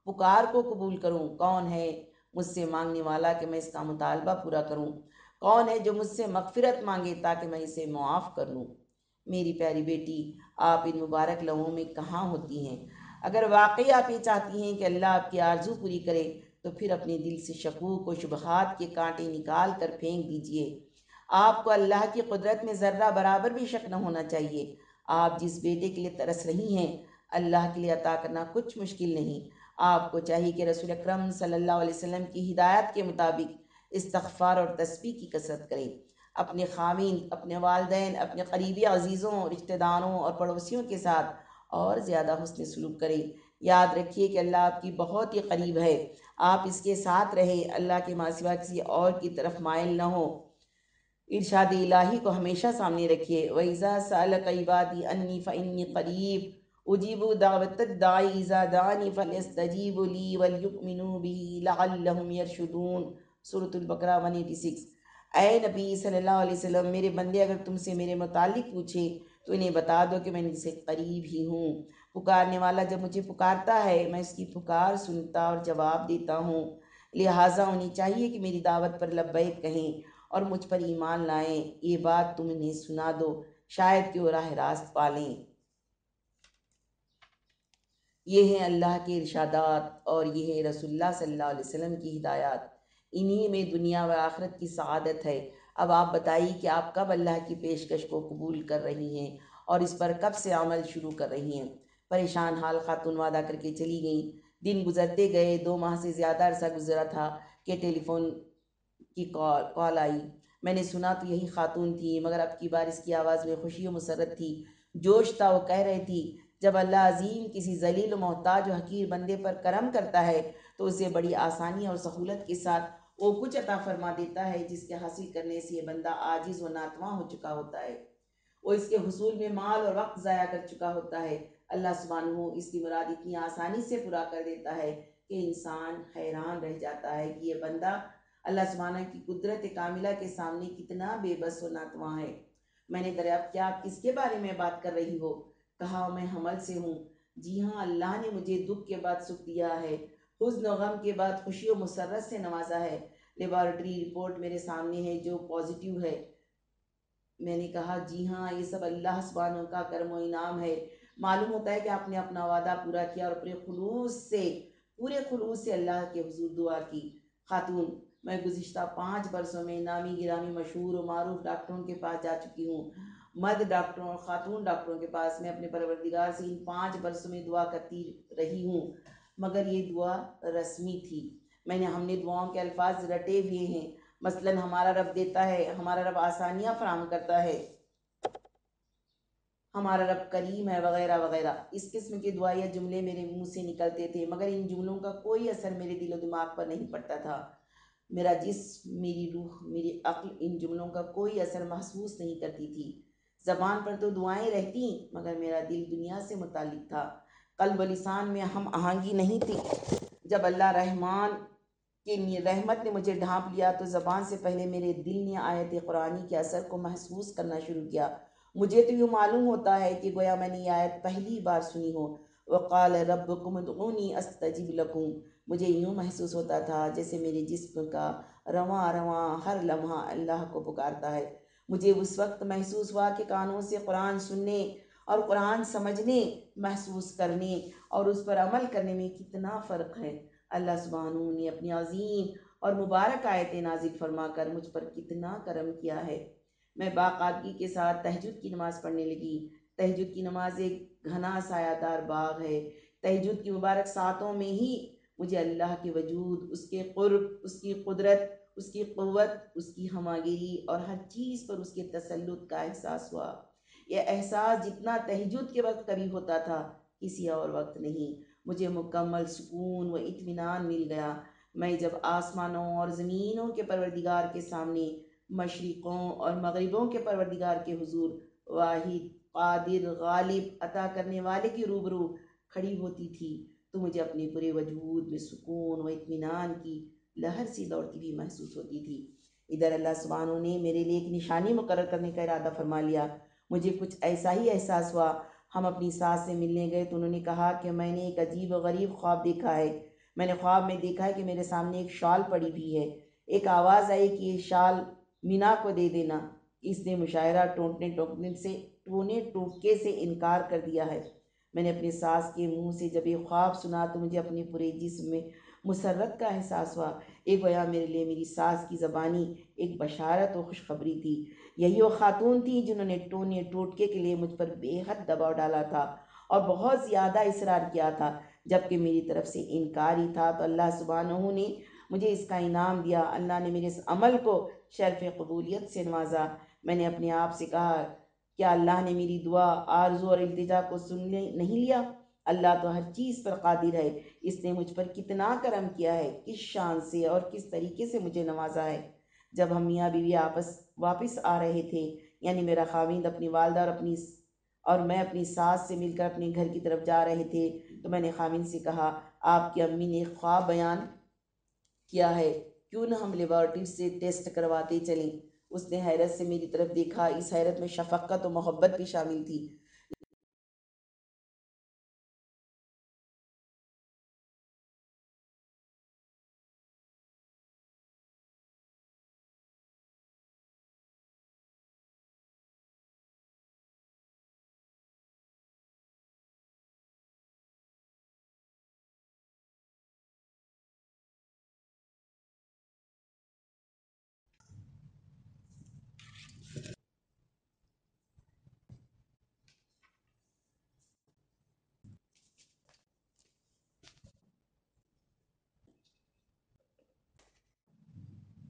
پکار کو قبول کروں، کون ہے مجھ سے مانگنے والا کہ میں اس کا مطالبہ پورا کروں۔ کون ہے جو مجھ سے مغفرت مانگے تاکہ میں اسے معاف کر لوں؟ میری پیاری بیٹی، آپ ان مبارک لمحوں میں کہاں ہوتی ہیں؟ اگر واقعی آپ یہ چاہتی ہیں کہ اللہ آپ کی آرزو پوری کرے، تو پھر اپنے دل سے شکوک و شبہات کے کانٹے نکال کر پھینک دیجیے۔ آپ کو اللہ کی قدرت میں ذرہ برابر بھی شک نہ ہونا چاہیے۔ آپ جس بیٹے کے لیے ترس رہی ہیں، اللہ کے لیے عطا کرنا کچھ مشکل نہیں۔ آپ کو چاہیے کہ رسول اکرم صلی اللہ علیہ وسلم کی ہدایت کے مطابق استغفار اور تسبیح کی کثرت کریں۔ اپنے خامین اپنے والدین، اپنے قریبی عزیزوں رشتہ داروں اور پڑوسیوں کے ساتھ اور زیادہ حسن سلوک کریں۔ یاد رکھیے کہ اللہ آپ کی بہت ہی قریب ہے۔ آپ اس کے ساتھ رہیں۔ اللہ کے ماں سوا کسی اور کی طرف مائل نہ ہو۔ ارشاد الہی کو ہمیشہ سامنے رکھیے۔ وَإِذَا سَأَلَكَ عِبَادِي أَنِّي فَإِنِّي قَرِيب۔ اجیبو دعوت الدعی اذا دعانی فَلْيَسْتَجِيبُوا لِي وَلْيُؤْمِنُوا بِهِ لَعَلَّهُمْ سورة البقرہ 186 اے نبی صلی اللہ علیہ وسلم، میرے بندے، اگر تم سے میرے متعلق پوچھے، تو انہیں بتا دو کہ میں ان سے قریب ہی ہوں۔ پکارنے والا جب مجھے پکارتا ہے، میں اس کی پکار سنتا اور جواب دیتا ہوں۔ لہٰذا انہیں چاہیے کہ میری دعوت پر لبیک کہیں اور مجھ پر ایمان لائیں۔ یہ بات تم انہیں سنا دو، شاید کہ وہ راہ راست پالیں۔ یہ ہیں اللہ کے ارشادات اور یہ ہے رسول اللہ صلی اللہ علیہ وسلم کی ہدایات۔ انہی میں دنیا و آخرت کی سعادت ہے۔ اب آپ بتائیے کہ آپ کب اللہ کی پیشکش کو قبول کر رہی ہیں اور اس پر کب سے عمل شروع کر رہی ہیں؟ پریشان حال خاتون وعدہ کر کے چلی گئیں۔ دن گزرتے گئے، دو ماہ سے زیادہ عرصہ گزرا تھا کہ ٹیلی فون کی کال کال آئی۔ میں نے سنا تو یہی خاتون تھی، مگر اب کی بار اس کی آواز میں خوشی و مسرت تھی۔ جوش تھا، وہ کہہ رہی تھی جب اللہ عظیم کسی ذلیل و محتاج و حقیر بندے پر کرم کرتا ہے، تو اسے بڑی آسانی اور سہولت کے ساتھ وہ کچھ عطا فرما دیتا ہے، جس کے حاصل کرنے سے یہ بندہ عاجز و ناتواں ہو چکا ہوتا ہے۔ وہ اس کے حصول میں مال اور وقت ضائع کر چکا ہوتا ہے۔ اللہ سبحانہ اس کی مراد اتنی آسانی سے پورا کر دیتا ہے کہ انسان حیران رہ جاتا ہے کہ یہ بندہ اللہ سبحانہ کی قدرت کاملہ کے سامنے کتنا بے بس و ناتواں ہے۔ میں نے دریافت کیا، آپ کس کے بارے میں بات کر رہی ہو؟ کہا میں حمل سے ہوں۔ جی ہاں اللہ نے مجھے دکھ کے بعد سکھ دیا ہے۔ حزن و غم کے بعد خوشی و مسرت سے نوازا ہے۔ لیبارٹری رپورٹ میرے سامنے ہے جو پازیٹیو ہے۔ میں نے کہا جی ہاں یہ سب اللہ سبحانہ کا کرم و انعام ہے۔ معلوم ہوتا ہے کہ آپ نے اپنا وعدہ پورا کیا اور پورے خلوص سے، پورے خلوص سے اللہ کے حضور دعا کی۔ خاتون، میں گزشتہ پانچ برسوں میں نامی گرامی مشہور و معروف ڈاکٹروں کے پاس جا چکی ہوں۔ مرد ڈاکٹروں اور خاتون ڈاکٹروں کے پاس میں اپنے پروردگار سے ان پانچ برسوں میں دعا کرتی رہی ہوں، مگر یہ دعا رسمی تھی۔ میں نے ہم نے دعاؤں کے الفاظ رٹے ہوئے ہیں۔ مثلا ہمارا رب دیتا ہے، ہمارا رب آسانیاں فراہم کرتا ہے، ہمارا رب کریم ہے، وغیرہ وغیرہ۔ اس قسم کے دعا یا جملے میرے منہ سے نکلتے تھے، مگر ان جملوں کا کوئی اثر میرے دل و دماغ پر نہیں پڑتا تھا۔ میرا جسم، میری روح، میری عقل ان جملوں کا کوئی اثر محسوس نہیں کرتی تھی۔ زبان پر تو دعائیں رہتی، مگر میرا دل دنیا سے متعلق تھا۔ قلب و لسان میں ہم آہنگی نہیں تھی۔ جب اللہ رحمان کے رحمت نے مجھے ڈھانپ لیا، تو زبان سے پہلے میرے دل نے آیت قرآنی کے اثر کو محسوس کرنا شروع کیا۔ مجھے تو یہ معلوم ہوتا ہے کہ گویا میں نے یہ آیت پہلی بار سنی ہو۔ وقال ربکم ادعونی استجب لکم۔ مجھے یوں محسوس ہوتا تھا جیسے میرے جسم کا رواں رواں ہر لمحہ اللہ کو پکارتا ہے۔ مجھے اس وقت محسوس ہوا کہ کانوں سے قرآن سننے اور قرآن سمجھنے محسوس کرنے اور اس پر عمل کرنے میں کتنا فرق ہے۔ اللہ سبحانہ نے اپنی عظیم اور مبارک آیت نازل فرما کر مجھ پر کتنا کرم کیا ہے۔ میں باقاعدگی کے ساتھ تہجد کی نماز پڑھنے لگی۔ تہجد کی نماز ایک گھنا سایہ دار باغ ہے۔ تہجد کی مبارک ساتوں میں ہی مجھے اللہ کے وجود، اس کے قرب، اس کی قدرت اس کی قوت، اس کی ہماگیری اور ہر چیز پر اس کے تسلط کا احساس ہوا۔ یہ احساس جتنا تہجد کے وقت کبھی ہوتا تھا، کسی اور وقت نہیں۔ مجھے مکمل سکون و اطمینان مل گیا۔ میں جب آسمانوں اور زمینوں کے پروردگار کے سامنے، مشرقوں اور مغربوں کے پروردگار کے حضور واحد، قادر، غالب، عطا کرنے والے کی روبرو کھڑی ہوتی تھی، تو مجھے اپنے پورے وجود میں سکون و اطمینان کی لہر سی دوڑتی ہوئی محسوس ہوتی تھی۔ ادھر اللہ سبحانہ نے میرے لیے ایک نشانی مقرر کرنے کا ارادہ فرما لیا۔ مجھے کچھ ایسا ہی احساس ہوا۔ ہم اپنی ساس سے ملنے گئے تو انہوں نے کہا کہ میں نے ایک عجیب و غریب خواب دیکھا ہے۔ میں نے خواب میں دیکھا ہے کہ میرے سامنے ایک شال پڑی ہوئی ہے۔ ایک آواز آئی کہ یہ شال مینا کو دے دینا۔ اس نے مشاعرہ ٹوٹنے ٹوٹنے سے ٹونے ٹوٹکے سے انکار کر دیا ہے۔ میں نے اپنے ساس کے منہ سے جب یہ خواب سنا تو مجھے اپنے پورے جسم میں مسرت کا احساس ہوا۔ ایک گویا میرے لیے میری ساس کی زبانی ایک بشارت و خوشخبری تھی۔ یہی وہ خاتون تھی جنہوں نے ٹونے ٹوٹکے کے لیے مجھ پر بے حد دباؤ ڈالا تھا اور بہت زیادہ اصرار کیا تھا۔ جبکہ میری طرف سے انکار ہی تھا تو اللہ سبحانہ نے مجھے اس کا انعام دیا۔ اللہ نے میرے اس عمل کو شرف قبولیت سے نوازا۔ میں نے اپنے آپ سے کہا، کیا اللہ نے میری دعا، آرزو اور التجا کو سن نہیں لیا؟ اللہ تو ہر چیز پر قادر ہے۔ اس نے مجھ پر کتنا کرم کیا ہے، کس شان سے اور کس طریقے سے مجھے نوازا ہے۔ جب ہم میاں بیوی آپس، واپس آ رہے تھے یعنی میرا خاوند اپنی والدہ اور اپنی اور میں اپنی ساس سے مل کر اپنے گھر کی طرف جا رہے تھے، تو میں نے خاوند سے کہا، آپ کی امی نے خواب بیان کیا ہے، کیوں نہ ہم لیبارٹری سے ٹیسٹ کرواتے چلیں۔ اس نے حیرت سے میری طرف دیکھا، اس حیرت میں شفقت و محبت بھی شامل تھی۔